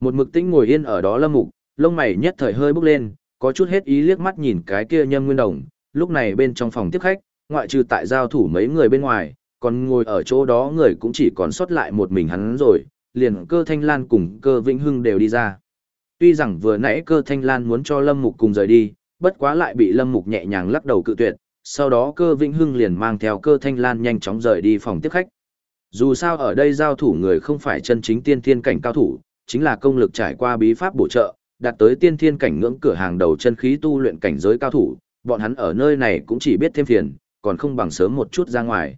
Một mực tĩnh ngồi yên ở đó lâm mục, lông mày nhất thời hơi bốc lên, có chút hết ý liếc mắt nhìn cái kia nhâm nguyên đồng, lúc này bên trong phòng tiếp khách, ngoại trừ tại giao thủ mấy người bên ngoài, còn ngồi ở chỗ đó người cũng chỉ còn sót lại một mình hắn rồi, liền cơ thanh lan cùng cơ vĩnh hưng đều đi ra. Tuy rằng vừa nãy cơ thanh lan muốn cho lâm mục cùng rời đi, bất quá lại bị lâm mục nhẹ nhàng lắc đầu cự tuyệt, sau đó cơ vĩnh hưng liền mang theo cơ thanh lan nhanh chóng rời đi phòng tiếp khách. Dù sao ở đây giao thủ người không phải chân chính tiên thiên cảnh cao thủ, chính là công lực trải qua bí pháp bổ trợ, đạt tới tiên thiên cảnh ngưỡng cửa hàng đầu chân khí tu luyện cảnh giới cao thủ, bọn hắn ở nơi này cũng chỉ biết thêm phiền, còn không bằng sớm một chút ra ngoài.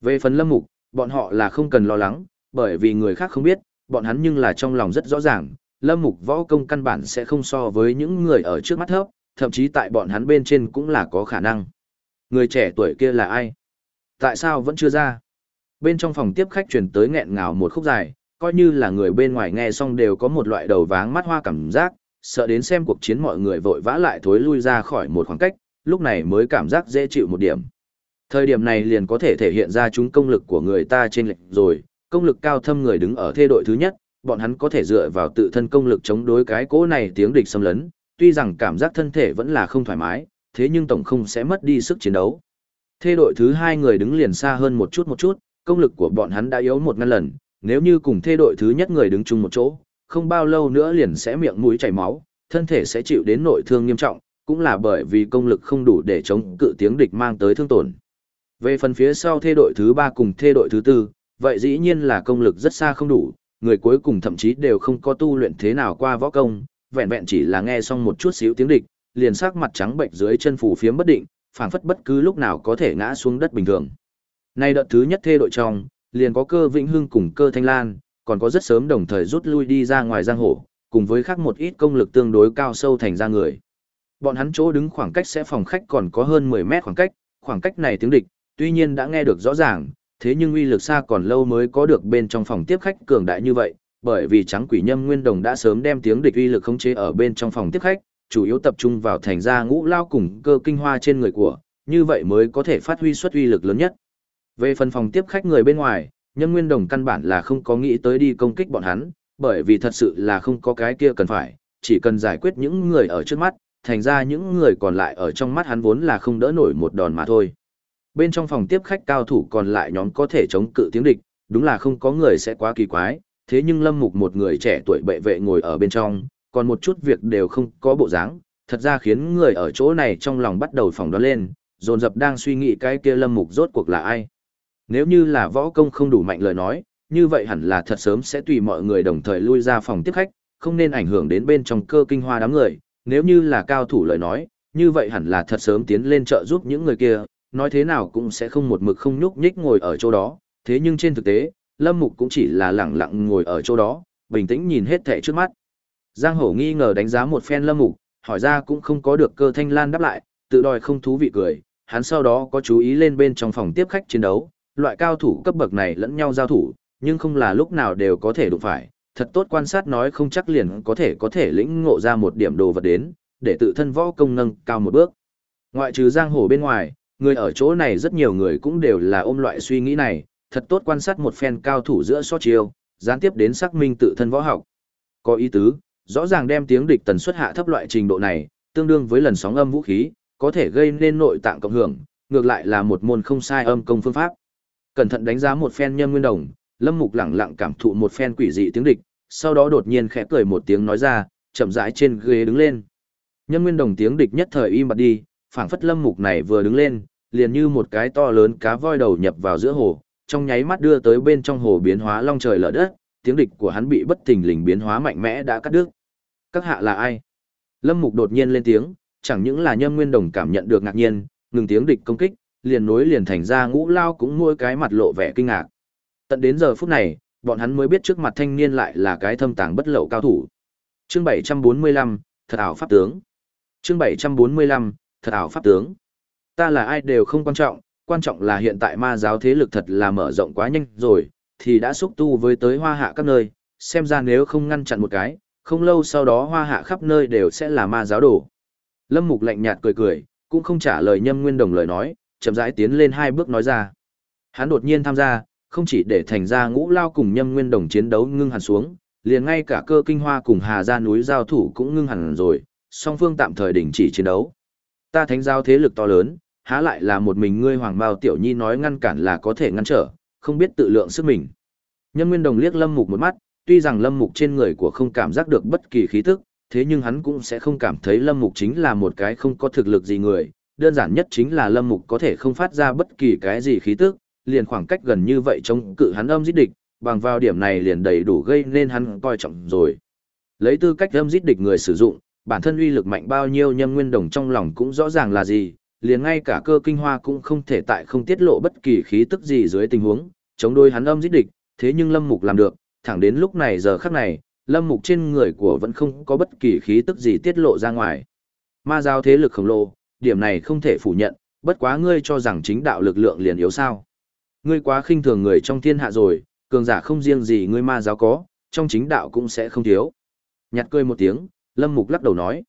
Về phần lâm mục, bọn họ là không cần lo lắng, bởi vì người khác không biết, bọn hắn nhưng là trong lòng rất rõ ràng, lâm mục võ công căn bản sẽ không so với những người ở trước mắt thấp, thậm chí tại bọn hắn bên trên cũng là có khả năng. Người trẻ tuổi kia là ai? Tại sao vẫn chưa ra? Bên trong phòng tiếp khách truyền tới nghẹn ngào một khúc dài, coi như là người bên ngoài nghe xong đều có một loại đầu váng mắt hoa cảm giác, sợ đến xem cuộc chiến mọi người vội vã lại thối lui ra khỏi một khoảng cách, lúc này mới cảm giác dễ chịu một điểm. Thời điểm này liền có thể thể hiện ra chúng công lực của người ta trên lệnh rồi, công lực cao thâm người đứng ở thê đội thứ nhất, bọn hắn có thể dựa vào tự thân công lực chống đối cái cỗ này tiếng địch xâm lấn, tuy rằng cảm giác thân thể vẫn là không thoải mái, thế nhưng tổng không sẽ mất đi sức chiến đấu. Thê đội thứ hai người đứng liền xa hơn một chút một chút, công lực của bọn hắn đã yếu một ngăn lần, nếu như cùng thê đội thứ nhất người đứng chung một chỗ, không bao lâu nữa liền sẽ miệng mũi chảy máu, thân thể sẽ chịu đến nội thương nghiêm trọng, cũng là bởi vì công lực không đủ để chống cự tiếng địch mang tới thương tổn. Về phần phía sau thê đội thứ ba cùng thê đội thứ tư, vậy dĩ nhiên là công lực rất xa không đủ, người cuối cùng thậm chí đều không có tu luyện thế nào qua võ công, vẹn vẹn chỉ là nghe xong một chút xíu tiếng địch, liền sắc mặt trắng bệnh dưới chân phủ phiếm bất định, phảng phất bất cứ lúc nào có thể ngã xuống đất bình thường. Nay đợt thứ nhất thê đội trong, liền có cơ Vĩnh Hưng cùng cơ Thanh Lan, còn có rất sớm đồng thời rút lui đi ra ngoài giang hồ, cùng với khác một ít công lực tương đối cao sâu thành ra người. Bọn hắn chỗ đứng khoảng cách sẽ phòng khách còn có hơn 10 mét khoảng cách, khoảng cách này tiếng địch, tuy nhiên đã nghe được rõ ràng, thế nhưng uy lực xa còn lâu mới có được bên trong phòng tiếp khách cường đại như vậy, bởi vì trắng quỷ nhâm nguyên đồng đã sớm đem tiếng địch uy lực khống chế ở bên trong phòng tiếp khách, chủ yếu tập trung vào thành ra ngũ lao cùng cơ kinh hoa trên người của, như vậy mới có thể phát huy suất uy lực lớn nhất. Về phần phòng tiếp khách người bên ngoài, nhâm nguyên đồng căn bản là không có nghĩ tới đi công kích bọn hắn, bởi vì thật sự là không có cái kia cần phải, chỉ cần giải quyết những người ở trước mắt, thành ra những người còn lại ở trong mắt hắn vốn là không đỡ nổi một đòn mà thôi. Bên trong phòng tiếp khách cao thủ còn lại nhóm có thể chống cự tiếng địch, đúng là không có người sẽ quá kỳ quái, thế nhưng Lâm Mục một người trẻ tuổi bệ vệ ngồi ở bên trong, còn một chút việc đều không có bộ dáng, thật ra khiến người ở chỗ này trong lòng bắt đầu phỏng đoán lên, dồn dập đang suy nghĩ cái kia Lâm Mục rốt cuộc là ai. Nếu như là võ công không đủ mạnh lời nói, như vậy hẳn là thật sớm sẽ tùy mọi người đồng thời lui ra phòng tiếp khách, không nên ảnh hưởng đến bên trong cơ kinh hoa đám người, nếu như là cao thủ lời nói, như vậy hẳn là thật sớm tiến lên trợ giúp những người kia, nói thế nào cũng sẽ không một mực không nhúc nhích ngồi ở chỗ đó, thế nhưng trên thực tế, Lâm Mục cũng chỉ là lặng lặng ngồi ở chỗ đó, bình tĩnh nhìn hết thảy trước mắt. Giang Hổ nghi ngờ đánh giá một phen Lâm Mục, hỏi ra cũng không có được cơ thanh lan đáp lại, tự đòi không thú vị cười, hắn sau đó có chú ý lên bên trong phòng tiếp khách chiến đấu, loại cao thủ cấp bậc này lẫn nhau giao thủ, nhưng không là lúc nào đều có thể đụng phải, thật tốt quan sát nói không chắc liền có thể có thể lĩnh ngộ ra một điểm đồ vật đến, để tự thân võ công nâng cao một bước. Ngoại trừ giang hồ bên ngoài, người ở chỗ này rất nhiều người cũng đều là ôm loại suy nghĩ này, thật tốt quan sát một phen cao thủ giữa so chiêu, gián tiếp đến xác minh tự thân võ học. Có ý tứ, rõ ràng đem tiếng địch tần suất hạ thấp loại trình độ này, tương đương với lần sóng âm vũ khí, có thể gây nên nội tạng cộng hưởng, ngược lại là một môn không sai âm công phương pháp. Cẩn thận đánh giá một phen nhân nguyên đồng, Lâm Mục lẳng lặng cảm thụ một phen quỷ dị tiếng địch, sau đó đột nhiên khẽ cười một tiếng nói ra, chậm rãi trên ghế đứng lên. Nhân nguyên đồng tiếng địch nhất thời im bặt đi, phảng phất Lâm Mục này vừa đứng lên, liền như một cái to lớn cá voi đầu nhập vào giữa hồ, trong nháy mắt đưa tới bên trong hồ biến hóa long trời lở đất, tiếng địch của hắn bị bất thình lình biến hóa mạnh mẽ đã cắt đứt. Các hạ là ai? Lâm Mục đột nhiên lên tiếng, chẳng những là Nhân Nguyên Đồng cảm nhận được ngạc nhiên, ngừng tiếng địch công kích, liền nối liền thành ra ngũ lao cũng mỗi cái mặt lộ vẻ kinh ngạc. Tận đến giờ phút này, bọn hắn mới biết trước mặt thanh niên lại là cái thâm tàng bất lậu cao thủ. Chương 745, thật ảo pháp tướng. Chương 745, thật ảo pháp tướng. Ta là ai đều không quan trọng, quan trọng là hiện tại ma giáo thế lực thật là mở rộng quá nhanh rồi, thì đã xúc tu với tới hoa hạ các nơi, xem ra nếu không ngăn chặn một cái, không lâu sau đó hoa hạ khắp nơi đều sẽ là ma giáo đổ. Lâm Mục lạnh nhạt cười cười, cũng không trả lời nhâm nguyên đồng lời nói, chậm rãi tiến lên hai bước nói ra. Hắn đột nhiên tham gia, không chỉ để thành ra ngũ lao cùng nhâm nguyên đồng chiến đấu ngưng hẳn xuống, liền ngay cả cơ kinh hoa cùng Hà Gia núi giao thủ cũng ngưng hẳn rồi, song phương tạm thời đình chỉ chiến đấu. Ta thánh giao thế lực to lớn, há lại là một mình ngươi Hoàng bao Tiểu Nhi nói ngăn cản là có thể ngăn trở, không biết tự lượng sức mình. Nhân Nguyên Đồng liếc Lâm Mục một mắt, tuy rằng Lâm Mục trên người của không cảm giác được bất kỳ khí tức, thế nhưng hắn cũng sẽ không cảm thấy Lâm Mục chính là một cái không có thực lực gì người, đơn giản nhất chính là Lâm Mục có thể không phát ra bất kỳ cái gì khí tức, liền khoảng cách gần như vậy chống cự hắn âm giết địch, bằng vào điểm này liền đầy đủ gây nên hắn coi trọng rồi. Lấy tư cách âm giết địch người sử dụng, bản thân uy lực mạnh bao nhiêu nhâm nguyên đồng trong lòng cũng rõ ràng là gì, liền ngay cả cơ kinh hoa cũng không thể tại không tiết lộ bất kỳ khí tức gì dưới tình huống, chống đối hắn âm giết địch, thế nhưng Lâm Mục làm được, thẳng đến lúc này giờ khắc này, Lâm Mục trên người của vẫn không có bất kỳ khí tức gì tiết lộ ra ngoài. Ma giao thế lực khổng lồ, điểm này không thể phủ nhận, bất quá ngươi cho rằng chính đạo lực lượng liền yếu sao. Ngươi quá khinh thường người trong thiên hạ rồi, cường giả không riêng gì ngươi ma giáo có, trong chính đạo cũng sẽ không thiếu. Nhặt cười một tiếng, Lâm Mục lắc đầu nói.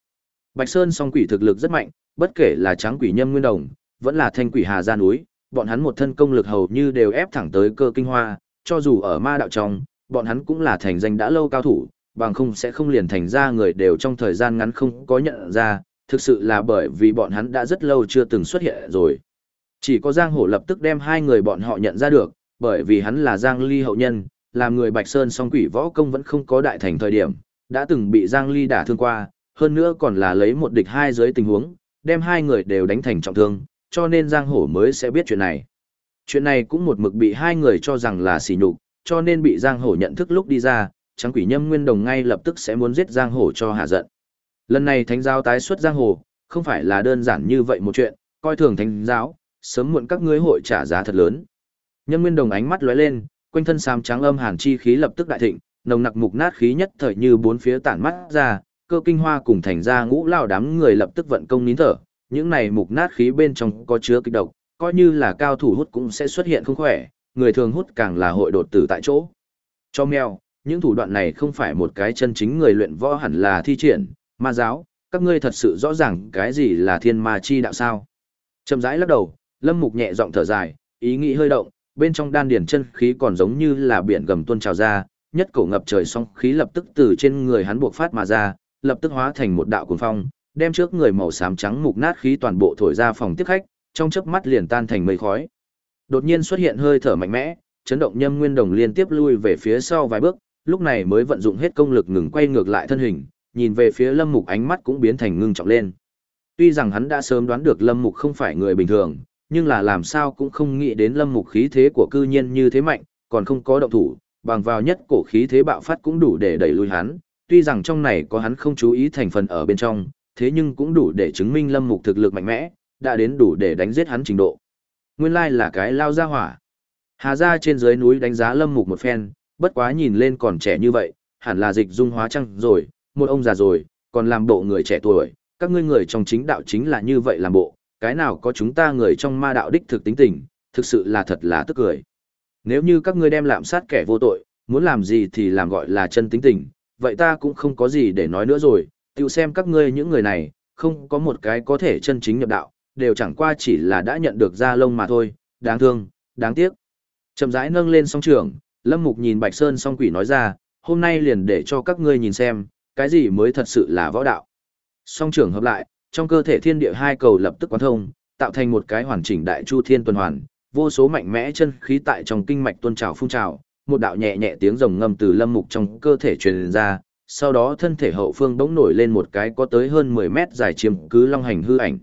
Bạch Sơn song quỷ thực lực rất mạnh, bất kể là trắng quỷ nhâm nguyên đồng, vẫn là thanh quỷ hà gia núi, bọn hắn một thân công lực hầu như đều ép thẳng tới cơ kinh hoa, cho dù ở ma đạo trong, bọn hắn cũng là thành danh đã lâu cao thủ, bằng không sẽ không liền thành ra người đều trong thời gian ngắn không có nhận ra, thực sự là bởi vì bọn hắn đã rất lâu chưa từng xuất hiện rồi. Chỉ có Giang Hổ lập tức đem hai người bọn họ nhận ra được, bởi vì hắn là Giang Ly hậu nhân, làm người Bạch Sơn song quỷ võ công vẫn không có đại thành thời điểm, đã từng bị Giang Ly đả thương qua, hơn nữa còn là lấy một địch hai dưới tình huống, đem hai người đều đánh thành trọng thương, cho nên Giang Hổ mới sẽ biết chuyện này. Chuyện này cũng một mực bị hai người cho rằng là xỉ nhục, cho nên bị Giang Hổ nhận thức lúc đi ra, trắng quỷ nhâm nguyên đồng ngay lập tức sẽ muốn giết Giang Hổ cho hạ giận. Lần này thánh giáo tái xuất Giang Hồ, không phải là đơn giản như vậy một chuyện, coi thường thánh giáo, sớm muộn các ngươi hội trả giá thật lớn. nhân nguyên đồng ánh mắt lóe lên, quanh thân xám trắng âm hàn chi khí lập tức đại thịnh, nồng nặc mục nát khí nhất thời như bốn phía tản mắt ra, cơ kinh hoa cùng thành ra ngũ lao đám người lập tức vận công nín thở, những này mục nát khí bên trong có chứa kịch độc, coi như là cao thủ hút cũng sẽ xuất hiện không khỏe, người thường hút càng là hội đột tử tại chỗ. Cho mèo, những thủ đoạn này không phải một cái chân chính người luyện võ hẳn là thi triển, ma giáo, các ngươi thật sự rõ ràng cái gì là thiên ma chi đạo sao. Chậm rãi lắc đầu, lâm mục nhẹ giọng thở dài, ý nghĩ hơi động, bên trong đan điển chân khí còn giống như là biển gầm tuôn trào ra, nhất cổ ngập trời song khí lập tức từ trên người hắn buộc phát mà ra, lập tức hóa thành một đạo cuồng phong, đem trước người màu xám trắng mục nát khí toàn bộ thổi ra phòng tiếp khách, trong chớp mắt liền tan thành mây khói. Đột nhiên xuất hiện hơi thở mạnh mẽ, chấn động Nhâm Nguyên Đồng liên tiếp lui về phía sau vài bước, lúc này mới vận dụng hết công lực ngừng quay ngược lại thân hình, nhìn về phía Lâm Mục ánh mắt cũng biến thành ngưng trọng lên. Tuy rằng hắn đã sớm đoán được Lâm Mục không phải người bình thường, nhưng là làm sao cũng không nghĩ đến Lâm Mục khí thế của cư nhiên như thế mạnh, còn không có động thủ, bằng vào nhất cổ khí thế bạo phát cũng đủ để đẩy lui hắn, tuy rằng trong này có hắn không chú ý thành phần ở bên trong, thế nhưng cũng đủ để chứng minh Lâm Mục thực lực mạnh mẽ, đã đến đủ để đánh giết hắn trình độ. Nguyên lai là cái lao ra hỏa. Hà ra trên dưới núi đánh giá Lâm Mục một phen, bất quá nhìn lên còn trẻ như vậy, hẳn là dịch dung hóa trăng rồi, một ông già rồi, còn làm bộ người trẻ tuổi, các ngươi người trong chính đạo chính là như vậy làm bộ, cái nào có chúng ta người trong ma đạo đích thực tính tình, thực sự là thật là tức cười. Nếu như các ngươi đem lạm sát kẻ vô tội, muốn làm gì thì làm gọi là chân tính tình, vậy ta cũng không có gì để nói nữa rồi, tự xem các ngươi những người này, không có một cái có thể chân chính nhập đạo, đều chẳng qua chỉ là đã nhận được ra lông mà thôi, đáng thương, đáng tiếc. Chậm rãi nâng lên song trường, Lâm Mục nhìn Bạch Sơn song quỷ nói ra, hôm nay liền để cho các ngươi nhìn xem, cái gì mới thật sự là võ đạo. Song trưởng hợp lại, trong cơ thể thiên địa hai cầu lập tức quán thông, tạo thành một cái hoàn chỉnh đại chu thiên tuần hoàn, vô số mạnh mẽ chân khí tại trong kinh mạch tuôn trào phun trào, một đạo nhẹ nhẹ tiếng rồng ngâm từ lâm mục trong cơ thể truyền ra, sau đó thân thể hậu phương bỗng nổi lên một cái có tới hơn 10 mét dài chiếm cứ long hành hư ảnh.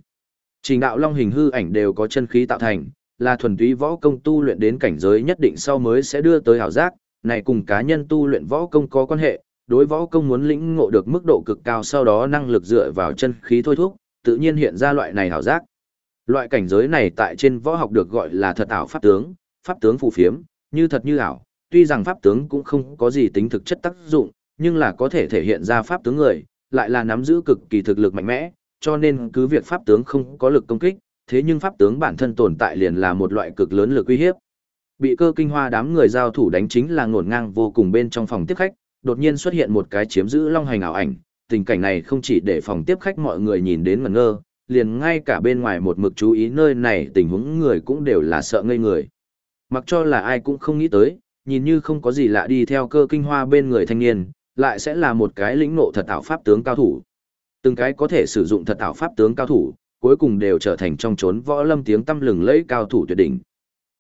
Trình đạo long hình hư ảnh đều có chân khí tạo thành, là thuần túy võ công tu luyện đến cảnh giới nhất định sau mới sẽ đưa tới hảo giác, này cùng cá nhân tu luyện võ công có quan hệ, đối võ công muốn lĩnh ngộ được mức độ cực cao sau đó năng lực dựa vào chân khí thôi thúc, tự nhiên hiện ra loại này hảo giác. Loại cảnh giới này tại trên võ học được gọi là thật ảo pháp tướng, pháp tướng phù phiếm, như thật như ảo, tuy rằng pháp tướng cũng không có gì tính thực chất tác dụng, nhưng là có thể thể hiện ra pháp tướng người, lại là nắm giữ cực kỳ thực lực mạnh mẽ, cho nên cứ việc pháp tướng không có lực công kích, thế nhưng pháp tướng bản thân tồn tại liền là một loại cực lớn lực uy hiếp. Bị cơ kinh hoa đám người giao thủ đánh chính là ngổn ngang vô cùng bên trong phòng tiếp khách, đột nhiên xuất hiện một cái chiếm giữ long hành ảo ảnh, tình cảnh này không chỉ để phòng tiếp khách mọi người nhìn đến ngẩn ngơ, liền ngay cả bên ngoài một mực chú ý nơi này tình huống người cũng đều là sợ ngây người. Mặc cho là ai cũng không nghĩ tới, nhìn như không có gì lạ đi theo cơ kinh hoa bên người thanh niên, lại sẽ là một cái lĩnh nộ thật ảo pháp tướng cao thủ. Từng cái có thể sử dụng thật ảo pháp tướng cao thủ, cuối cùng đều trở thành trong chốn võ lâm tiếng tăm lừng lẫy cao thủ tuyệt đỉnh.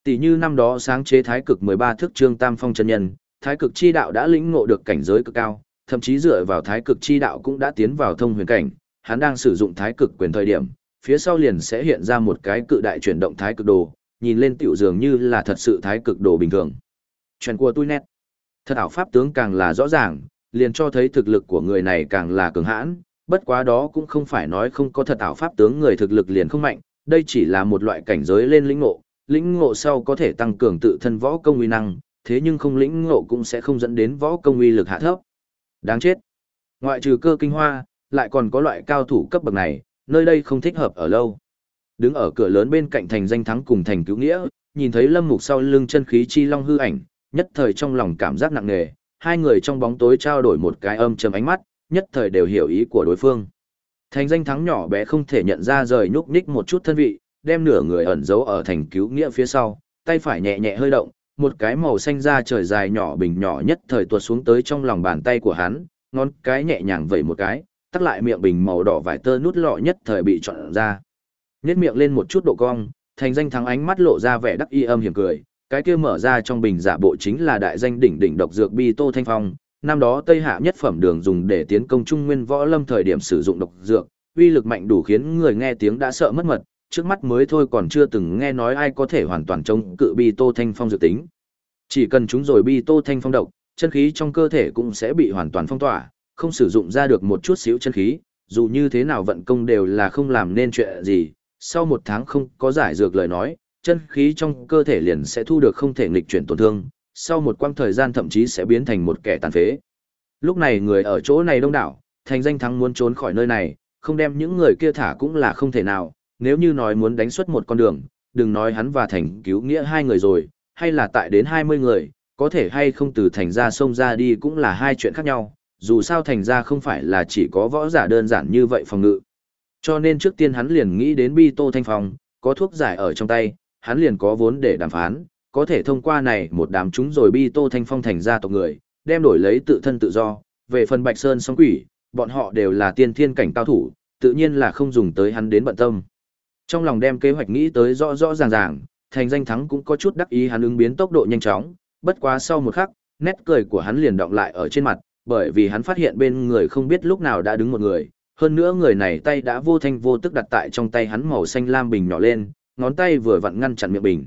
Tỷ như năm đó sáng chế thái cực 13 thức trương tam phong chân nhân, thái cực chi đạo đã lĩnh ngộ được cảnh giới cực cao, thậm chí dựa vào thái cực chi đạo cũng đã tiến vào thông huyền cảnh, hắn đang sử dụng thái cực quyền thời điểm, phía sau liền sẽ hiện ra một cái cự đại chuyển động thái cực đồ, nhìn lên tiểu dường như là thật sự thái cực đồ bình thường. Chuyện của tôi nét. Thật ảo pháp tướng càng là rõ ràng, liền cho thấy thực lực của người này càng là cường hãn, bất quá đó cũng không phải nói không có thật ảo pháp tướng người thực lực liền không mạnh, đây chỉ là một loại cảnh giới lên lĩnh ngộ, lĩnh ngộ sau có thể tăng cường tự thân võ công uy năng, thế nhưng không lĩnh ngộ cũng sẽ không dẫn đến võ công uy lực hạ thấp. Đáng chết. Ngoại trừ cơ kinh hoa, lại còn có loại cao thủ cấp bậc này, nơi đây không thích hợp ở lâu. Đứng ở cửa lớn bên cạnh thành danh thắng cùng thành cứu nghĩa, nhìn thấy Lâm Mục sau lưng chân khí chi long hư ảnh, nhất thời trong lòng cảm giác nặng nề, hai người trong bóng tối trao đổi một cái âm trầm ánh mắt, nhất thời đều hiểu ý của đối phương. Thành danh thắng nhỏ bé không thể nhận ra rời nhúc nhích một chút thân vị, đem nửa người ẩn giấu ở thành cứu nghĩa phía sau, tay phải nhẹ nhẹ hơi động, một cái màu xanh da trời dài nhỏ bình nhỏ nhất thời tuột xuống tới trong lòng bàn tay của hắn, ngón cái nhẹ nhàng vẩy một cái, tắt lại miệng bình màu đỏ vải tơ nút lọ nhất thời bị chọn ra. Nhét miệng lên một chút độ cong, thành danh thắng ánh mắt lộ ra vẻ đắc y âm hiểm cười, cái kia mở ra trong bình giả bộ chính là đại danh đỉnh đỉnh độc dược bi tô thanh phong, năm đó Tây Hạ nhất phẩm đường dùng để tiến công trung nguyên võ lâm thời điểm sử dụng độc dược, uy lực mạnh đủ khiến người nghe tiếng đã sợ mất mật, trước mắt mới thôi còn chưa từng nghe nói ai có thể hoàn toàn chống cự bi tô thanh phong dự tính. Chỉ cần chúng rồi bi tô thanh phong độc, chân khí trong cơ thể cũng sẽ bị hoàn toàn phong tỏa, không sử dụng ra được một chút xíu chân khí, dù như thế nào vận công đều là không làm nên chuyện gì, sau một tháng không có giải dược lời nói, chân khí trong cơ thể liền sẽ thu được không thể nghịch chuyển tổn thương, sau một quãng thời gian thậm chí sẽ biến thành một kẻ tàn phế. Lúc này người ở chỗ này đông đảo, thành danh thắng muốn trốn khỏi nơi này, không đem những người kia thả cũng là không thể nào, nếu như nói muốn đánh xuất một con đường, đừng nói hắn và thành cứu nghĩa hai người rồi, hay là tại đến 20 người, có thể hay không từ thành ra sông ra đi cũng là hai chuyện khác nhau, dù sao thành ra không phải là chỉ có võ giả đơn giản như vậy phòng ngự. Cho nên trước tiên hắn liền nghĩ đến bi tô thanh phong, có thuốc giải ở trong tay, hắn liền có vốn để đàm phán, có thể thông qua này một đám chúng rồi bi tô thanh phong thành ra tộc người, đem đổi lấy tự thân tự do, về phần bạch sơn song quỷ, bọn họ đều là tiên thiên cảnh cao thủ, tự nhiên là không dùng tới hắn đến bận tâm. Trong lòng đem kế hoạch nghĩ tới rõ rõ ràng ràng, thành danh thắng cũng có chút đắc ý hắn ứng biến tốc độ nhanh chóng, bất quá sau một khắc, nét cười của hắn liền động lại ở trên mặt, bởi vì hắn phát hiện bên người không biết lúc nào đã đứng một người, hơn nữa người này tay đã vô thanh vô tức đặt tại trong tay hắn màu xanh lam bình nhỏ lên, ngón tay vừa vặn ngăn chặn miệng bình.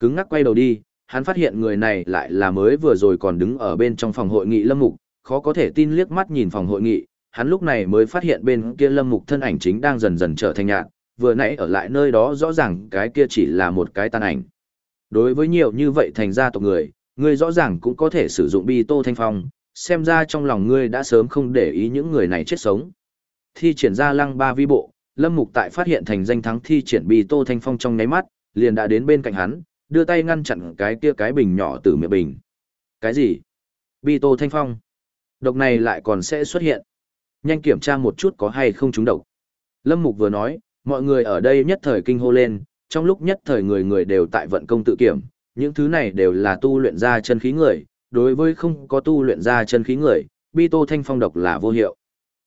Cứng ngắc quay đầu đi, hắn phát hiện người này lại là mới vừa rồi còn đứng ở bên trong phòng hội nghị Lâm Mục, khó có thể tin liếc mắt nhìn phòng hội nghị, hắn lúc này mới phát hiện bên kia Lâm Mục thân ảnh chính đang dần dần trở thành nhạt, vừa nãy ở lại nơi đó rõ ràng cái kia chỉ là một cái tàn ảnh. Đối với nhiều như vậy thành gia tộc người, người rõ ràng cũng có thể sử dụng bi tô thanh phong, xem ra trong lòng ngươi đã sớm không để ý những người này chết sống. Thi triển ra lăng ba vi bộ, Lâm Mục tại phát hiện thành danh thắng thi triển bi tô thanh phong trong nháy mắt, liền đã đến bên cạnh hắn, đưa tay ngăn chặn cái kia cái bình nhỏ từ miệng bình. Cái gì? Bi tô thanh phong. Độc này lại còn sẽ xuất hiện. Nhanh kiểm tra một chút có hay không trúng độc. Lâm Mục vừa nói, mọi người ở đây nhất thời kinh hô lên, trong lúc nhất thời người người đều tại vận công tự kiểm, những thứ này đều là tu luyện ra chân khí người, đối với không có tu luyện ra chân khí người, bi tô thanh phong độc là vô hiệu.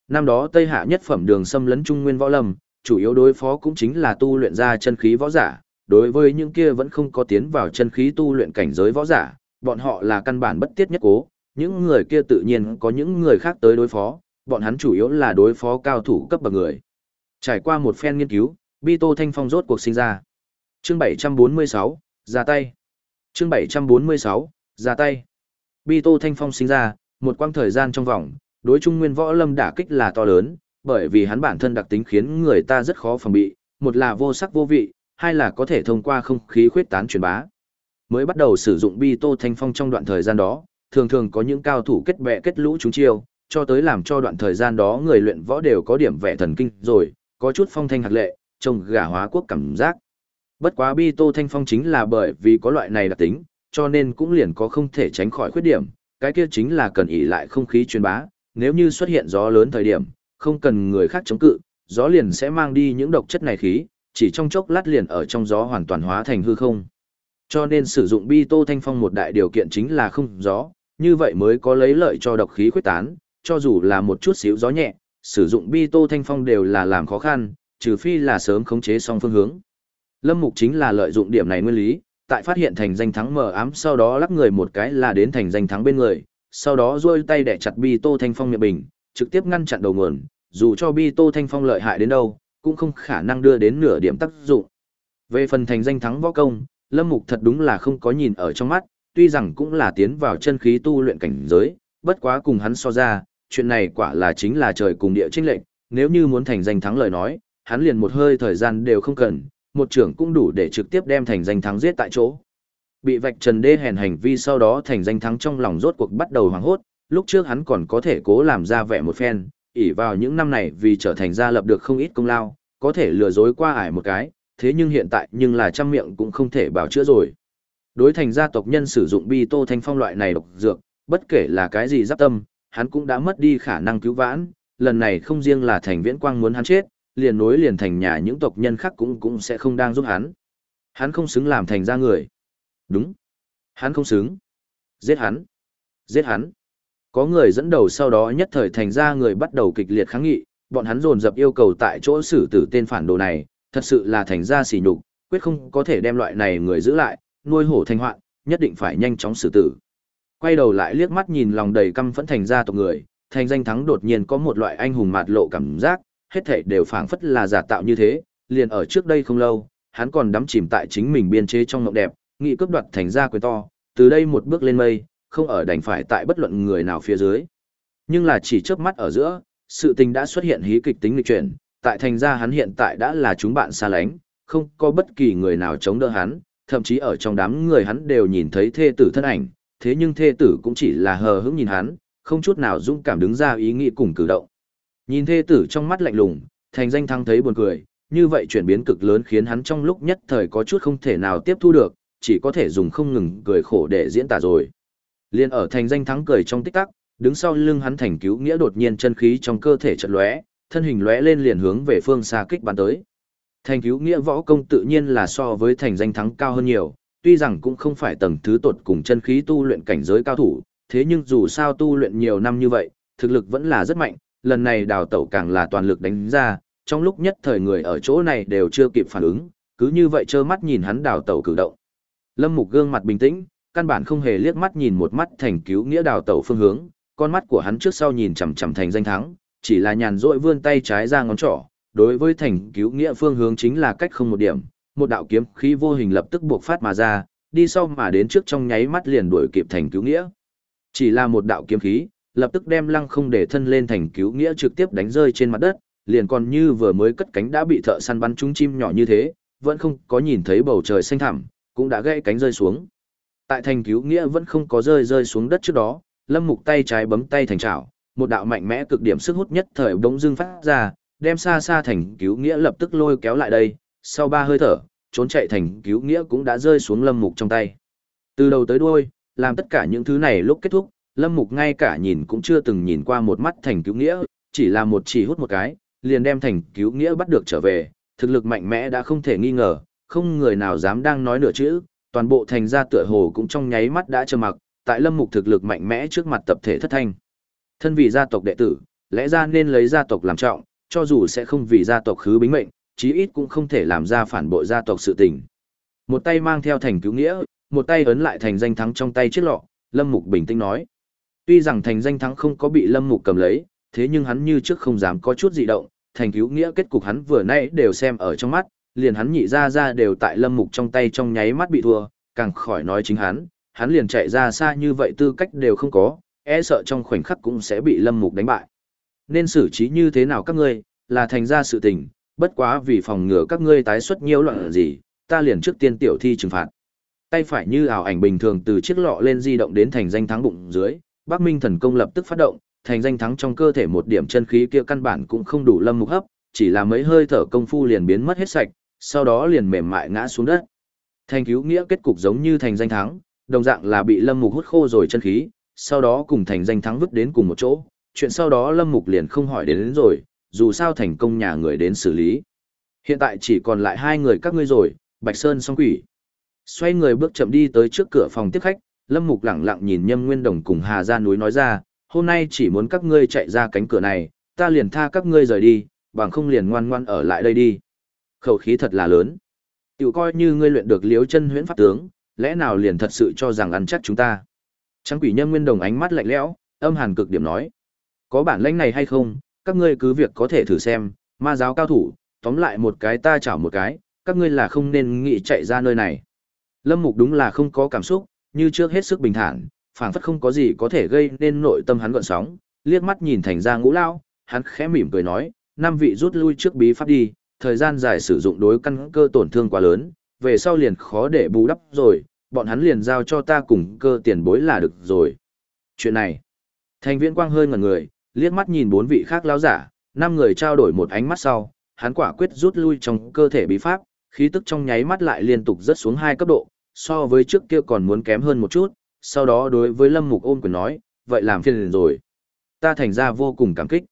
Năm đó Tây Hạ nhất phẩm đường xâm lấn trung nguyên võ lâm, chủ yếu đối phó cũng chính là tu luyện ra chân khí võ giả, đối với những kia vẫn không có tiến vào chân khí tu luyện cảnh giới võ giả, bọn họ là căn bản bất tiết nhất cố, những người kia tự nhiên có những người khác tới đối phó, bọn hắn chủ yếu là đối phó cao thủ cấp bậc người. Trải qua một phen nghiên cứu, Bi Tô Thanh Phong rốt cuộc sinh ra. Chương 746, ra tay. Chương 746, ra tay. Bi Tô Thanh Phong sinh ra, một quãng thời gian trong vòng, đối trung nguyên võ lâm đả kích là to lớn, bởi vì hắn bản thân đặc tính khiến người ta rất khó phòng bị, một là vô sắc vô vị, hai là có thể thông qua không khí khuyết tán truyền bá. Mới bắt đầu sử dụng Bi Tô Thanh Phong trong đoạn thời gian đó, thường thường có những cao thủ kết bè kết lũ chúng chiêu, cho tới làm cho đoạn thời gian đó người luyện võ đều có điểm vẻ thần kinh rồi, có chút phong thanh hạt lệ, trông gà hóa quốc cảm giác. Bất quá Bi Tô Thanh Phong chính là bởi vì có loại này đặc tính, cho nên cũng liền có không thể tránh khỏi khuyết điểm, cái kia chính là cần ỉ lại không khí truyền bá, nếu như xuất hiện gió lớn thời điểm, không cần người khác chống cự, gió liền sẽ mang đi những độc chất này khí, chỉ trong chốc lát liền ở trong gió hoàn toàn hóa thành hư không. Cho nên sử dụng bi tô thanh phong một đại điều kiện chính là không gió, như vậy mới có lấy lợi cho độc khí khuếch tán, cho dù là một chút xíu gió nhẹ, sử dụng bi tô thanh phong đều là làm khó khăn, trừ phi là sớm khống chế xong phương hướng. Lâm Mục chính là lợi dụng điểm này nguyên lý, tại phát hiện thành danh thắng mờ ám sau đó lắc người một cái là đến thành danh thắng bên người, sau đó duỗi tay đè chặt bi tô thanh phong miệng bình, trực tiếp ngăn chặn đầu nguồn, dù cho bi tô thanh phong lợi hại đến đâu, cũng không khả năng đưa đến nửa điểm tác dụng. Về phần thành danh thắng võ công, Lâm Mục thật đúng là không có nhìn ở trong mắt, tuy rằng cũng là tiến vào chân khí tu luyện cảnh giới, bất quá cùng hắn so ra, chuyện này quả là chính là trời cùng địa chênh lệnh, nếu như muốn thành danh thắng lời nói, hắn liền một hơi thời gian đều không cần, một trưởng cũng đủ để trực tiếp đem thành danh thắng giết tại chỗ. Bị vạch trần đê hèn hành vi sau đó thành danh thắng trong lòng rốt cuộc bắt đầu hoảng hốt, lúc trước hắn còn có thể cố làm ra vẻ một phen, ỷ vào những năm này vì trở thành gia lập được không ít công lao, có thể lừa dối qua ải một cái, thế nhưng hiện tại nhưng là trăm miệng cũng không thể bảo chữa rồi. Đối thành gia tộc nhân sử dụng bi tô thanh phong loại này độc dược, bất kể là cái gì giáp tâm, hắn cũng đã mất đi khả năng cứu vãn, lần này không riêng là thành viễn quang muốn hắn chết, liền nối liền thành nhà những tộc nhân khác cũng cũng sẽ không đang giúp hắn. Hắn không xứng làm thành ra người. Đúng. Hắn không xứng. Giết hắn. Giết hắn. Có người dẫn đầu sau đó nhất thời thành ra người bắt đầu kịch liệt kháng nghị, bọn hắn dồn dập yêu cầu tại chỗ xử tử tên phản đồ này, thật sự là thành ra sỉ nhục, quyết không có thể đem loại này người giữ lại, nuôi hổ thành hoạn, nhất định phải nhanh chóng xử tử. Quay đầu lại liếc mắt nhìn lòng đầy căm phẫn thành ra tộc người, thành danh thắng đột nhiên có một loại anh hùng mạt lộ cảm giác, hết thảy đều phảng phất là giả tạo như thế, liền ở trước đây không lâu, hắn còn đắm chìm tại chính mình biên chế trong mộng đẹp, nghị cướp đoạt thành ra quyền to, từ đây một bước lên mây, không ở đành phải tại bất luận người nào phía dưới. Nhưng là chỉ chớp mắt ở giữa, sự tình đã xuất hiện hí kịch tính lịch chuyển, tại thành ra hắn hiện tại đã là chúng bạn xa lánh, không có bất kỳ người nào chống đỡ hắn, thậm chí ở trong đám người hắn đều nhìn thấy thê tử thân ảnh, thế nhưng thê tử cũng chỉ là hờ hững nhìn hắn, không chút nào dũng cảm đứng ra ý nghĩ cùng cử động. Nhìn thê tử trong mắt lạnh lùng, thành danh thăng thấy buồn cười, như vậy chuyển biến cực lớn khiến hắn trong lúc nhất thời có chút không thể nào tiếp thu được, chỉ có thể dùng không ngừng cười khổ để diễn tả rồi. Liên ở thành danh thắng cười trong tích tắc, đứng sau lưng hắn thành cứu nghĩa đột nhiên chân khí trong cơ thể chợt lóe, thân hình lóe lên liền hướng về phương xa kích bắn tới. Thành cứu nghĩa võ công tự nhiên là so với thành danh thắng cao hơn nhiều, tuy rằng cũng không phải tầng thứ tột cùng chân khí tu luyện cảnh giới cao thủ, thế nhưng dù sao tu luyện nhiều năm như vậy, thực lực vẫn là rất mạnh, lần này đào tẩu càng là toàn lực đánh ra, trong lúc nhất thời người ở chỗ này đều chưa kịp phản ứng, cứ như vậy trơ mắt nhìn hắn đào tẩu cử động. Lâm Mục gương mặt bình tĩnh, căn bản không hề liếc mắt nhìn một mắt thành cứu nghĩa đào tẩu phương hướng, con mắt của hắn trước sau nhìn chằm chằm thành danh thắng, chỉ là nhàn rỗi vươn tay trái ra ngón trỏ, đối với thành cứu nghĩa phương hướng chính là cách không một điểm, một đạo kiếm khí vô hình lập tức buộc phát mà ra, đi sau mà đến trước trong nháy mắt liền đuổi kịp thành cứu nghĩa. Chỉ là một đạo kiếm khí, lập tức đem lăng không để thân lên thành cứu nghĩa trực tiếp đánh rơi trên mặt đất, liền còn như vừa mới cất cánh đã bị thợ săn bắn trúng chim nhỏ như thế, vẫn không có nhìn thấy bầu trời xanh thẳm, cũng đã gãy cánh rơi xuống. Tại thành cứu nghĩa vẫn không có rơi rơi xuống đất trước đó, lâm mục tay trái bấm tay thành chảo, một đạo mạnh mẽ cực điểm sức hút nhất thời bỗng dưng phát ra, đem xa xa thành cứu nghĩa lập tức lôi kéo lại đây, sau ba hơi thở, trốn chạy thành cứu nghĩa cũng đã rơi xuống lâm mục trong tay. Từ đầu tới đuôi, làm tất cả những thứ này lúc kết thúc, lâm mục ngay cả nhìn cũng chưa từng nhìn qua một mắt thành cứu nghĩa, chỉ là một chỉ hút một cái, liền đem thành cứu nghĩa bắt được trở về, thực lực mạnh mẽ đã không thể nghi ngờ, không người nào dám đang nói nửa chữ, toàn bộ thành gia tựa hồ cũng trong nháy mắt đã trầm mặc, tại lâm mục thực lực mạnh mẽ trước mặt tập thể thất thanh. Thân vì gia tộc đệ tử, lẽ ra nên lấy gia tộc làm trọng, cho dù sẽ không vì gia tộc khứ bính mệnh, chí ít cũng không thể làm ra phản bội gia tộc sự tình. Một tay mang theo thành cứu nghĩa, một tay ấn lại thành danh thắng trong tay chiếc lọ, Lâm Mục bình tĩnh nói. Tuy rằng thành danh thắng không có bị Lâm Mục cầm lấy, thế nhưng hắn như trước không dám có chút dị động, thành cứu nghĩa kết cục hắn vừa nãy đều xem ở trong mắt, liền hắn nhị ra ra đều tại Lâm Mục trong tay trong nháy mắt bị thua, càng khỏi nói chính hắn, hắn liền chạy ra xa như vậy tư cách đều không có, e sợ trong khoảnh khắc cũng sẽ bị Lâm Mục đánh bại. Nên xử trí như thế nào các ngươi, là thành ra sự tình, bất quá vì phòng ngừa các ngươi tái xuất nhiều loạn gì, ta liền trước tiên tiểu thi trừng phạt. Tay phải như ảo ảnh bình thường từ chiếc lọ lên di động đến thành danh thắng bụng dưới, Bắc Minh thần công lập tức phát động, thành danh thắng trong cơ thể một điểm chân khí kia căn bản cũng không đủ lâm mục hấp, chỉ là mấy hơi thở công phu liền biến mất hết sạch, sau đó liền mềm mại ngã xuống đất. Thành cứu nghĩa kết cục giống như thành danh thắng, đồng dạng là bị lâm mục hút khô rồi chân khí, sau đó cùng thành danh thắng vứt đến cùng một chỗ, chuyện sau đó lâm mục liền không hỏi đến, đến rồi, dù sao thành công nhà người đến xử lý. Hiện tại chỉ còn lại hai người các ngươi rồi, Bạch Sơn song quỷ. Xoay người bước chậm đi tới trước cửa phòng tiếp khách, Lâm Mục lặng lặng nhìn Nhâm Nguyên Đồng cùng Hà Gia núi nói ra, hôm nay chỉ muốn các ngươi chạy ra cánh cửa này, ta liền tha các ngươi rời đi, bằng không liền ngoan ngoan ở lại đây đi. Khẩu khí thật là lớn. Tiểu coi như ngươi luyện được liếu chân huyễn pháp tướng, lẽ nào liền thật sự cho rằng ăn chắc chúng ta. Trắng quỷ Nhâm Nguyên Đồng ánh mắt lạnh lẽo, âm hàn cực điểm nói. Có bản lãnh này hay không, các ngươi cứ việc có thể thử xem, ma giáo cao thủ, tóm lại một cái ta chảo một cái, các ngươi là không nên nghĩ chạy ra nơi này. Lâm Mục đúng là không có cảm xúc, như trước hết sức bình thản, phảng phất không có gì có thể gây nên nội tâm hắn gợn sóng, liếc mắt nhìn thành ra ngũ lao, hắn khẽ mỉm cười nói, năm vị rút lui trước bí pháp đi, thời gian dài sử dụng đối căn cơ tổn thương quá lớn, về sau liền khó để bù đắp rồi, bọn hắn liền giao cho ta cùng cơ tiền bối là được rồi. Chuyện này, thành viên quang hơi ngẩn người, liếc mắt nhìn bốn vị khác lão giả, năm người trao đổi một ánh mắt sau, hắn quả quyết rút lui trong cơ thể bí pháp, khí tức trong nháy mắt lại liên tục rớt xuống hai cấp độ, so với trước kia còn muốn kém hơn một chút, sau đó đối với Lâm Mục ôm quyền nói, vậy làm phiền rồi. Ta thành ra vô cùng cảm kích.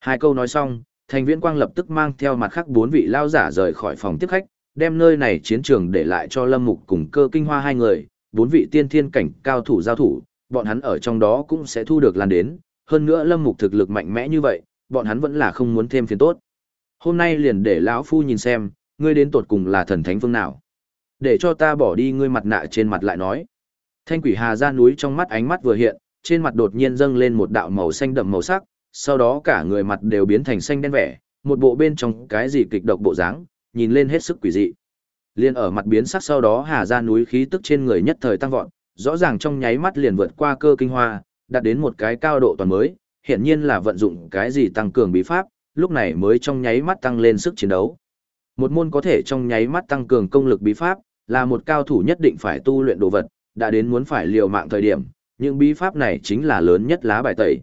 Hai câu nói xong, thành viễn quang lập tức mang theo mặt khác bốn vị lao giả rời khỏi phòng tiếp khách, đem nơi này chiến trường để lại cho Lâm Mục cùng cơ kinh hoa hai người, bốn vị tiên thiên cảnh cao thủ giao thủ, bọn hắn ở trong đó cũng sẽ thu được lan đến, hơn nữa Lâm Mục thực lực mạnh mẽ như vậy, bọn hắn vẫn là không muốn thêm phiền tốt. Hôm nay liền để lão phu nhìn xem, ngươi đến tột cùng là thần thánh phương nào. Để cho ta bỏ đi ngươi mặt nạ trên mặt lại nói. Thanh quỷ hà ra núi trong mắt ánh mắt vừa hiện, trên mặt đột nhiên dâng lên một đạo màu xanh đậm màu sắc, sau đó cả người mặt đều biến thành xanh đen vẻ, một bộ bên trong cái gì kịch độc bộ dáng, nhìn lên hết sức quỷ dị. Liên ở mặt biến sắc sau đó hà ra núi khí tức trên người nhất thời tăng vọt, rõ ràng trong nháy mắt liền vượt qua cơ kinh hoa, đạt đến một cái cao độ toàn mới, hiển nhiên là vận dụng cái gì tăng cường bí pháp, lúc này mới trong nháy mắt tăng lên sức chiến đấu. Một môn có thể trong nháy mắt tăng cường công lực bí pháp, là một cao thủ nhất định phải tu luyện đồ vật, đã đến muốn phải liều mạng thời điểm, những bí pháp này chính là lớn nhất lá bài tẩy.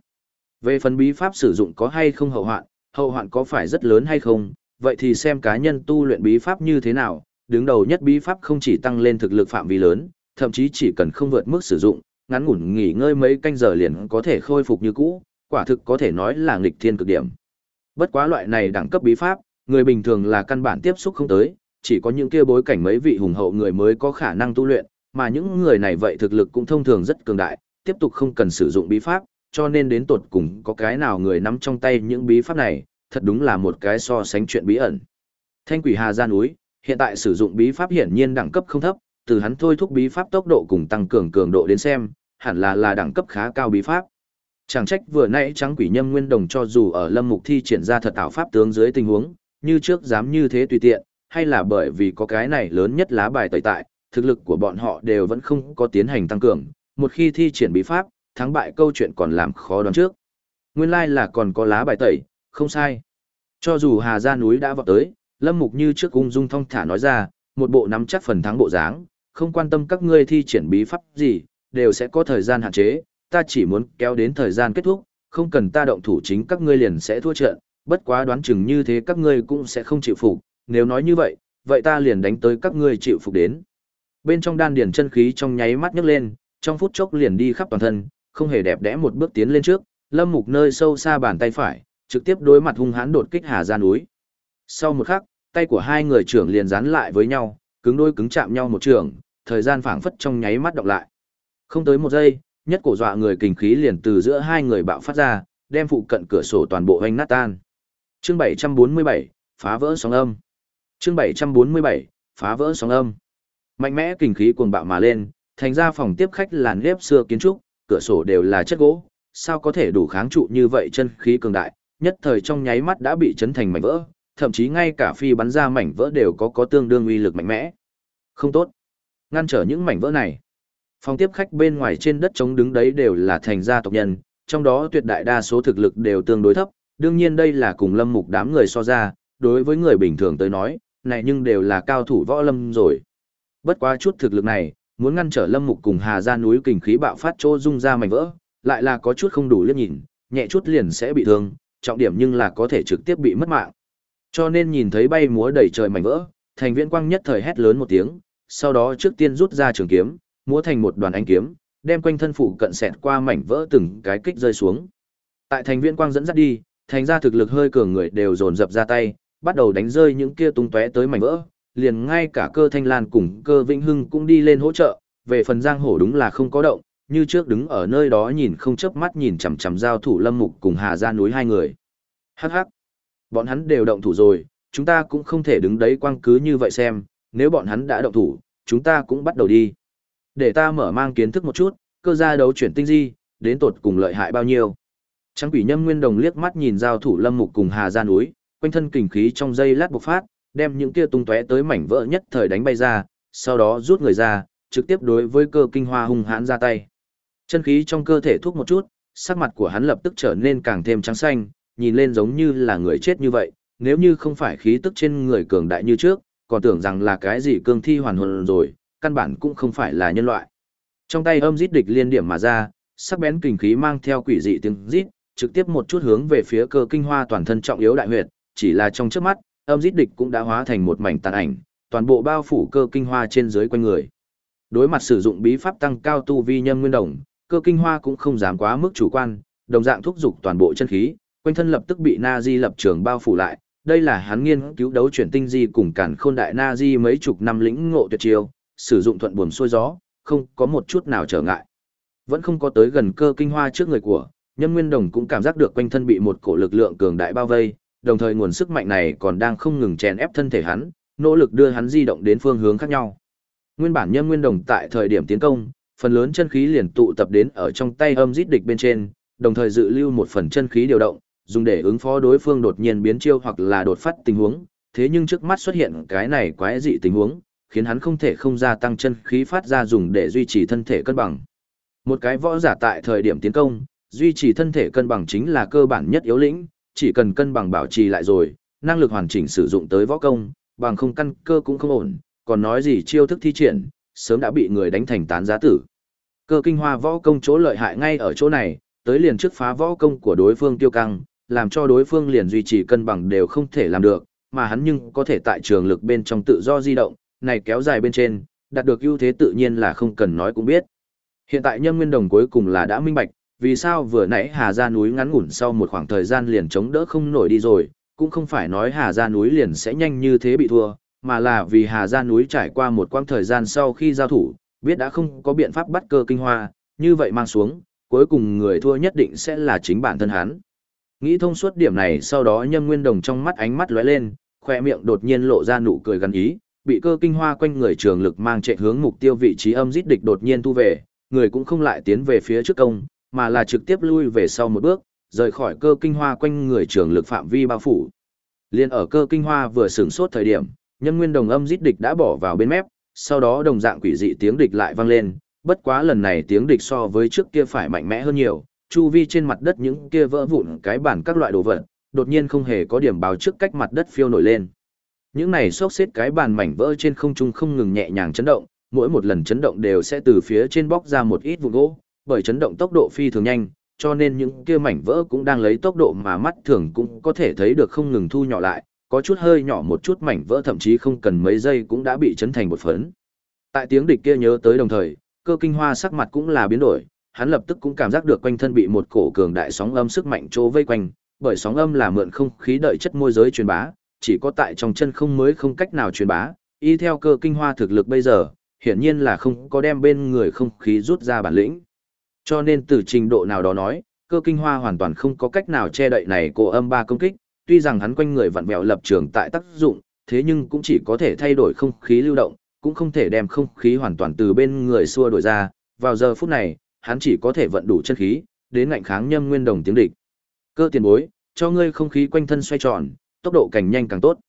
Về phần bí pháp sử dụng có hay không hậu hoạn, hậu hoạn có phải rất lớn hay không, vậy thì xem cá nhân tu luyện bí pháp như thế nào, đứng đầu nhất bí pháp không chỉ tăng lên thực lực phạm vi lớn, thậm chí chỉ cần không vượt mức sử dụng, ngắn ngủn nghỉ ngơi mấy canh giờ liền có thể khôi phục như cũ, quả thực có thể nói là nghịch thiên cực điểm. Bất quá loại này đẳng cấp bí pháp, người bình thường là căn bản tiếp xúc không tới, chỉ có những kia bối cảnh mấy vị hùng hậu người mới có khả năng tu luyện, mà những người này vậy thực lực cũng thông thường rất cường đại, tiếp tục không cần sử dụng bí pháp, cho nên đến tột cùng có cái nào người nắm trong tay những bí pháp này, thật đúng là một cái so sánh chuyện bí ẩn. Thanh quỷ hà ra núi, hiện tại sử dụng bí pháp hiển nhiên đẳng cấp không thấp, từ hắn thôi thúc bí pháp tốc độ cùng tăng cường cường độ đến xem, hẳn là là đẳng cấp khá cao bí pháp. Chẳng trách vừa nãy trắng quỷ nhâm nguyên đồng cho dù ở lâm mục thi triển ra thật ảo pháp tướng dưới tình huống, như trước dám như thế tùy tiện, hay là bởi vì có cái này lớn nhất lá bài tẩy tại, thực lực của bọn họ đều vẫn không có tiến hành tăng cường, một khi thi triển bí pháp, thắng bại câu chuyện còn làm khó đoán trước. Nguyên lai like là còn có lá bài tẩy, không sai. Cho dù Hà Gia núi đã vọt tới, Lâm Mục như trước ung dung thong thả nói ra, một bộ nắm chắc phần thắng bộ dáng, không quan tâm các ngươi thi triển bí pháp gì, đều sẽ có thời gian hạn chế, ta chỉ muốn kéo đến thời gian kết thúc, không cần ta động thủ chính các ngươi liền sẽ thua trận, bất quá đoán chừng như thế các ngươi cũng sẽ không chịu phục, nếu nói như vậy, vậy ta liền đánh tới các ngươi chịu phục đến. Bên trong đan điền chân khí trong nháy mắt nhấc lên, trong phút chốc liền đi khắp toàn thân, không hề đẹp đẽ một bước tiến lên trước, Lâm Mục nơi sâu xa bàn tay phải, trực tiếp đối mặt hung hãn đột kích Hà Gia núi. Sau một khắc, tay của hai người trưởng liền dán lại với nhau, cứng đôi cứng chạm nhau một trường, thời gian phảng phất trong nháy mắt đọc lại. Không tới một giây, nhất cổ dọa người kình khí liền từ giữa hai người bạo phát ra, đem phụ cận cửa sổ toàn bộ hoành nát tan. Chương 747, phá vỡ sóng âm. Chương 747, phá vỡ sóng âm. Mạnh mẽ kình khí cuồng bạo mà lên, thành ra phòng tiếp khách làn ghép xưa kiến trúc, cửa sổ đều là chất gỗ, sao có thể đủ kháng trụ như vậy chân khí cường đại, nhất thời trong nháy mắt đã bị chấn thành mảnh vỡ, thậm chí ngay cả phi bắn ra mảnh vỡ đều có có tương đương uy lực mạnh mẽ. Không tốt. Ngăn trở những mảnh vỡ này. Phòng tiếp khách bên ngoài trên đất trống đứng đấy đều là thành gia tộc nhân, trong đó tuyệt đại đa số thực lực đều tương đối thấp, đương nhiên đây là cùng lâm mục đám người so ra, đối với người bình thường tới nói, này nhưng đều là cao thủ võ lâm rồi. Bất quá chút thực lực này, muốn ngăn trở lâm mục cùng hà ra núi kình khí bạo phát chỗ dung ra mảnh vỡ, lại là có chút không đủ liếc nhìn, nhẹ chút liền sẽ bị thương, trọng điểm nhưng là có thể trực tiếp bị mất mạng. Cho nên nhìn thấy bay múa đầy trời mảnh vỡ, thành viễn quang nhất thời hét lớn một tiếng, sau đó trước tiên rút ra trường kiếm, múa thành một đoàn ánh kiếm, đem quanh thân phụ cận xẹt qua mảnh vỡ từng cái kích rơi xuống. Tại thành viên quang dẫn dắt đi, thành ra thực lực hơi cường người đều dồn dập ra tay, bắt đầu đánh rơi những kia tung tóe tới mảnh vỡ, liền ngay cả cơ thanh lan cùng cơ vĩnh hưng cũng đi lên hỗ trợ, về phần giang hổ đúng là không có động, như trước đứng ở nơi đó nhìn không chớp mắt nhìn chằm chằm giao thủ lâm mục cùng hà ra núi hai người. Hắc hắc, bọn hắn đều động thủ rồi, chúng ta cũng không thể đứng đấy quang cứ như vậy xem, nếu bọn hắn đã động thủ, chúng ta cũng bắt đầu đi. Để ta mở mang kiến thức một chút, cơ gia đấu chuyển tinh di, đến tột cùng lợi hại bao nhiêu. Trắng quỷ nhâm nguyên đồng liếc mắt nhìn giao thủ lâm mục cùng hà Gia núi, quanh thân kình khí trong dây lát bộc phát, đem những kia tung tóe tới mảnh vỡ nhất thời đánh bay ra, sau đó rút người ra, trực tiếp đối với cơ kinh hoa hung hãn ra tay. Chân khí trong cơ thể thuốc một chút, sắc mặt của hắn lập tức trở nên càng thêm trắng xanh, nhìn lên giống như là người chết như vậy, nếu như không phải khí tức trên người cường đại như trước, còn tưởng rằng là cái gì cương thi hoàn hồn rồi, căn bản cũng không phải là nhân loại. Trong tay âm giết địch liên điểm mà ra, sắc bén kình khí mang theo quỷ dị tiếng rít, trực tiếp một chút hướng về phía cơ kinh hoa toàn thân trọng yếu đại huyệt, chỉ là trong chớp mắt, âm giết địch cũng đã hóa thành một mảnh tàn ảnh, toàn bộ bao phủ cơ kinh hoa trên dưới quanh người. Đối mặt sử dụng bí pháp tăng cao tu vi nhâm nguyên đồng, cơ kinh hoa cũng không dám quá mức chủ quan, đồng dạng thúc giục toàn bộ chân khí, quanh thân lập tức bị Na Di lập trường bao phủ lại. Đây là hắn nghiên cứu đấu chuyển tinh di cùng cản khôn đại Na Di mấy chục năm lĩnh ngộ tuyệt chiêu, sử dụng thuận buồm xuôi gió, không có một chút nào trở ngại. Vẫn không có tới gần cơ kinh hoa trước người của, Nhâm Nguyên Đồng cũng cảm giác được quanh thân bị một cổ lực lượng cường đại bao vây, đồng thời nguồn sức mạnh này còn đang không ngừng chèn ép thân thể hắn, nỗ lực đưa hắn di động đến phương hướng khác nhau. Nguyên bản Nhâm Nguyên Đồng tại thời điểm tiến công, phần lớn chân khí liền tụ tập đến ở trong tay âm giết địch bên trên, đồng thời dự lưu một phần chân khí điều động, dùng để ứng phó đối phương đột nhiên biến chiêu hoặc là đột phát tình huống, thế nhưng trước mắt xuất hiện cái này quái dị tình huống, khiến hắn không thể không gia tăng chân khí phát ra dùng để duy trì thân thể cân bằng. Một cái võ giả tại thời điểm tiến công, duy trì thân thể cân bằng chính là cơ bản nhất yếu lĩnh, chỉ cần cân bằng bảo trì lại rồi, năng lực hoàn chỉnh sử dụng tới võ công, bằng không căn cơ cũng không ổn, còn nói gì chiêu thức thi triển, sớm đã bị người đánh thành tán giá tử. Cơ kinh hoa võ công chỗ lợi hại ngay ở chỗ này, tới liền trước phá võ công của đối phương tiêu căng, làm cho đối phương liền duy trì cân bằng đều không thể làm được, mà hắn nhưng có thể tại trường lực bên trong tự do di động, này kéo dài bên trên, đạt được ưu thế tự nhiên là không cần nói cũng biết. Hiện tại Nhâm Nguyên Đồng cuối cùng là đã minh bạch, vì sao vừa nãy Hà Gia núi ngắn ngủn sau một khoảng thời gian liền chống đỡ không nổi đi rồi, cũng không phải nói Hà Gia núi liền sẽ nhanh như thế bị thua, mà là vì Hà Gia núi trải qua một quãng thời gian sau khi giao thủ, biết đã không có biện pháp bắt cơ kinh hoa, như vậy mang xuống, cuối cùng người thua nhất định sẽ là chính bản thân hắn. Nghĩ thông suốt điểm này sau đó Nhâm Nguyên Đồng trong mắt ánh mắt lóe lên, khoe miệng đột nhiên lộ ra nụ cười gần ý, bị cơ kinh hoa quanh người trường lực mang chạy hướng mục tiêu vị trí âm giết địch đột nhiên thu về, người cũng không lại tiến về phía trước công, mà là trực tiếp lui về sau một bước, rời khỏi cơ kinh hoa quanh người trường lực phạm vi bao phủ. Liên ở cơ kinh hoa vừa sửng sốt thời điểm, nhân nguyên đồng âm giết địch đã bỏ vào bên mép, sau đó đồng dạng quỷ dị tiếng địch lại vang lên, bất quá lần này tiếng địch so với trước kia phải mạnh mẽ hơn nhiều, chu vi trên mặt đất những kia vỡ vụn cái bản các loại đồ vật, đột nhiên không hề có điểm báo trước cách mặt đất phiêu nổi lên. Những này xốc xếp cái bàn mảnh vỡ trên không trung không ngừng nhẹ nhàng chấn động, mỗi một lần chấn động đều sẽ từ phía trên bóc ra một ít vụn gỗ, bởi chấn động tốc độ phi thường nhanh, cho nên những kia mảnh vỡ cũng đang lấy tốc độ mà mắt thường cũng có thể thấy được không ngừng thu nhỏ lại, có chút hơi nhỏ một chút mảnh vỡ thậm chí không cần mấy giây cũng đã bị chấn thành một phấn. Tại tiếng địch kia nhớ tới đồng thời, cơ kinh hoa sắc mặt cũng là biến đổi, hắn lập tức cũng cảm giác được quanh thân bị một cổ cường đại sóng âm sức mạnh chỗ vây quanh, bởi sóng âm là mượn không khí đợi chất môi giới truyền bá, chỉ có tại trong chân không mới không cách nào truyền bá, y theo cơ kinh hoa thực lực bây giờ, hiển nhiên là không có đem bên người không khí rút ra bản lĩnh. Cho nên từ trình độ nào đó nói, cơ kinh hoa hoàn toàn không có cách nào che đậy này cổ âm ba công kích, tuy rằng hắn quanh người vặn vẹo lập trường tại tác dụng, thế nhưng cũng chỉ có thể thay đổi không khí lưu động, cũng không thể đem không khí hoàn toàn từ bên người xua đổi ra, vào giờ phút này, hắn chỉ có thể vận đủ chân khí, đến ngạnh kháng nhâm nguyên đồng tiếng địch. Cơ tiền bối, cho ngươi không khí quanh thân xoay tròn, tốc độ càng nhanh càng tốt.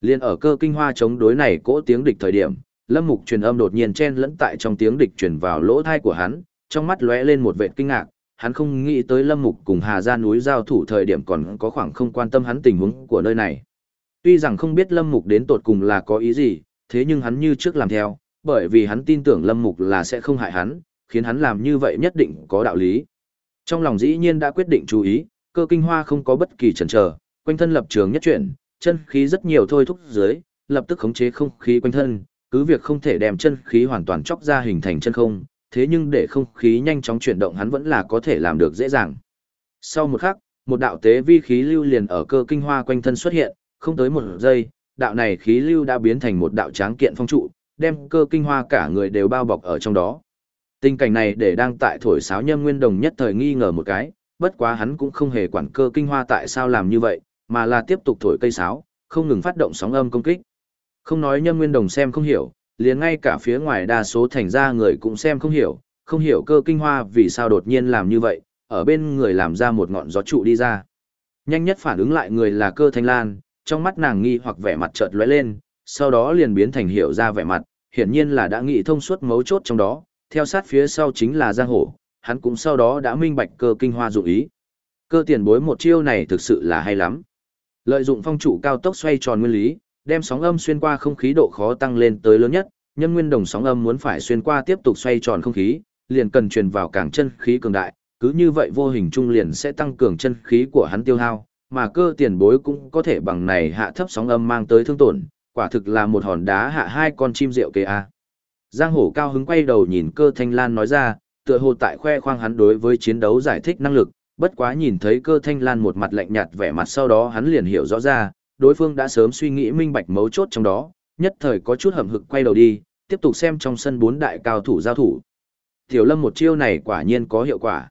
Liên ở cơ kinh hoa chống đối này cỗ tiếng địch thời điểm, Lâm Mục truyền âm đột nhiên chen lẫn tại trong tiếng địch truyền vào lỗ tai của hắn, trong mắt lóe lên một vẻ kinh ngạc, hắn không nghĩ tới Lâm Mục cùng Hà Gia núi giao thủ thời điểm còn có khoảng không quan tâm hắn tình huống của nơi này. Tuy rằng không biết Lâm Mục đến tột cùng là có ý gì, thế nhưng hắn như trước làm theo, bởi vì hắn tin tưởng Lâm Mục là sẽ không hại hắn, khiến hắn làm như vậy nhất định có đạo lý. Trong lòng dĩ nhiên đã quyết định chú ý, cơ kinh hoa không có bất kỳ chần chờ, quanh thân lập trường nhất chuyển, chân khí rất nhiều thôi thúc dưới, lập tức khống chế không khí quanh thân, cứ việc không thể đem chân khí hoàn toàn chóc ra hình thành chân không, thế nhưng để không khí nhanh chóng chuyển động hắn vẫn là có thể làm được dễ dàng. Sau một khắc, một đạo tế vi khí lưu liền ở cơ kinh hoa quanh thân xuất hiện, không tới một giây, đạo này khí lưu đã biến thành một đạo tráng kiện phong trụ, đem cơ kinh hoa cả người đều bao bọc ở trong đó. Tình cảnh này để đang tại thổi sáo nhâm nguyên đồng nhất thời nghi ngờ một cái, bất quá hắn cũng không hề quản cơ kinh hoa tại sao làm như vậy, mà là tiếp tục thổi cây sáo, không ngừng phát động sóng âm công kích. Không nói nhâm nguyên đồng xem không hiểu, liền ngay cả phía ngoài đa số thành ra người cũng xem không hiểu, không hiểu cơ kinh hoa vì sao đột nhiên làm như vậy, ở bên người làm ra một ngọn gió trụ đi ra. Nhanh nhất phản ứng lại người là cơ thanh lan, trong mắt nàng nghi hoặc vẻ mặt chợt lóe lên, sau đó liền biến thành hiểu ra vẻ mặt, hiển nhiên là đã nghĩ thông suốt mấu chốt trong đó, theo sát phía sau chính là Giang Hổ, hắn cũng sau đó đã minh bạch cơ kinh hoa dụng ý. Cơ tiền bối một chiêu này thực sự là hay lắm. Lợi dụng phong trụ cao tốc xoay tròn nguyên lý, đem sóng âm xuyên qua không khí độ khó tăng lên tới lớn nhất, nhân nguyên đồng sóng âm muốn phải xuyên qua tiếp tục xoay tròn không khí, liền cần truyền vào cảng chân khí cường đại, cứ như vậy vô hình trung liền sẽ tăng cường chân khí của hắn tiêu hao, mà cơ tiền bối cũng có thể bằng này hạ thấp sóng âm mang tới thương tổn, quả thực là một hòn đá hạ hai con chim rượu kê a. Giang hổ cao hứng quay đầu nhìn cơ thanh lan nói ra, tựa hồ tại khoe khoang hắn đối với chiến đấu giải thích năng lực, bất quá nhìn thấy cơ thanh lan một mặt lạnh nhạt vẻ mặt sau đó hắn liền hiểu rõ ra, đối phương đã sớm suy nghĩ minh bạch mấu chốt trong đó, nhất thời có chút hậm hực quay đầu đi, tiếp tục xem trong sân bốn đại cao thủ giao thủ. Tiểu lâm một chiêu này quả nhiên có hiệu quả.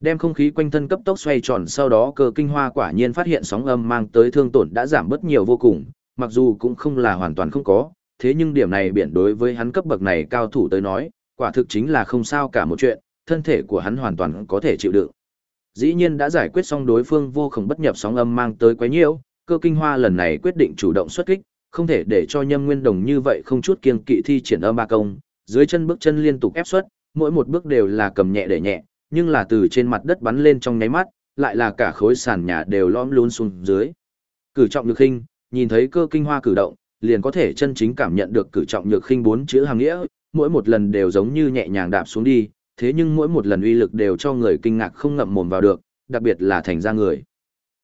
Đem không khí quanh thân cấp tốc xoay tròn sau đó cơ kinh hoa quả nhiên phát hiện sóng âm mang tới thương tổn đã giảm bớt nhiều vô cùng, mặc dù cũng không là hoàn toàn không có, thế nhưng điểm này biển đối với hắn cấp bậc này cao thủ tới nói, quả thực chính là không sao cả một chuyện, thân thể của hắn hoàn toàn có thể chịu đựng. Dĩ nhiên đã giải quyết xong đối phương vô cùng bất nhập sóng âm mang tới quấy nhiễu, cơ kinh hoa lần này quyết định chủ động xuất kích, không thể để cho nhâm nguyên đồng như vậy không chút kiêng kỵ thi triển âm ba công, dưới chân bước chân liên tục ép xuất, mỗi một bước đều là cầm nhẹ để nhẹ, nhưng là từ trên mặt đất bắn lên trong nháy mắt, lại là cả khối sàn nhà đều lõm luôn xuống dưới. Cử trọng nhược khinh, nhìn thấy cơ kinh hoa cử động, liền có thể chân chính cảm nhận được cử trọng nhược khinh bốn chữ hàng nghĩa, mỗi một lần đều giống như nhẹ nhàng đạp xuống đi, thế nhưng mỗi một lần uy lực đều cho người kinh ngạc không ngậm mồm vào được, đặc biệt là thành ra người.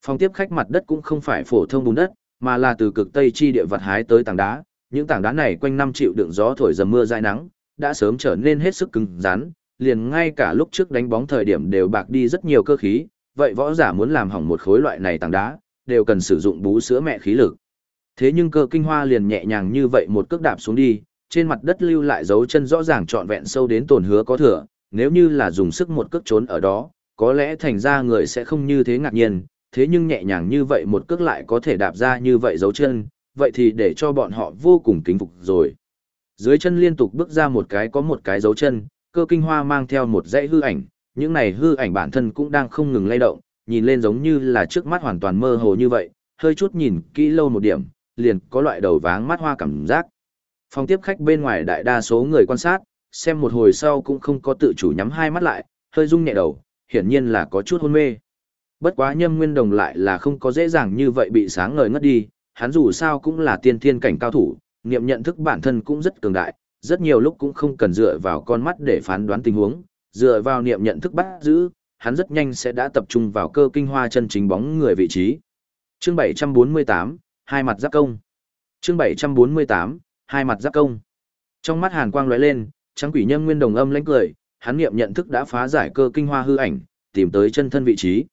Phòng tiếp khách mặt đất cũng không phải phổ thông bùn đất, mà là từ cực tây chi địa vật hái tới tảng đá, những tảng đá này quanh năm chịu đựng gió thổi dầm mưa dãi nắng, đã sớm trở nên hết sức cứng rắn, liền ngay cả lúc trước đánh bóng thời điểm đều bạc đi rất nhiều cơ khí, vậy võ giả muốn làm hỏng một khối loại này tảng đá, đều cần sử dụng bú sữa mẹ khí lực. Thế nhưng cơ kinh hoa liền nhẹ nhàng như vậy một cước đạp xuống đi, trên mặt đất lưu lại dấu chân rõ ràng trọn vẹn sâu đến tổn hứa có thừa, nếu như là dùng sức một cước trốn ở đó, có lẽ thành ra người sẽ không như thế ngạc nhiên, thế nhưng nhẹ nhàng như vậy một cước lại có thể đạp ra như vậy dấu chân, vậy thì để cho bọn họ vô cùng kính phục rồi. Dưới chân liên tục bước ra một cái có một cái dấu chân, cơ kinh hoa mang theo một dãy hư ảnh, những này hư ảnh bản thân cũng đang không ngừng lay động, nhìn lên giống như là trước mắt hoàn toàn mơ hồ như vậy, hơi chút nhìn kỹ lâu một điểm, liền có loại đầu váng mắt hoa cảm giác. Phòng tiếp khách bên ngoài đại đa số người quan sát, xem một hồi sau cũng không có tự chủ nhắm hai mắt lại, hơi rung nhẹ đầu, hiển nhiên là có chút hôn mê. Bất quá nhâm nguyên đồng lại là không có dễ dàng như vậy bị sáng ngời ngất đi, hắn dù sao cũng là tiên thiên cảnh cao thủ, niệm nhận thức bản thân cũng rất cường đại, rất nhiều lúc cũng không cần dựa vào con mắt để phán đoán tình huống, dựa vào niệm nhận thức bắt giữ, hắn rất nhanh sẽ đã tập trung vào cơ kinh hoa chân chính bóng người vị trí. Chương 748, hai mặt giáp công. Chương 748, hai mặt giáp công. Trong mắt Hàn Quang lóe lên, trắng quỷ nhâm nguyên đồng âm lãnh cười, hắn niệm nhận thức đã phá giải cơ kinh hoa hư ảnh, tìm tới chân thân vị trí.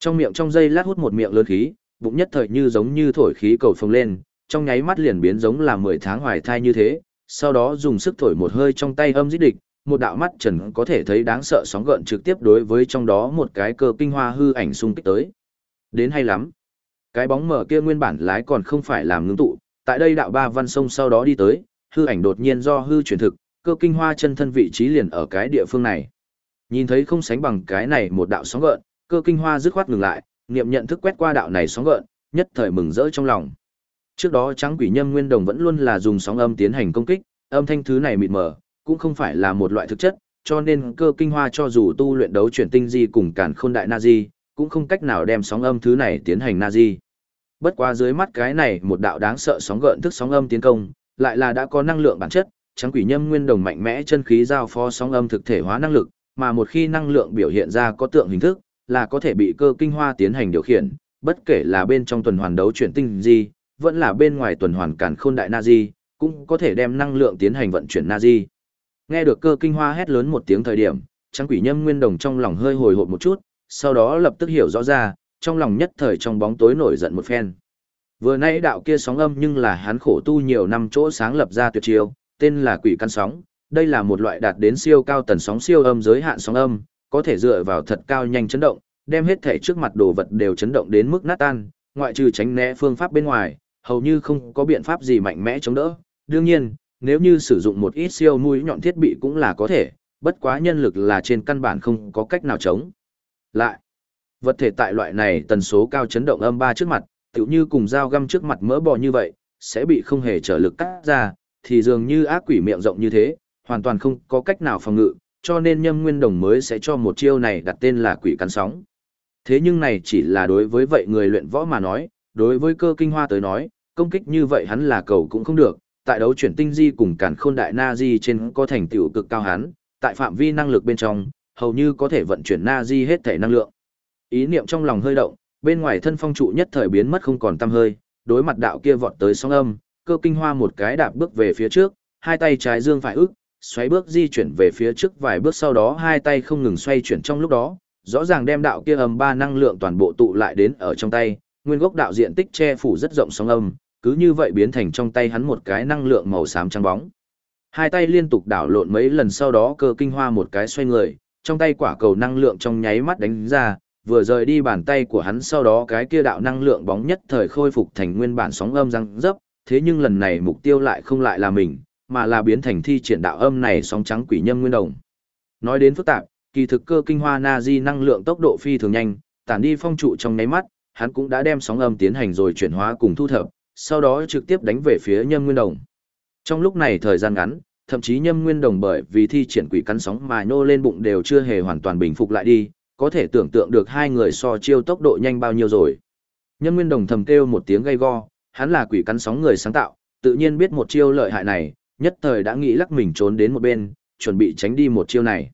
Trong miệng trong dây lát hút một miệng lớn khí, bụng nhất thời như giống như thổi khí cầu phồng lên, trong nháy mắt liền biến giống là 10 tháng hoài thai như thế, sau đó dùng sức thổi một hơi trong tay âm giết địch, một đạo mắt trần có thể thấy đáng sợ sóng gợn trực tiếp đối với trong đó một cái cơ kinh hoa hư ảnh xung kích tới. Đến hay lắm. Cái bóng mở kia nguyên bản lái còn không phải làm ngưng tụ, tại đây đạo ba văn sông sau đó đi tới, hư ảnh đột nhiên do hư chuyển thực, cơ kinh hoa chân thân vị trí liền ở cái địa phương này. Nhìn thấy không sánh bằng cái này một đạo sóng gợn, cơ kinh hoa dứt khoát ngừng lại, niệm nhận thức quét qua đạo này sóng gợn, nhất thời mừng rỡ trong lòng. Trước đó trắng quỷ nhâm nguyên đồng vẫn luôn là dùng sóng âm tiến hành công kích, âm thanh thứ này mịt mờ, cũng không phải là một loại thực chất, cho nên cơ kinh hoa cho dù tu luyện đấu chuyển tinh di cùng cản khôn đại na di, cũng không cách nào đem sóng âm thứ này tiến hành na di. Bất quá dưới mắt cái này một đạo đáng sợ sóng gợn thức sóng âm tiến công, lại là đã có năng lượng bản chất, trắng quỷ nhâm nguyên đồng mạnh mẽ chân khí giao phó sóng âm thực thể hóa năng lực, mà một khi năng lượng biểu hiện ra có tượng hình thức, là có thể bị cơ kinh hoa tiến hành điều khiển, bất kể là bên trong tuần hoàn đấu chuyển tinh gì, vẫn là bên ngoài tuần hoàn cản khôn đại na di, cũng có thể đem năng lượng tiến hành vận chuyển na di. Nghe được cơ kinh hoa hét lớn một tiếng thời điểm, trắng quỷ nhâm nguyên đồng trong lòng hơi hồi hộp một chút, sau đó lập tức hiểu rõ ra, trong lòng nhất thời trong bóng tối nổi giận một phen. Vừa nãy đạo kia sóng âm nhưng là hắn khổ tu nhiều năm chỗ sáng lập ra tuyệt chiêu, tên là quỷ căn sóng. Đây là một loại đạt đến siêu cao tần sóng siêu âm giới hạn sóng âm, có thể dựa vào thật cao nhanh chấn động, đem hết thể trước mặt đồ vật đều chấn động đến mức nát tan, ngoại trừ tránh né phương pháp bên ngoài, hầu như không có biện pháp gì mạnh mẽ chống đỡ. Đương nhiên, nếu như sử dụng một ít siêu mũi nhọn thiết bị cũng là có thể, bất quá nhân lực là trên căn bản không có cách nào chống. Lại, vật thể tại loại này tần số cao chấn động âm ba trước mặt, tựu như cùng dao găm trước mặt mỡ bò như vậy, sẽ bị không hề trở lực cắt ra, thì dường như ác quỷ miệng rộng như thế, hoàn toàn không có cách nào phòng ngự, cho nên nhâm nguyên đồng mới sẽ cho một chiêu này đặt tên là quỷ cắn sóng. Thế nhưng này chỉ là đối với vậy người luyện võ mà nói, đối với cơ kinh hoa tới nói, công kích như vậy hắn là cầu cũng không được, tại đấu chuyển tinh di cùng cản khôn đại na di trên có thành tựu cực cao hắn, tại phạm vi năng lực bên trong, hầu như có thể vận chuyển na di hết thể năng lượng. Ý niệm trong lòng hơi động, bên ngoài thân phong trụ nhất thời biến mất không còn tăm hơi, đối mặt đạo kia vọt tới sóng âm, cơ kinh hoa một cái đạp bước về phía trước, hai tay trái dương phải ức, xoáy bước di chuyển về phía trước vài bước sau đó hai tay không ngừng xoay chuyển trong lúc đó, rõ ràng đem đạo kia âm ba năng lượng toàn bộ tụ lại đến ở trong tay, nguyên gốc đạo diện tích che phủ rất rộng sóng âm, cứ như vậy biến thành trong tay hắn một cái năng lượng màu xám trắng bóng. Hai tay liên tục đảo lộn mấy lần sau đó cơ kinh hoa một cái xoay người, trong tay quả cầu năng lượng trong nháy mắt đánh ra, vừa rời đi bàn tay của hắn sau đó cái kia đạo năng lượng bóng nhất thời khôi phục thành nguyên bản sóng âm răng dấp, thế nhưng lần này mục tiêu lại không lại là mình, mà là biến thành thi triển đạo âm này sóng trắng quỷ nhâm nguyên đồng. Nói đến phức tạp, kỳ thực cơ kinh hoa na di năng lượng tốc độ phi thường nhanh, tản đi phong trụ trong nháy mắt, hắn cũng đã đem sóng âm tiến hành rồi chuyển hóa cùng thu thập, sau đó trực tiếp đánh về phía nhâm nguyên đồng. Trong lúc này thời gian ngắn, thậm chí nhâm nguyên đồng bởi vì thi triển quỷ cắn sóng mà nô lên bụng đều chưa hề hoàn toàn bình phục lại đi, có thể tưởng tượng được hai người so chiêu tốc độ nhanh bao nhiêu rồi. Nhâm nguyên đồng thầm kêu một tiếng gay go, hắn là quỷ cắn sóng người sáng tạo, tự nhiên biết một chiêu lợi hại này, nhất thời đã nghĩ lắc mình trốn đến một bên, chuẩn bị tránh đi một chiêu này.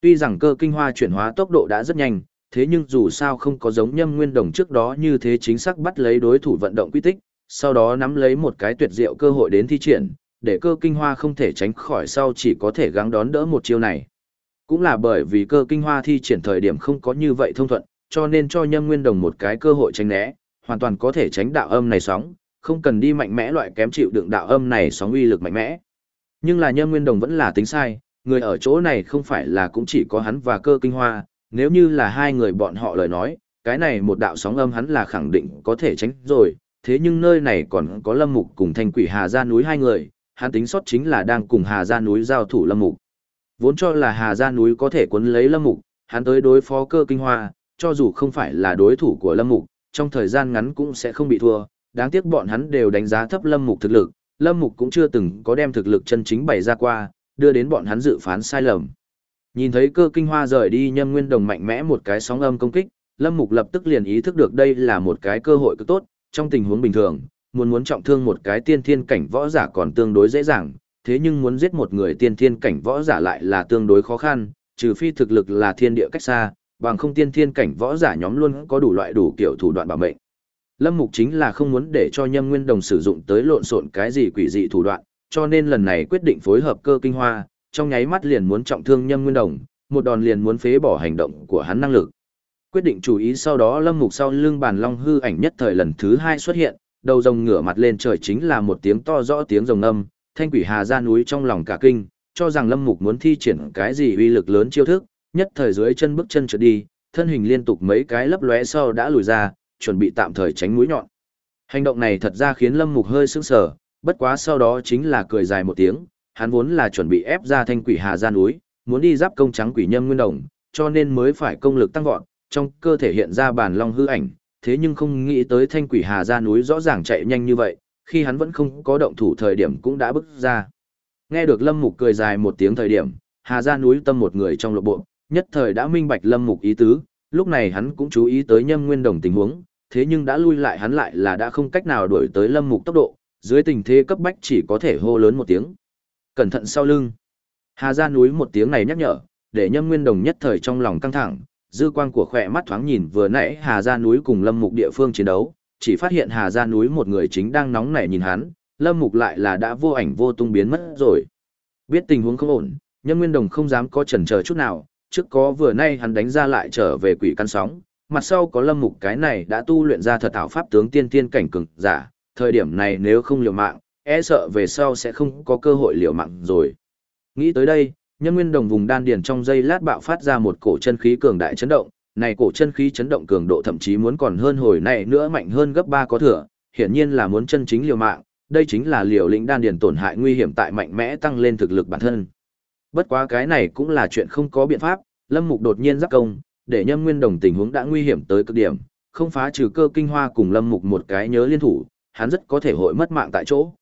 Tuy rằng cơ kinh hoa chuyển hóa tốc độ đã rất nhanh, thế nhưng dù sao không có giống nhâm nguyên đồng trước đó như thế chính xác bắt lấy đối thủ vận động quy tích, sau đó nắm lấy một cái tuyệt diệu cơ hội đến thi triển, để cơ kinh hoa không thể tránh khỏi sau chỉ có thể gắng đón đỡ một chiêu này. Cũng là bởi vì cơ kinh hoa thi triển thời điểm không có như vậy thông thuận, cho nên cho nhâm nguyên đồng một cái cơ hội tránh né, hoàn toàn có thể tránh đạo âm này sóng, không cần đi mạnh mẽ loại kém chịu đựng đạo âm này sóng uy lực mạnh mẽ. Nhưng là nhâm nguyên đồng vẫn là tính sai, người ở chỗ này không phải là cũng chỉ có hắn và cơ kinh hoa, nếu như là hai người bọn họ lời nói, cái này một đạo sóng âm hắn là khẳng định có thể tránh rồi, thế nhưng nơi này còn có lâm mục cùng thanh quỷ Hà Gia núi hai người, hắn tính sót chính là đang cùng Hà Gia núi giao thủ lâm mục. Vốn cho là Hà Gia núi có thể cuốn lấy lâm mục, hắn tới đối phó cơ kinh hoa, cho dù không phải là đối thủ của lâm mục, trong thời gian ngắn cũng sẽ không bị thua, đáng tiếc bọn hắn đều đánh giá thấp lâm mục thực lực, lâm mục cũng chưa từng có đem thực lực chân chính bày ra qua, đưa đến bọn hắn dự phán sai lầm. Nhìn thấy cơ kinh hoa rời đi nhâm nguyên đồng mạnh mẽ một cái sóng âm công kích, lâm mục lập tức liền ý thức được đây là một cái cơ hội cực tốt, trong tình huống bình thường, muốn muốn trọng thương một cái tiên thiên cảnh võ giả còn tương đối dễ dàng, thế nhưng muốn giết một người tiên thiên cảnh võ giả lại là tương đối khó khăn, trừ phi thực lực là thiên địa cách xa, bằng không tiên thiên cảnh võ giả nhóm luôn có đủ loại đủ kiểu thủ đoạn bảo mệnh. Lâm Mục chính là không muốn để cho Nhâm Nguyên Đồng sử dụng tới lộn xộn cái gì quỷ dị thủ đoạn, cho nên lần này quyết định phối hợp cơ kinh hoa, trong nháy mắt liền muốn trọng thương Nhâm Nguyên Đồng, một đòn liền muốn phế bỏ hành động của hắn năng lực. Quyết định chủ ý sau đó Lâm Mục sau lưng bàn long hư ảnh nhất thời lần thứ hai xuất hiện, đầu rồng ngửa mặt lên trời chính là một tiếng to rõ tiếng rồng âm, thanh quỷ hà ra núi trong lòng cả kinh, cho rằng Lâm Mục muốn thi triển cái gì uy lực lớn chiêu thức, nhất thời dưới chân bước chân trượt đi, thân hình liên tục mấy cái lấp lóe sau đã lùi ra, chuẩn bị tạm thời tránh mũi nhọn. Hành động này thật ra khiến Lâm Mục hơi sững sờ, bất quá sau đó chính là cười dài một tiếng, hắn vốn là chuẩn bị ép ra thanh quỷ hà ra núi, muốn đi giáp công trắng quỷ nhâm nguyên đồng, cho nên mới phải công lực tăng vọt, trong cơ thể hiện ra bản long hư ảnh, thế nhưng không nghĩ tới thanh quỷ hà ra núi rõ ràng chạy nhanh như vậy, khi hắn vẫn không có động thủ thời điểm cũng đã bước ra. Nghe được Lâm Mục cười dài một tiếng thời điểm, hà ra núi tâm một người trong lộ bộ, nhất thời đã minh bạch Lâm Mục ý tứ, lúc này hắn cũng chú ý tới nhâm nguyên đồng tình huống, thế nhưng đã lui lại hắn lại là đã không cách nào đuổi tới Lâm Mục tốc độ, dưới tình thế cấp bách chỉ có thể hô lớn một tiếng. Cẩn thận sau lưng. Hà ra núi một tiếng này nhắc nhở, để nhâm nguyên đồng nhất thời trong lòng căng thẳng, dư quang của khỏe mắt thoáng nhìn vừa nãy Hà Gia núi cùng Lâm Mục địa phương chiến đấu, chỉ phát hiện Hà Gia núi một người chính đang nóng nảy nhìn hắn, Lâm Mục lại là đã vô ảnh vô tung biến mất rồi. Biết tình huống không ổn, Nhân Nguyên Đồng không dám có chần chờ chút nào, trước có vừa nay hắn đánh ra lại trở về quỷ căn sóng, mặt sau có Lâm Mục cái này đã tu luyện ra thật ảo pháp tướng tiên tiên cảnh cường giả, thời điểm này nếu không liều mạng, e sợ về sau sẽ không có cơ hội liều mạng rồi. Nghĩ tới đây, nhân nguyên đồng vùng đan điền trong dây lát bạo phát ra một cổ chân khí cường đại chấn động, này cổ chân khí chấn động cường độ thậm chí muốn còn hơn hồi này nữa mạnh hơn gấp 3 có thừa, hiển nhiên là muốn chân chính liều mạng, đây chính là liều lĩnh đan điền tổn hại nguy hiểm tại mạnh mẽ tăng lên thực lực bản thân. Bất quá cái này cũng là chuyện không có biện pháp, Lâm Mục đột nhiên giáp công, để Nhâm Nguyên Đồng tình huống đã nguy hiểm tới cực điểm, không phá trừ cơ kinh hoa cùng Lâm Mục một cái nhớ liên thủ, hắn rất có thể hội mất mạng tại chỗ.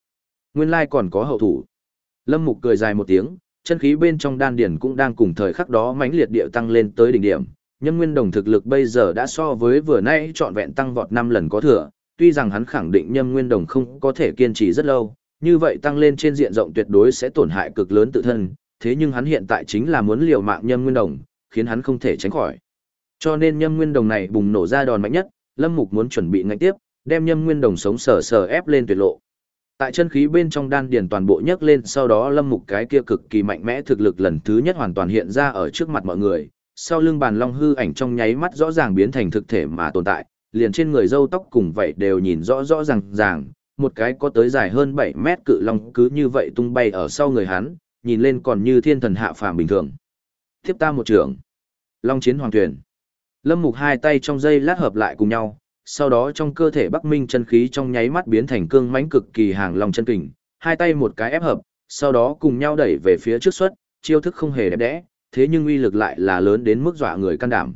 Nguyên lai còn có hậu thủ. Lâm Mục cười dài một tiếng, chân khí bên trong đan điền cũng đang cùng thời khắc đó mãnh liệt điệu tăng lên tới đỉnh điểm. Nhâm Nguyên Đồng thực lực bây giờ đã so với vừa nãy trọn vẹn tăng vọt 5 lần có thừa, tuy rằng hắn khẳng định Nhâm Nguyên Đồng không có thể kiên trì rất lâu, như vậy tăng lên trên diện rộng tuyệt đối sẽ tổn hại cực lớn tự thân, thế nhưng hắn hiện tại chính là muốn liều mạng Nhâm Nguyên Đồng, khiến hắn không thể tránh khỏi. Cho nên Nhâm Nguyên Đồng này bùng nổ ra đòn mạnh nhất, Lâm Mục muốn chuẩn bị ngay tiếp, đem Nhâm Nguyên Đồng sống sờ sờ ép lên tuyệt lộ. Tại chân khí bên trong đan điền toàn bộ nhấc lên sau đó Lâm Mục cái kia cực kỳ mạnh mẽ thực lực lần thứ nhất hoàn toàn hiện ra ở trước mặt mọi người, sau lưng bàn long hư ảnh trong nháy mắt rõ ràng biến thành thực thể mà tồn tại, liền trên người râu tóc cùng vậy đều nhìn rõ rõ ràng ràng, một cái có tới dài hơn 7 mét cự long cứ như vậy tung bay ở sau người hắn, nhìn lên còn như thiên thần hạ phàm bình thường. Tiếp ta một trưởng, Long chiến hoàng tuyển. Lâm Mục hai tay trong dây lát hợp lại cùng nhau, sau đó trong cơ thể Bắc Minh chân khí trong nháy mắt biến thành cương mãnh cực kỳ hàng long chân kình, hai tay một cái ép hợp, sau đó cùng nhau đẩy về phía trước xuất, chiêu thức không hề đẹp đẽ, thế nhưng uy lực lại là lớn đến mức dọa người can đảm.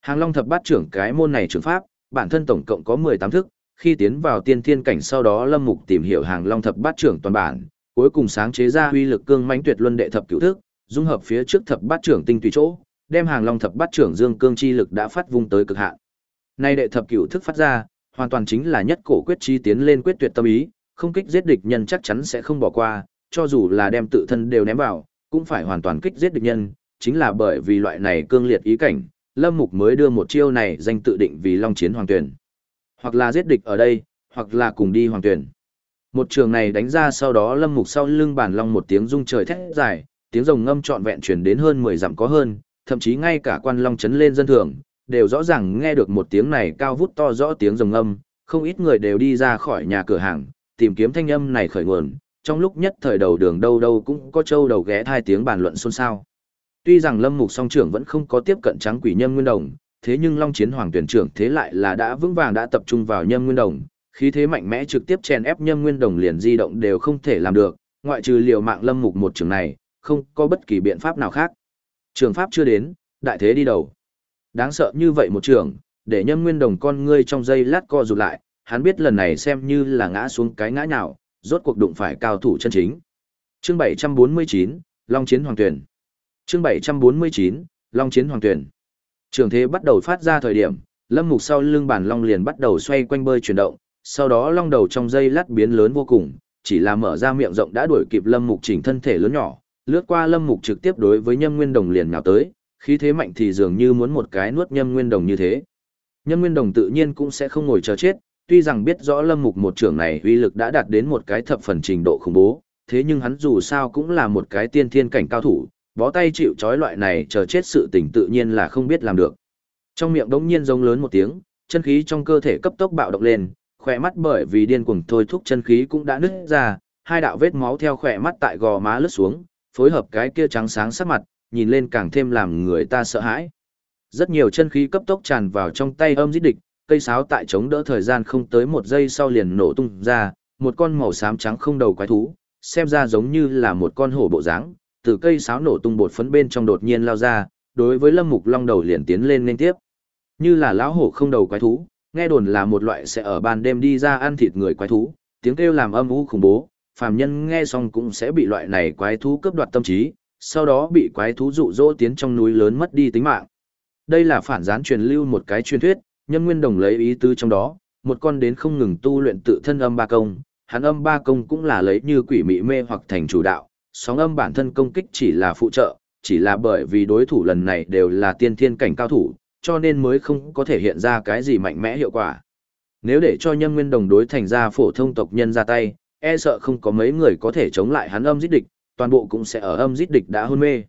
Hàng Long thập bát trưởng cái môn này trưởng pháp, bản thân tổng cộng có 18 thức, khi tiến vào tiên thiên cảnh sau đó Lâm Mục tìm hiểu Hàng Long thập bát trưởng toàn bản, cuối cùng sáng chế ra uy lực cương mãnh tuyệt luân đệ thập cửu thức, dung hợp phía trước thập bát trưởng tinh tùy chỗ, đem Hàng Long thập bát trưởng dương cương chi lực đã phát vung tới cực hạn. Nay đệ thập cửu thức phát ra, hoàn toàn chính là nhất cổ quyết chi tiến lên quyết tuyệt tâm ý, không kích giết địch nhân chắc chắn sẽ không bỏ qua, cho dù là đem tự thân đều ném vào, cũng phải hoàn toàn kích giết địch nhân, chính là bởi vì loại này cương liệt ý cảnh, Lâm Mục mới đưa một chiêu này danh tự định vì Long Chiến Hoàng Tuyển. Hoặc là giết địch ở đây, hoặc là cùng đi Hoàng Tuyển. Một trường này đánh ra sau đó Lâm Mục sau lưng bản long một tiếng rung trời thét dài, tiếng rồng ngâm trọn vẹn truyền đến hơn 10 dặm có hơn, thậm chí ngay cả quan long chấn lên dân thường, đều rõ ràng nghe được một tiếng này cao vút to rõ tiếng rồng ngâm, không ít người đều đi ra khỏi nhà cửa hàng, tìm kiếm thanh âm này khởi nguồn, trong lúc nhất thời đầu đường đâu đâu cũng có châu đầu ghé thai tiếng bàn luận xôn xao. Tuy rằng Lâm Mục song trưởng vẫn không có tiếp cận trắng quỷ nhâm nguyên đồng, thế nhưng Long Chiến Hoàng tuyển trưởng thế lại là đã vững vàng đã tập trung vào nhâm nguyên đồng, khí thế mạnh mẽ trực tiếp chèn ép nhâm nguyên đồng liền di động đều không thể làm được, ngoại trừ liều mạng Lâm Mục một trường này, không có bất kỳ biện pháp nào khác. Trường pháp chưa đến, đại thế đi đầu. Đáng sợ như vậy một trường, để nhâm nguyên đồng con ngươi trong giây lát co rụt lại, hắn biết lần này xem như là ngã xuống cái ngã nào, rốt cuộc đụng phải cao thủ chân chính. Chương 749, Long Chiến Hoàng tuyển chương 749, Long Chiến Hoàng Tuyển. Trường thế bắt đầu phát ra thời điểm, lâm mục sau lưng bản long liền bắt đầu xoay quanh bơi chuyển động, sau đó long đầu trong dây lát biến lớn vô cùng, chỉ là mở ra miệng rộng đã đuổi kịp lâm mục chỉnh thân thể lớn nhỏ, lướt qua lâm mục trực tiếp đối với nhâm nguyên đồng liền nhào tới, khí thế mạnh thì dường như muốn một cái nuốt nhâm nguyên đồng như thế. Nhâm nguyên đồng tự nhiên cũng sẽ không ngồi chờ chết, tuy rằng biết rõ lâm mục một trưởng này uy lực đã đạt đến một cái thập phần trình độ khủng bố, thế nhưng hắn dù sao cũng là một cái tiên thiên cảnh cao thủ, bó tay chịu trói loại này chờ chết sự tình tự nhiên là không biết làm được. Trong miệng đống nhiên giống lớn một tiếng, chân khí trong cơ thể cấp tốc bạo động lên, khỏe mắt bởi vì điên cuồng thôi thúc chân khí cũng đã nứt ra, hai đạo vết máu theo khỏe mắt tại gò má lướt xuống, phối hợp cái kia trắng sáng sắc mặt, nhìn lên càng thêm làm người ta sợ hãi. Rất nhiều chân khí cấp tốc tràn vào trong tay âm giết địch, cây sáo tại chống đỡ thời gian không tới một giây sau liền nổ tung ra, một con màu xám trắng không đầu quái thú, xem ra giống như là một con hổ bộ dáng, từ cây sáo nổ tung bột phấn bên trong đột nhiên lao ra, đối với Lâm Mục Long đầu liền tiến lên nên tiếp. Như là lão hổ không đầu quái thú, nghe đồn là một loại sẽ ở ban đêm đi ra ăn thịt người quái thú, tiếng kêu làm âm u khủng bố, phàm nhân nghe xong cũng sẽ bị loại này quái thú cướp đoạt tâm trí, sau đó bị quái thú dụ dỗ tiến trong núi lớn mất đi tính mạng. Đây là phản gián truyền lưu một cái truyền thuyết, Nhân Nguyên Đồng lấy ý tứ trong đó, một con đến không ngừng tu luyện tự thân âm ba công, hắn âm ba công cũng là lấy như quỷ mị mê hoặc thành chủ đạo, sóng âm bản thân công kích chỉ là phụ trợ, chỉ là bởi vì đối thủ lần này đều là tiên thiên cảnh cao thủ, cho nên mới không có thể hiện ra cái gì mạnh mẽ hiệu quả. Nếu để cho nhân nguyên đồng đối thành ra phổ thông tộc nhân ra tay, e sợ không có mấy người có thể chống lại hắn âm giết địch, toàn bộ cũng sẽ ở âm giết địch đã hôn mê.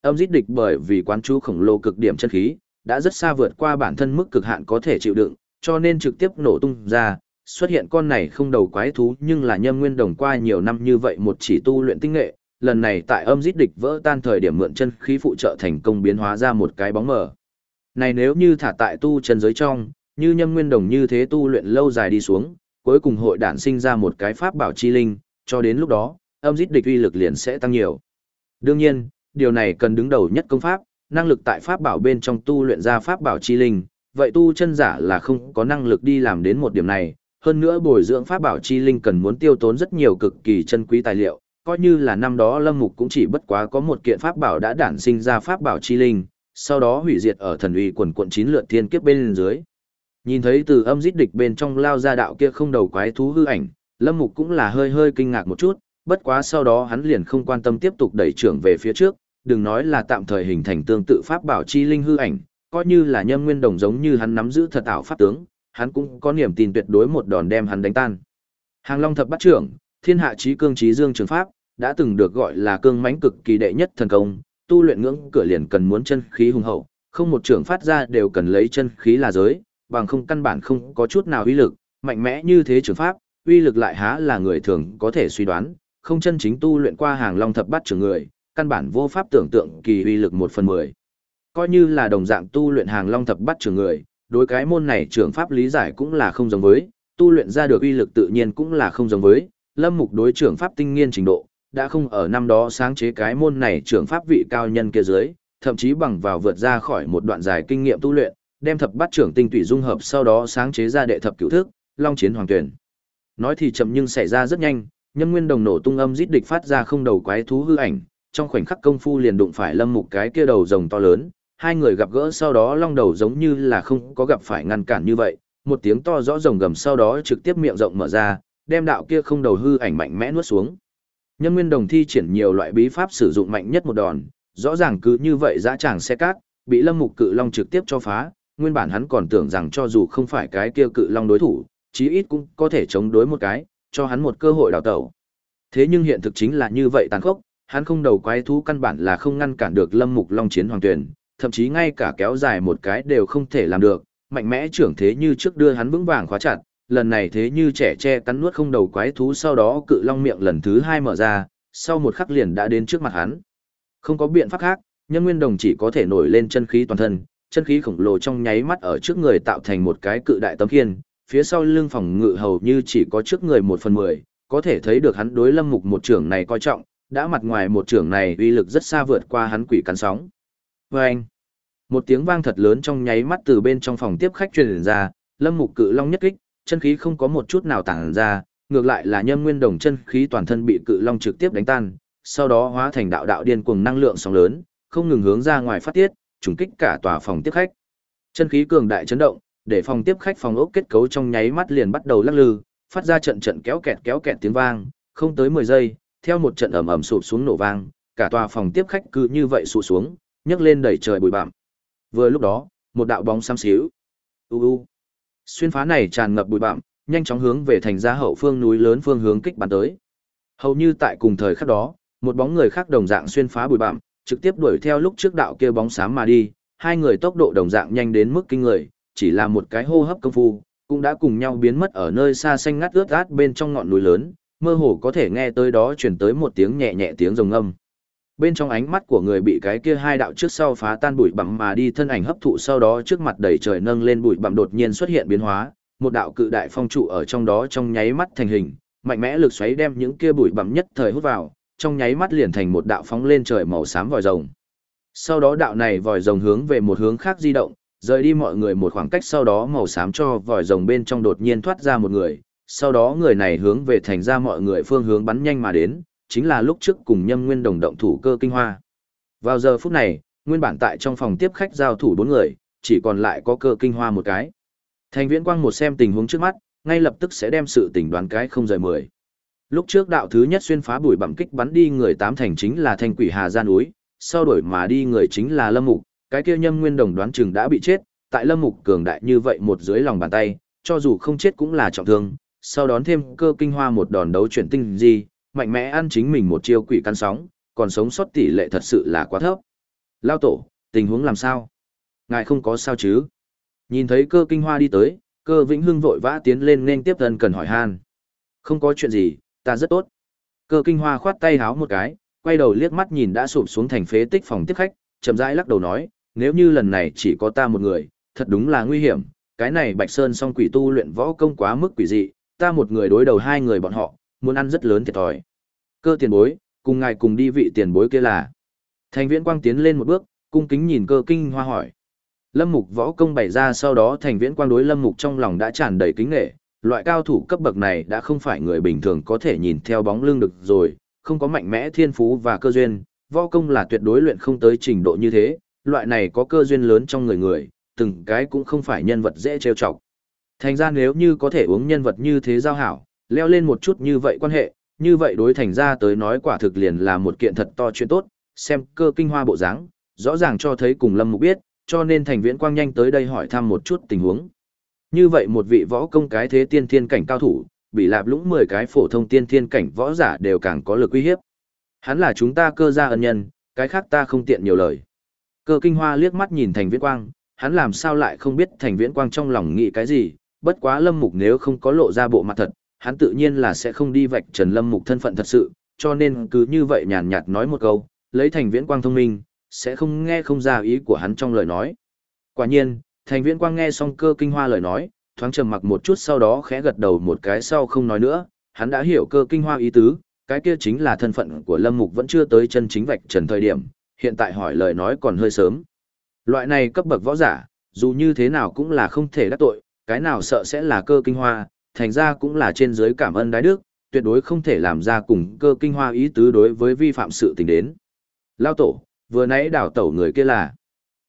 Âm giết địch bởi vì quán chú khổng lồ cực điểm chân khí, đã rất xa vượt qua bản thân mức cực hạn có thể chịu đựng, cho nên trực tiếp nổ tung ra, xuất hiện con này không đầu quái thú nhưng là nhâm nguyên đồng qua nhiều năm như vậy một chỉ tu luyện tinh nghệ, lần này tại âm giết địch vỡ tan thời điểm mượn chân khí phụ trợ thành công biến hóa ra một cái bóng mờ. Này nếu như thả tại tu chân giới trong, như nhâm nguyên đồng như thế tu luyện lâu dài đi xuống, cuối cùng hội đản sinh ra một cái pháp bảo chi linh, cho đến lúc đó, âm giết địch uy lực liền sẽ tăng nhiều. Đương nhiên, điều này cần đứng đầu nhất công pháp, năng lực tại pháp bảo bên trong tu luyện ra pháp bảo chi linh, vậy tu chân giả là không có năng lực đi làm đến một điểm này, hơn nữa bồi dưỡng pháp bảo chi linh cần muốn tiêu tốn rất nhiều cực kỳ chân quý tài liệu, coi như là năm đó Lâm Mục cũng chỉ bất quá có một kiện pháp bảo đã đản sinh ra pháp bảo chi linh, sau đó hủy diệt ở thần uy quần quận chín lượt thiên kiếp bên dưới. Nhìn thấy từ âm giết địch bên trong lao ra đạo kia không đầu quái thú hư ảnh, Lâm Mục cũng là hơi hơi kinh ngạc một chút, bất quá sau đó hắn liền không quan tâm tiếp tục đẩy trưởng về phía trước, đừng nói là tạm thời hình thành tương tự pháp bảo chi linh hư ảnh, coi như là nhâm nguyên đồng giống như hắn nắm giữ thật ảo pháp tướng, hắn cũng có niềm tin tuyệt đối một đòn đem hắn đánh tan. Hàng Long thập bắt trưởng, thiên hạ chí cương chí dương trường pháp, đã từng được gọi là cương mãnh cực kỳ đệ nhất thần công, tu luyện ngưỡng cửa liền cần muốn chân khí hùng hậu, không một trưởng phát ra đều cần lấy chân khí là giới, bằng không căn bản không có chút nào uy lực, mạnh mẽ như thế trường pháp, uy lực lại há là người thường có thể suy đoán, không chân chính tu luyện qua hàng long thập bát trưởng người, căn bản vô pháp tưởng tượng kỳ uy lực một phần mười. Coi như là đồng dạng tu luyện hàng long thập bát trưởng người, đối cái môn này trưởng pháp lý giải cũng là không giống với, tu luyện ra được uy lực tự nhiên cũng là không giống với, lâm mục đối trưởng pháp tinh nghiên trình độ, đã không ở năm đó sáng chế cái môn này trưởng pháp vị cao nhân kia dưới, thậm chí bằng vào vượt ra khỏi một đoạn dài kinh nghiệm tu luyện, đem thập bát trưởng tinh tụy dung hợp sau đó sáng chế ra đệ thập cửu thức, Long chiến hoàng tuyển. Nói thì chậm nhưng xảy ra rất nhanh, Nhâm Nguyên Đồng nổ tung âm giết địch phát ra không đầu quái thú hư ảnh, trong khoảnh khắc công phu liền đụng phải Lâm Mục cái kia đầu rồng to lớn, hai người gặp gỡ sau đó long đầu giống như là không có gặp phải ngăn cản như vậy, một tiếng to rõ rồng gầm sau đó trực tiếp miệng rộng mở ra, đem đạo kia không đầu hư ảnh mạnh mẽ nuốt xuống. Nhân Nguyên Đồng thi triển nhiều loại bí pháp sử dụng mạnh nhất một đòn, rõ ràng cứ như vậy dã tràng xe cát, bị Lâm Mục Cự Long trực tiếp cho phá, nguyên bản hắn còn tưởng rằng cho dù không phải cái kia Cự Long đối thủ, chí ít cũng có thể chống đối một cái, cho hắn một cơ hội đào tẩu. Thế nhưng hiện thực chính là như vậy tàn khốc, hắn không đầu quái thú căn bản là không ngăn cản được Lâm Mục Long chiến hoàng tuyển, thậm chí ngay cả kéo dài một cái đều không thể làm được, mạnh mẽ trưởng thế như trước đưa hắn vững vàng khóa chặt, lần này thế như trẻ che cắn nuốt không đầu quái thú sau đó cự long miệng lần thứ hai mở ra, sau một khắc liền đã đến trước mặt hắn. Không có biện pháp khác, nhân nguyên đồng chỉ có thể nổi lên chân khí toàn thân, chân khí khổng lồ trong nháy mắt ở trước người tạo thành một cái cự đại tấm khiên, phía sau lưng phòng ngự hầu như chỉ có trước người một phần mười, có thể thấy được hắn đối lâm mục một trưởng này coi trọng, đã mặt ngoài một trưởng này uy lực rất xa vượt qua hắn quỷ cắn sóng. Và anh, một tiếng vang thật lớn trong nháy mắt từ bên trong phòng tiếp khách truyền ra, lâm mục cự long nhất kích, chân khí không có một chút nào tản ra, ngược lại là nhâm nguyên đồng chân khí toàn thân bị cự long trực tiếp đánh tan, sau đó hóa thành đạo đạo điên cuồng năng lượng sóng lớn, không ngừng hướng ra ngoài phát tiết, trùng kích cả tòa phòng tiếp khách. Chân khí cường đại chấn động, để phòng tiếp khách phòng ốc kết cấu trong nháy mắt liền bắt đầu lắc lư, phát ra trận trận kéo kẹt kéo kẹt tiếng vang, không tới 10 giây, theo một trận ầm ầm sụp xuống nổ vang, cả tòa phòng tiếp khách cứ như vậy sụp xuống, nhấc lên đẩy trời bụi bặm. Vừa lúc đó, một đạo bóng xám xíu, u u, xuyên phá này tràn ngập bụi bặm, nhanh chóng hướng về thành ra hậu phương núi lớn phương hướng kích bắn tới. Hầu như tại cùng thời khắc đó, một bóng người khác đồng dạng xuyên phá bụi bặm, trực tiếp đuổi theo lúc trước đạo kia bóng xám mà đi, hai người tốc độ đồng dạng nhanh đến mức kinh người, chỉ là một cái hô hấp công phu, cũng đã cùng nhau biến mất ở nơi xa xanh ngắt ướt át bên trong ngọn núi lớn, mơ hồ có thể nghe tới đó truyền tới một tiếng nhẹ nhẹ tiếng rồng âm. Bên trong ánh mắt của người bị cái kia hai đạo trước sau phá tan bụi bặm mà đi thân ảnh hấp thụ sau đó trước mặt đầy trời nâng lên bụi bặm đột nhiên xuất hiện biến hóa, một đạo cự đại phong trụ ở trong đó trong nháy mắt thành hình, mạnh mẽ lực xoáy đem những kia bụi bặm nhất thời hút vào, trong nháy mắt liền thành một đạo phóng lên trời màu xám vòi rồng. Sau đó đạo này vòi rồng hướng về một hướng khác di động, rời đi mọi người một khoảng cách sau đó màu xám cho vòi rồng bên trong đột nhiên thoát ra một người, sau đó người này hướng về thành ra mọi người phương hướng bắn nhanh mà đến, chính là lúc trước cùng nhâm nguyên đồng động thủ cơ kinh hoa. Vào giờ phút này, nguyên bản tại trong phòng tiếp khách giao thủ bốn người, chỉ còn lại có cơ kinh hoa một cái. Thành viễn quang một xem tình huống trước mắt, ngay lập tức sẽ đem sự tình đoán cái không rời mười. Lúc trước đạo thứ nhất xuyên phá bụi bặm kích bắn đi người tám thành chính là thanh quỷ hà gian núi, sau đổi mà đi người chính là lâm mục, cái kia nhâm nguyên đồng đoán chừng đã bị chết, tại lâm mục cường đại như vậy một dưới lòng bàn tay, cho dù không chết cũng là trọng thương, sau đón thêm cơ kinh hoa một đòn đấu chuyển tinh gì, mạnh mẽ ăn chính mình một chiêu quỷ căn sóng, còn sống sót tỷ lệ thật sự là quá thấp. Lao tổ, tình huống làm sao? Ngài không có sao chứ? Nhìn thấy cơ kinh hoa đi tới, Cơ Vĩnh Hưng vội vã tiến lên nên tiếp thân cần hỏi han. Không có chuyện gì, ta rất tốt. Cơ Kinh Hoa khoát tay háo một cái, quay đầu liếc mắt nhìn đã sụp xuống thành phế tích phòng tiếp khách, chậm rãi lắc đầu nói, nếu như lần này chỉ có ta một người, thật đúng là nguy hiểm, cái này Bạch Sơn song quỷ tu luyện võ công quá mức quỷ dị, ta một người đối đầu hai người bọn họ, muốn ăn rất lớn thiệt thòi. Cơ tiền bối, cùng ngài cùng đi vị tiền bối kia là. Thành Viễn Quang tiến lên một bước, cung kính nhìn Cơ Kinh Hoa hỏi. Lâm Mục võ công bày ra sau đó Thành Viễn Quang đối Lâm Mục trong lòng đã tràn đầy kính nể, loại cao thủ cấp bậc này đã không phải người bình thường có thể nhìn theo bóng lưng được rồi, không có mạnh mẽ thiên phú và cơ duyên, võ công là tuyệt đối luyện không tới trình độ như thế, loại này có cơ duyên lớn trong người người, từng cái cũng không phải nhân vật dễ trêu chọc. Thành ra nếu như có thể uống nhân vật như thế giao hảo, leo lên một chút như vậy quan hệ, như vậy đối thành ra tới nói quả thực liền là một kiện thật to chuyện tốt, xem cơ kinh hoa bộ dáng, rõ ràng cho thấy cùng Lâm Mục biết, cho nên thành viễn quang nhanh tới đây hỏi thăm một chút tình huống. Như vậy một vị võ công cái thế tiên thiên cảnh cao thủ, bị lạp lũng 10 cái phổ thông tiên thiên cảnh võ giả đều càng có lực uy hiếp. Hắn là chúng ta cơ gia ân nhân, cái khác ta không tiện nhiều lời. Cơ kinh hoa liếc mắt nhìn thành viễn quang, hắn làm sao lại không biết thành viễn quang trong lòng nghĩ cái gì, bất quá lâm mục nếu không có lộ ra bộ mặt thật, hắn tự nhiên là sẽ không đi vạch trần lâm mục thân phận thật sự, cho nên cứ như vậy nhàn nhạt nói một câu, lấy thành viễn quang thông minh, sẽ không nghe không ra ý của hắn trong lời nói. Quả nhiên, thành viễn quang nghe xong cơ kinh hoa lời nói, thoáng trầm mặc một chút sau đó khẽ gật đầu một cái sau không nói nữa, hắn đã hiểu cơ kinh hoa ý tứ, cái kia chính là thân phận của lâm mục vẫn chưa tới chân chính vạch trần thời điểm, hiện tại hỏi lời nói còn hơi sớm. Loại này cấp bậc võ giả, dù như thế nào cũng là không thể đắc tội, cái nào sợ sẽ là cơ kinh hoa, thành ra cũng là trên dưới cảm ơn đái đức, tuyệt đối không thể làm ra cùng cơ kinh hoa ý tứ đối với vi phạm sự tình đến. Lao tổ, vừa nãy đảo tẩu người kia là.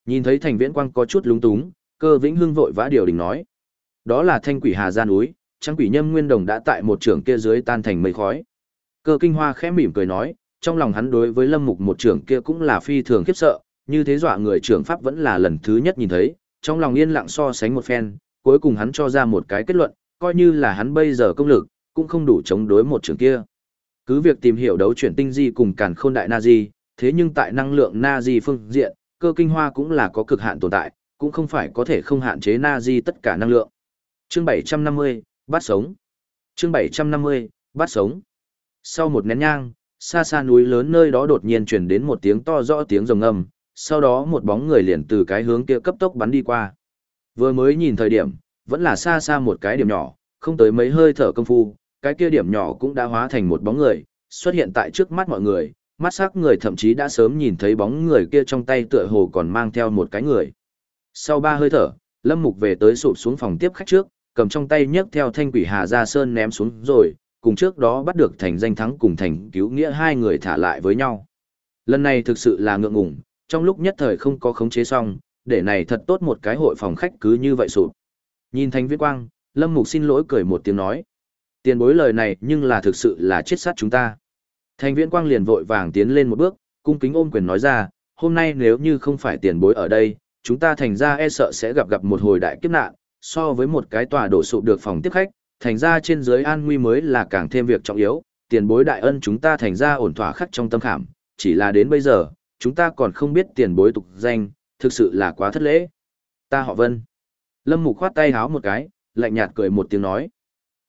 Nhìn thấy thành viễn quang có chút lúng túng, cơ vĩnh hưng vội vã điều đình nói. Đó là thanh quỷ hà gia núi, trắng quỷ nhâm nguyên đồng đã tại một trưởng kia dưới tan thành mây khói. Cơ kinh hoa khẽ mỉm cười nói, trong lòng hắn đối với lâm mục một trưởng kia cũng là phi thường khiếp sợ, như thế dọa người trưởng pháp vẫn là lần thứ nhất nhìn thấy, trong lòng yên lặng so sánh một phen, cuối cùng hắn cho ra một cái kết luận, coi như là hắn bây giờ công lực, cũng không đủ chống đối một trưởng kia. Cứ việc tìm hiểu đấu chuyển tinh di cùng càn khôn đại na di, thế nhưng tại năng lượng na di phương diện, cơ kinh hoa cũng là có cực hạn tồn tại, cũng không phải có thể không hạn chế na di tất cả năng lượng. Chương 750, bắt sống. Chương 750, bắt sống. Sau một nén nhang, xa xa núi lớn nơi đó đột nhiên truyền đến một tiếng to rõ tiếng rồng ngầm, sau đó một bóng người liền từ cái hướng kia cấp tốc bắn đi qua. Vừa mới nhìn thời điểm, vẫn là xa xa một cái điểm nhỏ, không tới mấy hơi thở công phu, cái kia điểm nhỏ cũng đã hóa thành một bóng người, xuất hiện tại trước mắt mọi người, mắt sắc người thậm chí đã sớm nhìn thấy bóng người kia trong tay tựa hồ còn mang theo một cái người. Sau ba hơi thở, Lâm Mục về tới sụp xuống phòng tiếp khách trước, cầm trong tay nhấc theo thanh quỷ Hà Gia Sơn ném xuống rồi, cùng trước đó bắt được thành danh thắng cùng thành cứu nghĩa hai người thả lại với nhau. Lần này thực sự là ngượng ngùng, trong lúc nhất thời không có khống chế xong, để này thật tốt một cái hội phòng khách cứ như vậy sụp. Nhìn Thánh Viễn quang, Lâm Mục xin lỗi cười một tiếng nói. Tiền bối lời này nhưng là thực sự là chết sát chúng ta. Thành viễn quang liền vội vàng tiến lên một bước, cung kính ôm quyền nói ra, hôm nay nếu như không phải tiền bối ở đây, chúng ta thành ra e sợ sẽ gặp gặp một hồi đại kiếp nạn, so với một cái tòa đổ sụp được phòng tiếp khách, thành ra trên dưới an nguy mới là càng thêm việc trọng yếu, tiền bối đại ân chúng ta thành ra ổn thỏa khắc trong tâm khảm, chỉ là đến bây giờ, chúng ta còn không biết tiền bối tục danh, thực sự là quá thất lễ. Ta họ Vân. Lâm Mục khoát tay háo một cái, lạnh nhạt cười một tiếng nói.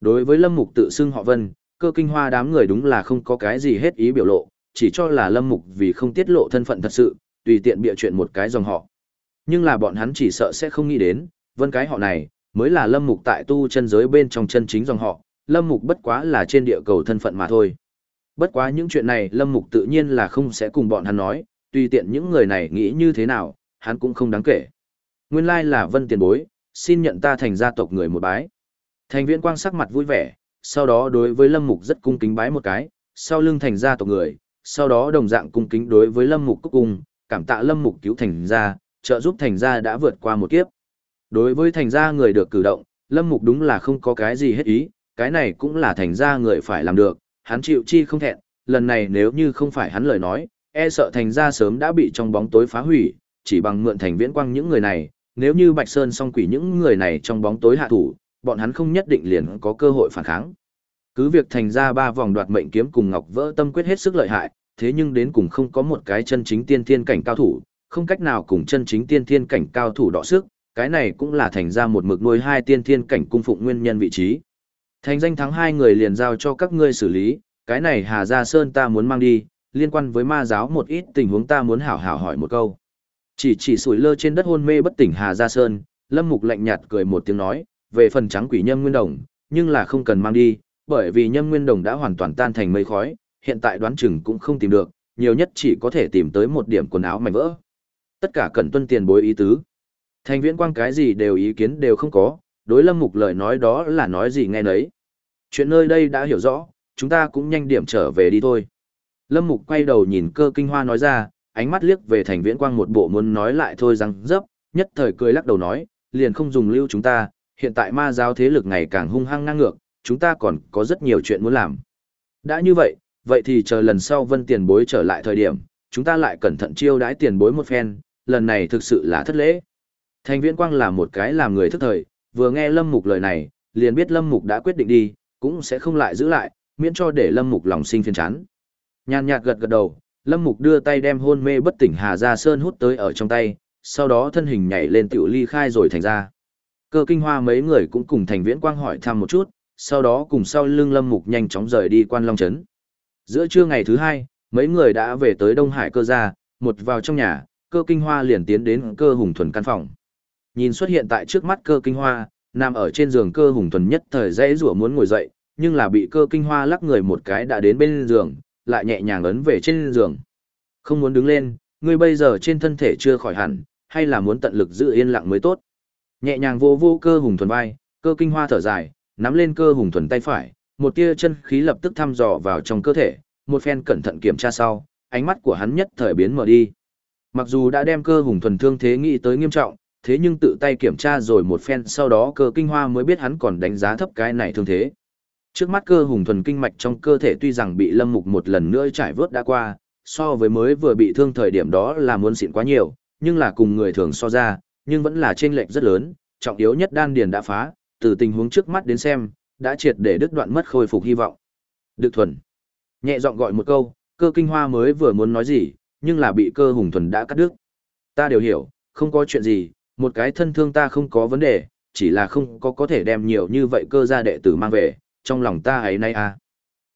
Đối với Lâm Mục tự xưng họ Vân, cơ kinh hoa đám người đúng là không có cái gì hết ý biểu lộ, chỉ cho là Lâm Mục vì không tiết lộ thân phận thật sự, tùy tiện bịa chuyện một cái dòng họ. Nhưng là bọn hắn chỉ sợ sẽ không nghĩ đến, Vân cái họ này, mới là Lâm Mục tại tu chân giới bên trong chân chính dòng họ, Lâm Mục bất quá là trên địa cầu thân phận mà thôi. Bất quá những chuyện này Lâm Mục tự nhiên là không sẽ cùng bọn hắn nói, tùy tiện những người này nghĩ như thế nào, hắn cũng không đáng kể. Nguyên lai là Vân tiền bối, xin nhận ta thành gia tộc người một bái. Thành viễn quang sắc mặt vui vẻ, sau đó đối với Lâm Mục rất cung kính bái một cái, sau lưng thành gia tộc người, sau đó đồng dạng cung kính đối với Lâm Mục cúc cung, cảm tạ Lâm Mục cứu thành gia, trợ giúp thành gia đã vượt qua một kiếp. Đối với thành gia người được cử động, Lâm Mục đúng là không có cái gì hết ý, cái này cũng là thành gia người phải làm được, hắn chịu chi không thẹn, lần này nếu như không phải hắn lời nói, e sợ thành gia sớm đã bị trong bóng tối phá hủy, chỉ bằng mượn thành viễn quang những người này, nếu như Bạch Sơn song quỷ những người này trong bóng tối hạ thủ, bọn hắn không nhất định liền có cơ hội phản kháng. Cứ việc thành ra ba vòng đoạt mệnh kiếm cùng Ngọc Vỡ Tâm quyết hết sức lợi hại, thế nhưng đến cùng không có một cái chân chính tiên thiên cảnh cao thủ, không cách nào cùng chân chính tiên thiên cảnh cao thủ đọ sức, cái này cũng là thành ra một mực nuôi hai tiên thiên cảnh cung phụng nguyên nhân vị trí. Thành danh thắng hai người liền giao cho các ngươi xử lý, cái này Hà Gia Sơn ta muốn mang đi, liên quan với ma giáo một ít tình huống ta muốn hảo hảo hỏi một câu. Chỉ chỉ sủi lơ trên đất hôn mê bất tỉnh Hà Gia Sơn, Lâm Mục lạnh nhạt cười một tiếng nói, về phần trắng quỷ nhâm nguyên đồng, nhưng là không cần mang đi, bởi vì nhâm nguyên đồng đã hoàn toàn tan thành mây khói, hiện tại đoán chừng cũng không tìm được, nhiều nhất chỉ có thể tìm tới một điểm quần áo mảnh vỡ. Tất cả cần tuân tiền bối ý tứ. Thành viễn quang cái gì đều ý kiến đều không có, đối lâm mục lời nói đó là nói gì nghe nấy. Chuyện nơi đây đã hiểu rõ, chúng ta cũng nhanh điểm trở về đi thôi. Lâm mục quay đầu nhìn cơ kinh hoa nói ra, ánh mắt liếc về thành viễn quang một bộ muốn nói lại thôi rằng dấp, nhất thời cười lắc đầu nói, liền không dùng lưu chúng ta, hiện tại ma giáo thế lực ngày càng hung hăng ngang ngược, chúng ta còn có rất nhiều chuyện muốn làm. Đã như vậy, vậy thì chờ lần sau vân tiền bối trở lại thời điểm, chúng ta lại cẩn thận chiêu đãi tiền bối một phen, lần này thực sự là thất lễ. Thành viễn quang là một cái làm người thức thời, vừa nghe Lâm Mục lời này, liền biết Lâm Mục đã quyết định đi, cũng sẽ không lại giữ lại, miễn cho để Lâm Mục lòng sinh phiền chán. Nhàn nhạt gật gật đầu, Lâm Mục đưa tay đem hôn mê bất tỉnh Hà Gia Sơn hút tới ở trong tay, sau đó thân hình nhảy lên tiểu ly khai rồi thành ra. Cơ kinh hoa mấy người cũng cùng thành viễn quang hỏi thăm một chút, sau đó cùng sau lưng Lâm Mục nhanh chóng rời đi quan Long Trấn. Giữa trưa ngày thứ hai, mấy người đã về tới Đông Hải cơ gia, một vào trong nhà, cơ kinh hoa liền tiến đến cơ hùng thuần căn phòng. Nhìn xuất hiện tại trước mắt cơ kinh hoa, nằm ở trên giường cơ hùng thuần nhất thời dãy rủa muốn ngồi dậy, nhưng là bị cơ kinh hoa lắc người một cái đã đến bên giường, lại nhẹ nhàng ấn về trên giường. Không muốn đứng lên, ngươi bây giờ trên thân thể chưa khỏi hẳn, hay là muốn tận lực giữ yên lặng mới tốt. Nhẹ nhàng vô vô cơ hùng thuần vai, cơ kinh hoa thở dài, nắm lên cơ hùng thuần tay phải, một tia chân khí lập tức thăm dò vào trong cơ thể, một phen cẩn thận kiểm tra sau, ánh mắt của hắn nhất thời biến mở đi. Mặc dù đã đem cơ hùng thuần thương thế nghĩ tới nghiêm trọng, thế nhưng tự tay kiểm tra rồi một phen sau đó cơ kinh hoa mới biết hắn còn đánh giá thấp cái này thương thế. Trước mắt cơ hùng thuần kinh mạch trong cơ thể tuy rằng bị lâm mục một lần nữa trải vớt đã qua, so với mới vừa bị thương thời điểm đó là muốn xịn quá nhiều, nhưng là cùng người thường so ra, nhưng vẫn là chênh lệch rất lớn, trọng yếu nhất đan điền đã phá, từ tình huống trước mắt đến xem, đã triệt để đứt đoạn mất khôi phục hy vọng. Được thuần. Nhẹ giọng gọi một câu, cơ kinh hoa mới vừa muốn nói gì, nhưng là bị cơ hùng thuần đã cắt đứt. Ta đều hiểu, không có chuyện gì, một cái thân thương ta không có vấn đề, chỉ là không có có thể đem nhiều như vậy cơ gia đệ tử mang về, trong lòng ta ấy nay à.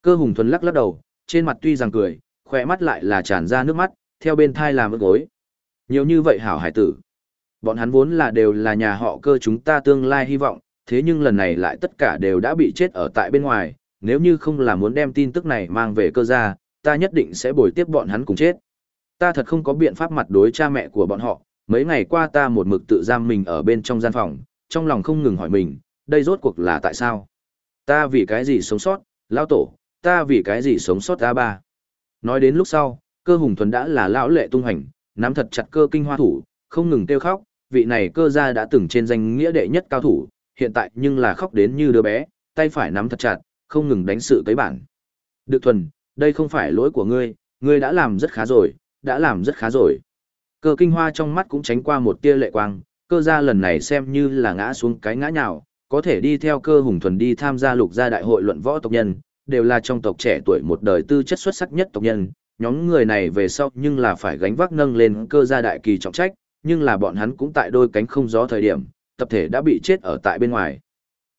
Cơ hùng thuần lắc lắc đầu, trên mặt tuy rằng cười, khỏe mắt lại là tràn ra nước mắt, theo bên thai làm ức gối. Nhiều như vậy hảo hải tử. Bọn hắn vốn là đều là nhà họ cơ chúng ta tương lai hy vọng, thế nhưng lần này lại tất cả đều đã bị chết ở tại bên ngoài, nếu như không là muốn đem tin tức này mang về cơ gia, ta nhất định sẽ bồi tiếp bọn hắn cùng chết. Ta thật không có biện pháp mặt đối cha mẹ của bọn họ, mấy ngày qua ta một mực tự giam mình ở bên trong gian phòng, trong lòng không ngừng hỏi mình, đây rốt cuộc là tại sao? Ta vì cái gì sống sót, lão tổ, ta vì cái gì sống sót ta ba? Nói đến lúc sau, cơ hùng thuần đã là lão lệ tung hành, nắm thật chặt cơ kinh hoa thủ, không ngừng kêu khóc, vị này cơ gia đã từng trên danh nghĩa đệ nhất cao thủ, hiện tại nhưng là khóc đến như đứa bé, tay phải nắm thật chặt, không ngừng đánh sự tới bản. Được thuần, đây không phải lỗi của ngươi, ngươi đã làm rất khá rồi, đã làm rất khá rồi. Cơ kinh hoa trong mắt cũng tránh qua một tia lệ quang, cơ gia lần này xem như là ngã xuống cái ngã nhào, có thể đi theo cơ hùng thuần đi tham gia lục gia đại hội luận võ tộc nhân, đều là trong tộc trẻ tuổi một đời tư chất xuất sắc nhất tộc nhân, nhóm người này về sau nhưng là phải gánh vác nâng lên cơ gia đại kỳ trọng trách, nhưng là bọn hắn cũng tại đôi cánh không gió thời điểm, tập thể đã bị chết ở tại bên ngoài.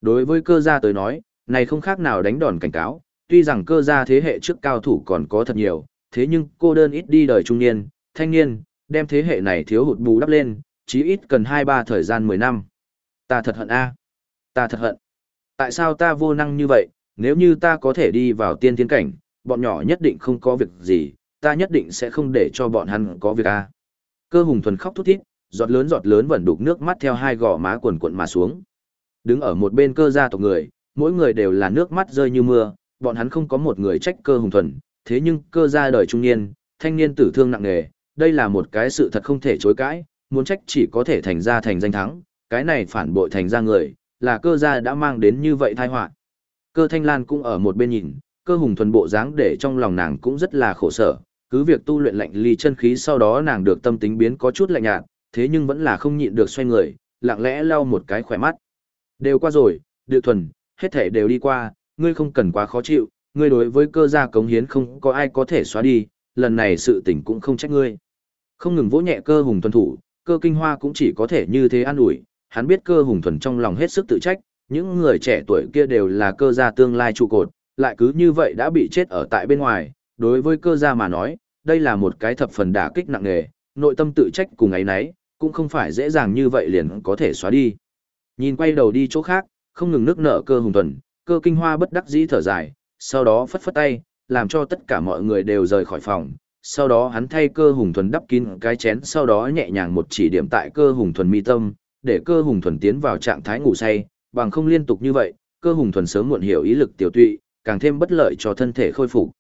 Đối với cơ gia tới nói, này không khác nào đánh đòn cảnh cáo, tuy rằng cơ gia thế hệ trước cao thủ còn có thật nhiều, thế nhưng cô đơn ít đi đời trung niên, thanh niên, đem thế hệ này thiếu hụt bù đắp lên, chí ít cần 2-3 thời gian 10 năm. Ta thật hận a, Ta thật hận. Tại sao ta vô năng như vậy, nếu như ta có thể đi vào tiên thiên cảnh, bọn nhỏ nhất định không có việc gì, ta nhất định sẽ không để cho bọn hắn có việc a. Cơ hùng thuần khóc thút thít, giọt lớn giọt lớn vẫn đục nước mắt theo hai gò má quần quần mà xuống. Đứng ở một bên cơ gia tộc người, mỗi người đều là nước mắt rơi như mưa, bọn hắn không có một người trách cơ hùng thuần, thế nhưng cơ gia đời trung niên, thanh niên tử thương nặng nề, đây là một cái sự thật không thể chối cãi, muốn trách chỉ có thể thành ra thành danh thắng, cái này phản bội thành ra người, là cơ gia đã mang đến như vậy tai họa. Cơ Thanh Lan cũng ở một bên nhìn, cơ hùng thuần bộ dáng để trong lòng nàng cũng rất là khổ sở, cứ việc tu luyện lạnh ly chân khí sau đó nàng được tâm tính biến có chút lạnh nhạt, thế nhưng vẫn là không nhịn được xoay người, lặng lẽ lau một cái khỏe mắt. Đều qua rồi, Điệu Thuần, hết thể đều đi qua, ngươi không cần quá khó chịu, ngươi đối với cơ gia cống hiến không có ai có thể xóa đi, lần này sự tình cũng không trách ngươi. Không ngừng vỗ nhẹ cơ hùng thuần thủ, cơ kinh hoa cũng chỉ có thể như thế an ủi, hắn biết cơ hùng thuần trong lòng hết sức tự trách, những người trẻ tuổi kia đều là cơ gia tương lai trụ cột, lại cứ như vậy đã bị chết ở tại bên ngoài, đối với cơ gia mà nói, đây là một cái thập phần đả kích nặng nề, nội tâm tự trách cùng ấy nấy, cũng không phải dễ dàng như vậy liền có thể xóa đi. Nhìn quay đầu đi chỗ khác, không ngừng nước nợ cơ hùng thuần, cơ kinh hoa bất đắc dĩ thở dài, sau đó phất phất tay, làm cho tất cả mọi người đều rời khỏi phòng. Sau đó hắn thay cơ hùng thuần đắp kín cái chén sau đó nhẹ nhàng một chỉ điểm tại cơ hùng thuần mi tâm, để cơ hùng thuần tiến vào trạng thái ngủ say, bằng không liên tục như vậy, cơ hùng thuần sớm muộn hiểu ý lực tiểu tụy, càng thêm bất lợi cho thân thể khôi phục.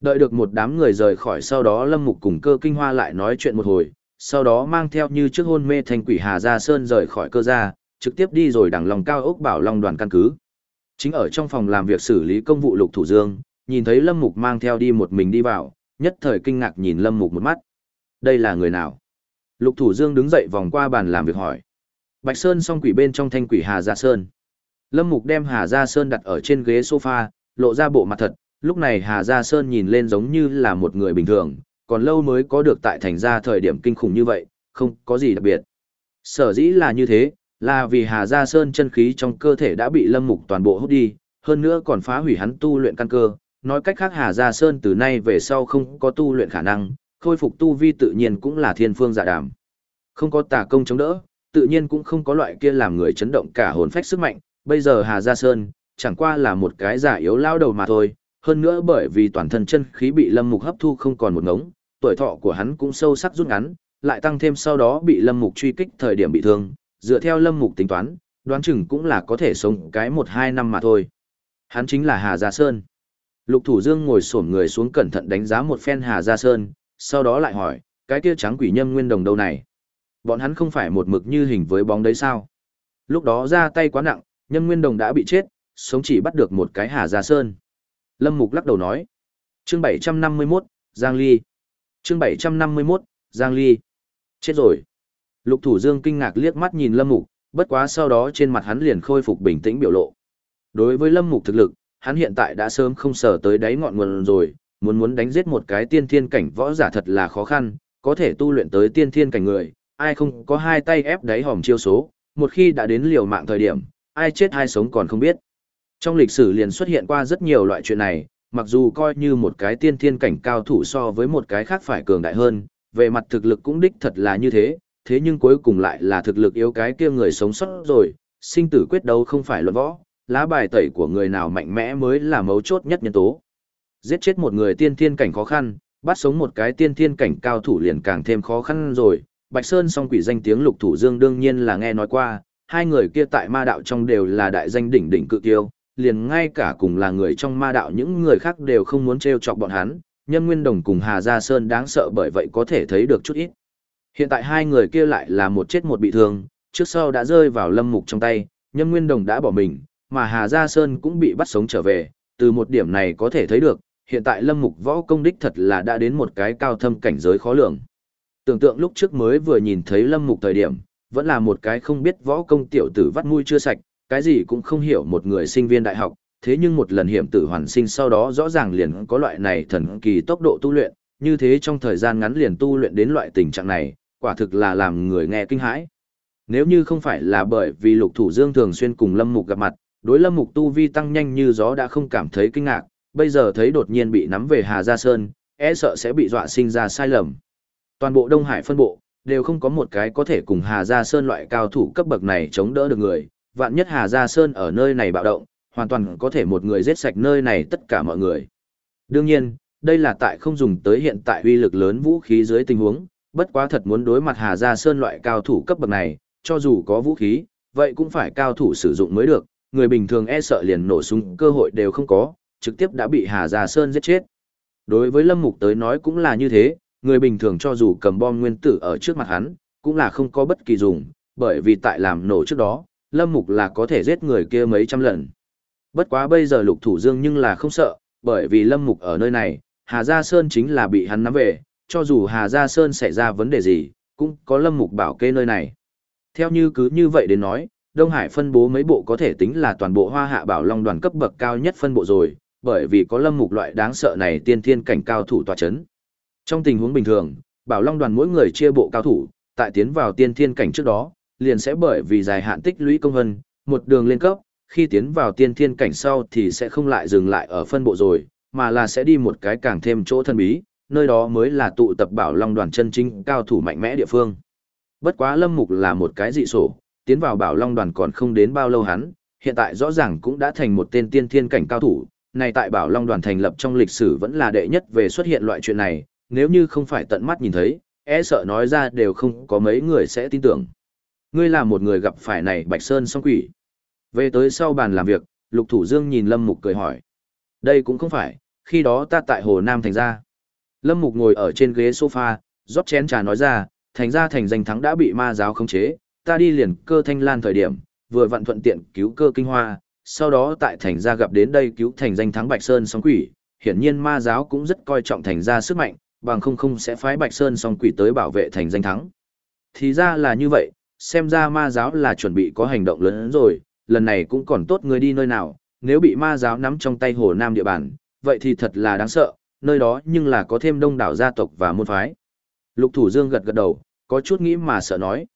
Đợi được một đám người rời khỏi sau đó Lâm Mục cùng cơ kinh hoa lại nói chuyện một hồi, sau đó mang theo như trước hôn mê thành quỷ Hà Gia Sơn rời khỏi cơ gia, trực tiếp đi rồi đằng lòng cao ốc bảo long đoàn căn cứ. Chính ở trong phòng làm việc xử lý công vụ Lục Thủ Dương, nhìn thấy Lâm Mục mang theo đi một mình đi vào, nhất thời kinh ngạc nhìn Lâm Mục một mắt. Đây là người nào? Lục Thủ Dương đứng dậy vòng qua bàn làm việc hỏi. Bạch Sơn song quỷ bên trong thanh quỷ Hà Gia Sơn. Lâm Mục đem Hà Gia Sơn đặt ở trên ghế sofa, lộ ra bộ mặt thật, lúc này Hà Gia Sơn nhìn lên giống như là một người bình thường, còn lâu mới có được tại thành ra thời điểm kinh khủng như vậy, không có gì đặc biệt. Sở dĩ là như thế, là vì Hà Gia Sơn chân khí trong cơ thể đã bị Lâm Mục toàn bộ hút đi, hơn nữa còn phá hủy hắn tu luyện căn cơ, nói cách khác Hà Gia Sơn từ nay về sau không có tu luyện khả năng, khôi phục tu vi tự nhiên cũng là thiên phương dạ đàm. Không có tà công chống đỡ, tự nhiên cũng không có loại kia làm người chấn động cả hồn phách sức mạnh, bây giờ Hà Gia Sơn, chẳng qua là một cái giả yếu lao đầu mà thôi, hơn nữa bởi vì toàn thân chân khí bị Lâm Mục hấp thu không còn một ngống, tuổi thọ của hắn cũng sâu sắc rút ngắn, lại tăng thêm sau đó bị Lâm Mục truy kích thời điểm bị thương, dựa theo Lâm Mục tính toán, đoán chừng cũng là có thể sống cái 1-2 năm mà thôi. Hắn chính là Hà Gia Sơn. Lục Thủ Dương ngồi xổm người xuống cẩn thận đánh giá một phen Hà Gia Sơn, sau đó lại hỏi, cái kia trắng quỷ nhâm nguyên đồng đâu này? Bọn hắn không phải một mực như hình với bóng đấy sao? Lúc đó ra tay quá nặng, nhâm nguyên đồng đã bị chết, sống chỉ bắt được một cái Hà Gia Sơn. Lâm Mục lắc đầu nói. Chương 751, Giang Ly. Chương 751, Giang Ly. Chết rồi. Lục Thủ Dương kinh ngạc liếc mắt nhìn Lâm Mục, bất quá sau đó trên mặt hắn liền khôi phục bình tĩnh biểu lộ. Đối với Lâm Mục thực lực, hắn hiện tại đã sớm không sở tới đáy ngọn nguồn rồi, muốn muốn đánh giết một cái tiên thiên cảnh võ giả thật là khó khăn, có thể tu luyện tới tiên thiên cảnh người, ai không có hai tay ép đáy hòm chiêu số, một khi đã đến liều mạng thời điểm, ai chết ai sống còn không biết. Trong lịch sử liền xuất hiện qua rất nhiều loại chuyện này, mặc dù coi như một cái tiên thiên cảnh cao thủ so với một cái khác phải cường đại hơn, về mặt thực lực cũng đích thật là như thế, thế nhưng cuối cùng lại là thực lực yếu cái kia người sống sót rồi, sinh tử quyết đấu không phải luận võ, lá bài tẩy của người nào mạnh mẽ mới là mấu chốt nhất nhân tố. Giết chết một người tiên thiên cảnh khó khăn, bắt sống một cái tiên thiên cảnh cao thủ liền càng thêm khó khăn rồi. Bạch Sơn song quỷ danh tiếng lục thủ dương đương nhiên là nghe nói qua, hai người kia tại ma đạo trong đều là đại danh đỉnh đỉnh cự tiêu, liền ngay cả cùng là người trong ma đạo những người khác đều không muốn trêu chọc bọn hắn, nhân nguyên đồng cùng Hà Gia Sơn đáng sợ bởi vậy có thể thấy được chút ít. Hiện tại hai người kia lại là một chết một bị thương, trước sau đã rơi vào lâm mục trong tay, nhân nguyên đồng đã bỏ mình, mà Hà Gia Sơn cũng bị bắt sống trở về, từ một điểm này có thể thấy được, hiện tại lâm mục võ công đích thật là đã đến một cái cao thâm cảnh giới khó lường. Tưởng tượng lúc trước mới vừa nhìn thấy lâm mục thời điểm, vẫn là một cái không biết võ công tiểu tử vắt mũi chưa sạch, cái gì cũng không hiểu một người sinh viên đại học, thế nhưng một lần hiểm tử hoàn sinh sau đó rõ ràng liền có loại này thần kỳ tốc độ tu luyện, như thế trong thời gian ngắn liền tu luyện đến loại tình trạng này, quả thực là làm người nghe kinh hãi. Nếu như không phải là bởi vì Lục Thủ Dương thường xuyên cùng Lâm Mục gặp mặt, đối Lâm Mục tu vi tăng nhanh như gió đã không cảm thấy kinh ngạc, bây giờ thấy đột nhiên bị nắm về Hà Gia Sơn, e sợ sẽ bị dọa sinh ra sai lầm. Toàn bộ Đông Hải phân bộ, đều không có một cái có thể cùng Hà Gia Sơn loại cao thủ cấp bậc này chống đỡ được người, vạn nhất Hà Gia Sơn ở nơi này bạo động, hoàn toàn có thể một người giết sạch nơi này tất cả mọi người. Đương nhiên, đây là tại không dùng tới hiện tại uy lực lớn vũ khí dưới tình huống, bất quá thật muốn đối mặt Hà Gia Sơn loại cao thủ cấp bậc này, cho dù có vũ khí, vậy cũng phải cao thủ sử dụng mới được, người bình thường e sợ liền nổ súng cơ hội đều không có, trực tiếp đã bị Hà Gia Sơn giết chết. Đối với Lâm Mục tới nói cũng là như thế, người bình thường cho dù cầm bom nguyên tử ở trước mặt hắn, cũng là không có bất kỳ dùng, bởi vì tại làm nổ trước đó, Lâm Mục là có thể giết người kia mấy trăm lần. Bất quá bây giờ Lục Thủ Dương nhưng là không sợ, bởi vì Lâm Mục ở nơi này, Hà Gia Sơn chính là bị hắn nắm về, cho dù Hà Gia Sơn xảy ra vấn đề gì, cũng có Lâm Mục bảo kê nơi này. Theo như cứ như vậy đến nói, Đông Hải phân bố mấy bộ có thể tính là toàn bộ hoa hạ bảo long đoàn cấp bậc cao nhất phân bộ rồi, bởi vì có Lâm Mục loại đáng sợ này tiên thiên cảnh cao thủ tòa chấn. Trong tình huống bình thường, bảo long đoàn mỗi người chia bộ cao thủ, tại tiến vào tiên thiên cảnh trước đó, liền sẽ bởi vì dài hạn tích lũy công vân, một đường lên cấp, khi tiến vào tiên thiên cảnh sau thì sẽ không lại dừng lại ở phân bộ rồi, mà là sẽ đi một cái càng thêm chỗ thân bí, nơi đó mới là tụ tập bảo long đoàn chân chính cao thủ mạnh mẽ địa phương. Bất quá Lâm Mục là một cái dị sổ, tiến vào bảo long đoàn còn không đến bao lâu hắn, hiện tại rõ ràng cũng đã thành một tên tiên thiên cảnh cao thủ, này tại bảo long đoàn thành lập trong lịch sử vẫn là đệ nhất về xuất hiện loại chuyện này, nếu như không phải tận mắt nhìn thấy, e sợ nói ra đều không có mấy người sẽ tin tưởng. Ngươi là một người gặp phải này Bạch Sơn song quỷ. Về tới sau bàn làm việc, Lục Thủ Dương nhìn Lâm Mục cười hỏi. Đây cũng không phải, khi đó ta tại Hồ Nam thành ra. Lâm Mục ngồi ở trên ghế sofa, rót chén trà nói ra, thành ra thành danh thắng đã bị ma giáo khống chế, ta đi liền cơ thanh lan thời điểm, vừa vặn thuận tiện cứu cơ kinh hoa, sau đó tại thành ra gặp đến đây cứu thành danh thắng Bạch Sơn song quỷ, hiển nhiên ma giáo cũng rất coi trọng thành ra sức mạnh, bằng không không sẽ phái Bạch Sơn song quỷ tới bảo vệ thành danh thắng. Thì ra là như vậy, xem ra ma giáo là chuẩn bị có hành động lớn hơn rồi, lần này cũng còn tốt người đi nơi nào, nếu bị ma giáo nắm trong tay hồ nam địa bàn, vậy thì thật là đáng sợ, nơi đó nhưng là có thêm đông đảo gia tộc và môn phái. Lục Thủ Dương gật gật đầu, có chút nghĩ mà sợ nói.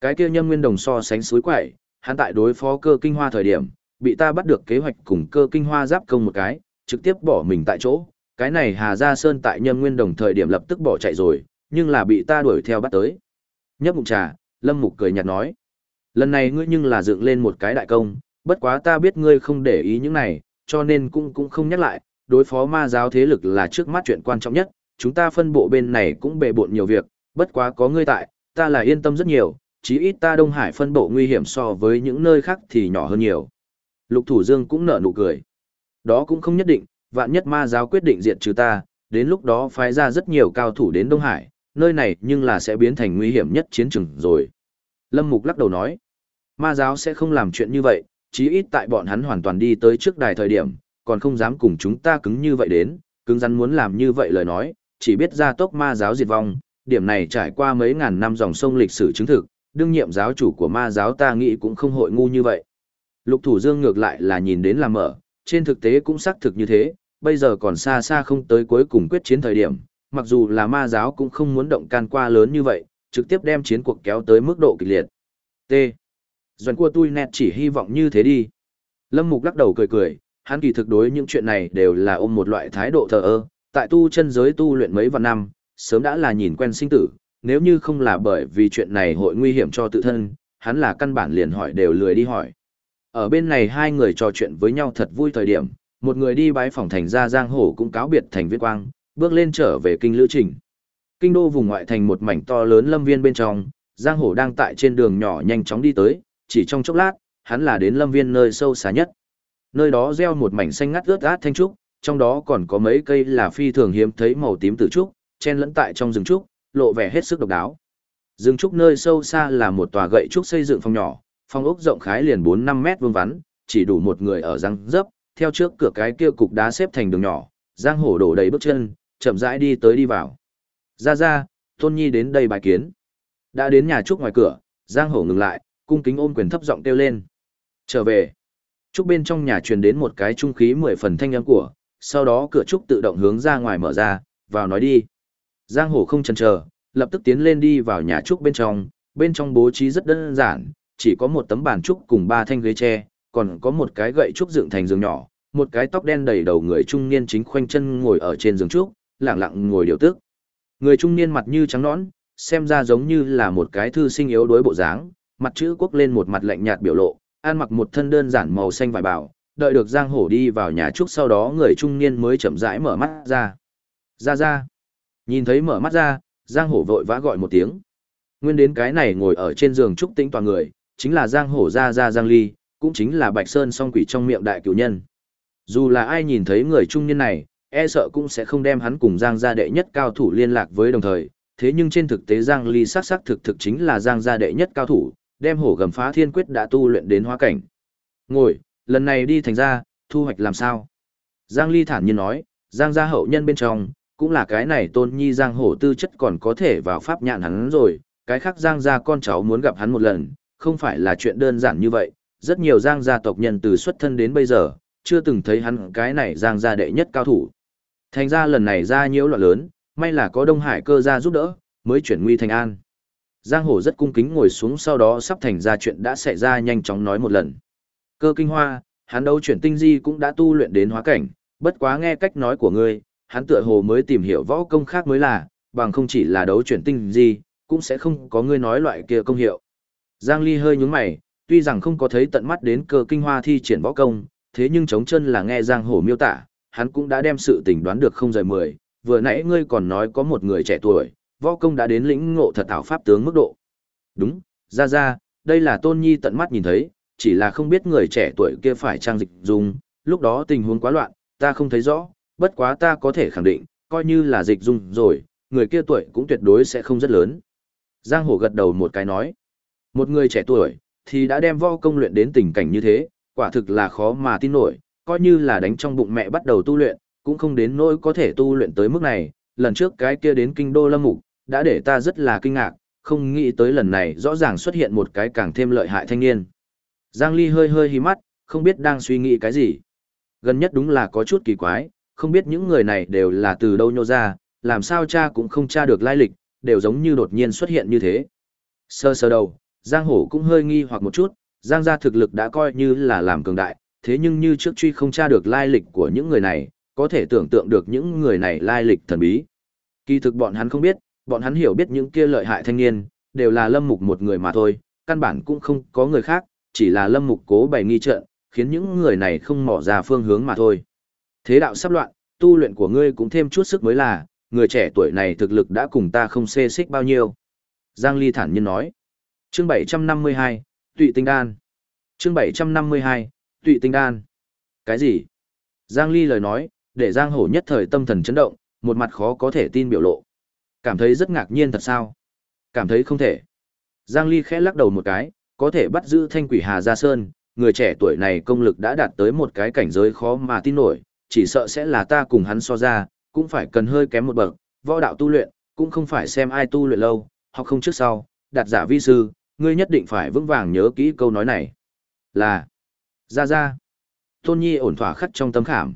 Cái kia nhâm nguyên đồng so sánh suối quậy, hắn tại đối phó cơ kinh hoa thời điểm, bị ta bắt được kế hoạch cùng cơ kinh hoa giáp công một cái, trực tiếp bỏ mình tại chỗ. Cái này Hà Gia Sơn tại nhâm nguyên đồng thời điểm lập tức bỏ chạy rồi, nhưng là bị ta đuổi theo bắt tới. Nhấp mục trà, Lâm Mục cười nhạt nói. Lần này ngươi nhưng là dựng lên một cái đại công, bất quá ta biết ngươi không để ý những này, cho nên cũng cũng không nhắc lại, đối phó ma giáo thế lực là trước mắt chuyện quan trọng nhất, chúng ta phân bộ bên này cũng bề bộn nhiều việc, bất quá có ngươi tại, ta là yên tâm rất nhiều, chí ít ta Đông Hải phân bộ nguy hiểm so với những nơi khác thì nhỏ hơn nhiều. Lục Thủ Dương cũng nở nụ cười. Đó cũng không nhất định, vạn nhất ma giáo quyết định diệt trừ ta, đến lúc đó phái ra rất nhiều cao thủ đến Đông Hải, nơi này nhưng là sẽ biến thành nguy hiểm nhất chiến trường rồi. Lâm Mục lắc đầu nói, ma giáo sẽ không làm chuyện như vậy, chí ít tại bọn hắn hoàn toàn đi tới trước đài thời điểm, còn không dám cùng chúng ta cứng như vậy đến, cứng rắn muốn làm như vậy lời nói, chỉ biết ra tốc ma giáo diệt vong, điểm này trải qua mấy ngàn năm dòng sông lịch sử chứng thực, đương nhiệm giáo chủ của ma giáo ta nghĩ cũng không hội ngu như vậy. Lục Thủ Dương ngược lại là nhìn đến làm mở, trên thực tế cũng xác thực như thế, bây giờ còn xa xa không tới cuối cùng quyết chiến thời điểm, mặc dù là ma giáo cũng không muốn động can qua lớn như vậy, trực tiếp đem chiến cuộc kéo tới mức độ kịch liệt. T. Doan của tôi nẹt chỉ hy vọng như thế đi. Lâm Mục lắc đầu cười cười, hắn kỳ thực đối những chuyện này đều là ôm một loại thái độ thờ ơ, tại tu chân giới tu luyện mấy vạn năm, sớm đã là nhìn quen sinh tử, nếu như không là bởi vì chuyện này hội nguy hiểm cho tự thân, hắn là căn bản liền hỏi đều lười đi hỏi. Ở bên này hai người trò chuyện với nhau thật vui thời điểm, một người đi bái phòng thành ra giang hồ cũng cáo biệt thành viên quang, bước lên trở về kinh lữ trình. Kinh đô vùng ngoại thành một mảnh to lớn lâm viên bên trong, giang hồ đang tại trên đường nhỏ nhanh chóng đi tới, chỉ trong chốc lát, hắn là đến lâm viên nơi sâu xa nhất. Nơi đó gieo một mảnh xanh ngắt ướt át thanh trúc, trong đó còn có mấy cây là phi thường hiếm thấy màu tím tử trúc, chen lẫn tại trong rừng trúc, lộ vẻ hết sức độc đáo. Rừng trúc nơi sâu xa là một tòa gậy trúc xây dựng phòng nhỏ, phòng ốc rộng khái liền 4-5 mét vuông vắn, chỉ đủ một người ở răng dấp, theo trước cửa cái kia cục đá xếp thành đường nhỏ, giang hổ đổ đầy bước chân, chậm rãi đi tới đi vào. Ra ra, Tôn Nhi đến đây bài kiến. Đã đến nhà trúc ngoài cửa, giang hổ ngừng lại, cung kính ôm quyền thấp giọng kêu lên. Trở về. Trúc bên trong nhà truyền đến một cái trung khí mười phần thanh âm của, sau đó cửa trúc tự động hướng ra ngoài mở ra, vào nói đi. Giang Hổ không chần chờ, lập tức tiến lên đi vào nhà trúc bên trong, bên trong bố trí rất đơn giản, chỉ có một tấm bàn trúc cùng ba thanh ghế tre, còn có một cái gậy trúc dựng thành giường nhỏ, một cái tóc đen đầy đầu người trung niên chính khoanh chân ngồi ở trên giường trúc, lặng lặng ngồi điều tức. Người trung niên mặt như trắng nõn, xem ra giống như là một cái thư sinh yếu đuối bộ dáng, mặt chữ quốc lên một mặt lạnh nhạt biểu lộ, an mặc một thân đơn giản màu xanh vải bào, đợi được Giang Hổ đi vào nhà trúc sau đó người trung niên mới chậm rãi mở mắt ra. Ra ra. Nhìn thấy mở mắt ra, Giang Hổ vội vã gọi một tiếng. Nguyên đến cái này ngồi ở trên giường trúc tĩnh toàn người, chính là Giang Hổ ra ra Giang Ly, cũng chính là Bạch Sơn song quỷ trong miệng đại cửu nhân. Dù là ai nhìn thấy người trung niên này, e sợ cũng sẽ không đem hắn cùng Giang gia đệ nhất cao thủ liên lạc với đồng thời, thế nhưng trên thực tế Giang Ly sắc sắc thực thực chính là Giang gia đệ nhất cao thủ, đem hổ gầm phá thiên quyết đã tu luyện đến hóa cảnh. Ngồi, lần này đi thành ra, thu hoạch làm sao? Giang Ly thản nhiên nói, Giang gia hậu nhân bên trong, cũng là cái này tôn nhi Giang hổ tư chất còn có thể vào pháp nhạn hắn rồi, cái khác Giang gia con cháu muốn gặp hắn một lần, không phải là chuyện đơn giản như vậy, rất nhiều Giang gia tộc nhân từ xuất thân đến bây giờ, chưa từng thấy hắn cái này Giang gia đệ nhất cao thủ. Thành ra lần này ra nhiễu loạn lớn, may là có Đông Hải cơ gia giúp đỡ, mới chuyển nguy thành an. Giang Hổ rất cung kính ngồi xuống sau đó sắp thành ra chuyện đã xảy ra nhanh chóng nói một lần. Cơ kinh hoa, hắn đấu chuyển tinh di cũng đã tu luyện đến hóa cảnh, bất quá nghe cách nói của ngươi, hắn tựa hồ mới tìm hiểu võ công khác mới là, bằng không chỉ là đấu chuyển tinh di, cũng sẽ không có ngươi nói loại kia công hiệu. Giang Ly hơi nhướng mày, tuy rằng không có thấy tận mắt đến cơ kinh hoa thi triển võ công, thế nhưng chống chân là nghe Giang Hổ miêu tả, hắn cũng đã đem sự tình đoán được không rời mười, vừa nãy ngươi còn nói có một người trẻ tuổi, võ công đã đến lĩnh ngộ thật ảo pháp tướng mức độ. Đúng, ra ra, đây là Tôn Nhi tận mắt nhìn thấy, chỉ là không biết người trẻ tuổi kia phải trang dịch dung, lúc đó tình huống quá loạn, ta không thấy rõ, bất quá ta có thể khẳng định, coi như là dịch dung rồi, người kia tuổi cũng tuyệt đối sẽ không rất lớn. Giang Hổ gật đầu một cái nói, một người trẻ tuổi, thì đã đem võ công luyện đến tình cảnh như thế, quả thực là khó mà tin nổi, coi như là đánh trong bụng mẹ bắt đầu tu luyện, cũng không đến nỗi có thể tu luyện tới mức này, lần trước cái kia đến kinh đô lâm mục, đã để ta rất là kinh ngạc, không nghĩ tới lần này rõ ràng xuất hiện một cái càng thêm lợi hại thanh niên. Giang Ly hơi hơi hí mắt, không biết đang suy nghĩ cái gì. Gần nhất đúng là có chút kỳ quái, không biết những người này đều là từ đâu nhô ra, làm sao cha cũng không tra được lai lịch, đều giống như đột nhiên xuất hiện như thế. Sơ sơ đầu, Giang Hổ cũng hơi nghi hoặc một chút, Giang gia thực lực đã coi như là làm cường đại, thế nhưng như trước truy không tra được lai lịch của những người này, có thể tưởng tượng được những người này lai lịch thần bí. Kỳ thực bọn hắn không biết, bọn hắn hiểu biết những kia lợi hại thanh niên, đều là lâm mục một người mà thôi, căn bản cũng không có người khác, chỉ là lâm mục cố bày nghi trận, khiến những người này không mỏ ra phương hướng mà thôi. Thế đạo sắp loạn, tu luyện của ngươi cũng thêm chút sức mới là, người trẻ tuổi này thực lực đã cùng ta không xê xích bao nhiêu. Giang Ly thản nhiên nói. Chương 752, Tụy Tinh Đan. Chương 752, Tụy Tinh Đan. Cái gì? Giang Ly lời nói, để Giang Hổ nhất thời tâm thần chấn động, một mặt khó có thể tin biểu lộ. Cảm thấy rất ngạc nhiên thật sao? Cảm thấy không thể. Giang Ly khẽ lắc đầu một cái, có thể bắt giữ thanh quỷ Hà Gia Sơn, người trẻ tuổi này công lực đã đạt tới một cái cảnh giới khó mà tin nổi, chỉ sợ sẽ là ta cùng hắn so ra, cũng phải cần hơi kém một bậc, võ đạo tu luyện, cũng không phải xem ai tu luyện lâu, học không trước sau, đạt giả vi sư, ngươi nhất định phải vững vàng nhớ kỹ câu nói này. Là, ra ra. Tôn Nhi ổn thỏa khắc trong tâm khảm.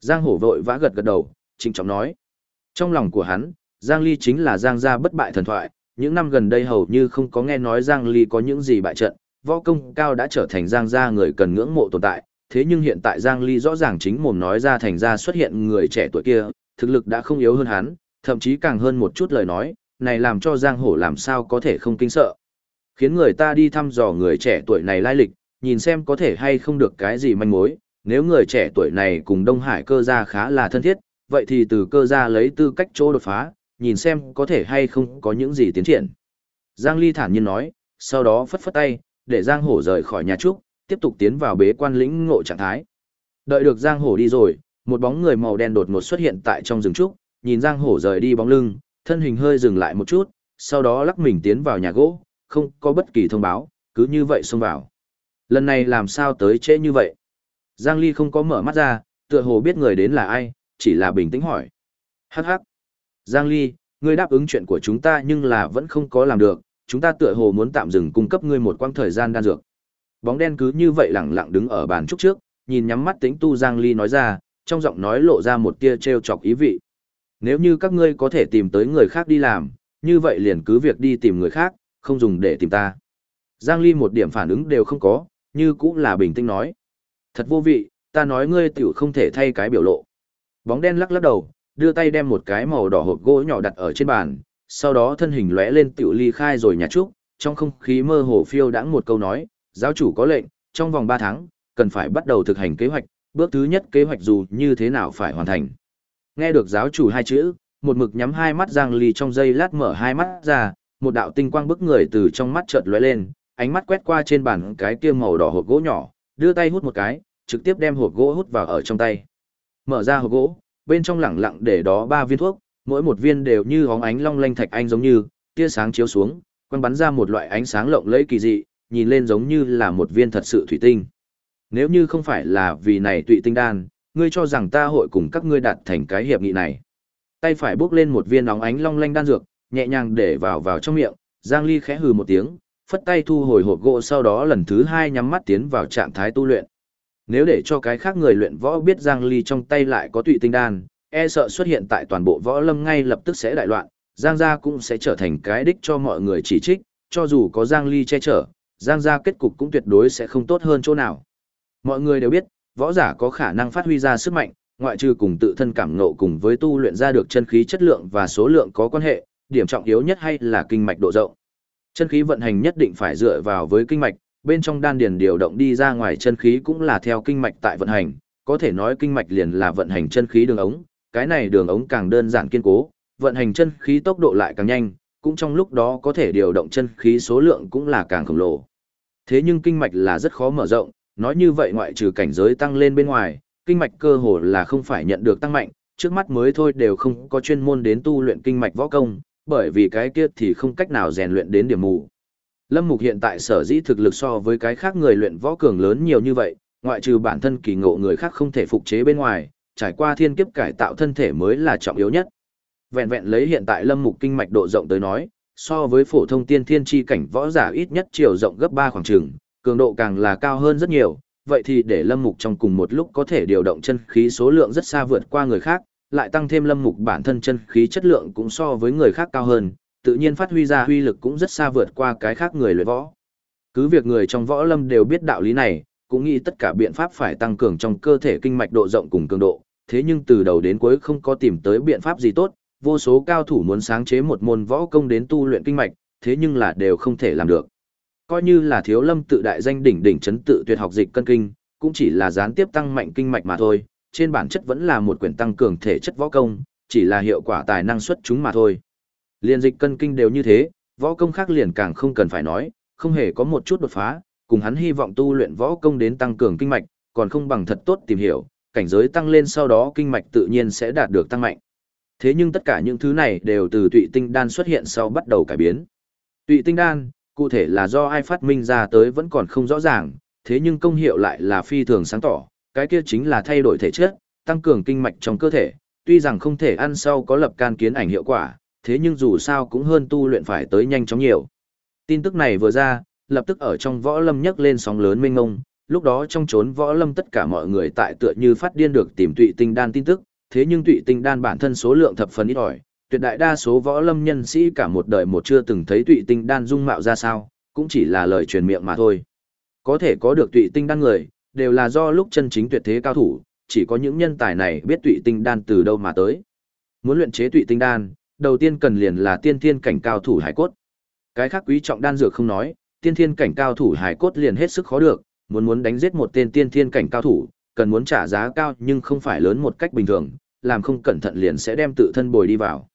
Giang hổ vội vã gật gật đầu, trịnh trọng nói. Trong lòng của hắn, Giang Ly chính là Giang gia bất bại thần thoại, những năm gần đây hầu như không có nghe nói Giang Ly có những gì bại trận, võ công cao đã trở thành Giang gia người cần ngưỡng mộ tồn tại, thế nhưng hiện tại Giang Ly rõ ràng chính mồm nói ra thành ra xuất hiện người trẻ tuổi kia, thực lực đã không yếu hơn hắn, thậm chí càng hơn một chút lời nói, này làm cho Giang Hổ làm sao có thể không kinh sợ. Khiến người ta đi thăm dò người trẻ tuổi này lai lịch, nhìn xem có thể hay không được cái gì manh mối, nếu người trẻ tuổi này cùng Đông Hải cơ gia khá là thân thiết, vậy thì từ cơ gia lấy tư cách chỗ đột phá, nhìn xem có thể hay không có những gì tiến triển. Giang Ly thản nhiên nói, sau đó phất phất tay, để Giang Hổ rời khỏi nhà trúc, tiếp tục tiến vào bế quan lĩnh ngộ trạng thái. Đợi được Giang Hổ đi rồi, một bóng người màu đen đột ngột xuất hiện tại trong rừng trúc, nhìn Giang Hổ rời đi bóng lưng, thân hình hơi dừng lại một chút, sau đó lắc mình tiến vào nhà gỗ, không có bất kỳ thông báo, cứ như vậy xông vào. Lần này làm sao tới trễ như vậy? Giang Ly không có mở mắt ra, tựa hồ biết người đến là ai, chỉ là bình tĩnh hỏi. Hắc hắc. Giang Ly, ngươi đáp ứng chuyện của chúng ta nhưng là vẫn không có làm được, chúng ta tựa hồ muốn tạm dừng cung cấp ngươi một quãng thời gian đan dược. Bóng đen cứ như vậy lẳng lặng đứng ở bàn trúc trước, nhìn nhắm mắt tính tu Giang Ly nói ra, trong giọng nói lộ ra một tia treo chọc ý vị. Nếu như các ngươi có thể tìm tới người khác đi làm, như vậy liền cứ việc đi tìm người khác, không dùng để tìm ta. Giang Ly một điểm phản ứng đều không có, như cũng là bình tĩnh nói. Thật vô vị, ta nói ngươi tiểu không thể thay cái biểu lộ. Bóng đen lắc lắc đầu, đưa tay đem một cái màu đỏ hộp gỗ nhỏ đặt ở trên bàn, sau đó thân hình lóe lên tiểu ly khai rồi nhà trúc, trong không khí mơ hồ phiêu đãng một câu nói, giáo chủ có lệnh, trong vòng 3 tháng, cần phải bắt đầu thực hành kế hoạch, bước thứ nhất kế hoạch dù như thế nào phải hoàn thành. Nghe được giáo chủ hai chữ, một mực nhắm hai mắt Giang Ly trong giây lát mở hai mắt ra, một đạo tinh quang bức người từ trong mắt chợt lóe lên, ánh mắt quét qua trên bàn cái kia màu đỏ hộp gỗ nhỏ, đưa tay hút một cái, trực tiếp đem hộp gỗ hút vào ở trong tay. Mở ra hộp gỗ, bên trong lẳng lặng để đó ba viên thuốc, mỗi một viên đều như hóng ánh long lanh thạch anh giống như, tia sáng chiếu xuống, quang bắn ra một loại ánh sáng lộng lẫy kỳ dị, nhìn lên giống như là một viên thật sự thủy tinh. Nếu như không phải là vì này tụy tinh đan, ngươi cho rằng ta hội cùng các ngươi đạt thành cái hiệp nghị này. Tay phải bước lên một viên nóng ánh long lanh đan dược, nhẹ nhàng để vào vào trong miệng, Giang Ly khẽ hừ một tiếng, phất tay thu hồi hộp gỗ sau đó lần thứ hai nhắm mắt tiến vào trạng thái tu luyện. Nếu để cho cái khác người luyện võ biết Giang Ly trong tay lại có tụy tinh đan, e sợ xuất hiện tại toàn bộ võ lâm ngay lập tức sẽ đại loạn, Giang gia cũng sẽ trở thành cái đích cho mọi người chỉ trích, cho dù có Giang Ly che chở, Giang gia kết cục cũng tuyệt đối sẽ không tốt hơn chỗ nào. Mọi người đều biết, võ giả có khả năng phát huy ra sức mạnh, ngoại trừ cùng tự thân cảm ngộ cùng với tu luyện ra được chân khí chất lượng và số lượng có quan hệ, điểm trọng yếu nhất hay là kinh mạch độ rộng. Chân khí vận hành nhất định phải dựa vào với kinh mạch, bên trong đan điền điều động đi ra ngoài chân khí cũng là theo kinh mạch tại vận hành, có thể nói kinh mạch liền là vận hành chân khí đường ống, cái này đường ống càng đơn giản kiên cố, vận hành chân khí tốc độ lại càng nhanh, cũng trong lúc đó có thể điều động chân khí số lượng cũng là càng khổng lồ. Thế nhưng kinh mạch là rất khó mở rộng, nói như vậy ngoại trừ cảnh giới tăng lên bên ngoài, kinh mạch cơ hồ là không phải nhận được tăng mạnh, trước mắt mới thôi đều không có chuyên môn đến tu luyện kinh mạch võ công, bởi vì cái kia thì không cách nào rèn luyện đến điểm mù. Lâm Mục hiện tại sở dĩ thực lực so với cái khác người luyện võ cường lớn nhiều như vậy, ngoại trừ bản thân kỳ ngộ người khác không thể phục chế bên ngoài, trải qua thiên kiếp cải tạo thân thể mới là trọng yếu nhất. Vẹn vẹn lấy hiện tại Lâm Mục kinh mạch độ rộng tới nói, so với phổ thông tiên thiên chi cảnh võ giả ít nhất chiều rộng gấp 3 khoảng chừng, cường độ càng là cao hơn rất nhiều, vậy thì để Lâm Mục trong cùng một lúc có thể điều động chân khí số lượng rất xa vượt qua người khác, lại tăng thêm Lâm Mục bản thân chân khí chất lượng cũng so với người khác cao hơn, tự nhiên phát huy ra huy lực cũng rất xa vượt qua cái khác người luyện võ. Cứ việc người trong võ lâm đều biết đạo lý này, cũng nghĩ tất cả biện pháp phải tăng cường trong cơ thể kinh mạch độ rộng cùng cường độ, thế nhưng từ đầu đến cuối không có tìm tới biện pháp gì tốt, vô số cao thủ muốn sáng chế một môn võ công đến tu luyện kinh mạch, thế nhưng là đều không thể làm được. Coi như là thiếu lâm tự đại danh đỉnh đỉnh chấn tự tuyệt học dịch cân kinh, cũng chỉ là gián tiếp tăng mạnh kinh mạch mà thôi, trên bản chất vẫn là một quyển tăng cường thể chất võ công, chỉ là hiệu quả tài năng xuất chúng mà thôi. Liên dịch cân kinh đều như thế, võ công khác liền càng không cần phải nói, không hề có một chút đột phá, cùng hắn hy vọng tu luyện võ công đến tăng cường kinh mạch, còn không bằng thật tốt tìm hiểu, cảnh giới tăng lên sau đó kinh mạch tự nhiên sẽ đạt được tăng mạnh. Thế nhưng tất cả những thứ này đều từ tụy tinh đan xuất hiện sau bắt đầu cải biến. Tụy tinh đan, cụ thể là do ai phát minh ra tới vẫn còn không rõ ràng, thế nhưng công hiệu lại là phi thường sáng tỏ, cái kia chính là thay đổi thể chất, tăng cường kinh mạch trong cơ thể, tuy rằng không thể ăn sau có lập can kiến ảnh hiệu quả, thế nhưng dù sao cũng hơn tu luyện phải tới nhanh chóng nhiều. Tin tức này vừa ra, lập tức ở trong võ lâm nhấc lên sóng lớn mênh ngông, lúc đó trong chốn võ lâm tất cả mọi người tại tựa như phát điên được tìm tụy tinh đan tin tức, thế nhưng tụy tinh đan bản thân số lượng thập phần ít ỏi, tuyệt đại đa số võ lâm nhân sĩ cả một đời một chưa từng thấy tụy tinh đan dung mạo ra sao, cũng chỉ là lời truyền miệng mà thôi. Có thể có được tụy tinh đan người, đều là do lúc chân chính tuyệt thế cao thủ, chỉ có những nhân tài này biết tụy tinh đan từ đâu mà tới. Muốn luyện chế tụy tinh đan, đầu tiên cần liền là tiên thiên cảnh cao thủ hải cốt. Cái khác quý trọng đan dược không nói, tiên thiên cảnh cao thủ hải cốt liền hết sức khó được, muốn muốn đánh giết một tên tiên thiên cảnh cao thủ, cần muốn trả giá cao nhưng không phải lớn một cách bình thường, làm không cẩn thận liền sẽ đem tự thân bồi đi vào.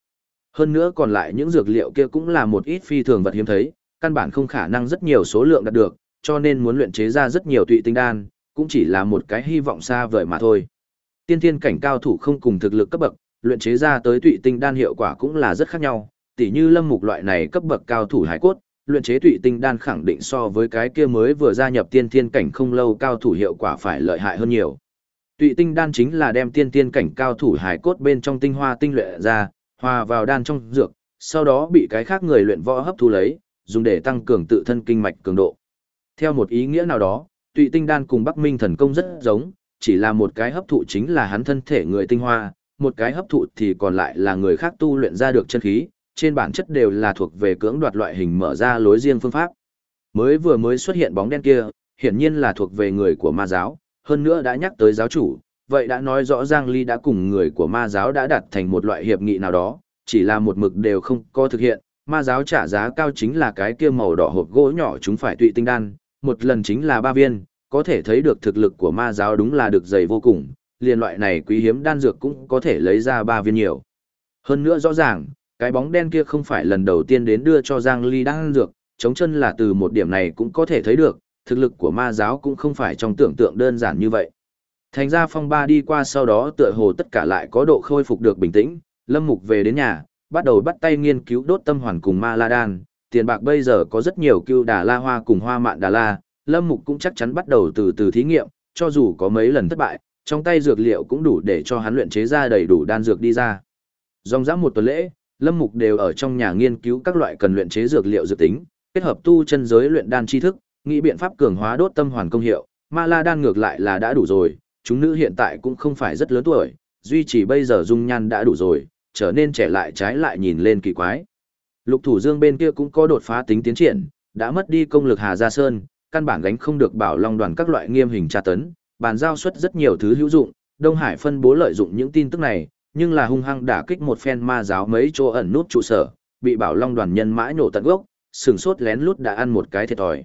Hơn nữa còn lại những dược liệu kia cũng là một ít phi thường vật hiếm thấy, căn bản không khả năng rất nhiều số lượng đạt được, cho nên muốn luyện chế ra rất nhiều tụy tinh đan, cũng chỉ là một cái hy vọng xa vời mà thôi. Tiên thiên cảnh cao thủ không cùng thực lực cấp bậc, luyện chế ra tới tụy tinh đan hiệu quả cũng là rất khác nhau, tỉ như lâm mục loại này cấp bậc cao thủ hải cốt, luyện chế tụy tinh đan khẳng định so với cái kia mới vừa gia nhập tiên thiên cảnh không lâu cao thủ hiệu quả phải lợi hại hơn nhiều. Tụy tinh đan chính là đem tiên thiên cảnh cao thủ hải cốt bên trong tinh hoa tinh luyện ra, hòa vào đan trong dược, sau đó bị cái khác người luyện võ hấp thu lấy, dùng để tăng cường tự thân kinh mạch cường độ. Theo một ý nghĩa nào đó, tụy tinh đan cùng Bắc Minh thần công rất giống, chỉ là một cái hấp thụ chính là hắn thân thể người tinh hoa, một cái hấp thụ thì còn lại là người khác tu luyện ra được chân khí, trên bản chất đều là thuộc về cưỡng đoạt loại hình mở ra lối riêng phương pháp. Mới vừa mới xuất hiện bóng đen kia, hiển nhiên là thuộc về người của ma giáo, hơn nữa đã nhắc tới giáo chủ, vậy đã nói rõ Giang Ly đã cùng người của ma giáo đã đạt thành một loại hiệp nghị nào đó, chỉ là một mực đều không có thực hiện, ma giáo trả giá cao chính là cái kia màu đỏ hộp gỗ nhỏ chúng phải tụy tinh đan, một lần chính là ba viên, có thể thấy được thực lực của ma giáo đúng là được dày vô cùng, liền loại này quý hiếm đan dược cũng có thể lấy ra ba viên nhiều. Hơn nữa rõ ràng, cái bóng đen kia không phải lần đầu tiên đến đưa cho Giang Ly đan dược, chống chân là từ một điểm này cũng có thể thấy được, thực lực của ma giáo cũng không phải trong tưởng tượng đơn giản như vậy. Thành ra phong ba đi qua sau đó tựa hồ tất cả lại có độ khôi phục được bình tĩnh, Lâm Mục về đến nhà, bắt đầu bắt tay nghiên cứu đốt tâm hoàn cùng ma la đan, tiền bạc bây giờ có rất nhiều cưu đà la hoa cùng hoa mạn đà la, Lâm Mục cũng chắc chắn bắt đầu từ từ thí nghiệm, cho dù có mấy lần thất bại, trong tay dược liệu cũng đủ để cho hắn luyện chế ra đầy đủ đan dược đi ra. Dòng dã một tuần lễ, Lâm Mục đều ở trong nhà nghiên cứu các loại cần luyện chế dược liệu dự tính, kết hợp tu chân giới luyện đan tri thức, nghĩ biện pháp cường hóa đốt tâm hoàn công hiệu, ma la đan ngược lại là đã đủ rồi, chúng nữ hiện tại cũng không phải rất lớn tuổi, duy trì bây giờ dung nhan đã đủ rồi, trở nên trẻ lại trái lại nhìn lên kỳ quái. Lục Thủ Dương bên kia cũng có đột phá tính tiến triển, đã mất đi công lực Hà Gia Sơn, căn bản gánh không được bảo long đoàn các loại nghiêm hình tra tấn, bàn giao xuất rất nhiều thứ hữu dụng, Đông Hải phân bố lợi dụng những tin tức này, nhưng là hung hăng đả kích một phen ma giáo mấy chỗ ẩn nút trụ sở, bị bảo long đoàn nhân mãi nổ tận gốc, sừng sốt lén lút đã ăn một cái thiệt thòi.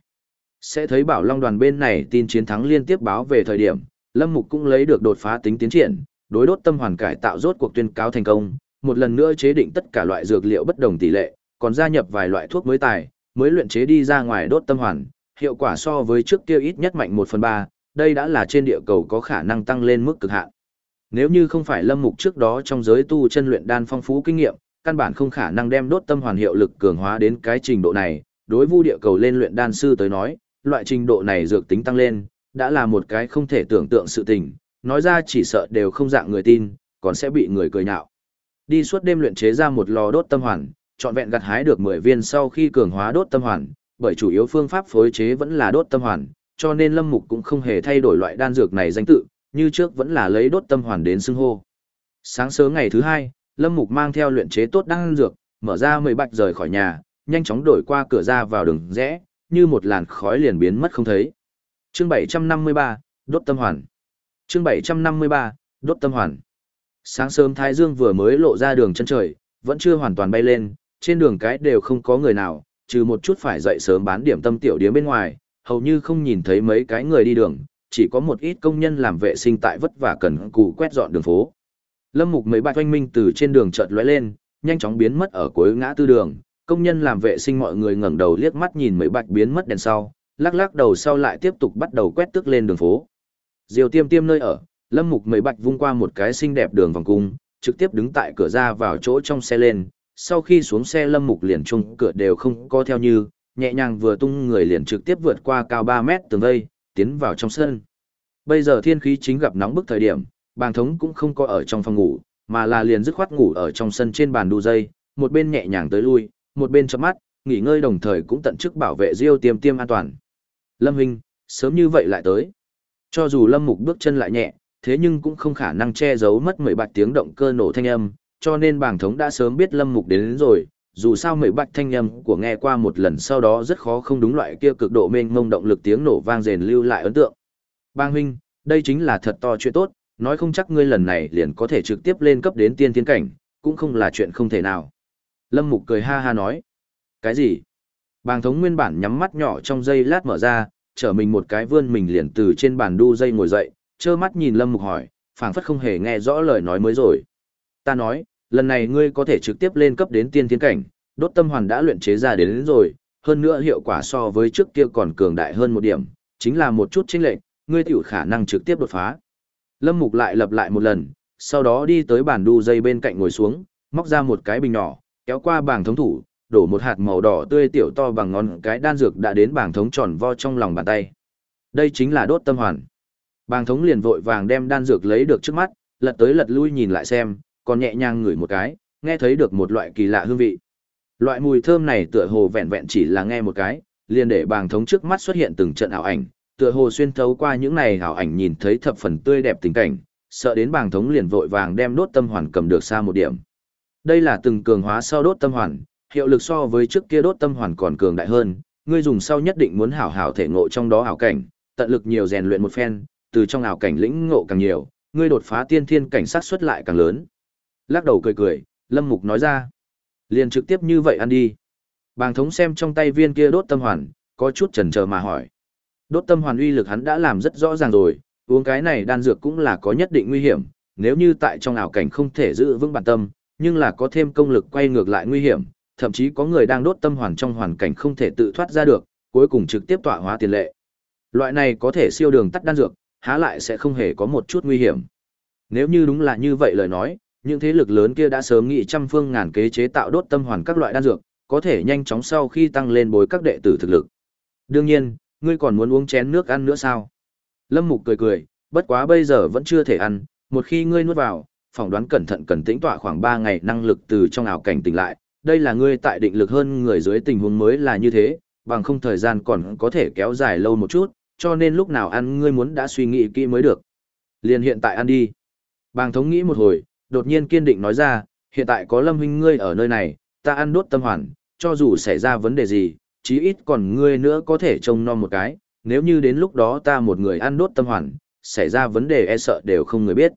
Sẽ thấy bảo long đoàn bên này tin chiến thắng liên tiếp báo về thời điểm, Lâm Mục cũng lấy được đột phá tính tiến triển, đối đốt tâm hoàn cải tạo rốt cuộc tuyên cáo thành công, một lần nữa chế định tất cả loại dược liệu bất đồng tỷ lệ, còn gia nhập vài loại thuốc mới tài, mới luyện chế đi ra ngoài đốt tâm hoàn, hiệu quả so với trước kia ít nhất mạnh 1 phần 3, đây đã là trên địa cầu có khả năng tăng lên mức cực hạn. Nếu như không phải Lâm Mục trước đó trong giới tu chân luyện đan phong phú kinh nghiệm, căn bản không khả năng đem đốt tâm hoàn hiệu lực cường hóa đến cái trình độ này, đối vu địa cầu lên luyện đan sư tới nói, loại trình độ này dược tính tăng lên, đã là một cái không thể tưởng tượng sự tình, nói ra chỉ sợ đều không dạng người tin, còn sẽ bị người cười nhạo. Đi suốt đêm luyện chế ra một lò đốt tâm hoàn, trọn vẹn gặt hái được 10 viên sau khi cường hóa đốt tâm hoàn, bởi chủ yếu phương pháp phối chế vẫn là đốt tâm hoàn, cho nên Lâm Mục cũng không hề thay đổi loại đan dược này danh tự, như trước vẫn là lấy đốt tâm hoàn đến xưng hô. Sáng sớm ngày thứ hai, Lâm Mục mang theo luyện chế tốt đan dược, mở ra mười bạch rời khỏi nhà, nhanh chóng đổi qua cửa ra vào đường rẽ, như một làn khói liền biến mất không thấy. Chương 753, đốt tâm hoàn. Chương 753, đốt tâm hoàn. Sáng sớm Thái Dương vừa mới lộ ra đường chân trời, vẫn chưa hoàn toàn bay lên, trên đường cái đều không có người nào, trừ một chút phải dậy sớm bán điểm tâm tiểu điếm bên ngoài, hầu như không nhìn thấy mấy cái người đi đường, chỉ có một ít công nhân làm vệ sinh tại vất vả cần cù quét dọn đường phố. Lâm Mục mấy bạch oanh minh từ trên đường chợt lóe lên, nhanh chóng biến mất ở cuối ngã tư đường, công nhân làm vệ sinh mọi người ngẩng đầu liếc mắt nhìn mấy bạch biến mất đèn sau, lắc lắc đầu sau lại tiếp tục bắt đầu quét tước lên đường phố. Diều tiêm tiêm nơi ở, Lâm Mục mấy bạch vung qua một cái xinh đẹp đường vòng cung, trực tiếp đứng tại cửa ra vào chỗ trong xe lên, sau khi xuống xe Lâm Mục liền chung cửa đều không có theo như, nhẹ nhàng vừa tung người liền trực tiếp vượt qua cao 3 mét tường vây, tiến vào trong sân. Bây giờ thiên khí chính gặp nóng bức thời điểm, bàng thống cũng không có ở trong phòng ngủ, mà là liền dứt khoát ngủ ở trong sân trên bàn đu dây, một bên nhẹ nhàng tới lui, một bên chớp mắt, nghỉ ngơi đồng thời cũng tận chức bảo vệ Diêu Tiêm Tiêm an toàn. Lâm huynh, sớm như vậy lại tới. Cho dù Lâm Mục bước chân lại nhẹ, thế nhưng cũng không khả năng che giấu mất mười bạch tiếng động cơ nổ thanh âm, cho nên bảng thống đã sớm biết Lâm Mục đến, đến rồi, dù sao mười bạch thanh âm của nghe qua một lần sau đó rất khó không đúng loại kia cực độ mênh mông động lực tiếng nổ vang rền lưu lại ấn tượng. Bang huynh, đây chính là thật to chuyện tốt, nói không chắc ngươi lần này liền có thể trực tiếp lên cấp đến tiên tiến cảnh, cũng không là chuyện không thể nào. Lâm Mục cười ha ha nói. Cái gì? Bàng thống nguyên bản nhắm mắt nhỏ trong giây lát mở ra, trở mình một cái vươn mình liền từ trên bàn đu dây ngồi dậy, trơ mắt nhìn Lâm Mục hỏi, phảng phất không hề nghe rõ lời nói mới rồi. Ta nói, lần này ngươi có thể trực tiếp lên cấp đến tiên Thiên cảnh, đốt tâm hoàn đã luyện chế ra đến, đến rồi, hơn nữa hiệu quả so với trước kia còn cường đại hơn một điểm, chính là một chút chính lệnh, ngươi tiểu khả năng trực tiếp đột phá. Lâm Mục lại lặp lại một lần, sau đó đi tới bàn đu dây bên cạnh ngồi xuống, móc ra một cái bình nhỏ, kéo qua bảng thống thủ, đổ một hạt màu đỏ tươi tiểu to bằng ngón cái đan dược đã đến bảng thống tròn vo trong lòng bàn tay. Đây chính là đốt tâm hoàn. Bàng thống liền vội vàng đem đan dược lấy được trước mắt, lật tới lật lui nhìn lại xem, còn nhẹ nhàng ngửi một cái, nghe thấy được một loại kỳ lạ hương vị. Loại mùi thơm này tựa hồ vẹn vẹn chỉ là nghe một cái, liền để bàng thống trước mắt xuất hiện từng trận ảo ảnh, tựa hồ xuyên thấu qua những này ảo ảnh nhìn thấy thập phần tươi đẹp tình cảnh, sợ đến bàng thống liền vội vàng đem đốt tâm hoàn cầm được xa một điểm. Đây là từng cường hóa sau đốt tâm hoàn, hiệu lực so với trước kia đốt tâm hoàn còn cường đại hơn, ngươi dùng sau nhất định muốn hảo hảo thể ngộ trong đó ảo cảnh, tận lực nhiều rèn luyện một phen, từ trong ảo cảnh lĩnh ngộ càng nhiều, ngươi đột phá tiên thiên cảnh sát xuất lại càng lớn. Lắc đầu cười cười, Lâm Mục nói ra, liền trực tiếp như vậy ăn đi. Bàng thống xem trong tay viên kia đốt tâm hoàn, có chút chần chờ mà hỏi. Đốt tâm hoàn uy lực hắn đã làm rất rõ ràng rồi, uống cái này đan dược cũng là có nhất định nguy hiểm, nếu như tại trong ảo cảnh không thể giữ vững bản tâm, nhưng là có thêm công lực quay ngược lại nguy hiểm, thậm chí có người đang đốt tâm hoàn trong hoàn cảnh không thể tự thoát ra được, cuối cùng trực tiếp tọa hóa tiền lệ. Loại này có thể siêu đường tắt đan dược, há lại sẽ không hề có một chút nguy hiểm. Nếu như đúng là như vậy lời nói, những thế lực lớn kia đã sớm nghị trăm phương ngàn kế chế tạo đốt tâm hoàn các loại đan dược, có thể nhanh chóng sau khi tăng lên bối các đệ tử thực lực. Đương nhiên, ngươi còn muốn uống chén nước ăn nữa sao? Lâm Mục cười cười, bất quá bây giờ vẫn chưa thể ăn, một khi ngươi nuốt vào, phỏng đoán cẩn thận cần tĩnh tọa khoảng 3 ngày năng lực từ trong ảo cảnh tỉnh lại, đây là ngươi tại định lực hơn người dưới tình huống mới là như thế, bằng không thời gian còn có thể kéo dài lâu một chút, cho nên lúc nào ăn ngươi muốn đã suy nghĩ kỹ mới được. Liền hiện tại ăn đi. Bàng thống nghĩ một hồi, đột nhiên kiên định nói ra, hiện tại có Lâm huynh ngươi ở nơi này, ta ăn đốt tâm hoàn, cho dù xảy ra vấn đề gì, chí ít còn ngươi nữa có thể trông nom một cái, nếu như đến lúc đó ta một người ăn đốt tâm hoàn, xảy ra vấn đề e sợ đều không người biết.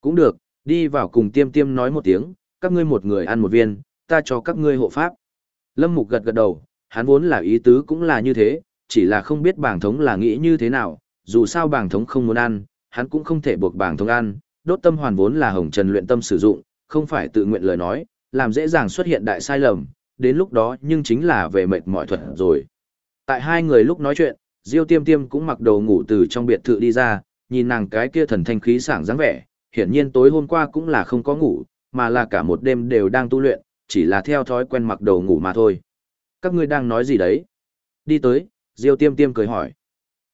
Cũng được, đi vào cùng tiêm tiêm nói một tiếng, các ngươi một người ăn một viên, ta cho các ngươi hộ pháp. Lâm Mục gật gật đầu, hắn vốn là ý tứ cũng là như thế, chỉ là không biết bảng thống là nghĩ như thế nào, dù sao bảng thống không muốn ăn, hắn cũng không thể buộc bảng thống ăn, đốt tâm hoàn vốn là hồng trần luyện tâm sử dụng, không phải tự nguyện lời nói, làm dễ dàng xuất hiện đại sai lầm, đến lúc đó nhưng chính là về mệt mỏi thuật rồi. Tại hai người lúc nói chuyện, Diêu Tiêm Tiêm cũng mặc đồ ngủ từ trong biệt thự đi ra, nhìn nàng cái kia thần thanh khí sảng dáng vẻ, hiển nhiên tối hôm qua cũng là không có ngủ, mà là cả một đêm đều đang tu luyện, chỉ là theo thói quen mặc đồ ngủ mà thôi. Các ngươi đang nói gì đấy? Đi tới, Diêu Tiêm Tiêm cười hỏi.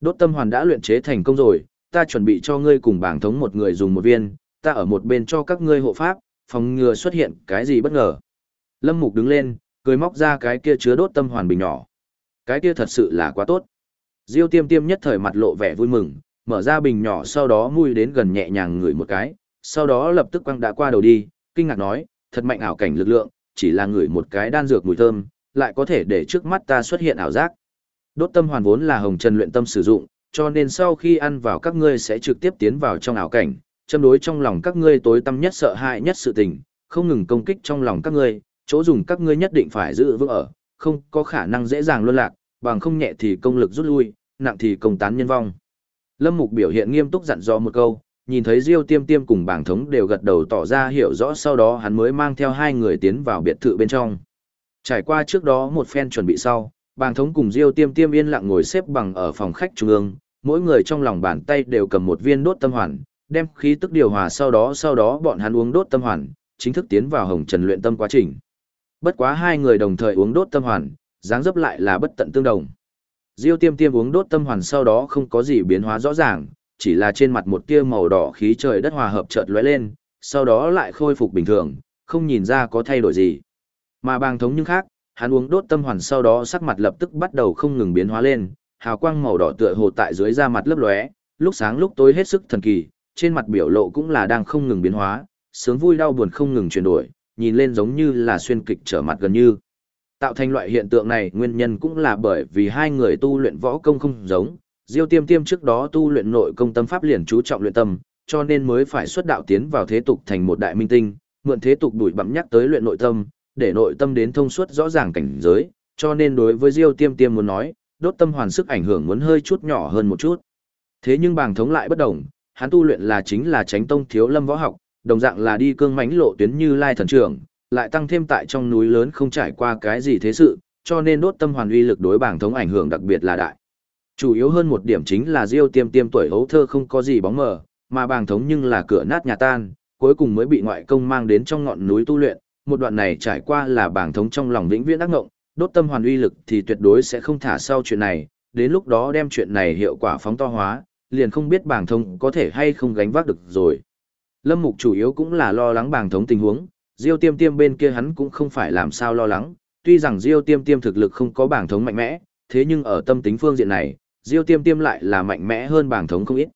Đốt tâm hoàn đã luyện chế thành công rồi, ta chuẩn bị cho ngươi cùng bảng thống một người dùng một viên, ta ở một bên cho các ngươi hộ pháp, phòng ngừa xuất hiện cái gì bất ngờ. Lâm Mục đứng lên, cười móc ra cái kia chứa đốt tâm hoàn bình nhỏ. Cái kia thật sự là quá tốt. Diêu Tiêm Tiêm nhất thời mặt lộ vẻ vui mừng, mở ra bình nhỏ sau đó mui đến gần nhẹ nhàng ngửi một cái, sau đó lập tức quăng đã qua đầu đi, kinh ngạc nói, thật mạnh ảo cảnh lực lượng, chỉ là ngửi một cái đan dược mùi thơm, lại có thể để trước mắt ta xuất hiện ảo giác. Đốt tâm hoàn vốn là hồng trần luyện tâm sử dụng, cho nên sau khi ăn vào các ngươi sẽ trực tiếp tiến vào trong ảo cảnh, châm đối trong lòng các ngươi tối tâm nhất sợ hãi nhất sự tình, không ngừng công kích trong lòng các ngươi, chỗ dùng các ngươi nhất định phải giữ vững ở, không có khả năng dễ dàng luân lạc, bằng không nhẹ thì công lực rút lui, nặng thì công tán nhân vong. Lâm Mục biểu hiện nghiêm túc dặn dò một câu, nhìn thấy Diêu Tiêm Tiêm cùng bảng thống đều gật đầu tỏ ra hiểu rõ sau đó hắn mới mang theo hai người tiến vào biệt thự bên trong. Trải qua trước đó một phen chuẩn bị sau, bảng thống cùng Diêu Tiêm Tiêm yên lặng ngồi xếp bằng ở phòng khách trung ương, mỗi người trong lòng bàn tay đều cầm một viên đốt tâm hoàn, đem khí tức điều hòa sau đó sau đó bọn hắn uống đốt tâm hoàn, chính thức tiến vào hồng trần luyện tâm quá trình. Bất quá hai người đồng thời uống đốt tâm hoàn, dáng dấp lại là bất tận tương đồng. Diêu Tiêm Tiêm uống đốt tâm hoàn sau đó không có gì biến hóa rõ ràng, chỉ là trên mặt một tia màu đỏ khí trời đất hòa hợp chợt lóe lên, sau đó lại khôi phục bình thường, không nhìn ra có thay đổi gì. Mà bàng thống nhưng khác, hắn uống đốt tâm hoàn sau đó sắc mặt lập tức bắt đầu không ngừng biến hóa lên, hào quang màu đỏ tựa hồ tại dưới da mặt lấp lóe, lúc sáng lúc tối hết sức thần kỳ, trên mặt biểu lộ cũng là đang không ngừng biến hóa, sướng vui đau buồn không ngừng chuyển đổi, nhìn lên giống như là xuyên kịch trở mặt gần như. Tạo thành loại hiện tượng này nguyên nhân cũng là bởi vì hai người tu luyện võ công không giống, Diêu Tiêm Tiêm trước đó tu luyện nội công tâm pháp liền chú trọng luyện tâm, cho nên mới phải xuất đạo tiến vào thế tục thành một đại minh tinh, mượn thế tục đuổi bặm nhắc tới luyện nội tâm, để nội tâm đến thông suốt rõ ràng cảnh giới, cho nên đối với Diêu Tiêm Tiêm muốn nói, đốt tâm hoàn sức ảnh hưởng muốn hơi chút nhỏ hơn một chút. Thế nhưng bàng thống lại bất đồng, hắn tu luyện là chính là tránh tông thiếu lâm võ học, đồng dạng là đi cương mãnh lộ tuyến như lai thần trưởng, lại tăng thêm tại trong núi lớn không trải qua cái gì thế sự, cho nên đốt tâm hoàn uy lực đối bảng thống ảnh hưởng đặc biệt là đại. Chủ yếu hơn một điểm chính là Diêu Tiêm Tiêm tuổi hấu thơ không có gì bóng mờ, mà Bàng thống nhưng là cửa nát nhà tan, cuối cùng mới bị ngoại công mang đến trong ngọn núi tu luyện, một đoạn này trải qua là Bàng thống trong lòng vĩnh viễn ác ngộng, đốt tâm hoàn uy lực thì tuyệt đối sẽ không thả sau chuyện này, đến lúc đó đem chuyện này hiệu quả phóng to hóa, liền không biết Bàng thống có thể hay không gánh vác được rồi. Lâm Mục chủ yếu cũng là lo lắng Bàng thống tình huống, Diêu Tiêm Tiêm bên kia hắn cũng không phải làm sao lo lắng, tuy rằng Diêu Tiêm Tiêm thực lực không có bảng thống mạnh mẽ, thế nhưng ở tâm tính phương diện này, Diêu Tiêm Tiêm lại là mạnh mẽ hơn bảng thống không ít.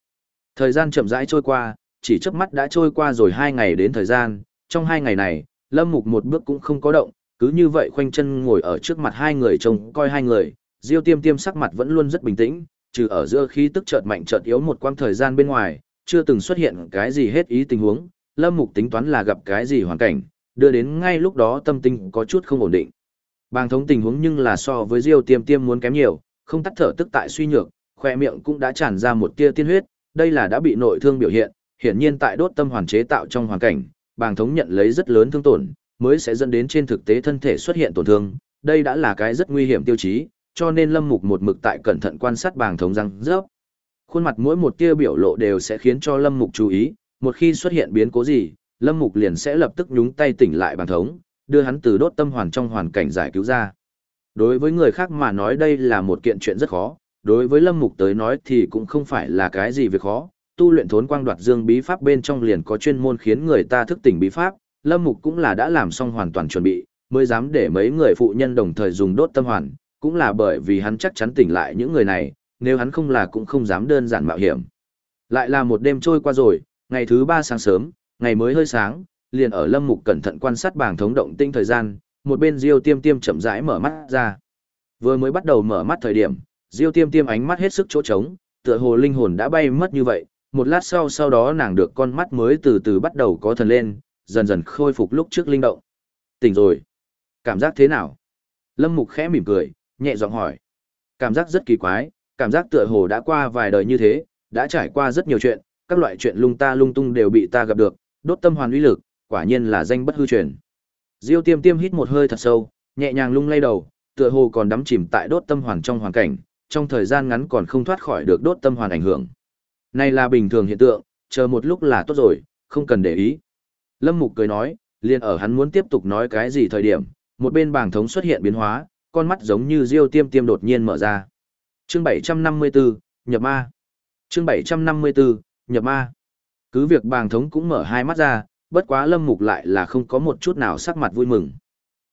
Thời gian chậm rãi trôi qua, chỉ chớp mắt đã trôi qua rồi hai ngày đến thời gian, trong hai ngày này, Lâm Mục một bước cũng không có động, cứ như vậy khoanh chân ngồi ở trước mặt hai người trông coi hai người, Diêu Tiêm Tiêm sắc mặt vẫn luôn rất bình tĩnh, trừ ở giữa khí tức chợt mạnh chợt yếu một quãng thời gian bên ngoài, chưa từng xuất hiện cái gì hết ý tình huống, Lâm Mục tính toán là gặp cái gì hoàn cảnh, đưa đến ngay lúc đó tâm tình có chút không ổn định. Bàng thống tình huống nhưng là so với Diêu Tiêm Tiêm muốn kém nhiều, không tắt thở tức tại suy nhược, khoe miệng cũng đã tràn ra một tia tiên huyết, đây là đã bị nội thương biểu hiện, hiển nhiên tại đốt tâm hoàn chế tạo trong hoàn cảnh, bàng thống nhận lấy rất lớn thương tổn, mới sẽ dẫn đến trên thực tế thân thể xuất hiện tổn thương, đây đã là cái rất nguy hiểm tiêu chí, cho nên Lâm Mục một mực tại cẩn thận quan sát bàng thống răng rớp. Khuôn mặt mỗi một tia biểu lộ đều sẽ khiến cho Lâm Mục chú ý, một khi xuất hiện biến cố gì, Lâm Mục liền sẽ lập tức nhúng tay tỉnh lại bàng thống, đưa hắn từ đốt tâm hoàn trong hoàn cảnh giải cứu ra. Đối với người khác mà nói đây là một kiện chuyện rất khó, đối với Lâm Mục tới nói thì cũng không phải là cái gì việc khó, tu luyện thốn quang đoạt dương bí pháp bên trong liền có chuyên môn khiến người ta thức tỉnh bí pháp, Lâm Mục cũng là đã làm xong hoàn toàn chuẩn bị, mới dám để mấy người phụ nhân đồng thời dùng đốt tâm hoàn, cũng là bởi vì hắn chắc chắn tỉnh lại những người này, nếu hắn không là cũng không dám đơn giản mạo hiểm. Lại là một đêm trôi qua rồi, ngày thứ ba sáng sớm, ngày mới hơi sáng, liền ở Lâm Mục cẩn thận quan sát bảng thống động tinh thời gian, một bên Diêu Tiêm Tiêm chậm rãi mở mắt ra. Vừa mới bắt đầu mở mắt thời điểm, Diêu Tiêm Tiêm ánh mắt hết sức chỗ trống, tựa hồ linh hồn đã bay mất như vậy, một lát sau sau đó nàng được con mắt mới từ từ bắt đầu có thần lên, dần dần khôi phục lúc trước linh động. Tỉnh rồi. Cảm giác thế nào? Lâm Mục khẽ mỉm cười, nhẹ giọng hỏi. Cảm giác rất kỳ quái, cảm giác tựa hồ đã qua vài đời như thế, đã trải qua rất nhiều chuyện, các loại chuyện lung ta lung tung đều bị ta gặp được, đốt tâm hoàn uy lực, quả nhiên là danh bất hư truyền. Diêu Tiêm Tiêm hít một hơi thật sâu, nhẹ nhàng lung lay đầu, tựa hồ còn đắm chìm tại đốt tâm hoàn trong hoàn cảnh, trong thời gian ngắn còn không thoát khỏi được đốt tâm hoàn ảnh hưởng. Này là bình thường hiện tượng, chờ một lúc là tốt rồi, không cần để ý. Lâm Mục cười nói, liền ở hắn muốn tiếp tục nói cái gì thời điểm, một bên bảng thống xuất hiện biến hóa, con mắt giống như diêu tiêm tiêm đột nhiên mở ra. Chương 754, nhập ma. Chương 754, nhập ma. Cứ việc bàng thống cũng mở hai mắt ra, bất quá lâm mục lại là không có một chút nào sắc mặt vui mừng.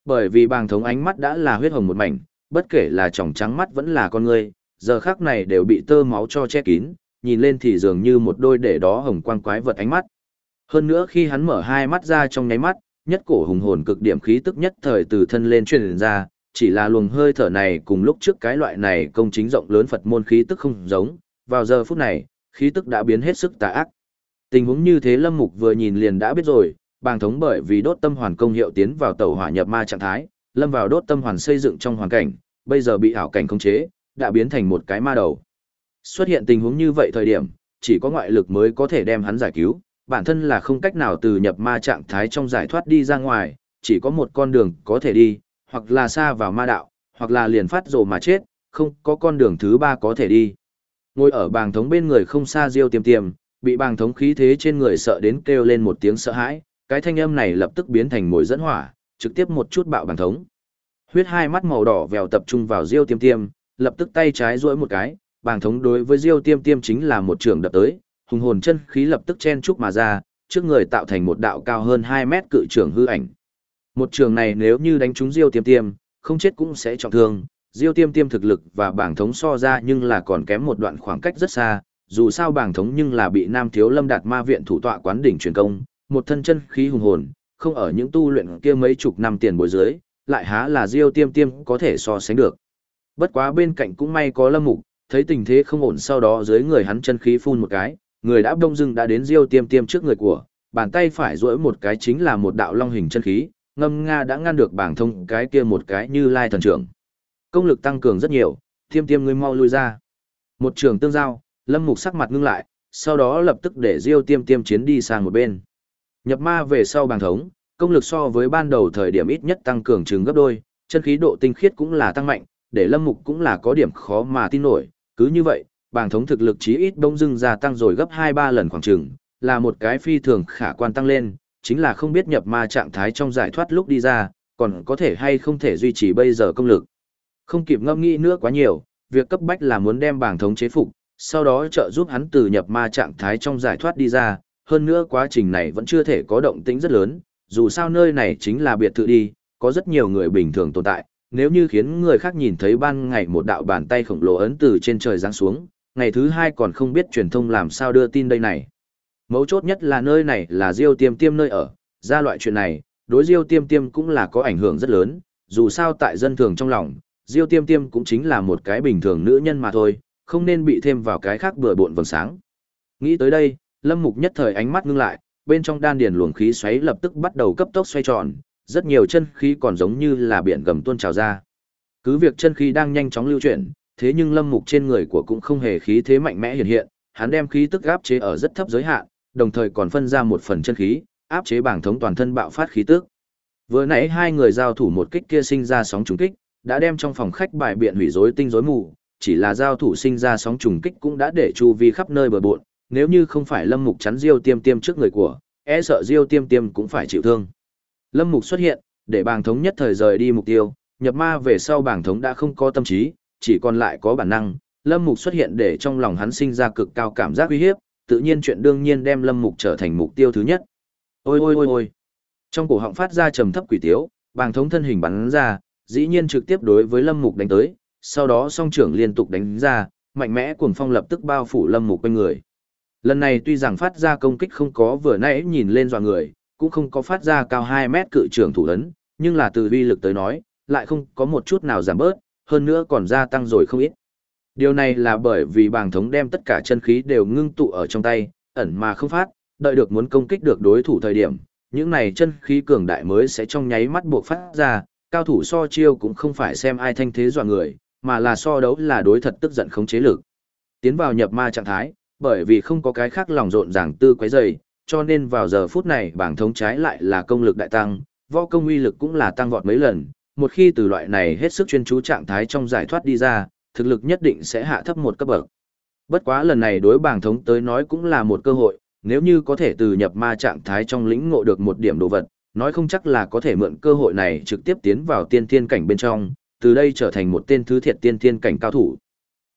Bởi vì bàng thống ánh mắt đã là huyết hồng một mảnh, bất kể là tròng trắng mắt vẫn là con người, giờ khắc này đều bị tơ máu cho che kín, nhìn lên thì dường như một đôi để đó hồng quang quái vật ánh mắt. Hơn nữa khi hắn mở hai mắt ra trong nháy mắt, nhất cổ hùng hồn cực điểm khí tức nhất thời từ thân lên truyền ra, chỉ là luồng hơi thở này cùng lúc trước cái loại này công chính rộng lớn Phật môn khí tức không giống, vào giờ phút này, khí tức đã biến hết sức tà ác. Tình huống như thế Lâm Mục vừa nhìn liền đã biết rồi, bàng thống bởi vì đốt tâm hoàn công hiệu tiến vào tẩu hỏa nhập ma trạng thái, lâm vào đốt tâm hoàn xây dựng trong hoàn cảnh, bây giờ bị ảo cảnh khống chế, đã biến thành một cái ma đầu. Xuất hiện tình huống như vậy thời điểm, chỉ có ngoại lực mới có thể đem hắn giải cứu, bản thân là không cách nào từ nhập ma trạng thái trong giải thoát đi ra ngoài, chỉ có một con đường có thể đi, hoặc là xa vào ma đạo, hoặc là liền phát rồ mà chết, không có con đường thứ ba có thể đi. Ngồi ở bàng thống bên người không xa diêu tiềm tiềm, bị bàng thống khí thế trên người sợ đến kêu lên một tiếng sợ hãi, cái thanh âm này lập tức biến thành mồi dẫn hỏa, trực tiếp một chút bạo bàng thống. Huyết hai mắt màu đỏ vèo tập trung vào diêu tiêm tiêm, lập tức tay trái duỗi một cái, bàng thống đối với diêu tiêm tiêm chính là một trường đập tới, hùng hồn chân khí lập tức chen chúc mà ra, trước người tạo thành một đạo cao hơn 2 mét cự trường hư ảnh. Một trường này nếu như đánh trúng Diêu Tiêm Tiêm, không chết cũng sẽ trọng thương. Diêu Tiêm Tiêm thực lực và bảng thống so ra nhưng là còn kém một đoạn khoảng cách rất xa, dù sao bảng thống nhưng là bị Nam Thiếu Lâm Đạt Ma viện thủ tọa quán đỉnh truyền công, một thân chân khí hùng hồn, không ở những tu luyện kia mấy chục năm tiền bối dưới, lại há là Diêu Tiêm Tiêm có thể so sánh được. Bất quá bên cạnh cũng may có Lâm Mục, thấy tình thế không ổn sau đó dưới người hắn chân khí phun một cái, người đã đông dưng đã đến Diêu Tiêm Tiêm trước người của, bàn tay phải duỗi một cái chính là một đạo long hình chân khí, ngâm nga đã ngăn được bảng thông cái kia một cái như lai thần trưởng. Công lực tăng cường rất nhiều, tiêm tiêm ngươi mau lui ra. Một trường tương giao, lâm mục sắc mặt ngưng lại, sau đó lập tức để diêu tiêm tiêm chiến đi sang một bên. Nhập ma về sau bảng thống, công lực so với ban đầu thời điểm ít nhất tăng cường trường gấp đôi, chân khí độ tinh khiết cũng là tăng mạnh, để lâm mục cũng là có điểm khó mà tin nổi. Cứ như vậy, bảng thống thực lực chí ít bỗng dưng gia tăng rồi gấp 2-3 lần khoảng trường, là một cái phi thường khả quan tăng lên, chính là không biết nhập ma trạng thái trong giải thoát lúc đi ra, còn có thể hay không thể duy trì bây giờ công lực. Không kịp ngâm nghĩ nữa quá nhiều, việc cấp bách là muốn đem bảng thống chế phục, sau đó trợ giúp hắn từ nhập ma trạng thái trong giải thoát đi ra, hơn nữa quá trình này vẫn chưa thể có động tĩnh rất lớn, dù sao nơi này chính là biệt thự đi, có rất nhiều người bình thường tồn tại, nếu như khiến người khác nhìn thấy ban ngày một đạo bàn tay khổng lồ ấn từ trên trời giáng xuống, ngày thứ hai còn không biết truyền thông làm sao đưa tin đây này. Mấu chốt nhất là nơi này là Diêu Tiêm Tiêm nơi ở, ra loại chuyện này, đối Diêu Tiêm Tiêm cũng là có ảnh hưởng rất lớn, dù sao tại dân thường trong lòng, Diêu Tiêm Tiêm cũng chính là một cái bình thường nữ nhân mà thôi, không nên bị thêm vào cái khác bừa bộn vầng sáng. Nghĩ tới đây, Lâm Mục nhất thời ánh mắt ngưng lại, bên trong đan điền luồng khí xoáy lập tức bắt đầu cấp tốc xoay tròn, rất nhiều chân khí còn giống như là biển gầm tuôn trào ra. Cứ việc chân khí đang nhanh chóng lưu chuyển, thế nhưng Lâm Mục trên người của cũng không hề khí thế mạnh mẽ hiện hiện, hắn đem khí tức áp chế ở rất thấp giới hạn, đồng thời còn phân ra một phần chân khí, áp chế bảng thống toàn thân bạo phát khí tức. Vừa nãy hai người giao thủ một kích kia sinh ra sóng trùng kích, đã đem trong phòng khách bài biện hủy rối tinh rối mù, chỉ là giao thủ sinh ra sóng trùng kích cũng đã để chu vi khắp nơi bờ bộn, nếu như không phải Lâm Mục chắn Diêu Tiêm Tiêm trước người của, e sợ Diêu Tiêm Tiêm cũng phải chịu thương. Lâm Mục xuất hiện, để bảng thống nhất thời rời đi mục tiêu, nhập ma về sau bảng thống đã không có tâm trí, chỉ còn lại có bản năng, Lâm Mục xuất hiện để trong lòng hắn sinh ra cực cao cảm giác uy hiếp, tự nhiên chuyện đương nhiên đem Lâm Mục trở thành mục tiêu thứ nhất. Ôi ôi ôi ôi. Trong cổ họng phát ra trầm thấp quỷ tiếu, bàng thống thân hình bắn ra, dĩ nhiên trực tiếp đối với Lâm Mục đánh tới, sau đó song trưởng liên tục đánh ra, mạnh mẽ cuồng phong lập tức bao phủ Lâm Mục quanh người. Lần này tuy rằng phát ra công kích không có vừa nãy nhìn lên dọa người, cũng không có phát ra cao 2 mét cự trường thủ ấn, nhưng là từ vi lực tới nói, lại không có một chút nào giảm bớt, hơn nữa còn gia tăng rồi không ít. Điều này là bởi vì bàng thống đem tất cả chân khí đều ngưng tụ ở trong tay, ẩn mà không phát, đợi được muốn công kích được đối thủ thời điểm, những này chân khí cường đại mới sẽ trong nháy mắt buộc phát ra, cao thủ so chiêu cũng không phải xem ai thanh thế dọa người, mà là so đấu là đối thật tức giận khống chế lực. Tiến vào nhập ma trạng thái, bởi vì không có cái khác lòng rộn ràng tư quấy dày, cho nên vào giờ phút này bảng thống trái lại là công lực đại tăng, võ công uy lực cũng là tăng vọt mấy lần, một khi từ loại này hết sức chuyên chú trạng thái trong giải thoát đi ra, thực lực nhất định sẽ hạ thấp một cấp bậc. Bất quá lần này đối bảng thống tới nói cũng là một cơ hội, nếu như có thể từ nhập ma trạng thái trong lĩnh ngộ được một điểm đồ vật, nói không chắc là có thể mượn cơ hội này trực tiếp tiến vào tiên thiên cảnh bên trong, từ đây trở thành một tên thứ thiệt tiên thiên cảnh cao thủ.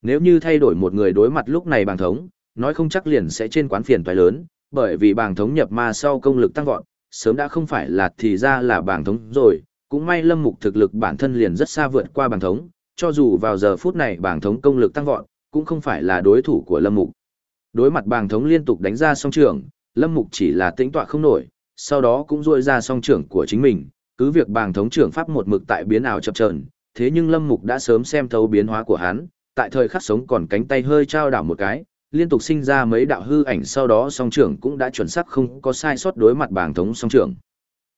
Nếu như thay đổi một người đối mặt lúc này bàng thống, nói không chắc liền sẽ trên quán phiền toái lớn, bởi vì bàng thống nhập ma sau công lực tăng vọt, sớm đã không phải là thì ra là bàng thống rồi, cũng may lâm mục thực lực bản thân liền rất xa vượt qua bàng thống, cho dù vào giờ phút này bàng thống công lực tăng vọt, cũng không phải là đối thủ của lâm mục. Đối mặt bàng thống liên tục đánh ra song trưởng, lâm mục chỉ là tĩnh tọa không nổi, sau đó cũng rôi ra song trưởng của chính mình, cứ việc bàng thống trưởng pháp một mực tại biến ảo chập chờn, thế nhưng lâm mục đã sớm xem thấu biến hóa của hắn, tại thời khắc sống còn cánh tay hơi trao đảo một cái, liên tục sinh ra mấy đạo hư ảnh sau đó song trưởng cũng đã chuẩn xác không có sai sót đối mặt bàng thống song trưởng.